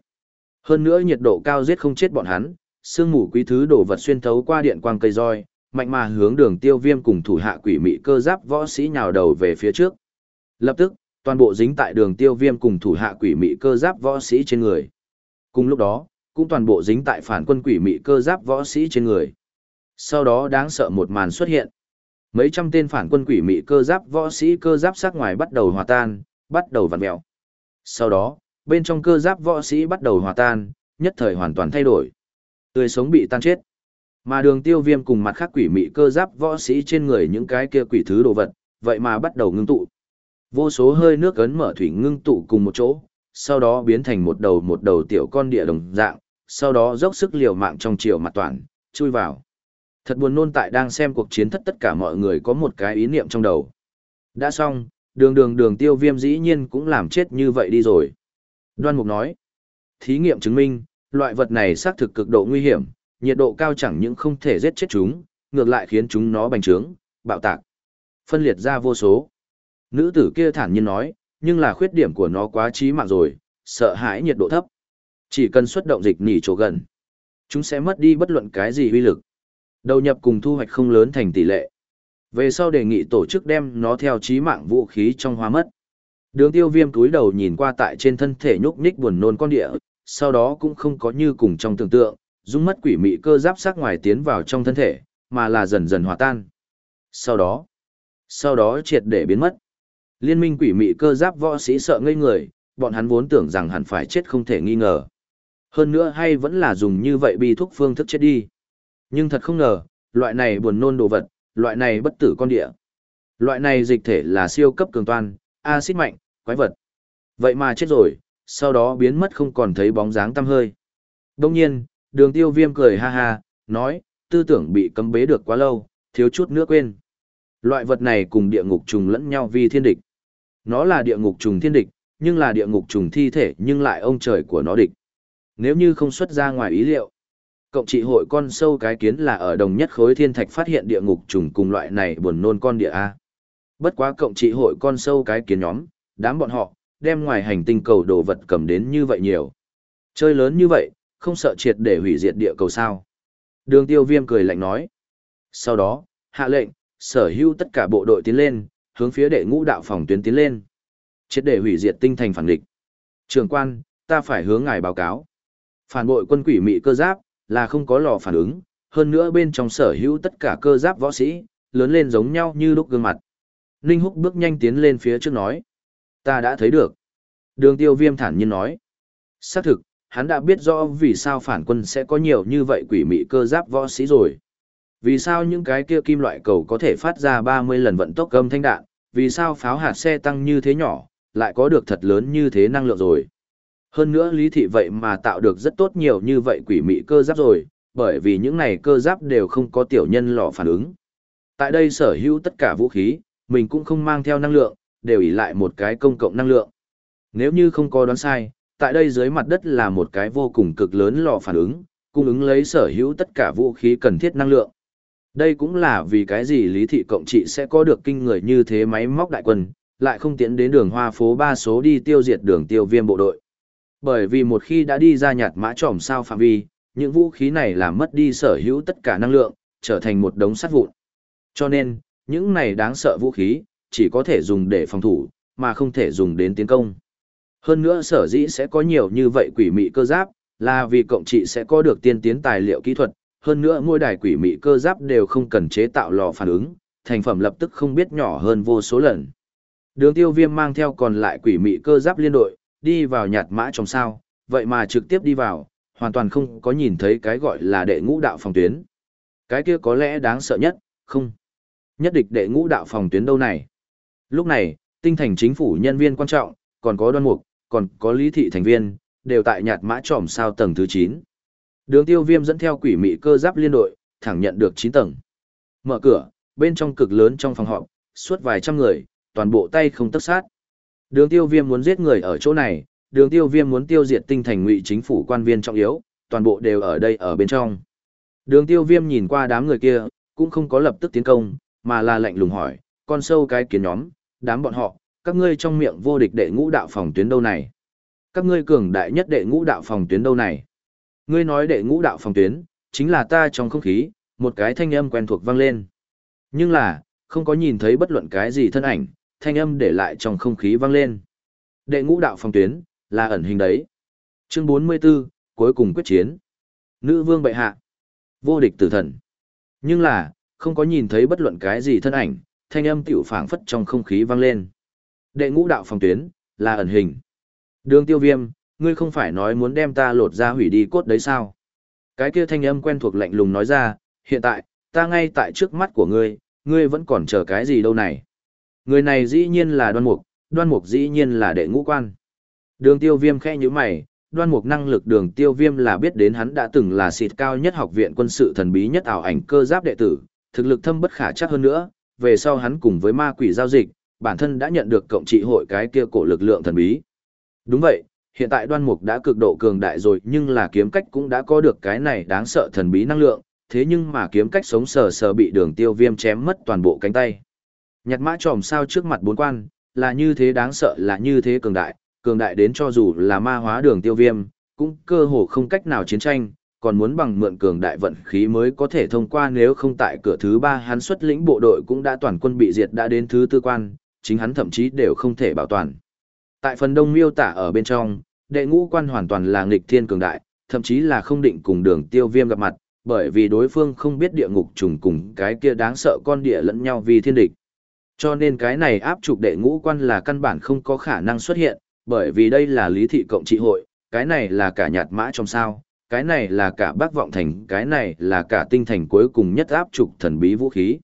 Hơn nữa nhiệt độ cao giết không chết bọn hắn, sương mù quý thứ đồ vật xuyên thấu qua điện quang cây roi, mạnh mà hướng đường tiêu viêm cùng thủ hạ quỷ mị cơ giáp võ sĩ nhào đầu về phía trước. Lập tức, toàn bộ dính tại đường tiêu viêm cùng thủ hạ quỷ mị cơ giáp võ sĩ trên người. Cùng lúc đó, cũng toàn bộ dính tại phản quân quỷ mị cơ giáp võ sĩ trên người. Sau đó đáng sợ một màn xuất hiện. Mấy trăm tên phản quân quỷ mị cơ giáp võ sĩ cơ giáp sắc ngoài bắt đầu hòa tan, bắt đầu vặn mèo. Sau đó, bên trong cơ giáp võ sĩ bắt đầu hòa tan, nhất thời hoàn toàn thay đổi. Tươi sống bị tan chết. Mà đường tiêu viêm cùng mặt khác quỷ mị cơ giáp võ sĩ trên người những cái kia quỷ thứ đồ vật, vậy mà bắt đầu ngưng tụ. Vô số hơi nước ấn mở thủy ngưng tụ cùng một chỗ, sau đó biến thành một đầu một đầu tiểu con địa đồng dạng, sau đó dốc sức liều mạng trong chiều mặt toàn, chui vào. Thật buồn nôn tại đang xem cuộc chiến thất tất cả mọi người có một cái ý niệm trong đầu. Đã xong, đường đường đường tiêu viêm dĩ nhiên cũng làm chết như vậy đi rồi. Đoan Mục nói, thí nghiệm chứng minh, loại vật này xác thực cực độ nguy hiểm, nhiệt độ cao chẳng những không thể giết chết chúng, ngược lại khiến chúng nó bành trướng, bạo tạc, phân liệt ra vô số. Nữ tử kia thản nhiên nói, nhưng là khuyết điểm của nó quá trí mạng rồi, sợ hãi nhiệt độ thấp. Chỉ cần xuất động dịch nỉ chỗ gần, chúng sẽ mất đi bất luận cái gì uy lực. Đầu nhập cùng thu hoạch không lớn thành tỷ lệ. Về sau đề nghị tổ chức đem nó theo trí mạng vũ khí trong hóa mất. Đường tiêu viêm túi đầu nhìn qua tại trên thân thể nhúc nhích buồn nôn con địa, sau đó cũng không có như cùng trong tưởng tượng, dung mất quỷ mị cơ giáp sắc ngoài tiến vào trong thân thể, mà là dần dần hòa tan. Sau đó, sau đó triệt để biến mất. Liên minh quỷ mị cơ giáp võ sĩ sợ ngây người, bọn hắn vốn tưởng rằng hẳn phải chết không thể nghi ngờ. Hơn nữa hay vẫn là dùng như vậy bi thuốc phương thức chết đi. Nhưng thật không ngờ, loại này buồn nôn đồ vật, loại này bất tử con địa. Loại này dịch thể là siêu cấp cường toan, axit mạnh, quái vật. Vậy mà chết rồi, sau đó biến mất không còn thấy bóng dáng tăm hơi. Đông nhiên, đường tiêu viêm cười ha ha, nói, tư tưởng bị cấm bế được quá lâu, thiếu chút nữa quên. Loại vật này cùng địa ngục trùng lẫn nhau vì thiên địch. Nó là địa ngục trùng thiên địch, nhưng là địa ngục trùng thi thể nhưng lại ông trời của nó địch. Nếu như không xuất ra ngoài ý liệu, cộng trị hội con sâu cái kiến là ở đồng nhất khối thiên thạch phát hiện địa ngục trùng cùng loại này buồn nôn con địa A. Bất quá cộng trị hội con sâu cái kiến nhóm, đám bọn họ, đem ngoài hành tinh cầu đồ vật cầm đến như vậy nhiều. Chơi lớn như vậy, không sợ triệt để hủy diệt địa cầu sao. Đường tiêu viêm cười lạnh nói. Sau đó, hạ lệnh, sở hữu tất cả bộ đội tiến lên, hướng phía đệ ngũ đạo phòng tuyến tiến lên. Chết để hủy diệt tinh thành phản địch. Trường quan, ta phải hướng ngài báo cáo. Phản bội quân quỷ mị cơ giáp, là không có lò phản ứng, hơn nữa bên trong sở hữu tất cả cơ giáp võ sĩ, lớn lên giống nhau như lúc gương mặt. Ninh Húc bước nhanh tiến lên phía trước nói. Ta đã thấy được. Đường tiêu viêm thản nhiên nói. Xác thực, hắn đã biết rõ vì sao phản quân sẽ có nhiều như vậy quỷ mị cơ giáp võ sĩ rồi. Vì sao những cái kia kim loại cầu có thể phát ra 30 lần vận tốc âm thanh đạn, vì sao pháo hạt xe tăng như thế nhỏ, lại có được thật lớn như thế năng lượng rồi. Hơn nữa lý thị vậy mà tạo được rất tốt nhiều như vậy quỷ mị cơ giáp rồi, bởi vì những này cơ giáp đều không có tiểu nhân lò phản ứng. Tại đây sở hữu tất cả vũ khí, mình cũng không mang theo năng lượng, đều ỉ lại một cái công cộng năng lượng. Nếu như không có đoán sai, tại đây dưới mặt đất là một cái vô cùng cực lớn lò phản ứng, cung ứng lấy sở hữu tất cả vũ khí cần thiết năng lượng. Đây cũng là vì cái gì lý thị cộng trị sẽ có được kinh người như thế máy móc đại quân, lại không tiến đến đường hoa phố ba số đi tiêu diệt đường tiêu viêm bộ đội. Bởi vì một khi đã đi ra nhạt mã trỏm sao phạm vi, những vũ khí này làm mất đi sở hữu tất cả năng lượng, trở thành một đống sắt vụn. Cho nên, những này đáng sợ vũ khí, chỉ có thể dùng để phòng thủ, mà không thể dùng đến tiến công. Hơn nữa sở dĩ sẽ có nhiều như vậy quỷ mị cơ giáp, là vì cộng trị sẽ có được tiên tiến tài liệu kỹ thuật, hơn nữa mỗi đài quỷ mị cơ giáp đều không cần chế tạo lò phản ứng, thành phẩm lập tức không biết nhỏ hơn vô số lần. Đường tiêu viêm mang theo còn lại quỷ mị cơ giáp liên đội, đi vào nhạt mã trong sao, vậy mà trực tiếp đi vào, hoàn toàn không có nhìn thấy cái gọi là đệ ngũ đạo phòng tuyến. Cái kia có lẽ đáng sợ nhất, không? Nhất địch đệ ngũ đạo phòng tuyến đâu này? Lúc này, tinh thành chính phủ nhân viên quan trọng, còn có đoan mục, còn có lý thị thành viên, đều tại nhạt mã tròm sao tầng thứ 9. Đường tiêu viêm dẫn theo quỷ mị cơ giáp liên đội, thẳng nhận được 9 tầng. Mở cửa, bên trong cực lớn trong phòng họp, suốt vài trăm người, toàn bộ tay không tất sát. Đường tiêu viêm muốn giết người ở chỗ này, đường tiêu viêm muốn tiêu diệt tinh thành ngụy chính phủ quan viên trọng yếu, toàn bộ đều ở đây ở bên trong. Đường tiêu viêm nhìn qua đám người kia, cũng không có lập tức tiến công, mà là lạnh lùng hỏi, con sâu cái kiến nhóm, đám bọn họ, các ngươi trong miệng vô địch đệ ngũ đạo phòng tuyến đâu này? Các ngươi cường đại nhất đệ ngũ đạo phòng tuyến đâu này? Ngươi nói đệ ngũ đạo phòng tuyến, chính là ta trong không khí, một cái thanh âm quen thuộc vang lên. Nhưng là, không có nhìn thấy bất luận cái gì thân ảnh, thanh âm để lại trong không khí vang lên. Đệ ngũ đạo phòng tuyến, là ẩn hình đấy. Chương 44, cuối cùng quyết chiến. Nữ vương bệ hạ. Vô địch tử thần. Nhưng là, không có nhìn thấy bất luận cái gì thân ảnh, thanh âm tiểu phảng phất trong không khí vang lên. Đệ ngũ đạo phòng tuyến, là ẩn hình. Đường tiêu viêm, ngươi không phải nói muốn đem ta lột ra hủy đi cốt đấy sao? Cái kia thanh âm quen thuộc lạnh lùng nói ra, hiện tại, ta ngay tại trước mắt của ngươi, ngươi vẫn còn chờ cái gì đâu này? Người này dĩ nhiên là đoan mục, đoan mục dĩ nhiên là đệ ngũ quan. Đường tiêu viêm khẽ như mày, đoan mục năng lực đường tiêu viêm là biết đến hắn đã từng là xịt cao nhất học viện quân sự thần bí nhất ảo ảnh cơ giáp đệ tử, thực lực thâm bất khả chắc hơn nữa, về sau hắn cùng với ma quỷ giao dịch, bản thân đã nhận được cộng trị hội cái kia cổ lực lượng thần bí. Đúng vậy, hiện tại đoan mục đã cực độ cường đại rồi nhưng là kiếm cách cũng đã có được cái này đáng sợ thần bí năng lượng, thế nhưng mà kiếm cách sống sờ sờ bị đường tiêu viêm chém mất toàn bộ cánh tay. Nhặt mã tròm sao trước mặt bốn quan, là như thế đáng sợ là như thế cường đại, cường đại đến cho dù là ma hóa đường tiêu viêm, cũng cơ hồ không cách nào chiến tranh, còn muốn bằng mượn cường đại vận khí mới có thể thông qua nếu không tại cửa thứ ba hắn xuất lĩnh bộ đội cũng đã toàn quân bị diệt đã đến thứ tư quan, chính hắn thậm chí đều không thể bảo toàn. Tại phần đông miêu tả ở bên trong, đệ ngũ quan hoàn toàn là nghịch thiên cường đại, thậm chí là không định cùng đường tiêu viêm gặp mặt, bởi vì đối phương không biết địa ngục trùng cùng cái kia đáng sợ con địa lẫn nhau vì thiên địch. Cho nên cái này áp trục đệ ngũ quan là căn bản không có khả năng xuất hiện, bởi vì đây là lý thị cộng trị hội, cái này là cả nhạt mã trong sao, cái này là cả bác vọng thành, cái này là cả tinh thành cuối cùng nhất áp trục thần bí vũ khí.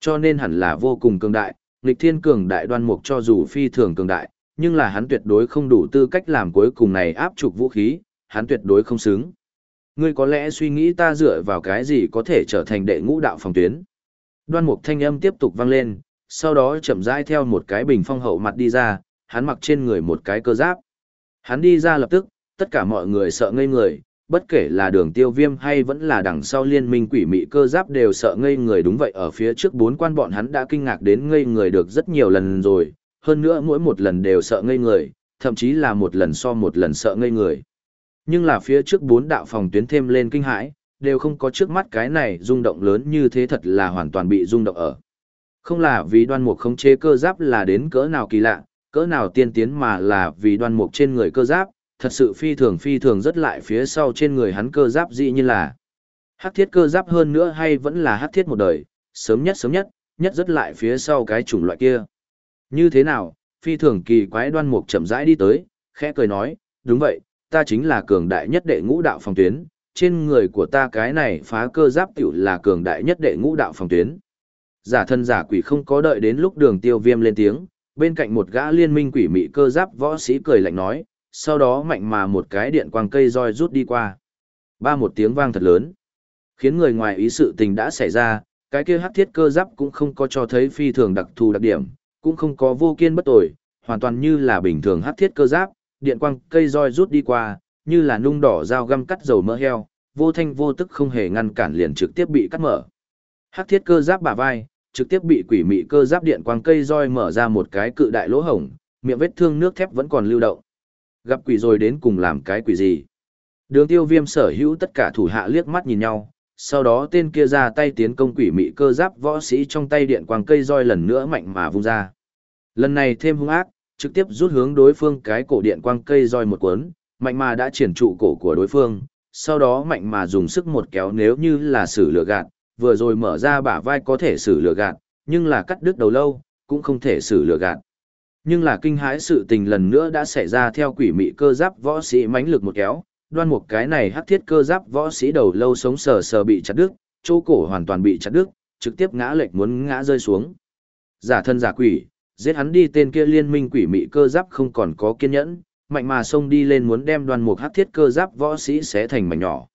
Cho nên hẳn là vô cùng cường đại, nghịch thiên cường đại đoan mục cho dù phi thường cường đại, nhưng là hắn tuyệt đối không đủ tư cách làm cuối cùng này áp trục vũ khí, hắn tuyệt đối không xứng. Ngươi có lẽ suy nghĩ ta dựa vào cái gì có thể trở thành đệ ngũ đạo phòng tuyến. Đoan mục thanh âm tiếp tục vang lên, sau đó chậm rãi theo một cái bình phong hậu mặt đi ra, hắn mặc trên người một cái cơ giáp. Hắn đi ra lập tức, tất cả mọi người sợ ngây người, bất kể là đường tiêu viêm hay vẫn là đằng sau liên minh quỷ mị cơ giáp đều sợ ngây người đúng vậy ở phía trước bốn quan bọn hắn đã kinh ngạc đến ngây người được rất nhiều lần rồi, hơn nữa mỗi một lần đều sợ ngây người, thậm chí là một lần so một lần sợ ngây người. Nhưng là phía trước bốn đạo phòng tuyến thêm lên kinh hãi, đều không có trước mắt cái này rung động lớn như thế thật là hoàn toàn bị rung động ở. Không là vì đoan mục khống chế cơ giáp là đến cỡ nào kỳ lạ, cỡ nào tiên tiến mà là vì đoan mục trên người cơ giáp, thật sự phi thường phi thường rất lại phía sau trên người hắn cơ giáp dị như là hắc thiết cơ giáp hơn nữa hay vẫn là hắc thiết một đời, sớm nhất sớm nhất, nhất rất lại phía sau cái chủng loại kia. Như thế nào, phi thường kỳ quái đoan mục chậm rãi đi tới, khẽ cười nói, đúng vậy, ta chính là cường đại nhất đệ ngũ đạo phòng tuyến, trên người của ta cái này phá cơ giáp tiểu là cường đại nhất đệ ngũ đạo phòng tuyến. Giả thân giả quỷ không có đợi đến lúc đường tiêu viêm lên tiếng, bên cạnh một gã liên minh quỷ mị cơ giáp võ sĩ cười lạnh nói, sau đó mạnh mà một cái điện quang cây roi rút đi qua. Ba một tiếng vang thật lớn, khiến người ngoài ý sự tình đã xảy ra, cái kia hắc thiết cơ giáp cũng không có cho thấy phi thường đặc thù đặc điểm, cũng không có vô kiên bất tội, hoàn toàn như là bình thường hắc thiết cơ giáp, điện quang cây roi rút đi qua, như là nung đỏ dao găm cắt dầu mỡ heo, vô thanh vô tức không hề ngăn cản liền trực tiếp bị cắt mở. Hắc thiết cơ giáp bả vai, trực tiếp bị quỷ mị cơ giáp điện quang cây roi mở ra một cái cự đại lỗ hổng, miệng vết thương nước thép vẫn còn lưu động. Gặp quỷ rồi đến cùng làm cái quỷ gì? Đường tiêu viêm sở hữu tất cả thủ hạ liếc mắt nhìn nhau, sau đó tên kia ra tay tiến công quỷ mị cơ giáp võ sĩ trong tay điện quang cây roi lần nữa mạnh mà vung ra. Lần này thêm hung ác, trực tiếp rút hướng đối phương cái cổ điện quang cây roi một cuốn, mạnh mà đã triển trụ cổ của đối phương, sau đó mạnh mà dùng sức một kéo nếu như là xử lửa gạt, vừa rồi mở ra bả vai có thể xử lửa gạt, nhưng là cắt đứt đầu lâu, cũng không thể xử lửa gạt. Nhưng là kinh hãi sự tình lần nữa đã xảy ra theo quỷ mị cơ giáp võ sĩ mãnh lực một kéo, đoan một cái này hắc thiết cơ giáp võ sĩ đầu lâu sống sờ sờ bị chặt đứt, chỗ cổ hoàn toàn bị chặt đứt, trực tiếp ngã lệch muốn ngã rơi xuống. Giả thân giả quỷ, giết hắn đi tên kia liên minh quỷ mị cơ giáp không còn có kiên nhẫn, mạnh mà xông đi lên muốn đem đoan mục hắc thiết cơ giáp võ sĩ xé thành mảnh nhỏ.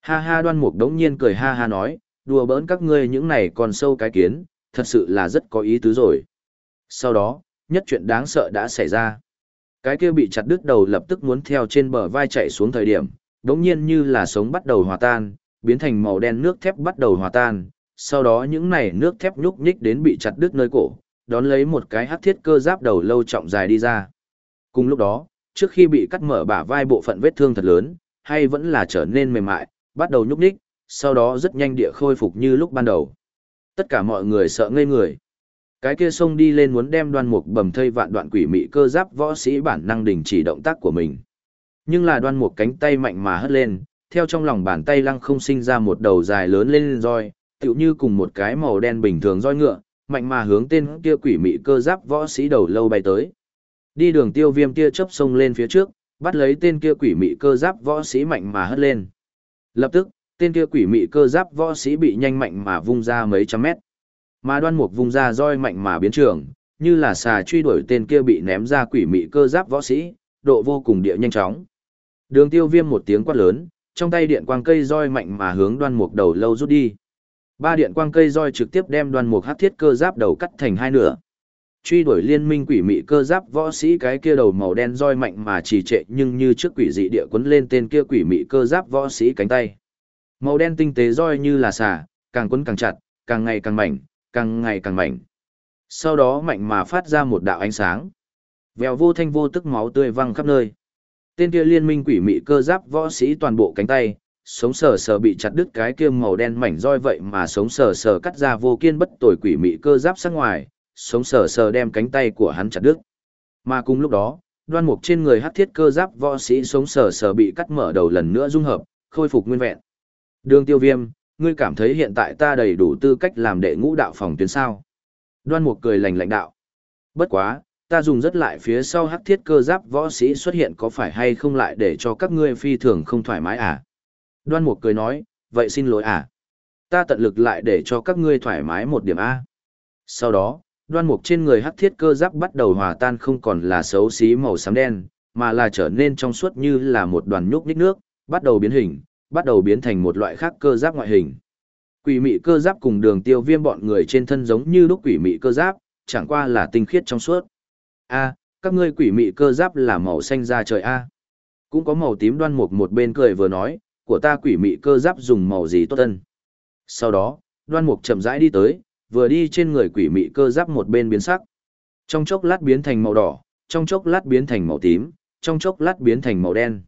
Ha ha đoan mục đống nhiên cười ha ha nói, đùa bỡn các ngươi những này còn sâu cái kiến, thật sự là rất có ý tứ rồi. Sau đó, nhất chuyện đáng sợ đã xảy ra. Cái kia bị chặt đứt đầu lập tức muốn theo trên bờ vai chạy xuống thời điểm, đống nhiên như là sống bắt đầu hòa tan, biến thành màu đen nước thép bắt đầu hòa tan, sau đó những này nước thép nhúc nhích đến bị chặt đứt nơi cổ, đón lấy một cái hắc thiết cơ giáp đầu lâu trọng dài đi ra. Cùng lúc đó, trước khi bị cắt mở bả vai bộ phận vết thương thật lớn, hay vẫn là trở nên mềm mại, bắt đầu nhúc nhích, sau đó rất nhanh địa khôi phục như lúc ban đầu. Tất cả mọi người sợ ngây người. Cái kia xông đi lên muốn đem đoan mục bầm thây vạn đoạn quỷ mị cơ giáp võ sĩ bản năng đình chỉ động tác của mình. Nhưng là đoan mục cánh tay mạnh mà hất lên, theo trong lòng bàn tay lăng không sinh ra một đầu dài lớn lên roi, tựu như cùng một cái màu đen bình thường roi ngựa, mạnh mà hướng tên kia quỷ mị cơ giáp võ sĩ đầu lâu bay tới. Đi đường tiêu viêm kia chớp sông lên phía trước, bắt lấy tên kia quỷ mị cơ giáp võ sĩ mạnh mà hất lên. Lập tức, tên kia quỷ mị cơ giáp võ sĩ bị nhanh mạnh mà vung ra mấy trăm mét. Mà đoan mục vung ra roi mạnh mà biến trường, như là xà truy đuổi tên kia bị ném ra quỷ mị cơ giáp võ sĩ, độ vô cùng địa nhanh chóng. Đường tiêu viêm một tiếng quát lớn, trong tay điện quang cây roi mạnh mà hướng đoan mục đầu lâu rút đi. Ba điện quang cây roi trực tiếp đem đoan mục hắc thiết cơ giáp đầu cắt thành hai nửa. Truy đuổi liên minh quỷ mị cơ giáp võ sĩ cái kia đầu màu đen roi mạnh mà trì trệ nhưng như trước quỷ dị địa quấn lên tên kia quỷ mị cơ giáp võ sĩ cánh tay. Màu đen tinh tế roi như là xà, càng quấn càng chặt, càng ngày càng mảnh, càng ngày càng mảnh. Sau đó mạnh mà phát ra một đạo ánh sáng. Vèo vô thanh vô tức máu tươi văng khắp nơi. Tên kia liên minh quỷ mị cơ giáp võ sĩ toàn bộ cánh tay, sống sờ sờ bị chặt đứt cái kia màu đen mảnh roi vậy mà sống sờ sờ cắt ra vô kiên bất tồi quỷ mị cơ giáp sang ngoài, sống sờ sờ đem cánh tay của hắn chặt đứt. Mà cùng lúc đó, đoan mục trên người hắc thiết cơ giáp võ sĩ sống sờ sờ bị cắt mở đầu lần nữa dung hợp, khôi phục nguyên vẹn. Đường tiêu viêm, ngươi cảm thấy hiện tại ta đầy đủ tư cách làm đệ ngũ đạo phòng tuyến sao. Đoan mục cười lành lãnh đạo. Bất quá, ta dùng rất lại phía sau hắc thiết cơ giáp võ sĩ xuất hiện có phải hay không lại để cho các ngươi phi thường không thoải mái à? Đoan mục cười nói, vậy xin lỗi à? Ta tận lực lại để cho các ngươi thoải mái một điểm A. Sau đó, đoan mục trên người hắc thiết cơ giáp bắt đầu hòa tan không còn là xấu xí màu xám đen, mà là trở nên trong suốt như là một đoàn nhúc nhích nước, bắt đầu biến hình, bắt đầu biến thành một loại khác cơ giáp ngoại hình. Quỷ mị cơ giáp cùng đường tiêu viêm bọn người trên thân giống như lúc quỷ mị cơ giáp, chẳng qua là tinh khiết trong suốt. A, các ngươi quỷ mị cơ giáp là màu xanh da trời A. Cũng có màu tím đoan mục một bên cười vừa nói, của ta quỷ mị cơ giáp dùng màu gì tốt tân. Sau đó, đoan mục chậm rãi đi tới, vừa đi trên người quỷ mị cơ giáp một bên biến sắc. Trong chốc lát biến thành màu đỏ, trong chốc lát biến thành màu tím, trong chốc lát biến thành màu đen.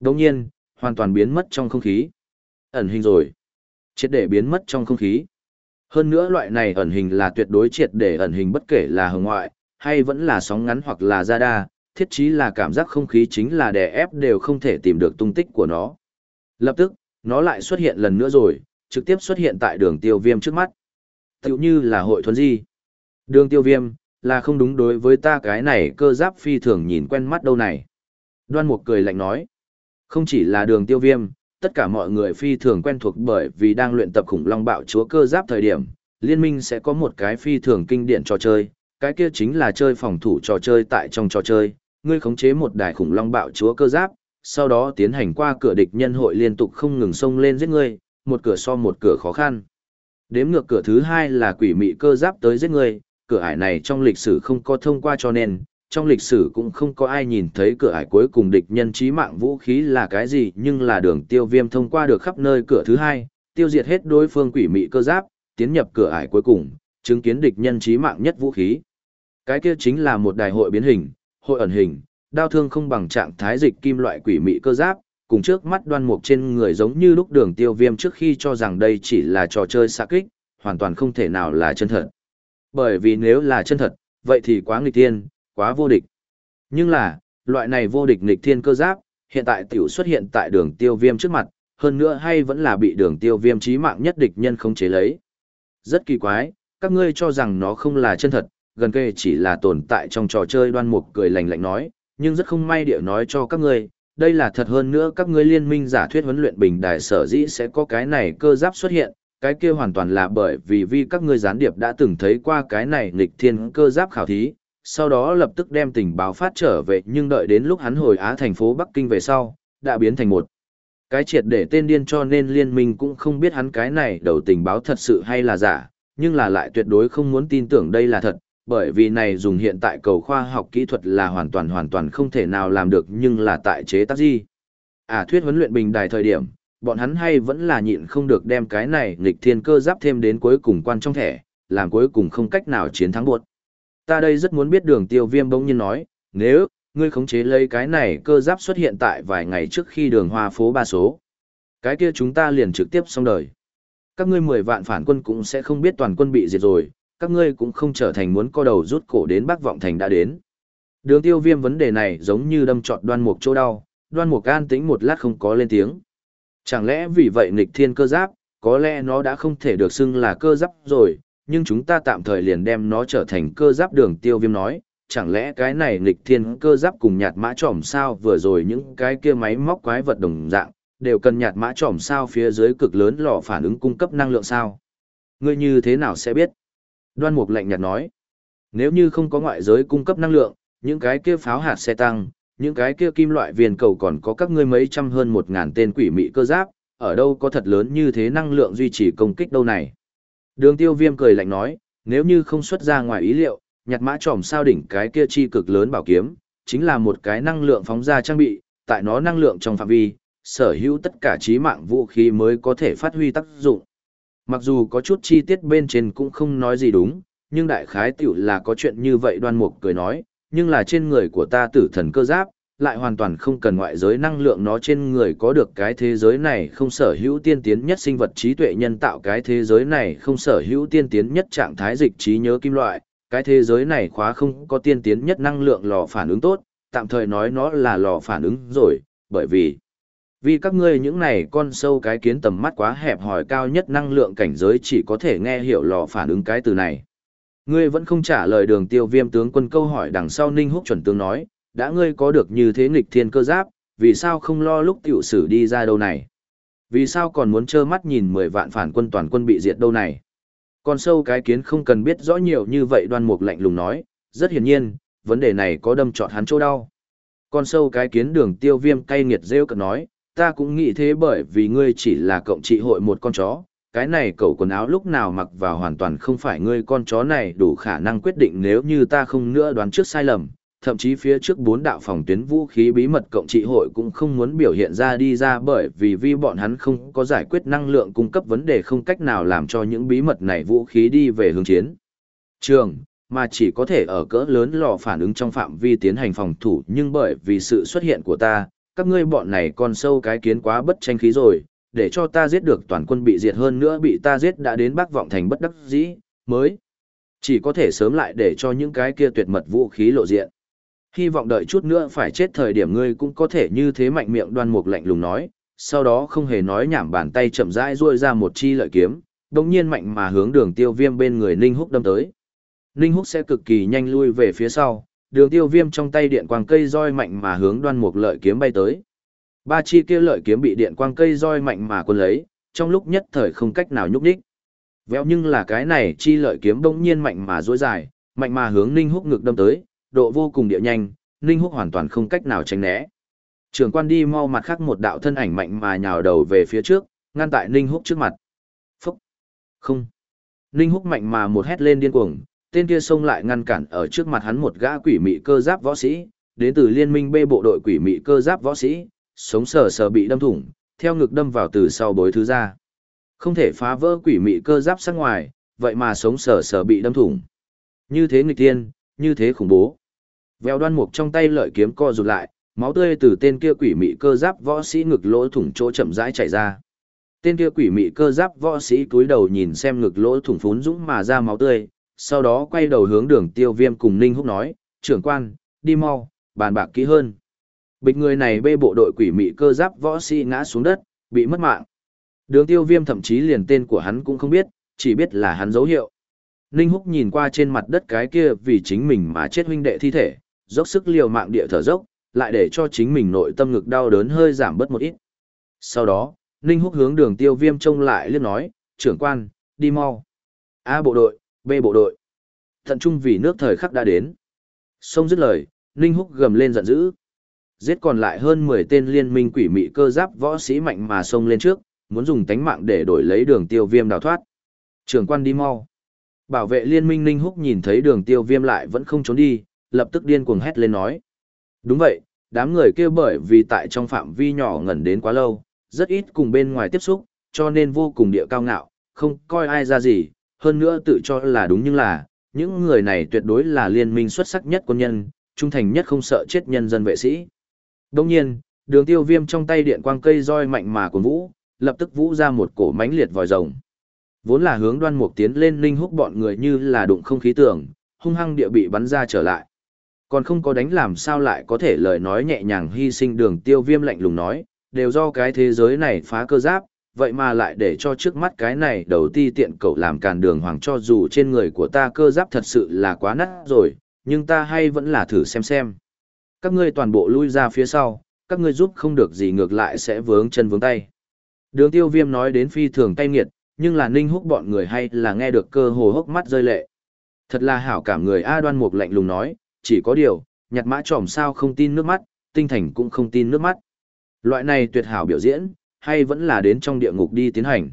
Đồng nhiên, hoàn toàn biến mất trong không khí. Ẩn hình rồi. Triệt để biến mất trong không khí. Hơn nữa loại này ẩn hình là tuyệt đối triệt để ẩn hình bất kể là hồng ngoại, hay vẫn là sóng ngắn hoặc là radar, đa, thiết chí là cảm giác không khí chính là đè ép đều không thể tìm được tung tích của nó. Lập tức, nó lại xuất hiện lần nữa rồi, trực tiếp xuất hiện tại đường tiêu viêm trước mắt. Tiểu như là hội thuần di. Đường tiêu viêm, là không đúng đối với ta cái này cơ giáp phi thường nhìn quen mắt đâu này. Đoan Mục cười lạnh nói. Không chỉ là đường tiêu viêm, tất cả mọi người phi thường quen thuộc bởi vì đang luyện tập khủng long bạo chúa cơ giáp thời điểm, liên minh sẽ có một cái phi thường kinh điển trò chơi, cái kia chính là chơi phòng thủ trò chơi tại trong trò chơi, ngươi khống chế một đài khủng long bạo chúa cơ giáp, sau đó tiến hành qua cửa địch nhân hội liên tục không ngừng xông lên giết ngươi, một cửa so một cửa khó khăn. Đếm ngược cửa thứ hai là quỷ mị cơ giáp tới giết ngươi, cửa ải này trong lịch sử không có thông qua cho nên, trong lịch sử cũng không có ai nhìn thấy cửa ải cuối cùng địch nhân chí mạng vũ khí là cái gì nhưng là đường tiêu viêm thông qua được khắp nơi cửa thứ hai, tiêu diệt hết đối phương quỷ mị cơ giáp, tiến nhập cửa ải cuối cùng, chứng kiến địch nhân chí mạng nhất vũ khí. Cái kia chính là một đại hội biến hình, hội ẩn hình, đao thương không bằng trạng thái dịch kim loại quỷ mị cơ giáp, cùng trước mắt đoan mục trên người giống như lúc đường tiêu viêm trước khi cho rằng đây chỉ là trò chơi xạ kích, hoàn toàn không thể nào là chân thật. Bởi vì nếu là chân thật, vậy thì quá nghịch tiên, quá vô địch. Nhưng là, loại này vô địch nghịch thiên cơ giáp, hiện tại tiểu xuất hiện tại đường tiêu viêm trước mặt, hơn nữa hay vẫn là bị đường tiêu viêm chí mạng nhất địch nhân không chế lấy. Rất kỳ quái, các ngươi cho rằng nó không là chân thật, gần kề chỉ là tồn tại trong trò chơi đoan mục cười lạnh lạnh nói, nhưng rất không may địa nói cho các ngươi, đây là thật hơn nữa các ngươi liên minh giả thuyết huấn luyện bình đài sở dĩ sẽ có cái này cơ giáp xuất hiện, cái kia hoàn toàn là bởi vì vì các ngươi gián điệp đã từng thấy qua cái này nghịch thiên cơ giáp khảo thí, sau đó lập tức đem tình báo phát trở về nhưng đợi đến lúc hắn hồi Á thành phố Bắc Kinh về sau, đã biến thành một cái triệt để tên điên cho nên liên minh cũng không biết hắn cái này đầu tình báo thật sự hay là giả, nhưng là lại tuyệt đối không muốn tin tưởng đây là thật, bởi vì này dùng hiện tại cầu khoa học kỹ thuật là hoàn toàn hoàn toàn không thể nào làm được nhưng là tại chế tác gì. À thuyết huấn luyện bình đài thời điểm, bọn hắn hay vẫn là nhịn không được đem cái này nghịch thiên cơ giáp thêm đến cuối cùng quan trong thẻ, làm cuối cùng không cách nào chiến thắng buộc. Ta đây rất muốn biết đường tiêu viêm bỗng nhiên nói, nếu, ngươi khống chế lấy cái này cơ giáp xuất hiện tại vài ngày trước khi đường hoa phố ba số. Cái kia chúng ta liền trực tiếp xong đời. Các ngươi mười vạn phản quân cũng sẽ không biết toàn quân bị diệt rồi, các ngươi cũng không trở thành muốn co đầu rút cổ đến Bắc Vọng Thành đã đến. Đường tiêu viêm vấn đề này giống như đâm trọt đoan mục chỗ đau, đoan mục an tĩnh một lát không có lên tiếng. Chẳng lẽ vì vậy nghịch thiên cơ giáp, có lẽ nó đã không thể được xưng là cơ giáp rồi, nhưng chúng ta tạm thời liền đem nó trở thành cơ giáp đường tiêu viêm nói, chẳng lẽ cái này nghịch thiên cơ giáp cùng nhạt mã trỏm sao vừa rồi những cái kia máy móc quái vật đồng dạng, đều cần nhạt mã trỏm sao phía dưới cực lớn lò phản ứng cung cấp năng lượng sao. Ngươi như thế nào sẽ biết? Đoan mục lạnh nhạt nói, nếu như không có ngoại giới cung cấp năng lượng, những cái kia pháo hạt xe tăng, những cái kia kim loại viên cầu còn có các ngươi mấy trăm hơn một ngàn tên quỷ mị cơ giáp, ở đâu có thật lớn như thế năng lượng duy trì công kích đâu này. Đường tiêu viêm cười lạnh nói, nếu như không xuất ra ngoài ý liệu, nhặt mã tròm sao đỉnh cái kia chi cực lớn bảo kiếm, chính là một cái năng lượng phóng ra trang bị, tại nó năng lượng trong phạm vi, sở hữu tất cả trí mạng vũ khí mới có thể phát huy tác dụng. Mặc dù có chút chi tiết bên trên cũng không nói gì đúng, nhưng đại khái tiểu là có chuyện như vậy đoan mục cười nói, nhưng là trên người của ta tử thần cơ giáp, lại hoàn toàn không cần ngoại giới năng lượng nó trên người có được cái thế giới này không sở hữu tiên tiến nhất sinh vật trí tuệ nhân tạo cái thế giới này không sở hữu tiên tiến nhất trạng thái dịch trí nhớ kim loại, cái thế giới này khóa không có tiên tiến nhất năng lượng lò phản ứng tốt, tạm thời nói nó là lò phản ứng rồi, bởi vì vì các ngươi những này con sâu cái kiến tầm mắt quá hẹp hòi cao nhất năng lượng cảnh giới chỉ có thể nghe hiểu lò phản ứng cái từ này. Ngươi vẫn không trả lời đường tiêu viêm tướng quân câu hỏi đằng sau Ninh Húc chuẩn tướng nói, đã ngươi có được như thế nghịch thiên cơ giáp, vì sao không lo lúc tiểu sử đi ra đâu này? Vì sao còn muốn trơ mắt nhìn 10 vạn phản quân toàn quân bị diệt đâu này? Con sâu cái kiến không cần biết rõ nhiều như vậy đoan mục lạnh lùng nói, rất hiển nhiên, vấn đề này có đâm trọt hắn chỗ đau. Con sâu cái kiến đường tiêu viêm cay nghiệt rêu cực nói, ta cũng nghĩ thế bởi vì ngươi chỉ là cộng trị hội một con chó, cái này cậu quần áo lúc nào mặc vào hoàn toàn không phải ngươi con chó này đủ khả năng quyết định nếu như ta không nữa đoán trước sai lầm, thậm chí phía trước bốn đạo phòng tuyến vũ khí bí mật cộng trị hội cũng không muốn biểu hiện ra đi ra bởi vì vì bọn hắn không có giải quyết năng lượng cung cấp vấn đề không cách nào làm cho những bí mật này vũ khí đi về hướng chiến. Trường, mà chỉ có thể ở cỡ lớn lò phản ứng trong phạm vi tiến hành phòng thủ nhưng bởi vì sự xuất hiện của ta, các ngươi bọn này còn sâu cái kiến quá bất tranh khí rồi, để cho ta giết được toàn quân bị diệt hơn nữa bị ta giết đã đến bác vọng thành bất đắc dĩ, mới. Chỉ có thể sớm lại để cho những cái kia tuyệt mật vũ khí lộ diện. Hy vọng đợi chút nữa phải chết thời điểm ngươi cũng có thể như thế mạnh miệng đoan mục lạnh lùng nói, sau đó không hề nói nhảm bàn tay chậm rãi ruôi ra một chi lợi kiếm, đồng nhiên mạnh mà hướng đường tiêu viêm bên người Ninh Húc đâm tới. Ninh Húc sẽ cực kỳ nhanh lui về phía sau, đường tiêu viêm trong tay điện quang cây roi mạnh mà hướng đoan mục lợi kiếm bay tới. Ba chi kia lợi kiếm bị điện quang cây roi mạnh mà quân lấy, trong lúc nhất thời không cách nào nhúc đích. Véo nhưng là cái này chi lợi kiếm bỗng nhiên mạnh mà dối dài, mạnh mà hướng Ninh Húc ngực đâm tới, độ vô cùng địa nhanh, Ninh Húc hoàn toàn không cách nào tránh né. Trường quan đi mau mặt khác một đạo thân ảnh mạnh mà nhào đầu về phía trước, ngăn tại Ninh Húc trước mặt. Phúc! Không! Ninh Húc mạnh mà một hét lên điên cuồng, tên kia xông lại ngăn cản ở trước mặt hắn một gã quỷ mị cơ giáp võ sĩ, đến từ liên minh B bộ đội quỷ mị cơ giáp võ sĩ, sống sờ sờ bị đâm thủng, theo ngực đâm vào từ sau bối thứ ra. Không thể phá vỡ quỷ mị cơ giáp sang ngoài, vậy mà sống sờ sờ bị đâm thủng. Như thế nghịch tiên, như thế khủng bố. Vèo đoan mục trong tay lợi kiếm co rụt lại, máu tươi từ tên kia quỷ mị cơ giáp võ sĩ ngực lỗ thủng chỗ chậm rãi chảy ra. Tên kia quỷ mị cơ giáp võ sĩ cúi đầu nhìn xem ngực lỗ thủng phún dũng mà ra máu tươi, sau đó quay đầu hướng đường tiêu viêm cùng Ninh Húc nói, trưởng quan, đi mau, bàn bạc kỹ hơn. Bịch người này bê bộ đội quỷ mị cơ giáp võ sĩ ngã xuống đất, bị mất mạng. Đường tiêu viêm thậm chí liền tên của hắn cũng không biết, chỉ biết là hắn dấu hiệu. Ninh Húc nhìn qua trên mặt đất cái kia vì chính mình mà chết huynh đệ thi thể, dốc sức liều mạng địa thở dốc, lại để cho chính mình nội tâm ngực đau đớn hơi giảm bớt một ít. Sau đó, Ninh Húc hướng đường tiêu viêm trông lại liếc nói, trưởng quan, đi mau. A bộ đội, B bộ đội. Thận trung vì nước thời khắc đã đến. Xông dứt lời, Ninh Húc gầm lên giận dữ. Giết còn lại hơn 10 tên liên minh quỷ mị cơ giáp võ sĩ mạnh mà xông lên trước, muốn dùng tánh mạng để đổi lấy đường tiêu viêm đào thoát. Trưởng quan đi mau. Bảo vệ liên minh Ninh Húc nhìn thấy đường tiêu viêm lại vẫn không trốn đi, lập tức điên cuồng hét lên nói. Đúng vậy, đám người kia bởi vì tại trong phạm vi nhỏ ngẩn đến quá lâu, rất ít cùng bên ngoài tiếp xúc, cho nên vô cùng địa cao ngạo, không coi ai ra gì, hơn nữa tự cho là đúng nhưng là, những người này tuyệt đối là liên minh xuất sắc nhất quân nhân, trung thành nhất không sợ chết nhân dân vệ sĩ. Đồng nhiên, đường tiêu viêm trong tay điện quang cây roi mạnh mà cuốn vũ, lập tức vũ ra một cổ mánh liệt vòi rồng. Vốn là hướng đoan mục tiến lên linh húc bọn người như là đụng không khí tưởng, hung hăng địa bị bắn ra trở lại. Còn không có đánh làm sao lại có thể lời nói nhẹ nhàng hy sinh đường tiêu viêm lạnh lùng nói, đều do cái thế giới này phá cơ giáp, vậy mà lại để cho trước mắt cái này đầu ti tiện cậu làm càn đường hoàng cho dù trên người của ta cơ giáp thật sự là quá nát rồi, nhưng ta hay vẫn là thử xem xem. Các ngươi toàn bộ lui ra phía sau, các ngươi giúp không được gì ngược lại sẽ vướng chân vướng tay. Đường tiêu viêm nói đến phi thường tay nghiệt, nhưng là ninh húc bọn người hay là nghe được cơ hồ hốc mắt rơi lệ. Thật là hảo cảm người A đoan mục lạnh lùng nói, chỉ có điều, nhặt mã tròm sao không tin nước mắt, tinh thành cũng không tin nước mắt. Loại này tuyệt hảo biểu diễn, hay vẫn là đến trong địa ngục đi tiến hành.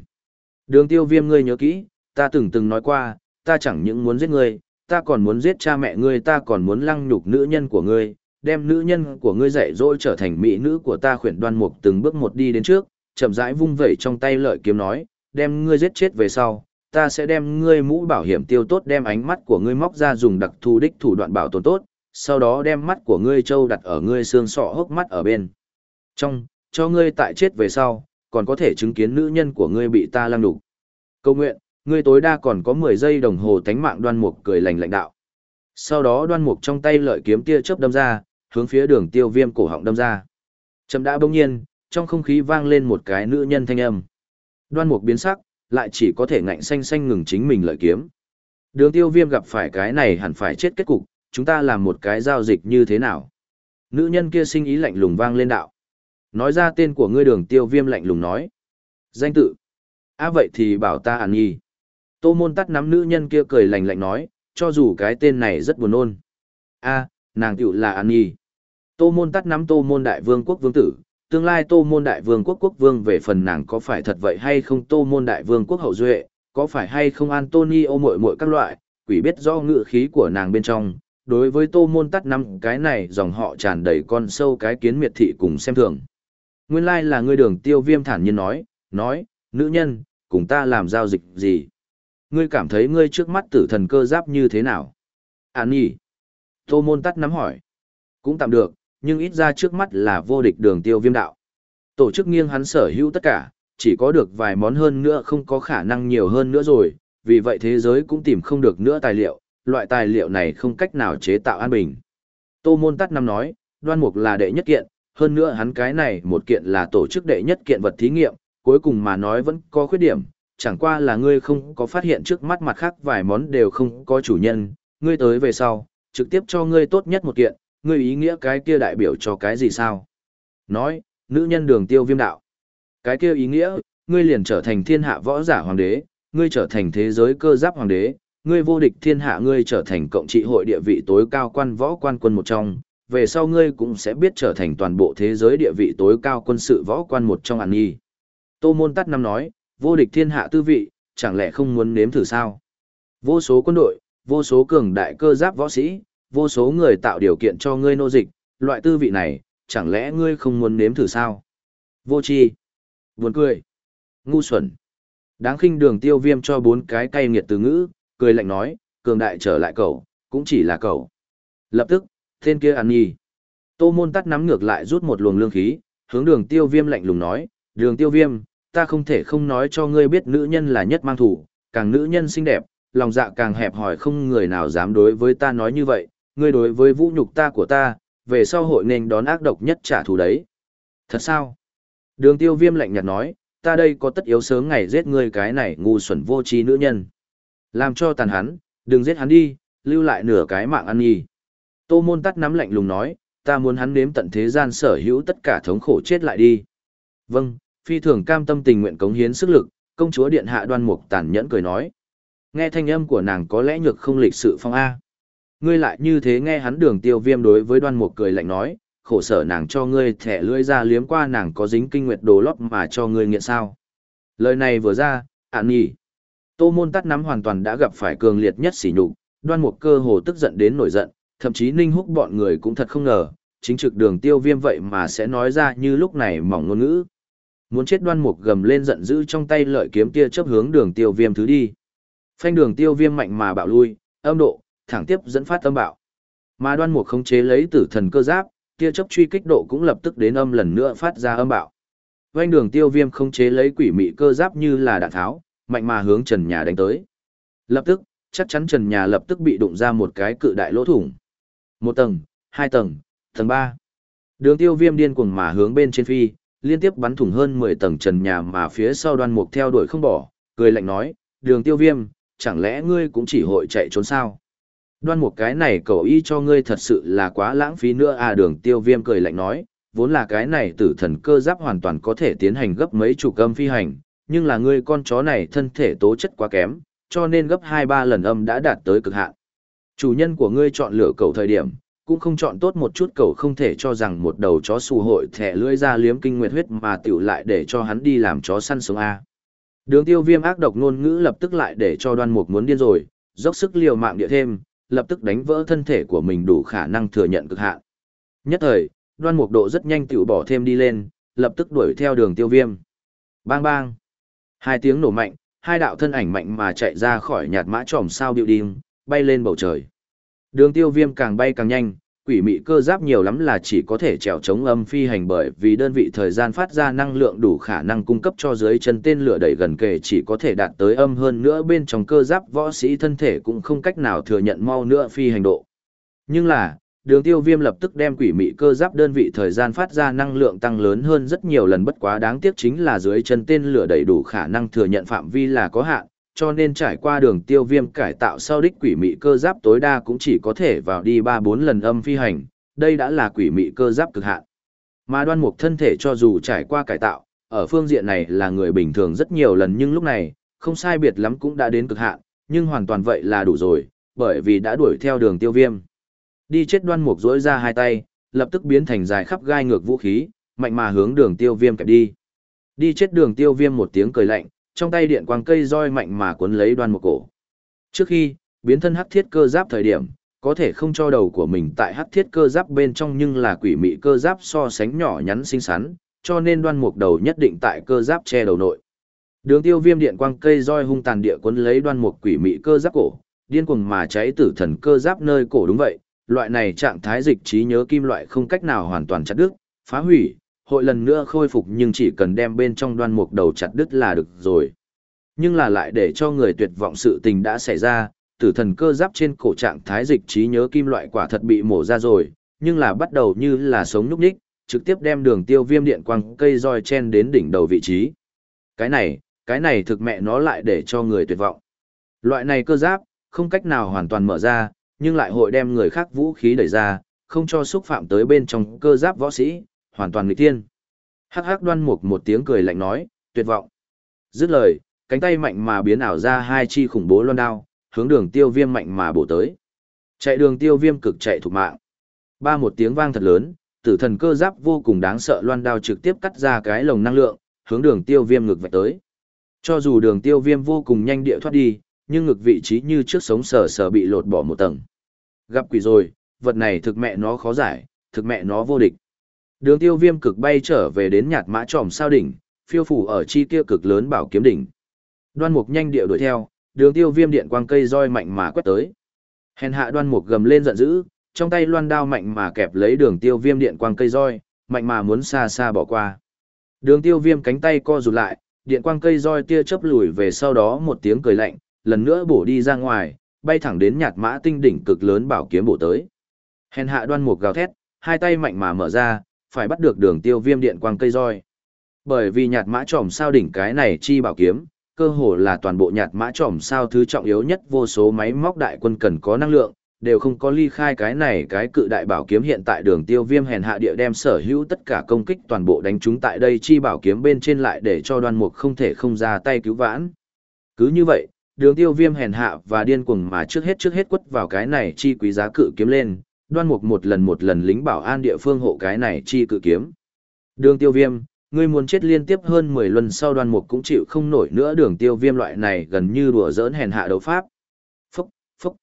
Đường tiêu viêm ngươi nhớ kỹ, ta từng từng nói qua, ta chẳng những muốn giết ngươi, ta còn muốn giết cha mẹ ngươi, ta còn muốn lăng nhục nữ nhân của ngươi, đem nữ nhân của ngươi dạy dỗ trở thành mỹ nữ của ta khuyển đoan mục từng bước một đi đến trước, chậm rãi vung vẩy trong tay lợi kiếm nói, đem ngươi giết chết về sau, ta sẽ đem ngươi mũ bảo hiểm tiêu tốt đem ánh mắt của ngươi móc ra dùng đặc thù đích thủ đoạn bảo tồn tốt, sau đó đem mắt của ngươi trâu đặt ở ngươi xương sọ hốc mắt ở bên. Trong, cho ngươi tại chết về sau, còn có thể chứng kiến nữ nhân của ngươi bị ta lăng đục. Câu nguyện, ngươi tối đa còn có 10 giây đồng hồ tánh mạng đoan mục cười lành lãnh đạo. Sau đó đoan mục trong tay lợi kiếm tia chớp đâm ra, hướng phía đường tiêu viêm cổ họng đâm ra. Chầm đã bỗng nhiên, trong không khí vang lên một cái nữ nhân thanh âm. Đoan mục biến sắc, lại chỉ có thể ngạnh xanh xanh ngừng chính mình lợi kiếm. Đường tiêu viêm gặp phải cái này hẳn phải chết kết cục, chúng ta làm một cái giao dịch như thế nào? Nữ nhân kia sinh ý lạnh lùng vang lên đạo. Nói ra tên của ngươi đường tiêu viêm lạnh lùng nói. Danh tự. À vậy thì bảo ta ăn Nhi. Tô môn tắt nắm nữ nhân kia cười lạnh lạnh nói, cho dù cái tên này rất buồn ôn. a à, nàng tiểu là ăn Nhi. Tô môn tắt nắm tô môn đại vương quốc vương tử, tương lai tô môn đại vương quốc quốc vương về phần nàng có phải thật vậy hay không tô môn đại vương quốc hậu duệ, có phải hay không Antonio muội muội các loại, quỷ biết do ngự khí của nàng bên trong. Đối với tô môn tắt năm cái này dòng họ tràn đầy con sâu cái kiến miệt thị cùng xem thường. Nguyên lai là ngươi đường tiêu viêm thản nhiên nói, nói, nữ nhân, cùng ta làm giao dịch gì? Ngươi cảm thấy ngươi trước mắt tử thần cơ giáp như thế nào? À Án nhỉ? Tô môn tắt nắm hỏi. Cũng tạm được, nhưng ít ra trước mắt là vô địch đường tiêu viêm đạo. Tổ chức nghiêng hắn sở hữu tất cả, chỉ có được vài món hơn nữa không có khả năng nhiều hơn nữa rồi, vì vậy thế giới cũng tìm không được nữa tài liệu, loại tài liệu này không cách nào chế tạo an bình. Tô môn tắt năm nói, đoan mục là đệ nhất kiện, hơn nữa hắn cái này một kiện là tổ chức đệ nhất kiện vật thí nghiệm, cuối cùng mà nói vẫn có khuyết điểm, chẳng qua là ngươi không có phát hiện trước mắt mặt khác vài món đều không có chủ nhân, ngươi tới về sau, trực tiếp cho ngươi tốt nhất một kiện, ngươi ý nghĩa cái kia đại biểu cho cái gì sao? Nói, nữ nhân đường tiêu viêm đạo. Cái kia ý nghĩa, ngươi liền trở thành thiên hạ võ giả hoàng đế, ngươi trở thành thế giới cơ giáp hoàng đế, ngươi vô địch thiên hạ ngươi trở thành cộng trị hội địa vị tối cao quan võ quan quân một trong, về sau ngươi cũng sẽ biết trở thành toàn bộ thế giới địa vị tối cao quân sự võ quan một trong ản nhi. Tô môn tắt năm nói, vô địch thiên hạ tư vị, chẳng lẽ không muốn nếm thử sao? Vô số quân đội, vô số cường đại cơ giáp võ sĩ, vô số người tạo điều kiện cho ngươi nô dịch, loại tư vị này, chẳng lẽ ngươi không muốn nếm thử sao? Vô chi, buồn cười, ngu xuẩn. Đáng khinh đường tiêu viêm cho bốn cái cay nghiệt từ ngữ, cười lạnh nói, cường đại trở lại cậu, cũng chỉ là cậu. Lập tức, tên kia ăn nhi. Tô môn tắt nắm ngược lại rút một luồng lương khí, hướng đường tiêu viêm lạnh lùng nói, đường tiêu viêm, ta không thể không nói cho ngươi biết nữ nhân là nhất mang thủ, càng nữ nhân xinh đẹp, lòng dạ càng hẹp hòi không người nào dám đối với ta nói như vậy, ngươi đối với vũ nhục ta của ta, về sau hội nên đón ác độc nhất trả thù đấy. Thật sao? Đường tiêu viêm lạnh nhạt nói, ta đây có tất yếu sớm ngày giết ngươi cái này ngu xuẩn vô trí nữ nhân. Làm cho tàn hắn, đừng giết hắn đi, lưu lại nửa cái mạng ăn nhì. Tô môn tắt nắm lạnh lùng nói, ta muốn hắn nếm tận thế gian sở hữu tất cả thống khổ chết lại đi. Vâng, phi thường cam tâm tình nguyện cống hiến sức lực, công chúa điện hạ đoan mục tàn nhẫn cười nói. Nghe thanh âm của nàng có lẽ nhược không lịch sự phong A. Ngươi lại như thế nghe hắn đường tiêu viêm đối với đoan mục cười lạnh nói, khổ sở nàng cho ngươi thẻ lưỡi ra liếm qua nàng có dính kinh nguyệt đồ lót mà cho ngươi nghiện sao. Lời này vừa ra, ạn nhỉ. Tô môn tắt nắm hoàn toàn đã gặp phải cường liệt nhất sỉ nhục, đoan mục cơ hồ tức giận đến nổi giận, thậm chí ninh húc bọn người cũng thật không ngờ, chính trực đường tiêu viêm vậy mà sẽ nói ra như lúc này mỏng ngôn ngữ. Muốn chết đoan mục gầm lên giận dữ trong tay lợi kiếm kia chấp hướng đường tiêu viêm thứ đi. Phanh đường tiêu viêm mạnh mà bạo lui, âm độ, thẳng tiếp dẫn phát âm bạo. Mà đoan mục khống chế lấy tử thần cơ giáp, kia chấp truy kích độ cũng lập tức đến âm lần nữa phát ra âm bạo. Vành đường tiêu viêm khống chế lấy quỷ mị cơ giáp như là đạn tháo, mạnh mà hướng trần nhà đánh tới. Lập tức, chắc chắn trần nhà lập tức bị đụng ra một cái cự đại lỗ thủng. Một tầng, hai tầng, tầng ba. Đường tiêu viêm điên cuồng mà hướng bên trên phi, liên tiếp bắn thủng hơn 10 tầng trần nhà mà phía sau đoan mục theo đuổi không bỏ, cười lạnh nói, đường tiêu viêm, chẳng lẽ ngươi cũng chỉ hội chạy trốn sao? Đoan mục cái này cầu y cho ngươi thật sự là quá lãng phí nữa à đường tiêu viêm cười lạnh nói, vốn là cái này tử thần cơ giáp hoàn toàn có thể tiến hành gấp mấy chục âm phi hành, nhưng là ngươi con chó này thân thể tố chất quá kém, cho nên gấp 2-3 lần âm đã đạt tới cực hạn. Chủ nhân của ngươi chọn lựa cầu thời điểm, cũng không chọn tốt một chút cầu không thể cho rằng một đầu chó xù hội thẻ lưỡi ra liếm kinh nguyệt huyết mà tiểu lại để cho hắn đi làm chó săn sống A. Đường tiêu viêm ác độc ngôn ngữ lập tức lại để cho đoan mục muốn điên rồi, dốc sức liều mạng địa thêm, lập tức đánh vỡ thân thể của mình đủ khả năng thừa nhận cực hạn. Nhất thời, đoan mục độ rất nhanh tiểu bỏ thêm đi lên, lập tức đuổi theo đường tiêu viêm. Bang bang. Hai tiếng nổ mạnh, hai đạo thân ảnh mạnh mà chạy ra khỏi nhạt mã tròm sao điệu điên, bay lên bầu trời. Đường tiêu viêm càng bay càng nhanh, quỷ mị cơ giáp nhiều lắm là chỉ có thể trèo chống âm phi hành bởi vì đơn vị thời gian phát ra năng lượng đủ khả năng cung cấp cho dưới chân tên lửa đẩy gần kề chỉ có thể đạt tới âm hơn nữa bên trong cơ giáp võ sĩ thân thể cũng không cách nào thừa nhận mau nữa phi hành độ. Nhưng là, đường tiêu viêm lập tức đem quỷ mị cơ giáp đơn vị thời gian phát ra năng lượng tăng lớn hơn rất nhiều lần bất quá đáng tiếc chính là dưới chân tên lửa đầy đủ khả năng thừa nhận phạm vi là có hạn, cho nên trải qua đường tiêu viêm cải tạo sau đích quỷ mị cơ giáp tối đa cũng chỉ có thể vào đi 3-4 lần âm phi hành, đây đã là quỷ mị cơ giáp cực hạn. Mà đoan mục thân thể cho dù trải qua cải tạo, ở phương diện này là người bình thường rất nhiều lần nhưng lúc này, không sai biệt lắm cũng đã đến cực hạn, nhưng hoàn toàn vậy là đủ rồi, bởi vì đã đuổi theo đường tiêu viêm. Đi chết đoan mục rỗi ra hai tay, lập tức biến thành dài khắp gai ngược vũ khí, mạnh mà hướng đường tiêu viêm kẹp đi. Đi chết đường tiêu viêm một tiếng cười lạnh, trong tay điện quang cây roi mạnh mà cuốn lấy đoan một cổ. Trước khi, biến thân hắc thiết cơ giáp thời điểm, có thể không cho đầu của mình tại hắc thiết cơ giáp bên trong nhưng là quỷ mị cơ giáp so sánh nhỏ nhắn xinh xắn, cho nên đoan mục đầu nhất định tại cơ giáp che đầu nội. Đường tiêu viêm điện quang cây roi hung tàn địa cuốn lấy đoan mục quỷ mị cơ giáp cổ, điên cuồng mà cháy tử thần cơ giáp nơi cổ đúng vậy, loại này trạng thái dịch trí nhớ kim loại không cách nào hoàn toàn chặt đứt, phá hủy, hội lần nữa khôi phục nhưng chỉ cần đem bên trong đoan mục đầu chặt đứt là được rồi. Nhưng là lại để cho người tuyệt vọng sự tình đã xảy ra, tử thần cơ giáp trên cổ trạng thái dịch trí nhớ kim loại quả thật bị mổ ra rồi, nhưng là bắt đầu như là sống nhúc ních, trực tiếp đem đường tiêu viêm điện quang cây roi chen đến đỉnh đầu vị trí. Cái này, cái này thực mẹ nó lại để cho người tuyệt vọng. Loại này cơ giáp, không cách nào hoàn toàn mở ra, nhưng lại hội đem người khác vũ khí đẩy ra, không cho xúc phạm tới bên trong cơ giáp võ sĩ, hoàn toàn nghịch tiên. Hắc hắc đoan mục một tiếng cười lạnh nói, tuyệt vọng. Dứt lời, cánh tay mạnh mà biến ảo ra hai chi khủng bố loan đao, hướng đường tiêu viêm mạnh mà bổ tới. Chạy đường tiêu viêm cực chạy thủ mạng. Ba một tiếng vang thật lớn, tử thần cơ giáp vô cùng đáng sợ loan đao trực tiếp cắt ra cái lồng năng lượng, hướng đường tiêu viêm ngực vạch tới. Cho dù đường tiêu viêm vô cùng nhanh địa thoát đi, nhưng ngực vị trí như trước sống sờ sờ bị lột bỏ một tầng. Gặp quỷ rồi, vật này thực mẹ nó khó giải, thực mẹ nó vô địch. Đường tiêu viêm cực bay trở về đến nhạt mã tròm sao đỉnh, phiêu phủ ở chi kia cực lớn bảo kiếm đỉnh. Đoan mục nhanh địa đuổi theo, đường tiêu viêm điện quang cây roi mạnh mà quét tới. Hèn hạ đoan mục gầm lên giận dữ, trong tay loan đao mạnh mà kẹp lấy đường tiêu viêm điện quang cây roi, mạnh mà muốn xa xa bỏ qua. Đường tiêu viêm cánh tay co rụt lại, điện quang cây roi tia chớp lùi về sau đó một tiếng cười lạnh, lần nữa bổ đi ra ngoài, bay thẳng đến nhạt mã tinh đỉnh cực lớn bảo kiếm bổ tới. Hèn hạ đoan mục gào thét, hai tay mạnh mà mở ra, phải bắt được đường tiêu viêm điện quang cây roi. Bởi vì nhạt mã tròm sao đỉnh cái này chi bảo kiếm, cơ hồ là toàn bộ nhạt mã tròm sao thứ trọng yếu nhất vô số máy móc đại quân cần có năng lượng, đều không có ly khai cái này cái cự đại bảo kiếm hiện tại đường tiêu viêm hèn hạ địa đem sở hữu tất cả công kích toàn bộ đánh chúng tại đây chi bảo kiếm bên trên lại để cho đoan mục không thể không ra tay cứu vãn. Cứ như vậy, đường tiêu viêm hèn hạ và điên cuồng mà trước hết trước hết quất vào cái này chi quý giá cự kiếm lên, đoan mục một lần một lần lính bảo an địa phương hộ cái này chi cự kiếm. Đường tiêu viêm, ngươi muốn chết liên tiếp hơn 10 lần sau đoan mục cũng chịu không nổi nữa đường tiêu viêm loại này gần như đùa giỡn hèn hạ đấu pháp. Phúc, phúc.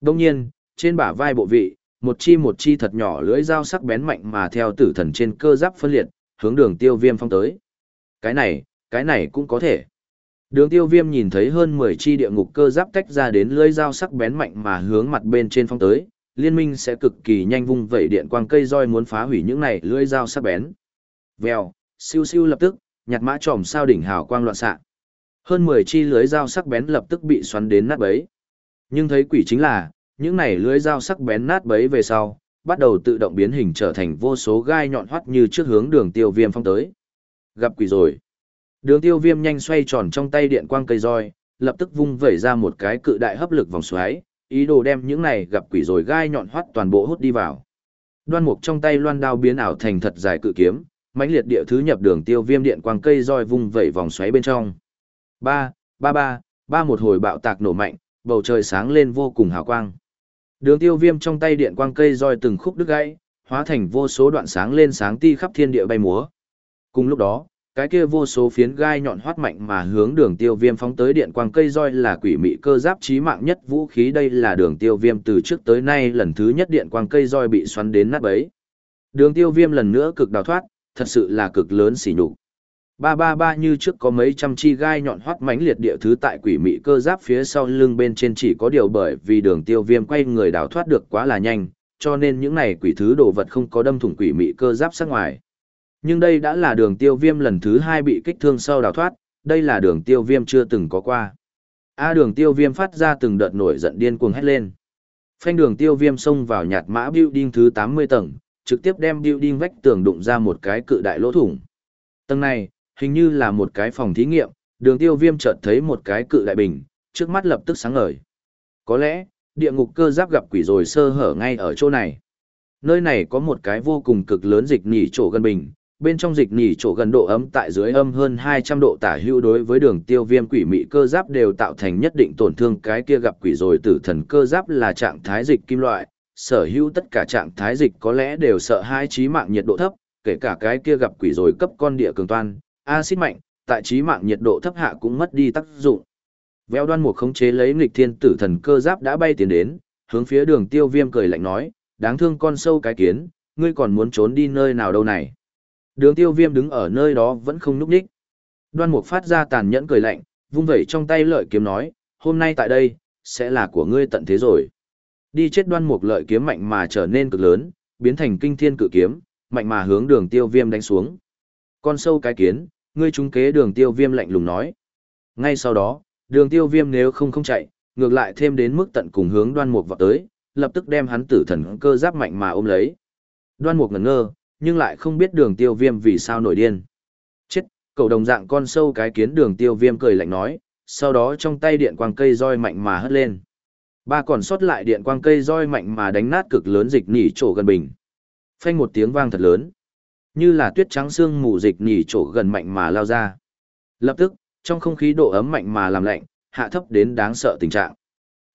Đông nhiên, trên bả vai bộ vị, một chi một chi thật nhỏ lưỡi dao sắc bén mạnh mà theo tử thần trên cơ giáp phân liệt, hướng đường tiêu viêm phong tới. Cái này, cái này cũng có thể. Đường tiêu viêm nhìn thấy hơn 10 chi địa ngục cơ giáp tách ra đến lưỡi dao sắc bén mạnh mà hướng mặt bên trên phong tới, liên minh sẽ cực kỳ nhanh vung vẩy điện quang cây roi muốn phá hủy những này lưỡi dao sắc bén. Vèo, siêu siêu lập tức, nhặt mã tròm sao đỉnh hào quang loạn xạ. Hơn 10 chi lưới dao sắc bén lập tức bị xoắn đến nát bấy. Nhưng thấy quỷ chính là, những này lưới dao sắc bén nát bấy về sau, bắt đầu tự động biến hình trở thành vô số gai nhọn hoắt như trước hướng đường tiêu viêm phong tới. Gặp quỷ rồi. Đường tiêu viêm nhanh xoay tròn trong tay điện quang cây roi, lập tức vung vẩy ra một cái cự đại hấp lực vòng xoáy, ý đồ đem những này gặp quỷ rồi gai nhọn hoắt toàn bộ hút đi vào. Đoan mục trong tay loan đao biến ảo thành thật dài cự kiếm, mãnh liệt địa thứ nhập đường tiêu viêm điện quang cây roi vung vẩy vòng xoáy bên trong. Ba, ba ba, ba một hồi bạo tạc nổ mạnh, bầu trời sáng lên vô cùng hào quang. Đường tiêu viêm trong tay điện quang cây roi từng khúc đứt gãy, hóa thành vô số đoạn sáng lên sáng ti khắp thiên địa bay múa. Cùng lúc đó, cái kia vô số phiến gai nhọn hoắt mạnh mà hướng đường tiêu viêm phóng tới điện quang cây roi là quỷ mị cơ giáp chí mạng nhất vũ khí đây là đường tiêu viêm từ trước tới nay lần thứ nhất điện quang cây roi bị xoắn đến nát bấy. Đường tiêu viêm lần nữa cực đào thoát, thật sự là cực lớn xỉ nhục. Ba ba ba như trước có mấy trăm chi gai nhọn hoắt mãnh liệt địa thứ tại quỷ mị cơ giáp phía sau lưng bên trên chỉ có điều bởi vì đường tiêu viêm quay người đào thoát được quá là nhanh, cho nên những này quỷ thứ đồ vật không có đâm thủng quỷ mị cơ giáp sát ngoài. Nhưng đây đã là đường tiêu viêm lần thứ hai bị kích thương sau đào thoát, đây là đường tiêu viêm chưa từng có qua. A đường tiêu viêm phát ra từng đợt nổi giận điên cuồng hét lên. Phanh đường tiêu viêm xông vào nhạt mã building thứ 80 tầng, trực tiếp đem building vách tường đụng ra một cái cự đại lỗ thủng. Tầng này, hình như là một cái phòng thí nghiệm, đường tiêu viêm chợt thấy một cái cự đại bình, trước mắt lập tức sáng ngời. Có lẽ, địa ngục cơ giáp gặp quỷ rồi sơ hở ngay ở chỗ này. Nơi này có một cái vô cùng cực lớn dịch nỉ chỗ gần bình, bên trong dịch nỉ chỗ gần độ ấm tại dưới âm hơn 200 độ tả hữu đối với đường tiêu viêm quỷ mị cơ giáp đều tạo thành nhất định tổn thương cái kia gặp quỷ rồi tử thần cơ giáp là trạng thái dịch kim loại, sở hữu tất cả trạng thái dịch có lẽ đều sợ hai trí mạng nhiệt độ thấp, kể cả cái kia gặp quỷ rồi cấp con địa cường toan, axit mạnh, tại trí mạng nhiệt độ thấp hạ cũng mất đi tác dụng. Véo đoan mục khống chế lấy nghịch thiên tử thần cơ giáp đã bay tiến đến, hướng phía đường tiêu viêm cười lạnh nói, đáng thương con sâu cái kiến, ngươi còn muốn trốn đi nơi nào đâu này. Đường tiêu viêm đứng ở nơi đó vẫn không núp đích. Đoan mục phát ra tàn nhẫn cười lạnh, vung vẩy trong tay lợi kiếm nói, hôm nay tại đây, sẽ là của ngươi tận thế rồi. Đi chết đoan mục lợi kiếm mạnh mà trở nên cực lớn, biến thành kinh thiên cự kiếm, mạnh mà hướng đường tiêu viêm đánh xuống. Con sâu cái kiến, ngươi trúng kế đường tiêu viêm lạnh lùng nói. Ngay sau đó, đường tiêu viêm nếu không không chạy, ngược lại thêm đến mức tận cùng hướng đoan mục vào tới, lập tức đem hắn tử thần cơ giáp mạnh mà ôm lấy. Đoan mục ngẩn ngơ, nhưng lại không biết đường tiêu viêm vì sao nổi điên. Chết, cậu đồng dạng con sâu cái kiến đường tiêu viêm cười lạnh nói, sau đó trong tay điện quang cây roi mạnh mà hất lên. Ba còn sót lại điện quang cây roi mạnh mà đánh nát cực lớn dịch nỉ chỗ gần bình. Phanh một tiếng vang thật lớn. Như là tuyết trắng xương mù dịch nỉ chỗ gần mạnh mà lao ra. Lập tức, trong không khí độ ấm mạnh mà làm lạnh, hạ thấp đến đáng sợ tình trạng.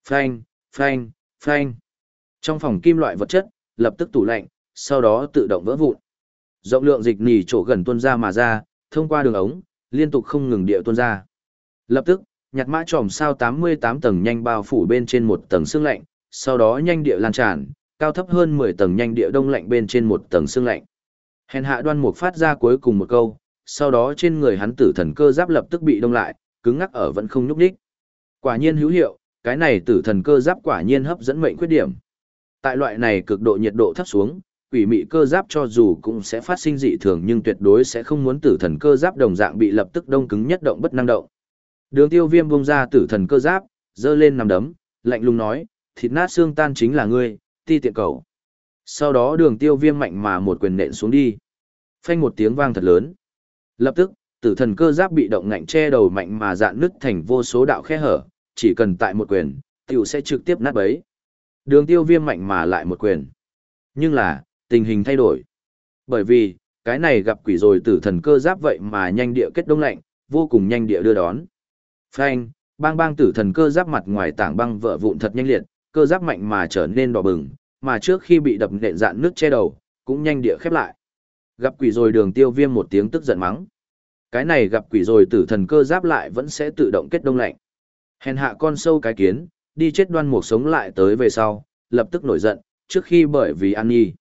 Phanh, phanh, phanh. Trong phòng kim loại vật chất, lập tức tủ lạnh, sau đó tự động vỡ vụn. Rộng lượng dịch nỉ chỗ gần tuôn ra mà ra, thông qua đường ống, liên tục không ngừng địa tuôn ra. Lập tức, nhặt mã tròm sao 88 tầng nhanh bao phủ bên trên một tầng xương lạnh, sau đó nhanh địa lan tràn, cao thấp hơn 10 tầng nhanh địa đông lạnh bên trên một tầng xương lạnh. Hèn hạ đoan mục phát ra cuối cùng một câu, sau đó trên người hắn tử thần cơ giáp lập tức bị đông lại, cứng ngắc ở vẫn không nhúc nhích. Quả nhiên hữu hiệu, cái này tử thần cơ giáp quả nhiên hấp dẫn mệnh khuyết điểm. Tại loại này cực độ nhiệt độ thấp xuống, quỷ mị cơ giáp cho dù cũng sẽ phát sinh dị thường nhưng tuyệt đối sẽ không muốn tử thần cơ giáp đồng dạng bị lập tức đông cứng nhất động bất năng động. Đường tiêu viêm bông ra tử thần cơ giáp, dơ lên nằm đấm, lạnh lùng nói, thịt nát xương tan chính là ngươi, ti tiện cầu. Sau đó đường tiêu viêm mạnh mà một quyền nện xuống đi. Phanh một tiếng vang thật lớn. Lập tức, tử thần cơ giáp bị động ngạnh che đầu mạnh mà dạn nứt thành vô số đạo khe hở, chỉ cần tại một quyền, tiểu sẽ trực tiếp nát bấy. Đường tiêu viêm mạnh mà lại một quyền. Nhưng là, tình hình thay đổi. Bởi vì, cái này gặp quỷ rồi tử thần cơ giáp vậy mà nhanh địa kết đông lạnh, vô cùng nhanh địa đưa đón. Phanh, bang bang tử thần cơ giáp mặt ngoài tảng băng vỡ vụn thật nhanh liệt, cơ giáp mạnh mà trở nên đỏ bừng, mà trước khi bị đập nện dạn nước che đầu, cũng nhanh địa khép lại. Gặp quỷ rồi đường tiêu viêm một tiếng tức giận mắng. Cái này gặp quỷ rồi tử thần cơ giáp lại vẫn sẽ tự động kết đông lạnh. Hèn hạ con sâu cái kiến, đi chết đoan mục sống lại tới về sau, lập tức nổi giận, trước khi bởi vì ăn nhi.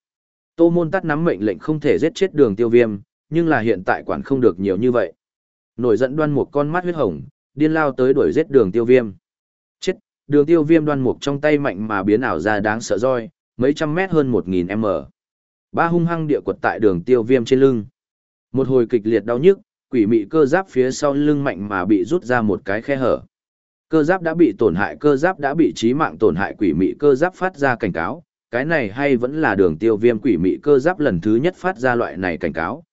Tô môn tát nắm mệnh lệnh không thể giết chết đường tiêu viêm, nhưng là hiện tại quản không được nhiều như vậy. Nổi giận đoan mục con mắt huyết hồng, điên lao tới đuổi giết đường tiêu viêm. Chết, đường tiêu viêm đoan mục trong tay mạnh mà biến ảo ra đáng sợ roi, mấy trăm mét hơn một nghìn m Ba hung hăng địa quật tại đường tiêu viêm trên lưng. Một hồi kịch liệt đau nhức, quỷ mị cơ giáp phía sau lưng mạnh mà bị rút ra một cái khe hở. Cơ giáp đã bị tổn hại, cơ giáp đã bị trí mạng tổn hại quỷ mị cơ giáp phát ra cảnh cáo, cái này hay vẫn là đường tiêu viêm quỷ mị cơ giáp lần thứ nhất phát ra loại này cảnh cáo.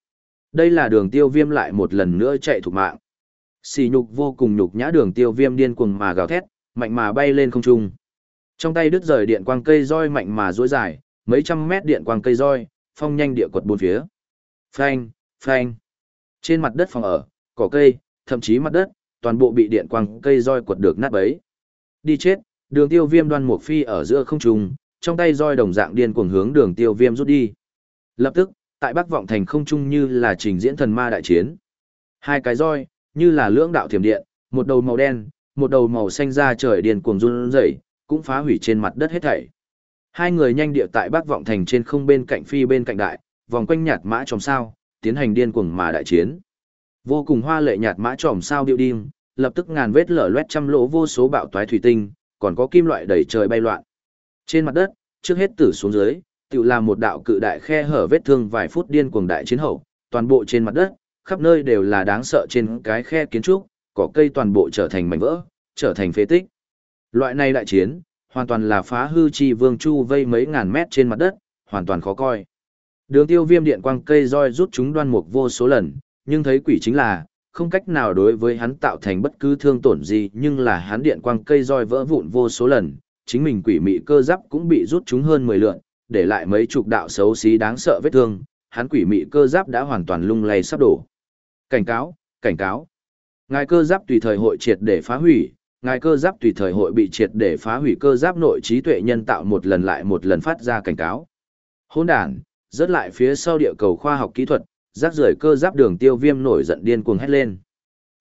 Đây là đường tiêu viêm lại một lần nữa chạy thục mạng. Xì nhục vô cùng nhục nhã đường tiêu viêm điên cuồng mà gào thét, mạnh mà bay lên không trung. Trong tay đứt rời điện quang cây roi mạnh mà dối dài, mấy trăm mét điện quang cây roi, phong nhanh địa quật bốn phía. Phanh, phanh. Trên mặt đất phòng ở, cỏ cây, thậm chí mặt đất, toàn bộ bị điện quang cây roi quật được nát bấy. Đi chết, đường tiêu viêm đoan mục phi ở giữa không trung, trong tay roi đồng dạng điên cuồng hướng đường tiêu viêm rút đi. Lập tức, tại Bắc Vọng Thành không trung như là trình diễn thần ma đại chiến. Hai cái roi, như là lưỡng đạo thiểm điện, một đầu màu đen, một đầu màu xanh ra trời điên cuồng run rẩy, cũng phá hủy trên mặt đất hết thảy. Hai người nhanh địa tại Bắc Vọng Thành trên không bên cạnh phi bên cạnh đại, vòng quanh nhạt mã tròm sao, tiến hành điên cuồng mà đại chiến. Vô cùng hoa lệ nhạt mã tròm sao điệu điên, lập tức ngàn vết lở loét trăm lỗ vô số bạo toái thủy tinh, còn có kim loại đầy trời bay loạn. Trên mặt đất, trước hết tử xuống dưới, tự làm một đạo cự đại khe hở vết thương vài phút điên cuồng đại chiến hậu, toàn bộ trên mặt đất, khắp nơi đều là đáng sợ trên cái khe kiến trúc, cỏ cây toàn bộ trở thành mảnh vỡ, trở thành phế tích. Loại này đại chiến, hoàn toàn là phá hư chi vương chu vây mấy ngàn mét trên mặt đất, hoàn toàn khó coi. Đường tiêu viêm điện quang cây roi rút chúng đoan mục vô số lần, nhưng thấy quỷ chính là, không cách nào đối với hắn tạo thành bất cứ thương tổn gì nhưng là hắn điện quang cây roi vỡ vụn vô số lần, chính mình quỷ mị cơ giáp cũng bị rút chúng hơn 10 lượn, để lại mấy chục đạo xấu xí đáng sợ vết thương, hắn quỷ mị cơ giáp đã hoàn toàn lung lay sắp đổ. Cảnh cáo, cảnh cáo. Ngài cơ giáp tùy thời hội triệt để phá hủy, ngài cơ giáp tùy thời hội bị triệt để phá hủy cơ giáp nội trí tuệ nhân tạo một lần lại một lần phát ra cảnh cáo. hỗn đàn, rớt lại phía sau địa cầu khoa học kỹ thuật, rác rưởi cơ giáp đường tiêu viêm nổi giận điên cuồng hét lên.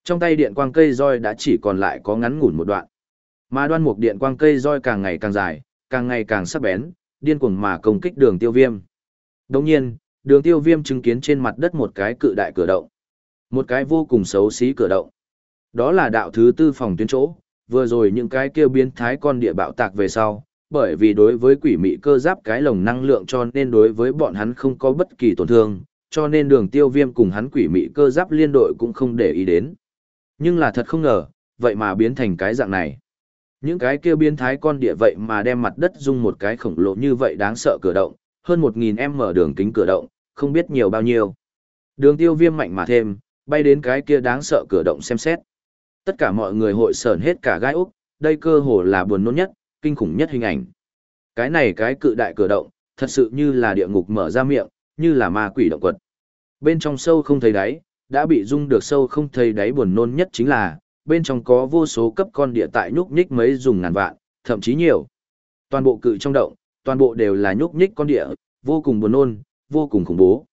Trong tay điện quang cây roi đã chỉ còn lại có ngắn ngủn một đoạn. Mà đoan mục điện quang cây roi càng ngày càng dài, càng ngày càng sắc bén, điên cuồng mà công kích đường tiêu viêm. Đồng nhiên, đường tiêu viêm chứng kiến trên mặt đất một cái cự đại cửa động. Một cái vô cùng xấu xí cửa động. Đó là đạo thứ tư phòng tuyến chỗ, vừa rồi những cái kêu biến thái con địa bạo tạc về sau, bởi vì đối với quỷ mị cơ giáp cái lồng năng lượng cho nên đối với bọn hắn không có bất kỳ tổn thương, cho nên đường tiêu viêm cùng hắn quỷ mị cơ giáp liên đội cũng không để ý đến. Nhưng là thật không ngờ, vậy mà biến thành cái dạng này. Những cái kia biến thái con địa vậy mà đem mặt đất dung một cái khổng lồ như vậy đáng sợ cửa động, hơn 1.000 m đường kính cửa động, không biết nhiều bao nhiêu. Đường tiêu viêm mạnh mà thêm, bay đến cái kia đáng sợ cửa động xem xét. Tất cả mọi người hội sờn hết cả gai úc, đây cơ hồ là buồn nôn nhất, kinh khủng nhất hình ảnh. Cái này cái cự đại cửa động, thật sự như là địa ngục mở ra miệng, như là ma quỷ động quật. Bên trong sâu không thấy đáy, đã bị rung được sâu không thấy đáy buồn nôn nhất chính là, bên trong có vô số cấp con địa tại nhúc nhích mấy dùng ngàn vạn, thậm chí nhiều. Toàn bộ cự trong động, toàn bộ đều là nhúc nhích con địa, vô cùng buồn nôn, vô cùng khủng bố.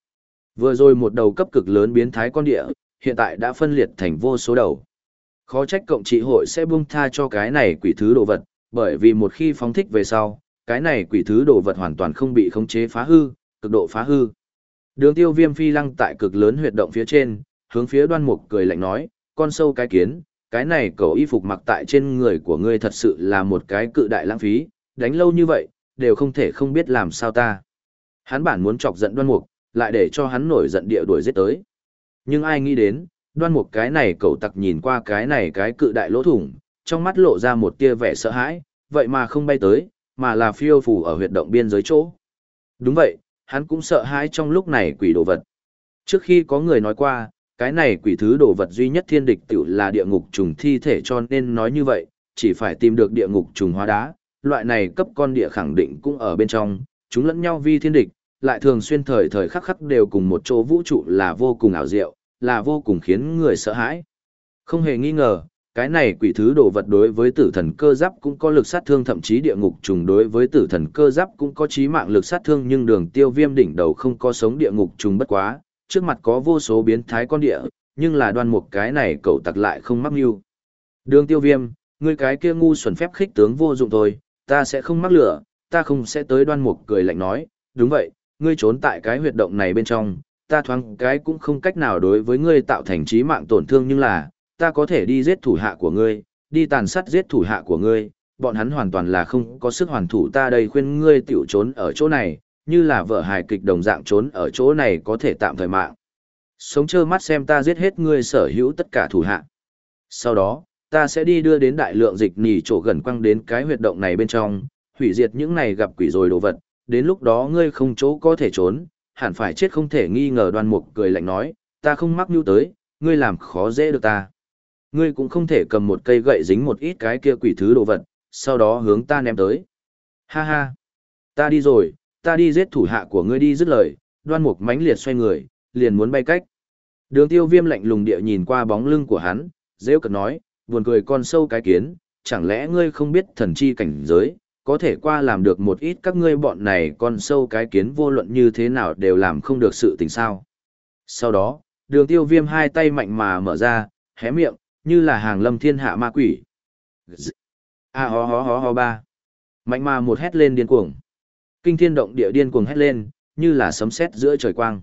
Vừa rồi một đầu cấp cực lớn biến thái con địa, hiện tại đã phân liệt thành vô số đầu. Khó trách cộng trị hội sẽ buông tha cho cái này quỷ thứ đồ vật, bởi vì một khi phóng thích về sau, cái này quỷ thứ đồ vật hoàn toàn không bị khống chế phá hư, cực độ phá hư. Đường tiêu viêm phi lăng tại cực lớn huyệt động phía trên, hướng phía đoan mục cười lạnh nói, con sâu cái kiến, cái này cậu y phục mặc tại trên người của ngươi thật sự là một cái cự đại lãng phí, đánh lâu như vậy, đều không thể không biết làm sao ta. Hắn bản muốn chọc giận đoan mục, lại để cho hắn nổi giận địa đuổi giết tới. Nhưng ai nghĩ đến, đoan mục cái này cậu tặc nhìn qua cái này cái cự đại lỗ thủng, trong mắt lộ ra một tia vẻ sợ hãi, vậy mà không bay tới, mà là phiêu phù ở huyệt động biên giới chỗ. Đúng vậy, hắn cũng sợ hãi trong lúc này quỷ đồ vật. Trước khi có người nói qua, cái này quỷ thứ đồ vật duy nhất thiên địch tiểu là địa ngục trùng thi thể cho nên nói như vậy, chỉ phải tìm được địa ngục trùng hóa đá, loại này cấp con địa khẳng định cũng ở bên trong, chúng lẫn nhau vi thiên địch, lại thường xuyên thời thời khắc khắc đều cùng một chỗ vũ trụ là vô cùng ảo diệu, là vô cùng khiến người sợ hãi. Không hề nghi ngờ, cái này quỷ thứ đồ vật đối với tử thần cơ giáp cũng có lực sát thương thậm chí địa ngục trùng đối với tử thần cơ giáp cũng có chí mạng lực sát thương nhưng đường tiêu viêm đỉnh đầu không có sống địa ngục trùng bất quá, trước mặt có vô số biến thái con địa, nhưng là đoan một cái này cậu tặc lại không mắc mưu. Đường tiêu viêm, ngươi cái kia ngu xuẩn phép khích tướng vô dụng thôi, ta sẽ không mắc lửa, ta không sẽ tới đoan mục cười lạnh nói, đúng vậy, ngươi trốn tại cái huyệt động này bên trong, ta thoáng cái cũng không cách nào đối với ngươi tạo thành trí mạng tổn thương nhưng là, ta có thể đi giết thủ hạ của ngươi, đi tàn sát giết thủ hạ của ngươi, bọn hắn hoàn toàn là không có sức hoàn thủ ta đây khuyên ngươi tiểu trốn ở chỗ này, như là vợ hài kịch đồng dạng trốn ở chỗ này có thể tạm thời mạng. Sống trơ mắt xem ta giết hết ngươi sở hữu tất cả thủ hạ. Sau đó, ta sẽ đi đưa đến đại lượng dịch nỉ chỗ gần quăng đến cái huyệt động này bên trong, hủy diệt những này gặp quỷ rồi đồ vật, đến lúc đó ngươi không chỗ có thể trốn, hẳn phải chết không thể nghi ngờ đoan mục cười lạnh nói, ta không mắc nhu tới, ngươi làm khó dễ được ta. Ngươi cũng không thể cầm một cây gậy dính một ít cái kia quỷ thứ đồ vật, sau đó hướng ta ném tới. Ha ha, ta đi rồi, ta đi giết thủ hạ của ngươi đi dứt lời, đoan mục mãnh liệt xoay người, liền muốn bay cách. Đường tiêu viêm lạnh lùng địa nhìn qua bóng lưng của hắn, rêu cực nói, buồn cười con sâu cái kiến, chẳng lẽ ngươi không biết thần chi cảnh giới, có thể qua làm được một ít các ngươi bọn này con sâu cái kiến vô luận như thế nào đều làm không được sự tình sao. Sau đó, đường tiêu viêm hai tay mạnh mà mở ra, hé miệng, như là hàng lâm thiên hạ ma quỷ. A ho ho ho ho ba. Mạnh mà một hét lên điên cuồng. Kinh thiên động địa điên cuồng hét lên, như là sấm sét giữa trời quang.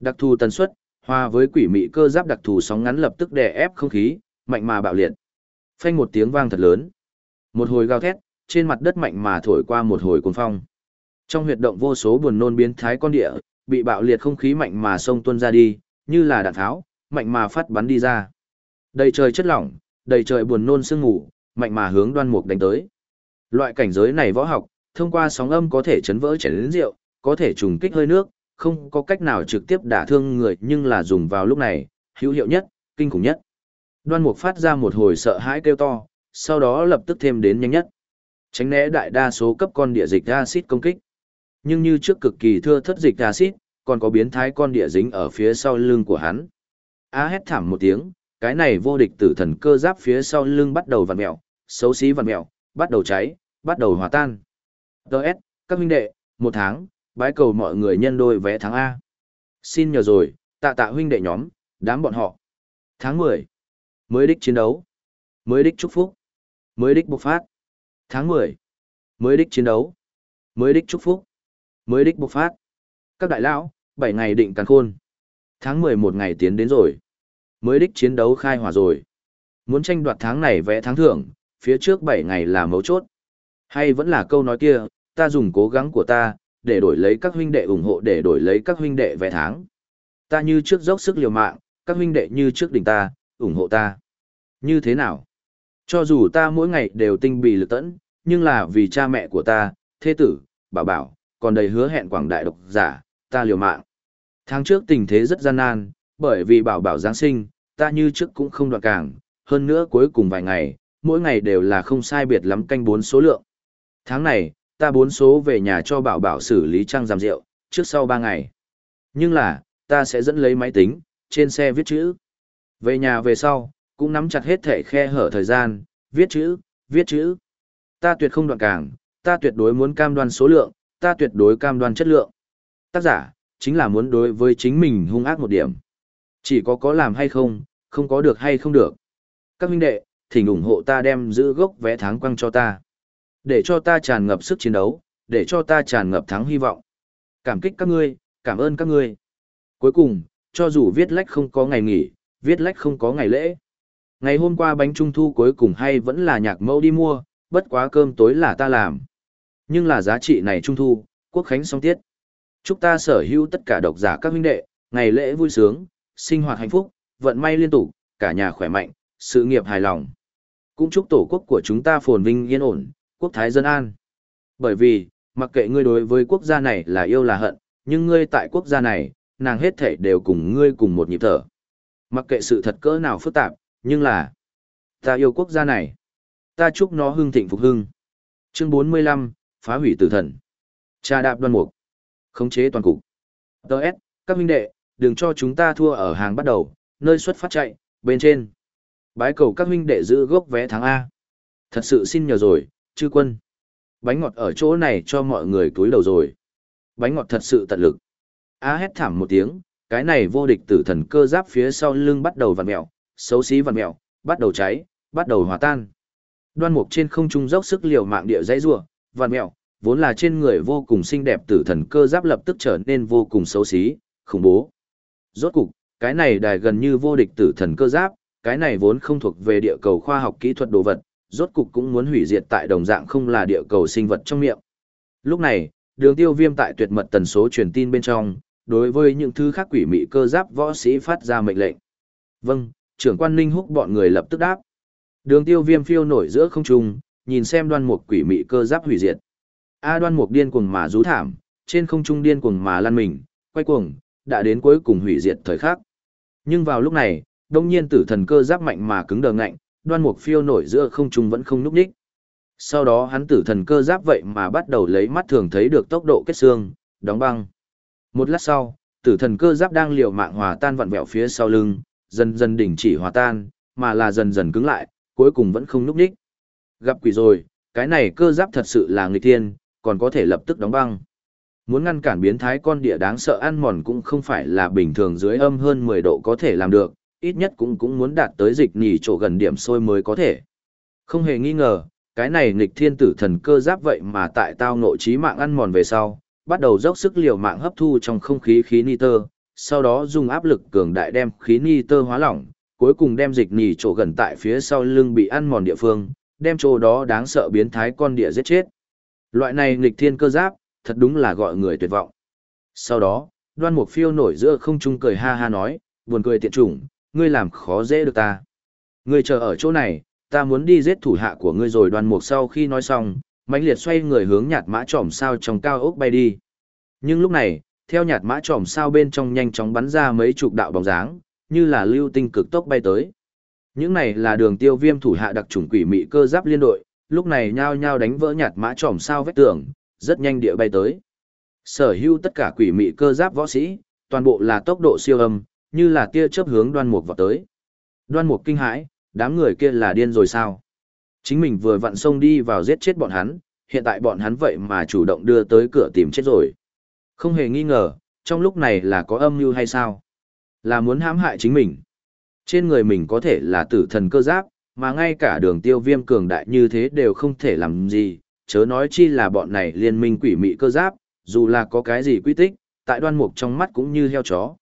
Đặc thù tần suất, hòa với quỷ mị cơ giáp đặc thù sóng ngắn lập tức đè ép không khí, mạnh mà bạo liệt. Phanh một tiếng vang thật lớn. Một hồi gào thét, trên mặt đất mạnh mà thổi qua một hồi cuồng phong. Trong huyệt động vô số buồn nôn biến thái con địa, bị bạo liệt không khí mạnh mà sông tuôn ra đi, như là đạn tháo, mạnh mà phát bắn đi ra. Đầy trời chất lỏng, đầy trời buồn nôn sương ngủ, mạnh mà hướng đoan mục đánh tới. Loại cảnh giới này võ học, thông qua sóng âm có thể chấn vỡ chảy đến rượu, có thể trùng kích hơi nước, không có cách nào trực tiếp đả thương người nhưng là dùng vào lúc này, hữu hiệu nhất, kinh khủng nhất. Đoan mục phát ra một hồi sợ hãi kêu to, sau đó lập tức thêm đến nhanh nhất. Tránh né đại đa số cấp con địa dịch acid công kích. Nhưng như trước cực kỳ thưa thất dịch acid, còn có biến thái con địa dính ở phía sau lưng của hắn. A hét thảm một tiếng, cái này vô địch tử thần cơ giáp phía sau lưng bắt đầu vặn mèo, xấu xí vặn mèo, bắt đầu cháy, bắt đầu hòa tan. Đợt, các huynh đệ, một tháng, bái cầu mọi người nhân đôi vé tháng A. Xin nhờ rồi, tạ tạ huynh đệ nhóm, đám bọn họ. Tháng 10. Mới đích chiến đấu. Mới đích chúc phúc. Mới đích bộc phát. Tháng 10. Mới đích chiến đấu. Mới đích chúc phúc. Mới đích bộc phát. Các đại lão, 7 ngày định càn khôn. Tháng 11 ngày tiến đến rồi. Mới đích chiến đấu khai hỏa rồi. Muốn tranh đoạt tháng này vẽ tháng thưởng, phía trước 7 ngày là mấu chốt. Hay vẫn là câu nói kia, ta dùng cố gắng của ta, để đổi lấy các huynh đệ ủng hộ để đổi lấy các huynh đệ vẽ tháng. Ta như trước dốc sức liều mạng, các huynh đệ như trước đỉnh ta, ủng hộ ta. Như thế nào? Cho dù ta mỗi ngày đều tinh bì lực tẫn, nhưng là vì cha mẹ của ta, thế tử, bảo bảo, còn đầy hứa hẹn quảng đại độc giả, ta liều mạng. Tháng trước tình thế rất gian nan, bởi vì bảo bảo Giáng sinh, ta như trước cũng không đoạn càng, hơn nữa cuối cùng vài ngày, mỗi ngày đều là không sai biệt lắm canh bốn số lượng. Tháng này, ta bốn số về nhà cho bảo bảo xử lý trang giảm rượu, trước sau ba ngày. Nhưng là, ta sẽ dẫn lấy máy tính, trên xe viết chữ. Về nhà về sau, cũng nắm chặt hết thể khe hở thời gian, viết chữ, viết chữ. Ta tuyệt không đoạn càng, ta tuyệt đối muốn cam đoan số lượng, ta tuyệt đối cam đoan chất lượng. Tác giả, chính là muốn đối với chính mình hung ác một điểm. Chỉ có có làm hay không, không có được hay không được. Các huynh đệ, thỉnh ủng hộ ta đem giữ gốc vé tháng quăng cho ta. Để cho ta tràn ngập sức chiến đấu, để cho ta tràn ngập thắng hy vọng. Cảm kích các ngươi, cảm ơn các ngươi. Cuối cùng, cho dù viết lách không có ngày nghỉ, viết lách không có ngày lễ. Ngày hôm qua bánh trung thu cuối cùng hay vẫn là nhạc mẫu đi mua, bất quá cơm tối là ta làm. Nhưng là giá trị này trung thu, quốc khánh song tiết. Chúc ta sở hữu tất cả độc giả các huynh đệ, ngày lễ vui sướng, sinh hoạt hạnh phúc, vận may liên tục, cả nhà khỏe mạnh, sự nghiệp hài lòng. Cũng chúc tổ quốc của chúng ta phồn vinh yên ổn, quốc thái dân an. Bởi vì, mặc kệ ngươi đối với quốc gia này là yêu là hận, nhưng ngươi tại quốc gia này, nàng hết thể đều cùng ngươi cùng một nhịp thở. Mặc kệ sự thật cỡ nào phức tạp, nhưng là, ta yêu quốc gia này. Ta chúc nó hưng thịnh phục hưng. Chương 45, phá hủy tử thần. Cha đạp đoan mục. Khống chế toàn cục. Đợt, các huynh đệ, đừng cho chúng ta thua ở hàng bắt đầu, nơi xuất phát chạy, bên trên. Bái cầu các huynh đệ giữ gốc vé tháng A. Thật sự xin nhờ rồi, chư quân. Bánh ngọt ở chỗ này cho mọi người túi đầu rồi. Bánh ngọt thật sự tận lực. A hét thảm một tiếng, cái này vô địch tử thần cơ giáp phía sau lưng bắt đầu vặn mèo, xấu xí vặn mèo, bắt đầu cháy, bắt đầu hòa tan. Đoan mục trên không trung dốc sức liều mạng địa dãy rủa, vặn mèo, vốn là trên người vô cùng xinh đẹp tử thần cơ giáp lập tức trở nên vô cùng xấu xí, khủng bố. Rốt cục, cái này đài gần như vô địch tử thần cơ giáp, cái này vốn không thuộc về địa cầu khoa học kỹ thuật đồ vật, rốt cục cũng muốn hủy diệt tại đồng dạng không là địa cầu sinh vật trong miệng. Lúc này, đường tiêu viêm tại tuyệt mật tần số truyền tin bên trong, đối với những thứ khác quỷ mị cơ giáp võ sĩ phát ra mệnh lệnh. Vâng, trưởng quan ninh húc bọn người lập tức đáp. Đường tiêu viêm phiêu nổi giữa không trung, nhìn xem đoan mục quỷ mị cơ giáp hủy diệt. A đoan mục điên cuồng mà rú thảm, trên không trung điên cuồng mà lăn mình, quay cuồng, đã đến cuối cùng hủy diệt thời khắc. Nhưng vào lúc này, đông nhiên tử thần cơ giáp mạnh mà cứng đờ ngạnh, đoan mục phiêu nổi giữa không trung vẫn không núp ních. Sau đó hắn tử thần cơ giáp vậy mà bắt đầu lấy mắt thường thấy được tốc độ kết xương, đóng băng. Một lát sau, tử thần cơ giáp đang liều mạng hòa tan vặn vẹo phía sau lưng, dần dần đỉnh chỉ hòa tan, mà là dần dần cứng lại, cuối cùng vẫn không núp ních. Gặp quỷ rồi, cái này cơ giáp thật sự là người thiên, còn có thể lập tức đóng băng. Muốn ngăn cản biến thái con địa đáng sợ ăn mòn cũng không phải là bình thường dưới âm hơn 10 độ có thể làm được, ít nhất cũng cũng muốn đạt tới dịch nỉ chỗ gần điểm sôi mới có thể. Không hề nghi ngờ, cái này nghịch thiên tử thần cơ giáp vậy mà tại tao nội trí mạng ăn mòn về sau, bắt đầu dốc sức liều mạng hấp thu trong không khí khí nitơ, sau đó dùng áp lực cường đại đem khí nitơ hóa lỏng, cuối cùng đem dịch nỉ chỗ gần tại phía sau lưng bị ăn mòn địa phương, đem chỗ đó đáng sợ biến thái con địa giết chết. Loại này nghịch thiên cơ giáp, thật đúng là gọi người tuyệt vọng. Sau đó, đoan mục phiêu nổi giữa không trung cười ha ha nói, buồn cười tiện chủng, ngươi làm khó dễ được ta. Ngươi chờ ở chỗ này, ta muốn đi giết thủ hạ của ngươi rồi đoàn mục sau khi nói xong, mãnh liệt xoay người hướng nhạt mã trỏm sao trong cao ốc bay đi. Nhưng lúc này, theo nhạt mã trỏm sao bên trong nhanh chóng bắn ra mấy chục đạo bóng dáng, như là lưu tinh cực tốc bay tới. Những này là đường tiêu viêm thủ hạ đặc chủng quỷ mị cơ giáp liên đội, lúc này nhao nhao đánh vỡ nhạt mã trỏm sao vách tường, rất nhanh địa bay tới. Sở hữu tất cả quỷ mị cơ giáp võ sĩ, toàn bộ là tốc độ siêu âm, như là tia chớp hướng đoan mục vào tới. Đoan mục kinh hãi, đám người kia là điên rồi sao? Chính mình vừa vặn xông đi vào giết chết bọn hắn, hiện tại bọn hắn vậy mà chủ động đưa tới cửa tìm chết rồi. Không hề nghi ngờ, trong lúc này là có âm mưu hay sao? Là muốn hãm hại chính mình. Trên người mình có thể là tử thần cơ giáp, mà ngay cả đường tiêu viêm cường đại như thế đều không thể làm gì, chớ nói chi là bọn này liên minh quỷ mị cơ giáp, dù là có cái gì quy tích, tại đoan mục trong mắt cũng như heo chó.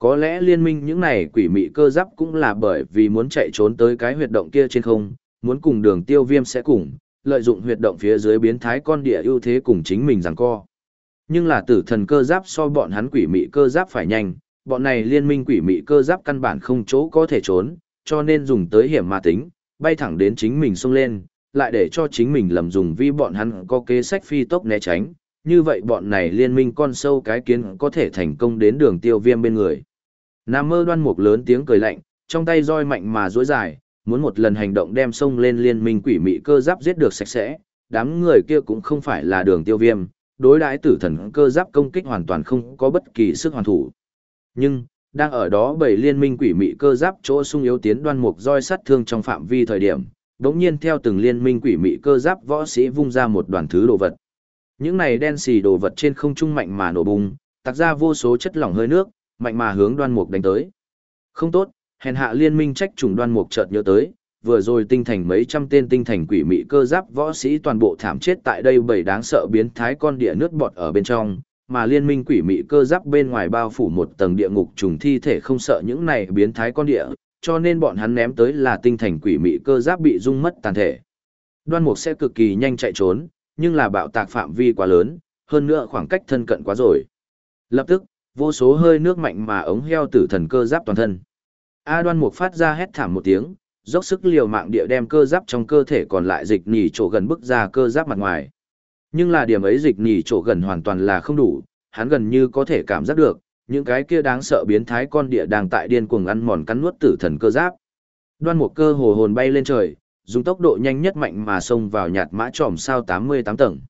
Có lẽ liên minh những này quỷ mị cơ giáp cũng là bởi vì muốn chạy trốn tới cái huyệt động kia trên không, muốn cùng đường tiêu viêm sẽ cùng, lợi dụng huyệt động phía dưới biến thái con địa ưu thế cùng chính mình rằng co. Nhưng là tử thần cơ giáp so bọn hắn quỷ mị cơ giáp phải nhanh, bọn này liên minh quỷ mị cơ giáp căn bản không chỗ có thể trốn, cho nên dùng tới hiểm ma tính, bay thẳng đến chính mình xông lên, lại để cho chính mình lầm dùng vì bọn hắn có kế sách phi tốc né tránh, như vậy bọn này liên minh con sâu cái kiến có thể thành công đến đường tiêu viêm bên người. Nam mơ đoan mục lớn tiếng cười lạnh, trong tay roi mạnh mà dối dài, muốn một lần hành động đem sông lên liên minh quỷ mị cơ giáp giết được sạch sẽ, đám người kia cũng không phải là đường tiêu viêm, đối đãi tử thần cơ giáp công kích hoàn toàn không có bất kỳ sức hoàn thủ. Nhưng, đang ở đó bảy liên minh quỷ mị cơ giáp chỗ sung yếu tiến đoan mục roi sát thương trong phạm vi thời điểm, đống nhiên theo từng liên minh quỷ mị cơ giáp võ sĩ vung ra một đoàn thứ đồ vật. Những này đen xì đồ vật trên không trung mạnh mà nổ bùng, tạc ra vô số chất lỏng hơi nước, mạnh mà hướng đoan mục đánh tới. Không tốt, hèn hạ liên minh trách trùng đoan mục chợt nhớ tới, vừa rồi tinh thành mấy trăm tên tinh thành quỷ mị cơ giáp võ sĩ toàn bộ thảm chết tại đây bởi đáng sợ biến thái con địa nước bọt ở bên trong, mà liên minh quỷ mị cơ giáp bên ngoài bao phủ một tầng địa ngục trùng thi thể không sợ những này biến thái con địa, cho nên bọn hắn ném tới là tinh thành quỷ mị cơ giáp bị rung mất tàn thể. Đoan mục sẽ cực kỳ nhanh chạy trốn, nhưng là bạo tạc phạm vi quá lớn, hơn nữa khoảng cách thân cận quá rồi. Lập tức, vô số hơi nước mạnh mà ống heo tử thần cơ giáp toàn thân. A đoan mục phát ra hét thảm một tiếng, dốc sức liều mạng địa đem cơ giáp trong cơ thể còn lại dịch nhỉ chỗ gần bức ra cơ giáp mặt ngoài. Nhưng là điểm ấy dịch nhỉ chỗ gần hoàn toàn là không đủ, hắn gần như có thể cảm giác được, những cái kia đáng sợ biến thái con địa đang tại điên cuồng ăn mòn cắn nuốt tử thần cơ giáp. Đoan mục cơ hồ hồn bay lên trời, dùng tốc độ nhanh nhất mạnh mà xông vào nhạt mã tròm sao 88 tầng.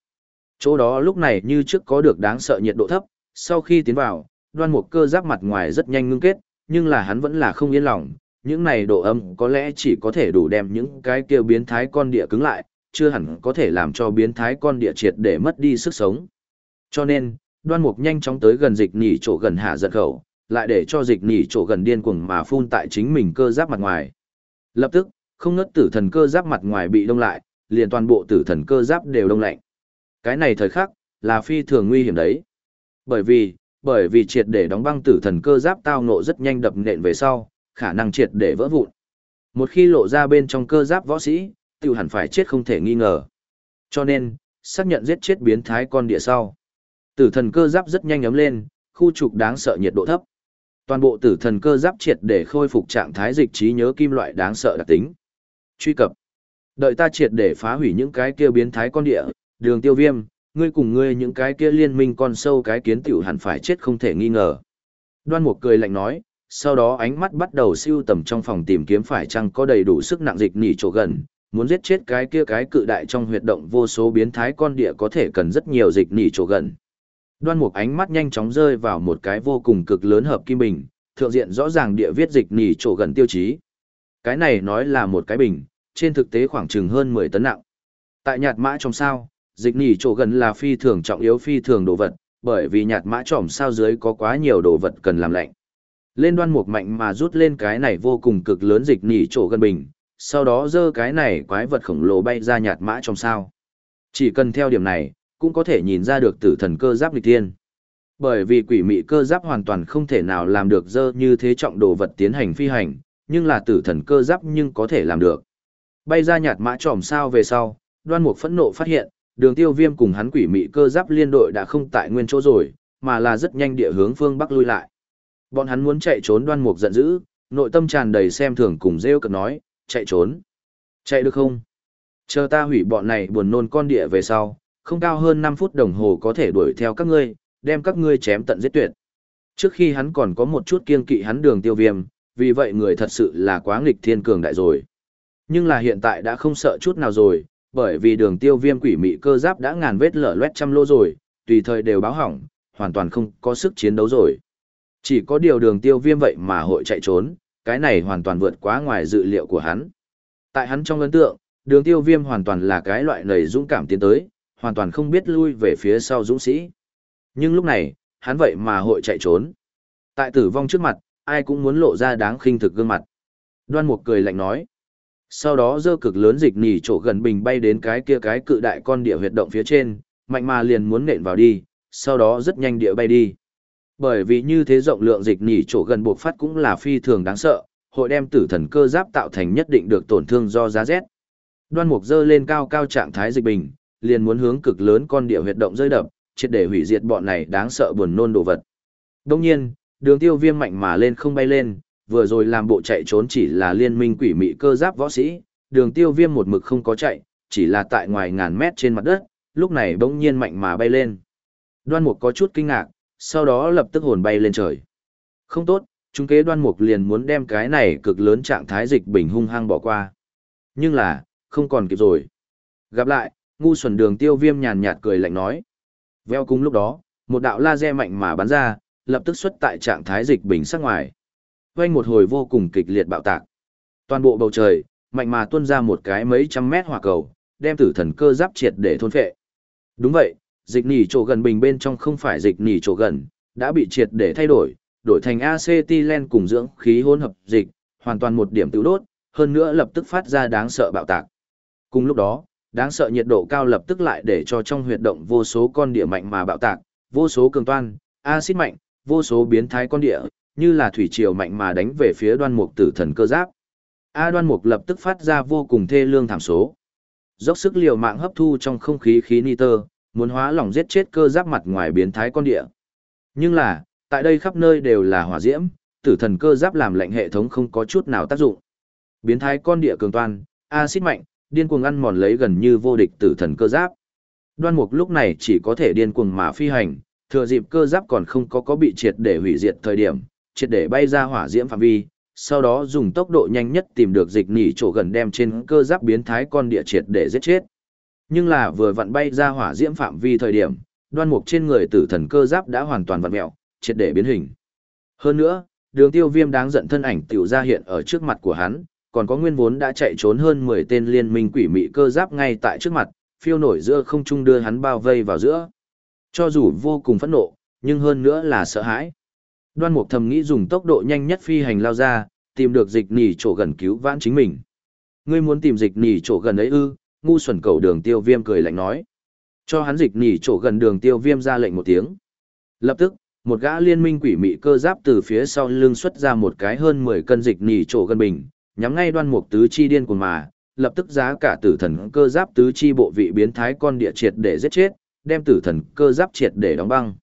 Chỗ đó lúc này như trước có được đáng sợ nhiệt độ thấp, sau khi tiến vào, đoan Mục cơ giáp mặt ngoài rất nhanh ngưng kết, nhưng là hắn vẫn là không yên lòng, những này độ âm có lẽ chỉ có thể đủ đem những cái kia biến thái con địa cứng lại, chưa hẳn có thể làm cho biến thái con địa triệt để mất đi sức sống. Cho nên, đoan mục nhanh chóng tới gần dịch nỉ chỗ gần hạ giật khẩu, lại để cho dịch nỉ chỗ gần điên cuồng mà phun tại chính mình cơ giáp mặt ngoài. Lập tức, không ngất tử thần cơ giáp mặt ngoài bị đông lại, liền toàn bộ tử thần cơ giáp đều đông lạnh. Cái này thời khắc, là phi thường nguy hiểm đấy. Bởi vì, bởi vì triệt để đóng băng tử thần cơ giáp tao nộ rất nhanh đập nện về sau, khả năng triệt để vỡ vụn. Một khi lộ ra bên trong cơ giáp võ sĩ, tiêu hẳn phải chết không thể nghi ngờ. Cho nên, xác nhận giết chết biến thái con địa sau. Tử thần cơ giáp rất nhanh ấm lên, khu trục đáng sợ nhiệt độ thấp. Toàn bộ tử thần cơ giáp triệt để khôi phục trạng thái dịch trí nhớ kim loại đáng sợ đặc tính. Truy cập. Đợi ta triệt để phá hủy những cái kia biến thái con địa, đường tiêu viêm, ngươi cùng ngươi những cái kia liên minh con sâu cái kiến tiểu hẳn phải chết không thể nghi ngờ. Đoan Mục cười lạnh nói, sau đó ánh mắt bắt đầu siêu tầm trong phòng tìm kiếm phải chăng có đầy đủ sức nặng dịch nỉ chỗ gần, muốn giết chết cái kia cái cự đại trong huyệt động vô số biến thái con địa có thể cần rất nhiều dịch nỉ chỗ gần. Đoan Mục ánh mắt nhanh chóng rơi vào một cái vô cùng cực lớn hợp kim bình, thượng diện rõ ràng địa viết dịch nỉ chỗ gần tiêu chí. Cái này nói là một cái bình, trên thực tế khoảng chừng hơn 10 tấn nặng. Tại nhạt mã trong sao, dịch nỉ chỗ gần là phi thường trọng yếu phi thường đồ vật, bởi vì nhạt mã trỏm sao dưới có quá nhiều đồ vật cần làm lạnh. Lên đoan mục mạnh mà rút lên cái này vô cùng cực lớn dịch nỉ chỗ gần bình, sau đó dơ cái này quái vật khổng lồ bay ra nhạt mã trong sao. Chỉ cần theo điểm này, cũng có thể nhìn ra được tử thần cơ giáp lịch tiên. Bởi vì quỷ mị cơ giáp hoàn toàn không thể nào làm được dơ như thế trọng đồ vật tiến hành phi hành, nhưng là tử thần cơ giáp nhưng có thể làm được. Bay ra nhạt mã tròm sao về sau, đoan mục phẫn nộ phát hiện, đường tiêu viêm cùng hắn quỷ mị cơ giáp liên đội đã không tại nguyên chỗ rồi, mà là rất nhanh địa hướng phương bắc lui lại. Bọn hắn muốn chạy trốn đoan mục giận dữ, nội tâm tràn đầy xem thường cùng rêu cực nói, chạy trốn. Chạy được không? Chờ ta hủy bọn này buồn nôn con địa về sau, không cao hơn 5 phút đồng hồ có thể đuổi theo các ngươi, đem các ngươi chém tận giết tuyệt. Trước khi hắn còn có một chút kiên kỵ hắn đường tiêu viêm, vì vậy người thật sự là quá nghịch thiên cường đại rồi. Nhưng là hiện tại đã không sợ chút nào rồi, bởi vì đường tiêu viêm quỷ mị cơ giáp đã ngàn vết lở loét trăm lô rồi, tùy thời đều báo hỏng, hoàn toàn không có sức chiến đấu rồi. Chỉ có điều đường tiêu viêm vậy mà hội chạy trốn, cái này hoàn toàn vượt quá ngoài dự liệu của hắn. Tại hắn trong ấn tượng, đường tiêu viêm hoàn toàn là cái loại nầy dũng cảm tiến tới, hoàn toàn không biết lui về phía sau dũng sĩ. Nhưng lúc này, hắn vậy mà hội chạy trốn. Tại tử vong trước mặt, ai cũng muốn lộ ra đáng khinh thực gương mặt. Đoan Mục cười lạnh nói. Sau đó dơ cực lớn dịch nỉ chỗ gần bình bay đến cái kia cái cự đại con địa huyệt động phía trên, mạnh mà liền muốn nện vào đi, sau đó rất nhanh địa bay đi. Bởi vì như thế rộng lượng dịch nỉ chỗ gần buộc phát cũng là phi thường đáng sợ, hội đem tử thần cơ giáp tạo thành nhất định được tổn thương do giá rét. Đoan mục dơ lên cao cao trạng thái dịch bình, liền muốn hướng cực lớn con địa huyệt động rơi đập, triệt để hủy diệt bọn này đáng sợ buồn nôn đồ vật. Đông nhiên, đường tiêu viêm mạnh mà lên không bay lên, vừa rồi làm bộ chạy trốn chỉ là liên minh quỷ mị cơ giáp võ sĩ, đường tiêu viêm một mực không có chạy, chỉ là tại ngoài ngàn mét trên mặt đất, lúc này bỗng nhiên mạnh mà bay lên. Đoan mục có chút kinh ngạc, sau đó lập tức hồn bay lên trời. Không tốt, chúng kế đoan mục liền muốn đem cái này cực lớn trạng thái dịch bình hung hăng bỏ qua. Nhưng là, không còn kịp rồi. Gặp lại, Ngu xuẩn đường tiêu viêm nhàn nhạt cười lạnh nói. Veo cùng lúc đó, một đạo laser mạnh mà bắn ra, lập tức xuất tại trạng thái dịch bình sắc ngoài. Quanh một hồi vô cùng kịch liệt bạo tạc. Toàn bộ bầu trời, mạnh mà tuôn ra một cái mấy trăm mét hỏa cầu, đem tử thần cơ giáp triệt để thôn phệ. Đúng vậy, dịch nỉ chỗ gần bình bên trong không phải dịch nỉ chỗ gần, đã bị triệt để thay đổi, đổi thành acetylen cùng dưỡng khí hỗn hợp dịch, hoàn toàn một điểm tự đốt, hơn nữa lập tức phát ra đáng sợ bạo tạc. Cùng lúc đó, đáng sợ nhiệt độ cao lập tức lại để cho trong huyệt động vô số con địa mạnh mà bạo tạc, vô số cường toan, axit mạnh, vô số biến thái con địa, như là thủy triều mạnh mà đánh về phía đoan mục tử thần cơ giáp. A đoan mục lập tức phát ra vô cùng thê lương thảm số. Dốc sức liều mạng hấp thu trong không khí khí nitơ, muốn hóa lỏng giết chết cơ giáp mặt ngoài biến thái con địa. Nhưng là, tại đây khắp nơi đều là hỏa diễm, tử thần cơ giáp làm lệnh hệ thống không có chút nào tác dụng. Biến thái con địa cường toan, axit mạnh, điên cuồng ăn mòn lấy gần như vô địch tử thần cơ giáp. Đoan mục lúc này chỉ có thể điên cuồng mà phi hành, thừa dịp cơ giáp còn không có có bị triệt để hủy diệt thời điểm, triệt để bay ra hỏa diễm phạm vi, sau đó dùng tốc độ nhanh nhất tìm được dịch nỉ chỗ gần đem trên cơ giáp biến thái con địa triệt để giết chết. Nhưng là vừa vặn bay ra hỏa diễm phạm vi thời điểm, đoan mục trên người tử thần cơ giáp đã hoàn toàn vặn mẹo, triệt để biến hình. Hơn nữa, đường tiêu viêm đáng giận thân ảnh tiểu ra hiện ở trước mặt của hắn, còn có nguyên vốn đã chạy trốn hơn 10 tên liên minh quỷ mị cơ giáp ngay tại trước mặt, phiêu nổi giữa không trung đưa hắn bao vây vào giữa. Cho dù vô cùng phẫn nộ, nhưng hơn nữa là sợ hãi. Đoan Mục thầm nghĩ dùng tốc độ nhanh nhất phi hành lao ra, tìm được dịch nỉ chỗ gần cứu vãn chính mình. Ngươi muốn tìm dịch nỉ chỗ gần ấy ư? Ngu xuẩn cầu đường tiêu viêm cười lạnh nói. Cho hắn dịch nỉ chỗ gần đường tiêu viêm ra lệnh một tiếng. Lập tức, một gã liên minh quỷ mị cơ giáp từ phía sau lưng xuất ra một cái hơn 10 cân dịch nỉ chỗ gần bình, nhắm ngay đoan mục tứ chi điên cuồng mà, lập tức giá cả tử thần cơ giáp tứ chi bộ vị biến thái con địa triệt để giết chết, đem tử thần cơ giáp triệt để đóng băng.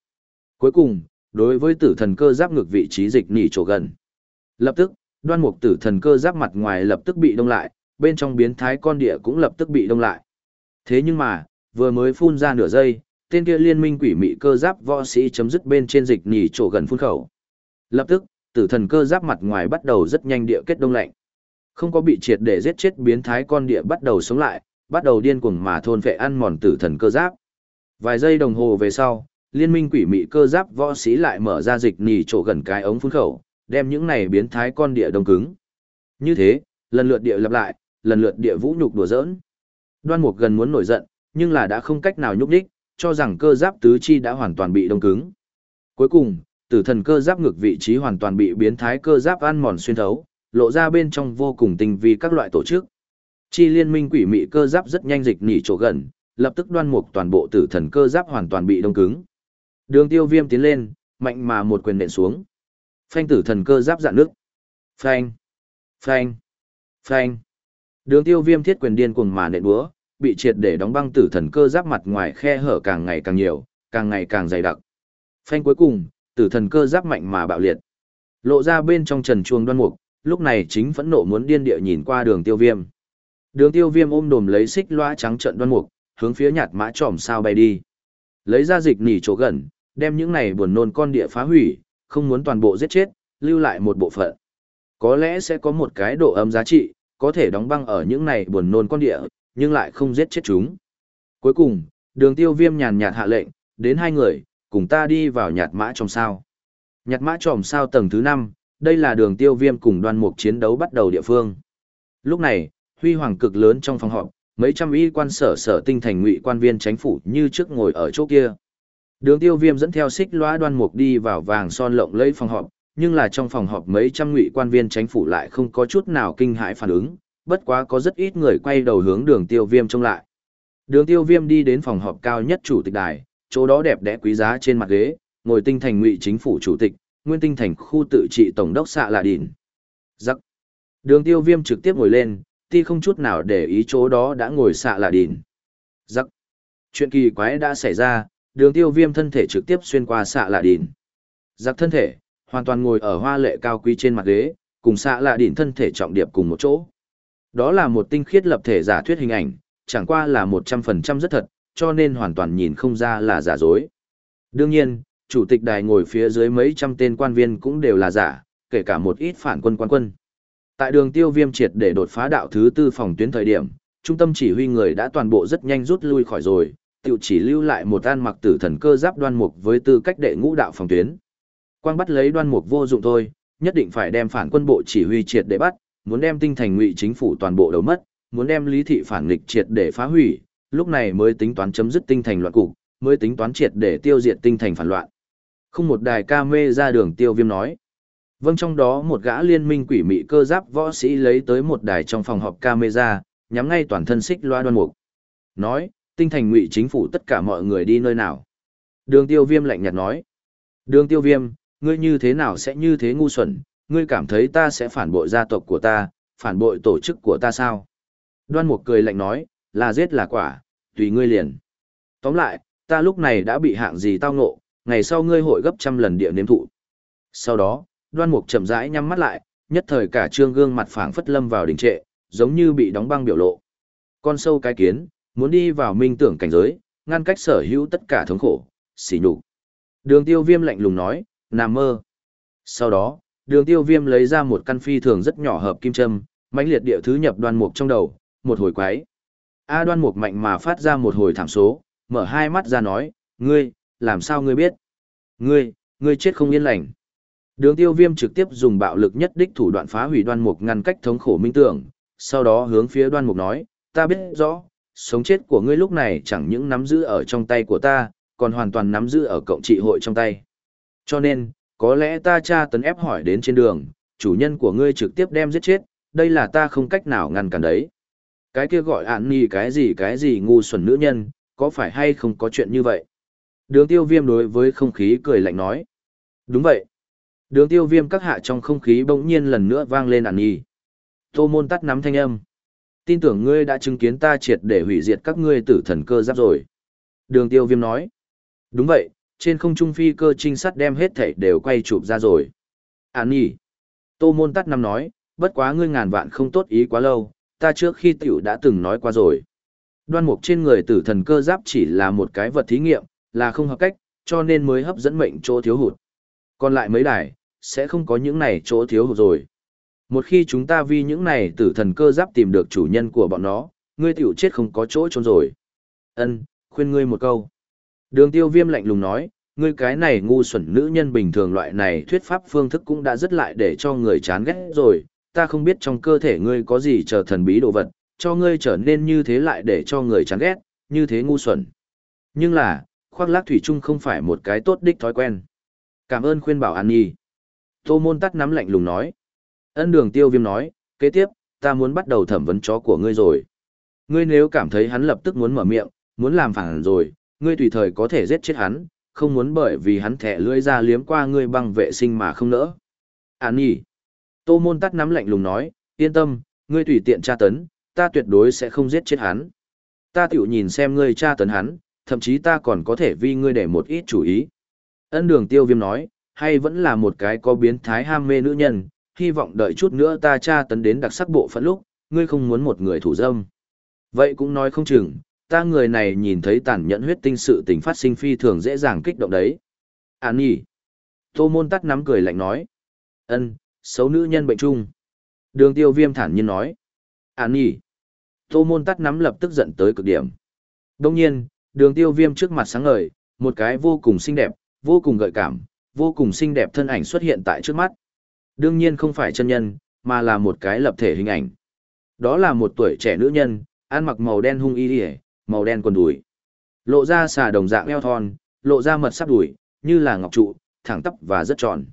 Cuối cùng, đối với tử thần cơ giáp ngược vị trí dịch nỉ chỗ gần. Lập tức, đoan mục tử thần cơ giáp mặt ngoài lập tức bị đông lại, bên trong biến thái con địa cũng lập tức bị đông lại. Thế nhưng mà, vừa mới phun ra nửa giây, tên kia liên minh quỷ mị cơ giáp võ sĩ chấm dứt bên trên dịch nỉ chỗ gần phun khẩu. Lập tức, tử thần cơ giáp mặt ngoài bắt đầu rất nhanh địa kết đông lạnh. Không có bị triệt để giết chết biến thái con địa bắt đầu sống lại, bắt đầu điên cuồng mà thôn vệ ăn mòn tử thần cơ giáp. Vài giây đồng hồ về sau, liên minh quỷ mị cơ giáp võ sĩ lại mở ra dịch nỉ chỗ gần cái ống phun khẩu, đem những này biến thái con địa đông cứng. Như thế, lần lượt địa lặp lại, lần lượt địa vũ nhục đùa giỡn. Đoan Mục gần muốn nổi giận, nhưng là đã không cách nào nhúc đích, cho rằng cơ giáp tứ chi đã hoàn toàn bị đông cứng. Cuối cùng, tử thần cơ giáp ngược vị trí hoàn toàn bị biến thái cơ giáp ăn mòn xuyên thấu, lộ ra bên trong vô cùng tinh vi các loại tổ chức. Chi liên minh quỷ mị cơ giáp rất nhanh dịch nỉ chỗ gần, lập tức đoan mục toàn bộ tử thần cơ giáp hoàn toàn bị đông cứng. Đường tiêu viêm tiến lên, mạnh mà một quyền nện xuống. Phanh tử thần cơ giáp dạn nước. Phanh. Phanh. Phanh. Đường tiêu viêm thiết quyền điên cuồng mà nện búa, bị triệt để đóng băng tử thần cơ giáp mặt ngoài khe hở càng ngày càng nhiều, càng ngày càng dày đặc. Phanh cuối cùng, tử thần cơ giáp mạnh mà bạo liệt. Lộ ra bên trong trần chuông đoan mục, lúc này chính phẫn nộ muốn điên địa nhìn qua đường tiêu viêm. Đường tiêu viêm ôm đồm lấy xích loa trắng trận đoan mục, hướng phía nhạt mã tròm sao bay đi. Lấy ra dịch nỉ chỗ gần, đem những này buồn nôn con địa phá hủy, không muốn toàn bộ giết chết, lưu lại một bộ phận. Có lẽ sẽ có một cái độ âm giá trị, có thể đóng băng ở những này buồn nôn con địa, nhưng lại không giết chết chúng. Cuối cùng, đường tiêu viêm nhàn nhạt hạ lệnh, đến hai người, cùng ta đi vào nhạt mã trong sao. Nhạt mã tròm sao tầng thứ 5, đây là đường tiêu viêm cùng đoan mục chiến đấu bắt đầu địa phương. Lúc này, huy hoàng cực lớn trong phòng họp, mấy trăm y quan sở sở tinh thành ngụy quan viên chính phủ như trước ngồi ở chỗ kia. Đường tiêu viêm dẫn theo xích loa đoan mục đi vào vàng son lộng lấy phòng họp, nhưng là trong phòng họp mấy trăm ngụy quan viên chính phủ lại không có chút nào kinh hãi phản ứng, bất quá có rất ít người quay đầu hướng đường tiêu viêm trông lại. Đường tiêu viêm đi đến phòng họp cao nhất chủ tịch đài, chỗ đó đẹp đẽ quý giá trên mặt ghế, ngồi tinh thành ngụy chính phủ chủ tịch, nguyên tinh thành khu tự trị tổng đốc xạ là đỉn. Giắc. Đường tiêu viêm trực tiếp ngồi lên, ti không chút nào để ý chỗ đó đã ngồi xạ là đỉn. Giắc. Chuyện kỳ quái đã xảy ra, đường tiêu viêm thân thể trực tiếp xuyên qua xạ lạ đỉn. Giặc thân thể, hoàn toàn ngồi ở hoa lệ cao quý trên mặt ghế, cùng xạ lạ đỉn thân thể trọng điệp cùng một chỗ. Đó là một tinh khiết lập thể giả thuyết hình ảnh, chẳng qua là 100% rất thật, cho nên hoàn toàn nhìn không ra là giả dối. Đương nhiên, chủ tịch đài ngồi phía dưới mấy trăm tên quan viên cũng đều là giả, kể cả một ít phản quân quan quân. Tại đường tiêu viêm triệt để đột phá đạo thứ tư phòng tuyến thời điểm, trung tâm chỉ huy người đã toàn bộ rất nhanh rút lui khỏi rồi, tiểu chỉ lưu lại một an mặc tử thần cơ giáp đoan mục với tư cách đệ ngũ đạo phòng tuyến. Quang bắt lấy đoan mục vô dụng thôi, nhất định phải đem phản quân bộ chỉ huy triệt để bắt, muốn đem tinh thành ngụy chính phủ toàn bộ đầu mất, muốn đem lý thị phản nghịch triệt để phá hủy, lúc này mới tính toán chấm dứt tinh thành loạn cục, mới tính toán triệt để tiêu diệt tinh thành phản loạn. Không một đài ca mê ra đường tiêu viêm nói. Vâng trong đó một gã liên minh quỷ mị cơ giáp võ sĩ lấy tới một đài trong phòng họp camera, nhắm ngay toàn thân xích loa đoan mục. Nói, tinh thành ngụy chính phủ tất cả mọi người đi nơi nào. Đường tiêu viêm lạnh nhạt nói. Đường tiêu viêm, ngươi như thế nào sẽ như thế ngu xuẩn, ngươi cảm thấy ta sẽ phản bội gia tộc của ta, phản bội tổ chức của ta sao? Đoan mục cười lạnh nói, là giết là quả, tùy ngươi liền. Tóm lại, ta lúc này đã bị hạng gì tao ngộ, ngày sau ngươi hội gấp trăm lần địa nếm thụ. Sau đó, đoan mục chậm rãi nhắm mắt lại, nhất thời cả trương gương mặt phảng phất lâm vào đình trệ, giống như bị đóng băng biểu lộ. Con sâu cái kiến, muốn đi vào minh tưởng cảnh giới, ngăn cách sở hữu tất cả thống khổ, xỉ nhục. Đường tiêu viêm lạnh lùng nói, nằm mơ. Sau đó, đường tiêu viêm lấy ra một căn phi thường rất nhỏ hợp kim châm, mãnh liệt địa thứ nhập đoan mục trong đầu, một hồi quái. A đoan mục mạnh mà phát ra một hồi thảm số, mở hai mắt ra nói, ngươi, làm sao ngươi biết? Ngươi, ngươi chết không yên lành. Đường tiêu viêm trực tiếp dùng bạo lực nhất đích thủ đoạn phá hủy đoan mục ngăn cách thống khổ minh tưởng, sau đó hướng phía đoan mục nói, ta biết rõ, sống chết của ngươi lúc này chẳng những nắm giữ ở trong tay của ta, còn hoàn toàn nắm giữ ở cộng trị hội trong tay. Cho nên, có lẽ ta cha tấn ép hỏi đến trên đường, chủ nhân của ngươi trực tiếp đem giết chết, đây là ta không cách nào ngăn cản đấy. Cái kia gọi ạn nì cái gì cái gì ngu xuẩn nữ nhân, có phải hay không có chuyện như vậy? Đường tiêu viêm đối với không khí cười lạnh nói. Đúng vậy. Đường tiêu viêm các hạ trong không khí bỗng nhiên lần nữa vang lên ạn nì. Tô môn tắt nắm thanh âm. Tin tưởng ngươi đã chứng kiến ta triệt để hủy diệt các ngươi tử thần cơ giáp rồi. Đường tiêu viêm nói. Đúng vậy, trên không trung phi cơ trinh sát đem hết thảy đều quay chụp ra rồi. Án nhỉ. Tô môn tắt năm nói, bất quá ngươi ngàn vạn không tốt ý quá lâu, ta trước khi tiểu đã từng nói qua rồi. Đoan mục trên người tử thần cơ giáp chỉ là một cái vật thí nghiệm, là không hợp cách, cho nên mới hấp dẫn mệnh chỗ thiếu hụt. Còn lại mấy đài, sẽ không có những này chỗ thiếu hụt rồi. Một khi chúng ta vì những này tử thần cơ giáp tìm được chủ nhân của bọn nó, ngươi tiểu chết không có chỗ trốn rồi. Ân, khuyên ngươi một câu. Đường tiêu viêm lạnh lùng nói, ngươi cái này ngu xuẩn nữ nhân bình thường loại này thuyết pháp phương thức cũng đã rất lại để cho người chán ghét rồi, ta không biết trong cơ thể ngươi có gì chờ thần bí đồ vật, cho ngươi trở nên như thế lại để cho người chán ghét, như thế ngu xuẩn. Nhưng là, khoác lác thủy chung không phải một cái tốt đích thói quen. Cảm ơn khuyên bảo An Nhi. Tô môn tắt nắm lạnh lùng nói. Ân đường tiêu viêm nói, kế tiếp, ta muốn bắt đầu thẩm vấn chó của ngươi rồi. Ngươi nếu cảm thấy hắn lập tức muốn mở miệng, muốn làm phản rồi, ngươi tùy thời có thể giết chết hắn, không muốn bởi vì hắn thẻ lưỡi ra liếm qua ngươi bằng vệ sinh mà không nỡ. À Nhi. Tô môn tắt nắm lạnh lùng nói, yên tâm, ngươi tùy tiện tra tấn, ta tuyệt đối sẽ không giết chết hắn. Ta tiểu nhìn xem ngươi tra tấn hắn, thậm chí ta còn có thể vì ngươi để một ít chủ ý. Ân đường tiêu viêm nói, hay vẫn là một cái có biến thái ham mê nữ nhân, hy vọng đợi chút nữa ta tra tấn đến đặc sắc bộ phận lúc, ngươi không muốn một người thủ dâm. Vậy cũng nói không chừng, ta người này nhìn thấy tàn nhẫn huyết tinh sự tình phát sinh phi thường dễ dàng kích động đấy. à nhỉ. Tô môn tắt nắm cười lạnh nói. ân xấu nữ nhân bệnh chung. Đường tiêu viêm thản nhiên nói. à nhỉ. Tô môn tắt nắm lập tức giận tới cực điểm. Đông nhiên, đường tiêu viêm trước mặt sáng ngời, một cái vô cùng xinh đẹp, vô cùng gợi cảm, vô cùng xinh đẹp thân ảnh xuất hiện tại trước mắt. Đương nhiên không phải chân nhân, mà là một cái lập thể hình ảnh. Đó là một tuổi trẻ nữ nhân, ăn mặc màu đen hung y đi màu đen quần đùi. Lộ ra xà đồng dạng eo thon, lộ ra mật sắp đùi, như là ngọc trụ, thẳng tắp và rất tròn.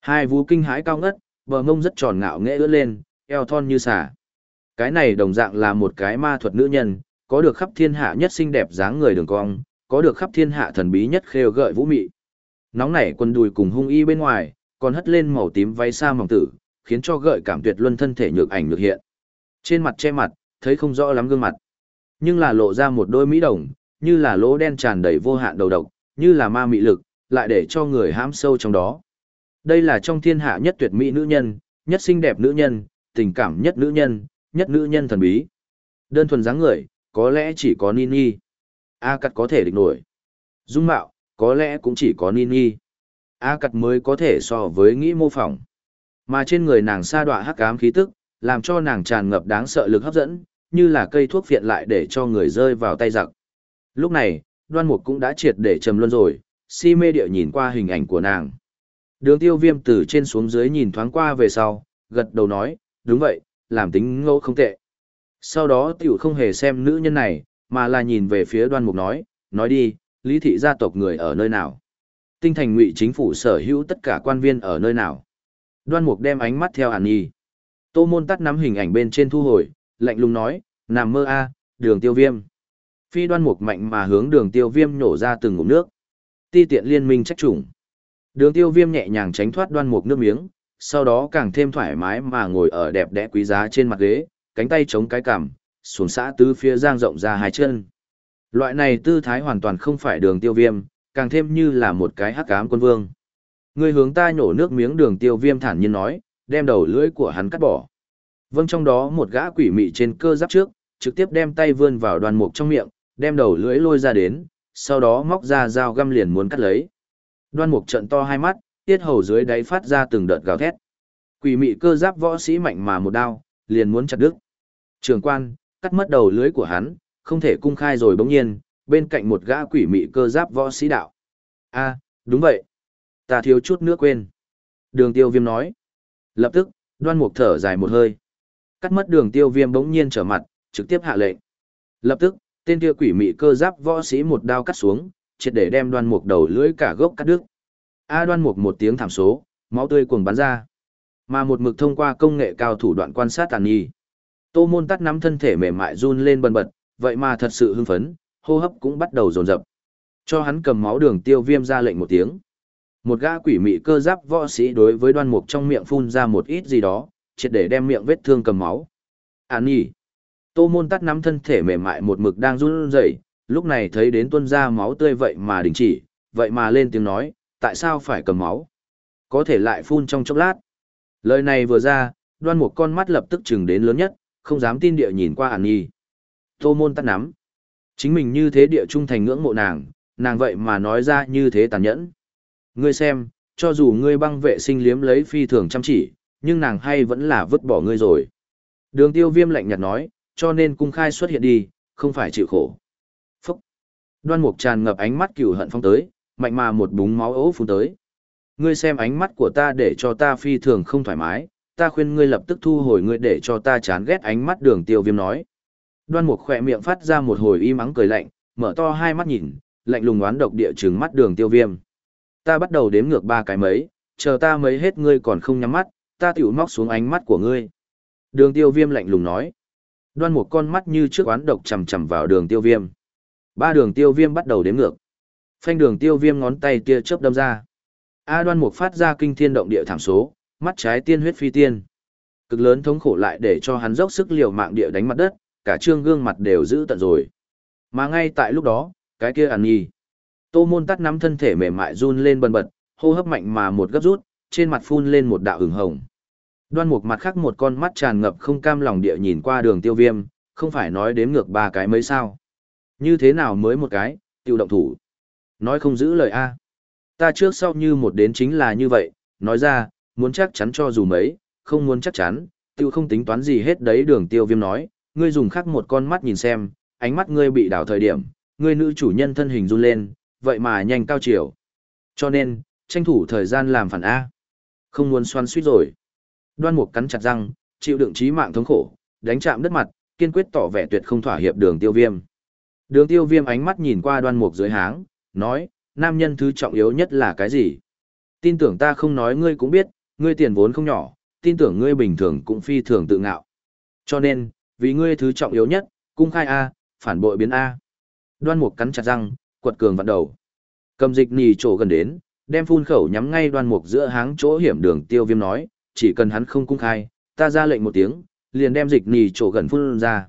Hai vú kinh hãi cao ngất, bờ mông rất tròn ngạo nghễ ướt lên, eo thon như xà. Cái này đồng dạng là một cái ma thuật nữ nhân, có được khắp thiên hạ nhất xinh đẹp dáng người đường cong, có được khắp thiên hạ thần bí nhất khêu gợi vũ mị. Nóng nảy quần đùi cùng hung y bên ngoài, còn hất lên màu tím váy xa mỏng tử, khiến cho gợi cảm tuyệt luân thân thể nhược ảnh nhược hiện. Trên mặt che mặt, thấy không rõ lắm gương mặt nhưng là lộ ra một đôi mỹ đồng, như là lỗ đen tràn đầy vô hạn đầu độc, như là ma mị lực, lại để cho người hãm sâu trong đó. Đây là trong thiên hạ nhất tuyệt mỹ nữ nhân, nhất xinh đẹp nữ nhân, tình cảm nhất nữ nhân, nhất nữ nhân thần bí. Đơn thuần dáng người, có lẽ chỉ có Nini. A cắt có thể địch nổi. Dung mạo, có lẽ cũng chỉ có Nini. A cật mới có thể so với nghĩ mô phỏng. Mà trên người nàng sa đọa hắc ám khí tức, làm cho nàng tràn ngập đáng sợ lực hấp dẫn, như là cây thuốc phiện lại để cho người rơi vào tay giặc. Lúc này, đoan mục cũng đã triệt để trầm luân rồi, si mê địa nhìn qua hình ảnh của nàng. Đường tiêu viêm từ trên xuống dưới nhìn thoáng qua về sau, gật đầu nói, đúng vậy, làm tính ngẫu không tệ. Sau đó tiểu không hề xem nữ nhân này, mà là nhìn về phía đoan mục nói, nói đi, lý thị gia tộc người ở nơi nào. Tinh thành ngụy chính phủ sở hữu tất cả quan viên ở nơi nào. Đoan mục đem ánh mắt theo hàn nhi. Tô môn tắt nắm hình ảnh bên trên thu hồi, lạnh lùng nói, nằm mơ a, đường tiêu viêm. Phi đoan mục mạnh mà hướng đường tiêu viêm nhổ ra từng ngụm nước. Ti tiện liên minh trách chủng. Đường tiêu viêm nhẹ nhàng tránh thoát đoan mục nước miếng, sau đó càng thêm thoải mái mà ngồi ở đẹp đẽ quý giá trên mặt ghế, cánh tay chống cái cằm, xuống xã tứ phía giang rộng ra hai chân. Loại này tư thái hoàn toàn không phải đường tiêu viêm, càng thêm như là một cái hắc ám quân vương. Người hướng ta nhổ nước miếng đường tiêu viêm thản nhiên nói, đem đầu lưỡi của hắn cắt bỏ. Vâng trong đó một gã quỷ mị trên cơ giáp trước, trực tiếp đem tay vươn vào đoàn mục trong miệng, đem đầu lưỡi lôi ra đến, sau đó móc ra dao găm liền muốn cắt lấy. Đoan mục trận to hai mắt, tiết hầu dưới đáy phát ra từng đợt gào thét. Quỷ mị cơ giáp võ sĩ mạnh mà một đao, liền muốn chặt đứt. Trường quan, cắt mất đầu lưỡi của hắn, không thể cung khai rồi bỗng nhiên, bên cạnh một gã quỷ mị cơ giáp võ sĩ đạo. a đúng vậy. Ta thiếu chút nữa quên. Đường tiêu viêm nói. Lập tức, đoan mục thở dài một hơi. Cắt mất đường tiêu viêm bỗng nhiên trở mặt, trực tiếp hạ lệnh. Lập tức, tên kia quỷ mị cơ giáp võ sĩ một đao cắt xuống, triệt để đem đoan mục đầu lưỡi cả gốc cắt đứt. A đoan mục một tiếng thảm số, máu tươi cuồng bắn ra. Mà một mực thông qua công nghệ cao thủ đoạn quan sát tàn nhi. Tô môn tắt nắm thân thể mềm mại run lên bần bật, vậy mà thật sự hưng phấn, hô hấp cũng bắt đầu dồn dập. Cho hắn cầm máu đường tiêu viêm ra lệnh một tiếng. Một gã quỷ mị cơ giáp võ sĩ đối với đoan mục trong miệng phun ra một ít gì đó, triệt để đem miệng vết thương cầm máu. An nhi. Tô môn tắt nắm thân thể mềm mại một mực đang run rẩy, lúc này thấy đến tuân ra máu tươi vậy mà đình chỉ, vậy mà lên tiếng nói, tại sao phải cầm máu? Có thể lại phun trong chốc lát. Lời này vừa ra, đoan một con mắt lập tức chừng đến lớn nhất, không dám tin địa nhìn qua ản Nhi. Tô môn tắt nắm. Chính mình như thế địa trung thành ngưỡng mộ nàng, nàng vậy mà nói ra như thế tàn nhẫn. Ngươi xem, cho dù ngươi băng vệ sinh liếm lấy phi thường chăm chỉ, nhưng nàng hay vẫn là vứt bỏ ngươi rồi. Đường tiêu viêm lạnh nhạt nói, cho nên cung khai xuất hiện đi, không phải chịu khổ. Phúc! Đoan mục tràn ngập ánh mắt cửu hận phong tới, mạnh mà một búng máu ố phun tới. Ngươi xem ánh mắt của ta để cho ta phi thường không thoải mái, ta khuyên ngươi lập tức thu hồi ngươi để cho ta chán ghét ánh mắt đường tiêu viêm nói. Đoan mục khỏe miệng phát ra một hồi y mắng cười lạnh, mở to hai mắt nhìn, lạnh lùng oán độc địa trừng mắt đường tiêu viêm. Ta bắt đầu đếm ngược ba cái mấy, chờ ta mấy hết ngươi còn không nhắm mắt, ta tiểu móc xuống ánh mắt của ngươi. Đường tiêu viêm lạnh lùng nói. Đoan Mục con mắt như trước oán độc chầm chằm vào đường tiêu viêm. Ba đường tiêu viêm bắt đầu đếm ngược. Phanh đường tiêu viêm ngón tay tia chớp đâm ra. A đoan mục phát ra kinh thiên động địa thảm số, mắt trái tiên huyết phi tiên. Cực lớn thống khổ lại để cho hắn dốc sức liều mạng địa đánh mặt đất, cả trương gương mặt đều giữ tận rồi. Mà ngay tại lúc đó, cái kia ăn nhi. Tô môn tắt nắm thân thể mềm mại run lên bần bật, hô hấp mạnh mà một gấp rút, trên mặt phun lên một đạo ửng hồng. Đoan một mặt khác một con mắt tràn ngập không cam lòng địa nhìn qua đường tiêu viêm, không phải nói đếm ngược ba cái mấy sao. Như thế nào mới một cái, tiêu động thủ. Nói không giữ lời A. À. Ta trước sau như một đến chính là như vậy, nói ra, muốn chắc chắn cho dù mấy, không muốn chắc chắn, tiêu không tính toán gì hết đấy đường tiêu viêm nói, ngươi dùng khác một con mắt nhìn xem, ánh mắt ngươi bị đảo thời điểm, ngươi nữ chủ nhân thân hình run lên, vậy mà nhanh cao chiều. Cho nên, tranh thủ thời gian làm phản A. Không muốn xoan suýt rồi. Đoan mục cắn chặt răng, chịu đựng trí mạng thống khổ, đánh chạm đất mặt, kiên quyết tỏ vẻ tuyệt không thỏa hiệp đường tiêu viêm. Đường tiêu viêm ánh mắt nhìn qua đoan mục dưới háng, nói, nam nhân thứ trọng yếu nhất là cái gì? Tin tưởng ta không nói ngươi cũng biết, ngươi tiền vốn không nhỏ, tin tưởng ngươi bình thường cũng phi thường tự ngạo. Cho nên, vì ngươi thứ trọng yếu nhất, cung khai A, phản bội biến A. Đoan mục cắn chặt răng, quật cường vặn đầu. Cầm dịch nì chỗ gần đến, đem phun khẩu nhắm ngay đoan mục giữa háng chỗ hiểm đường tiêu viêm nói, chỉ cần hắn không cung khai, ta ra lệnh một tiếng, liền đem dịch nì chỗ gần phun ra.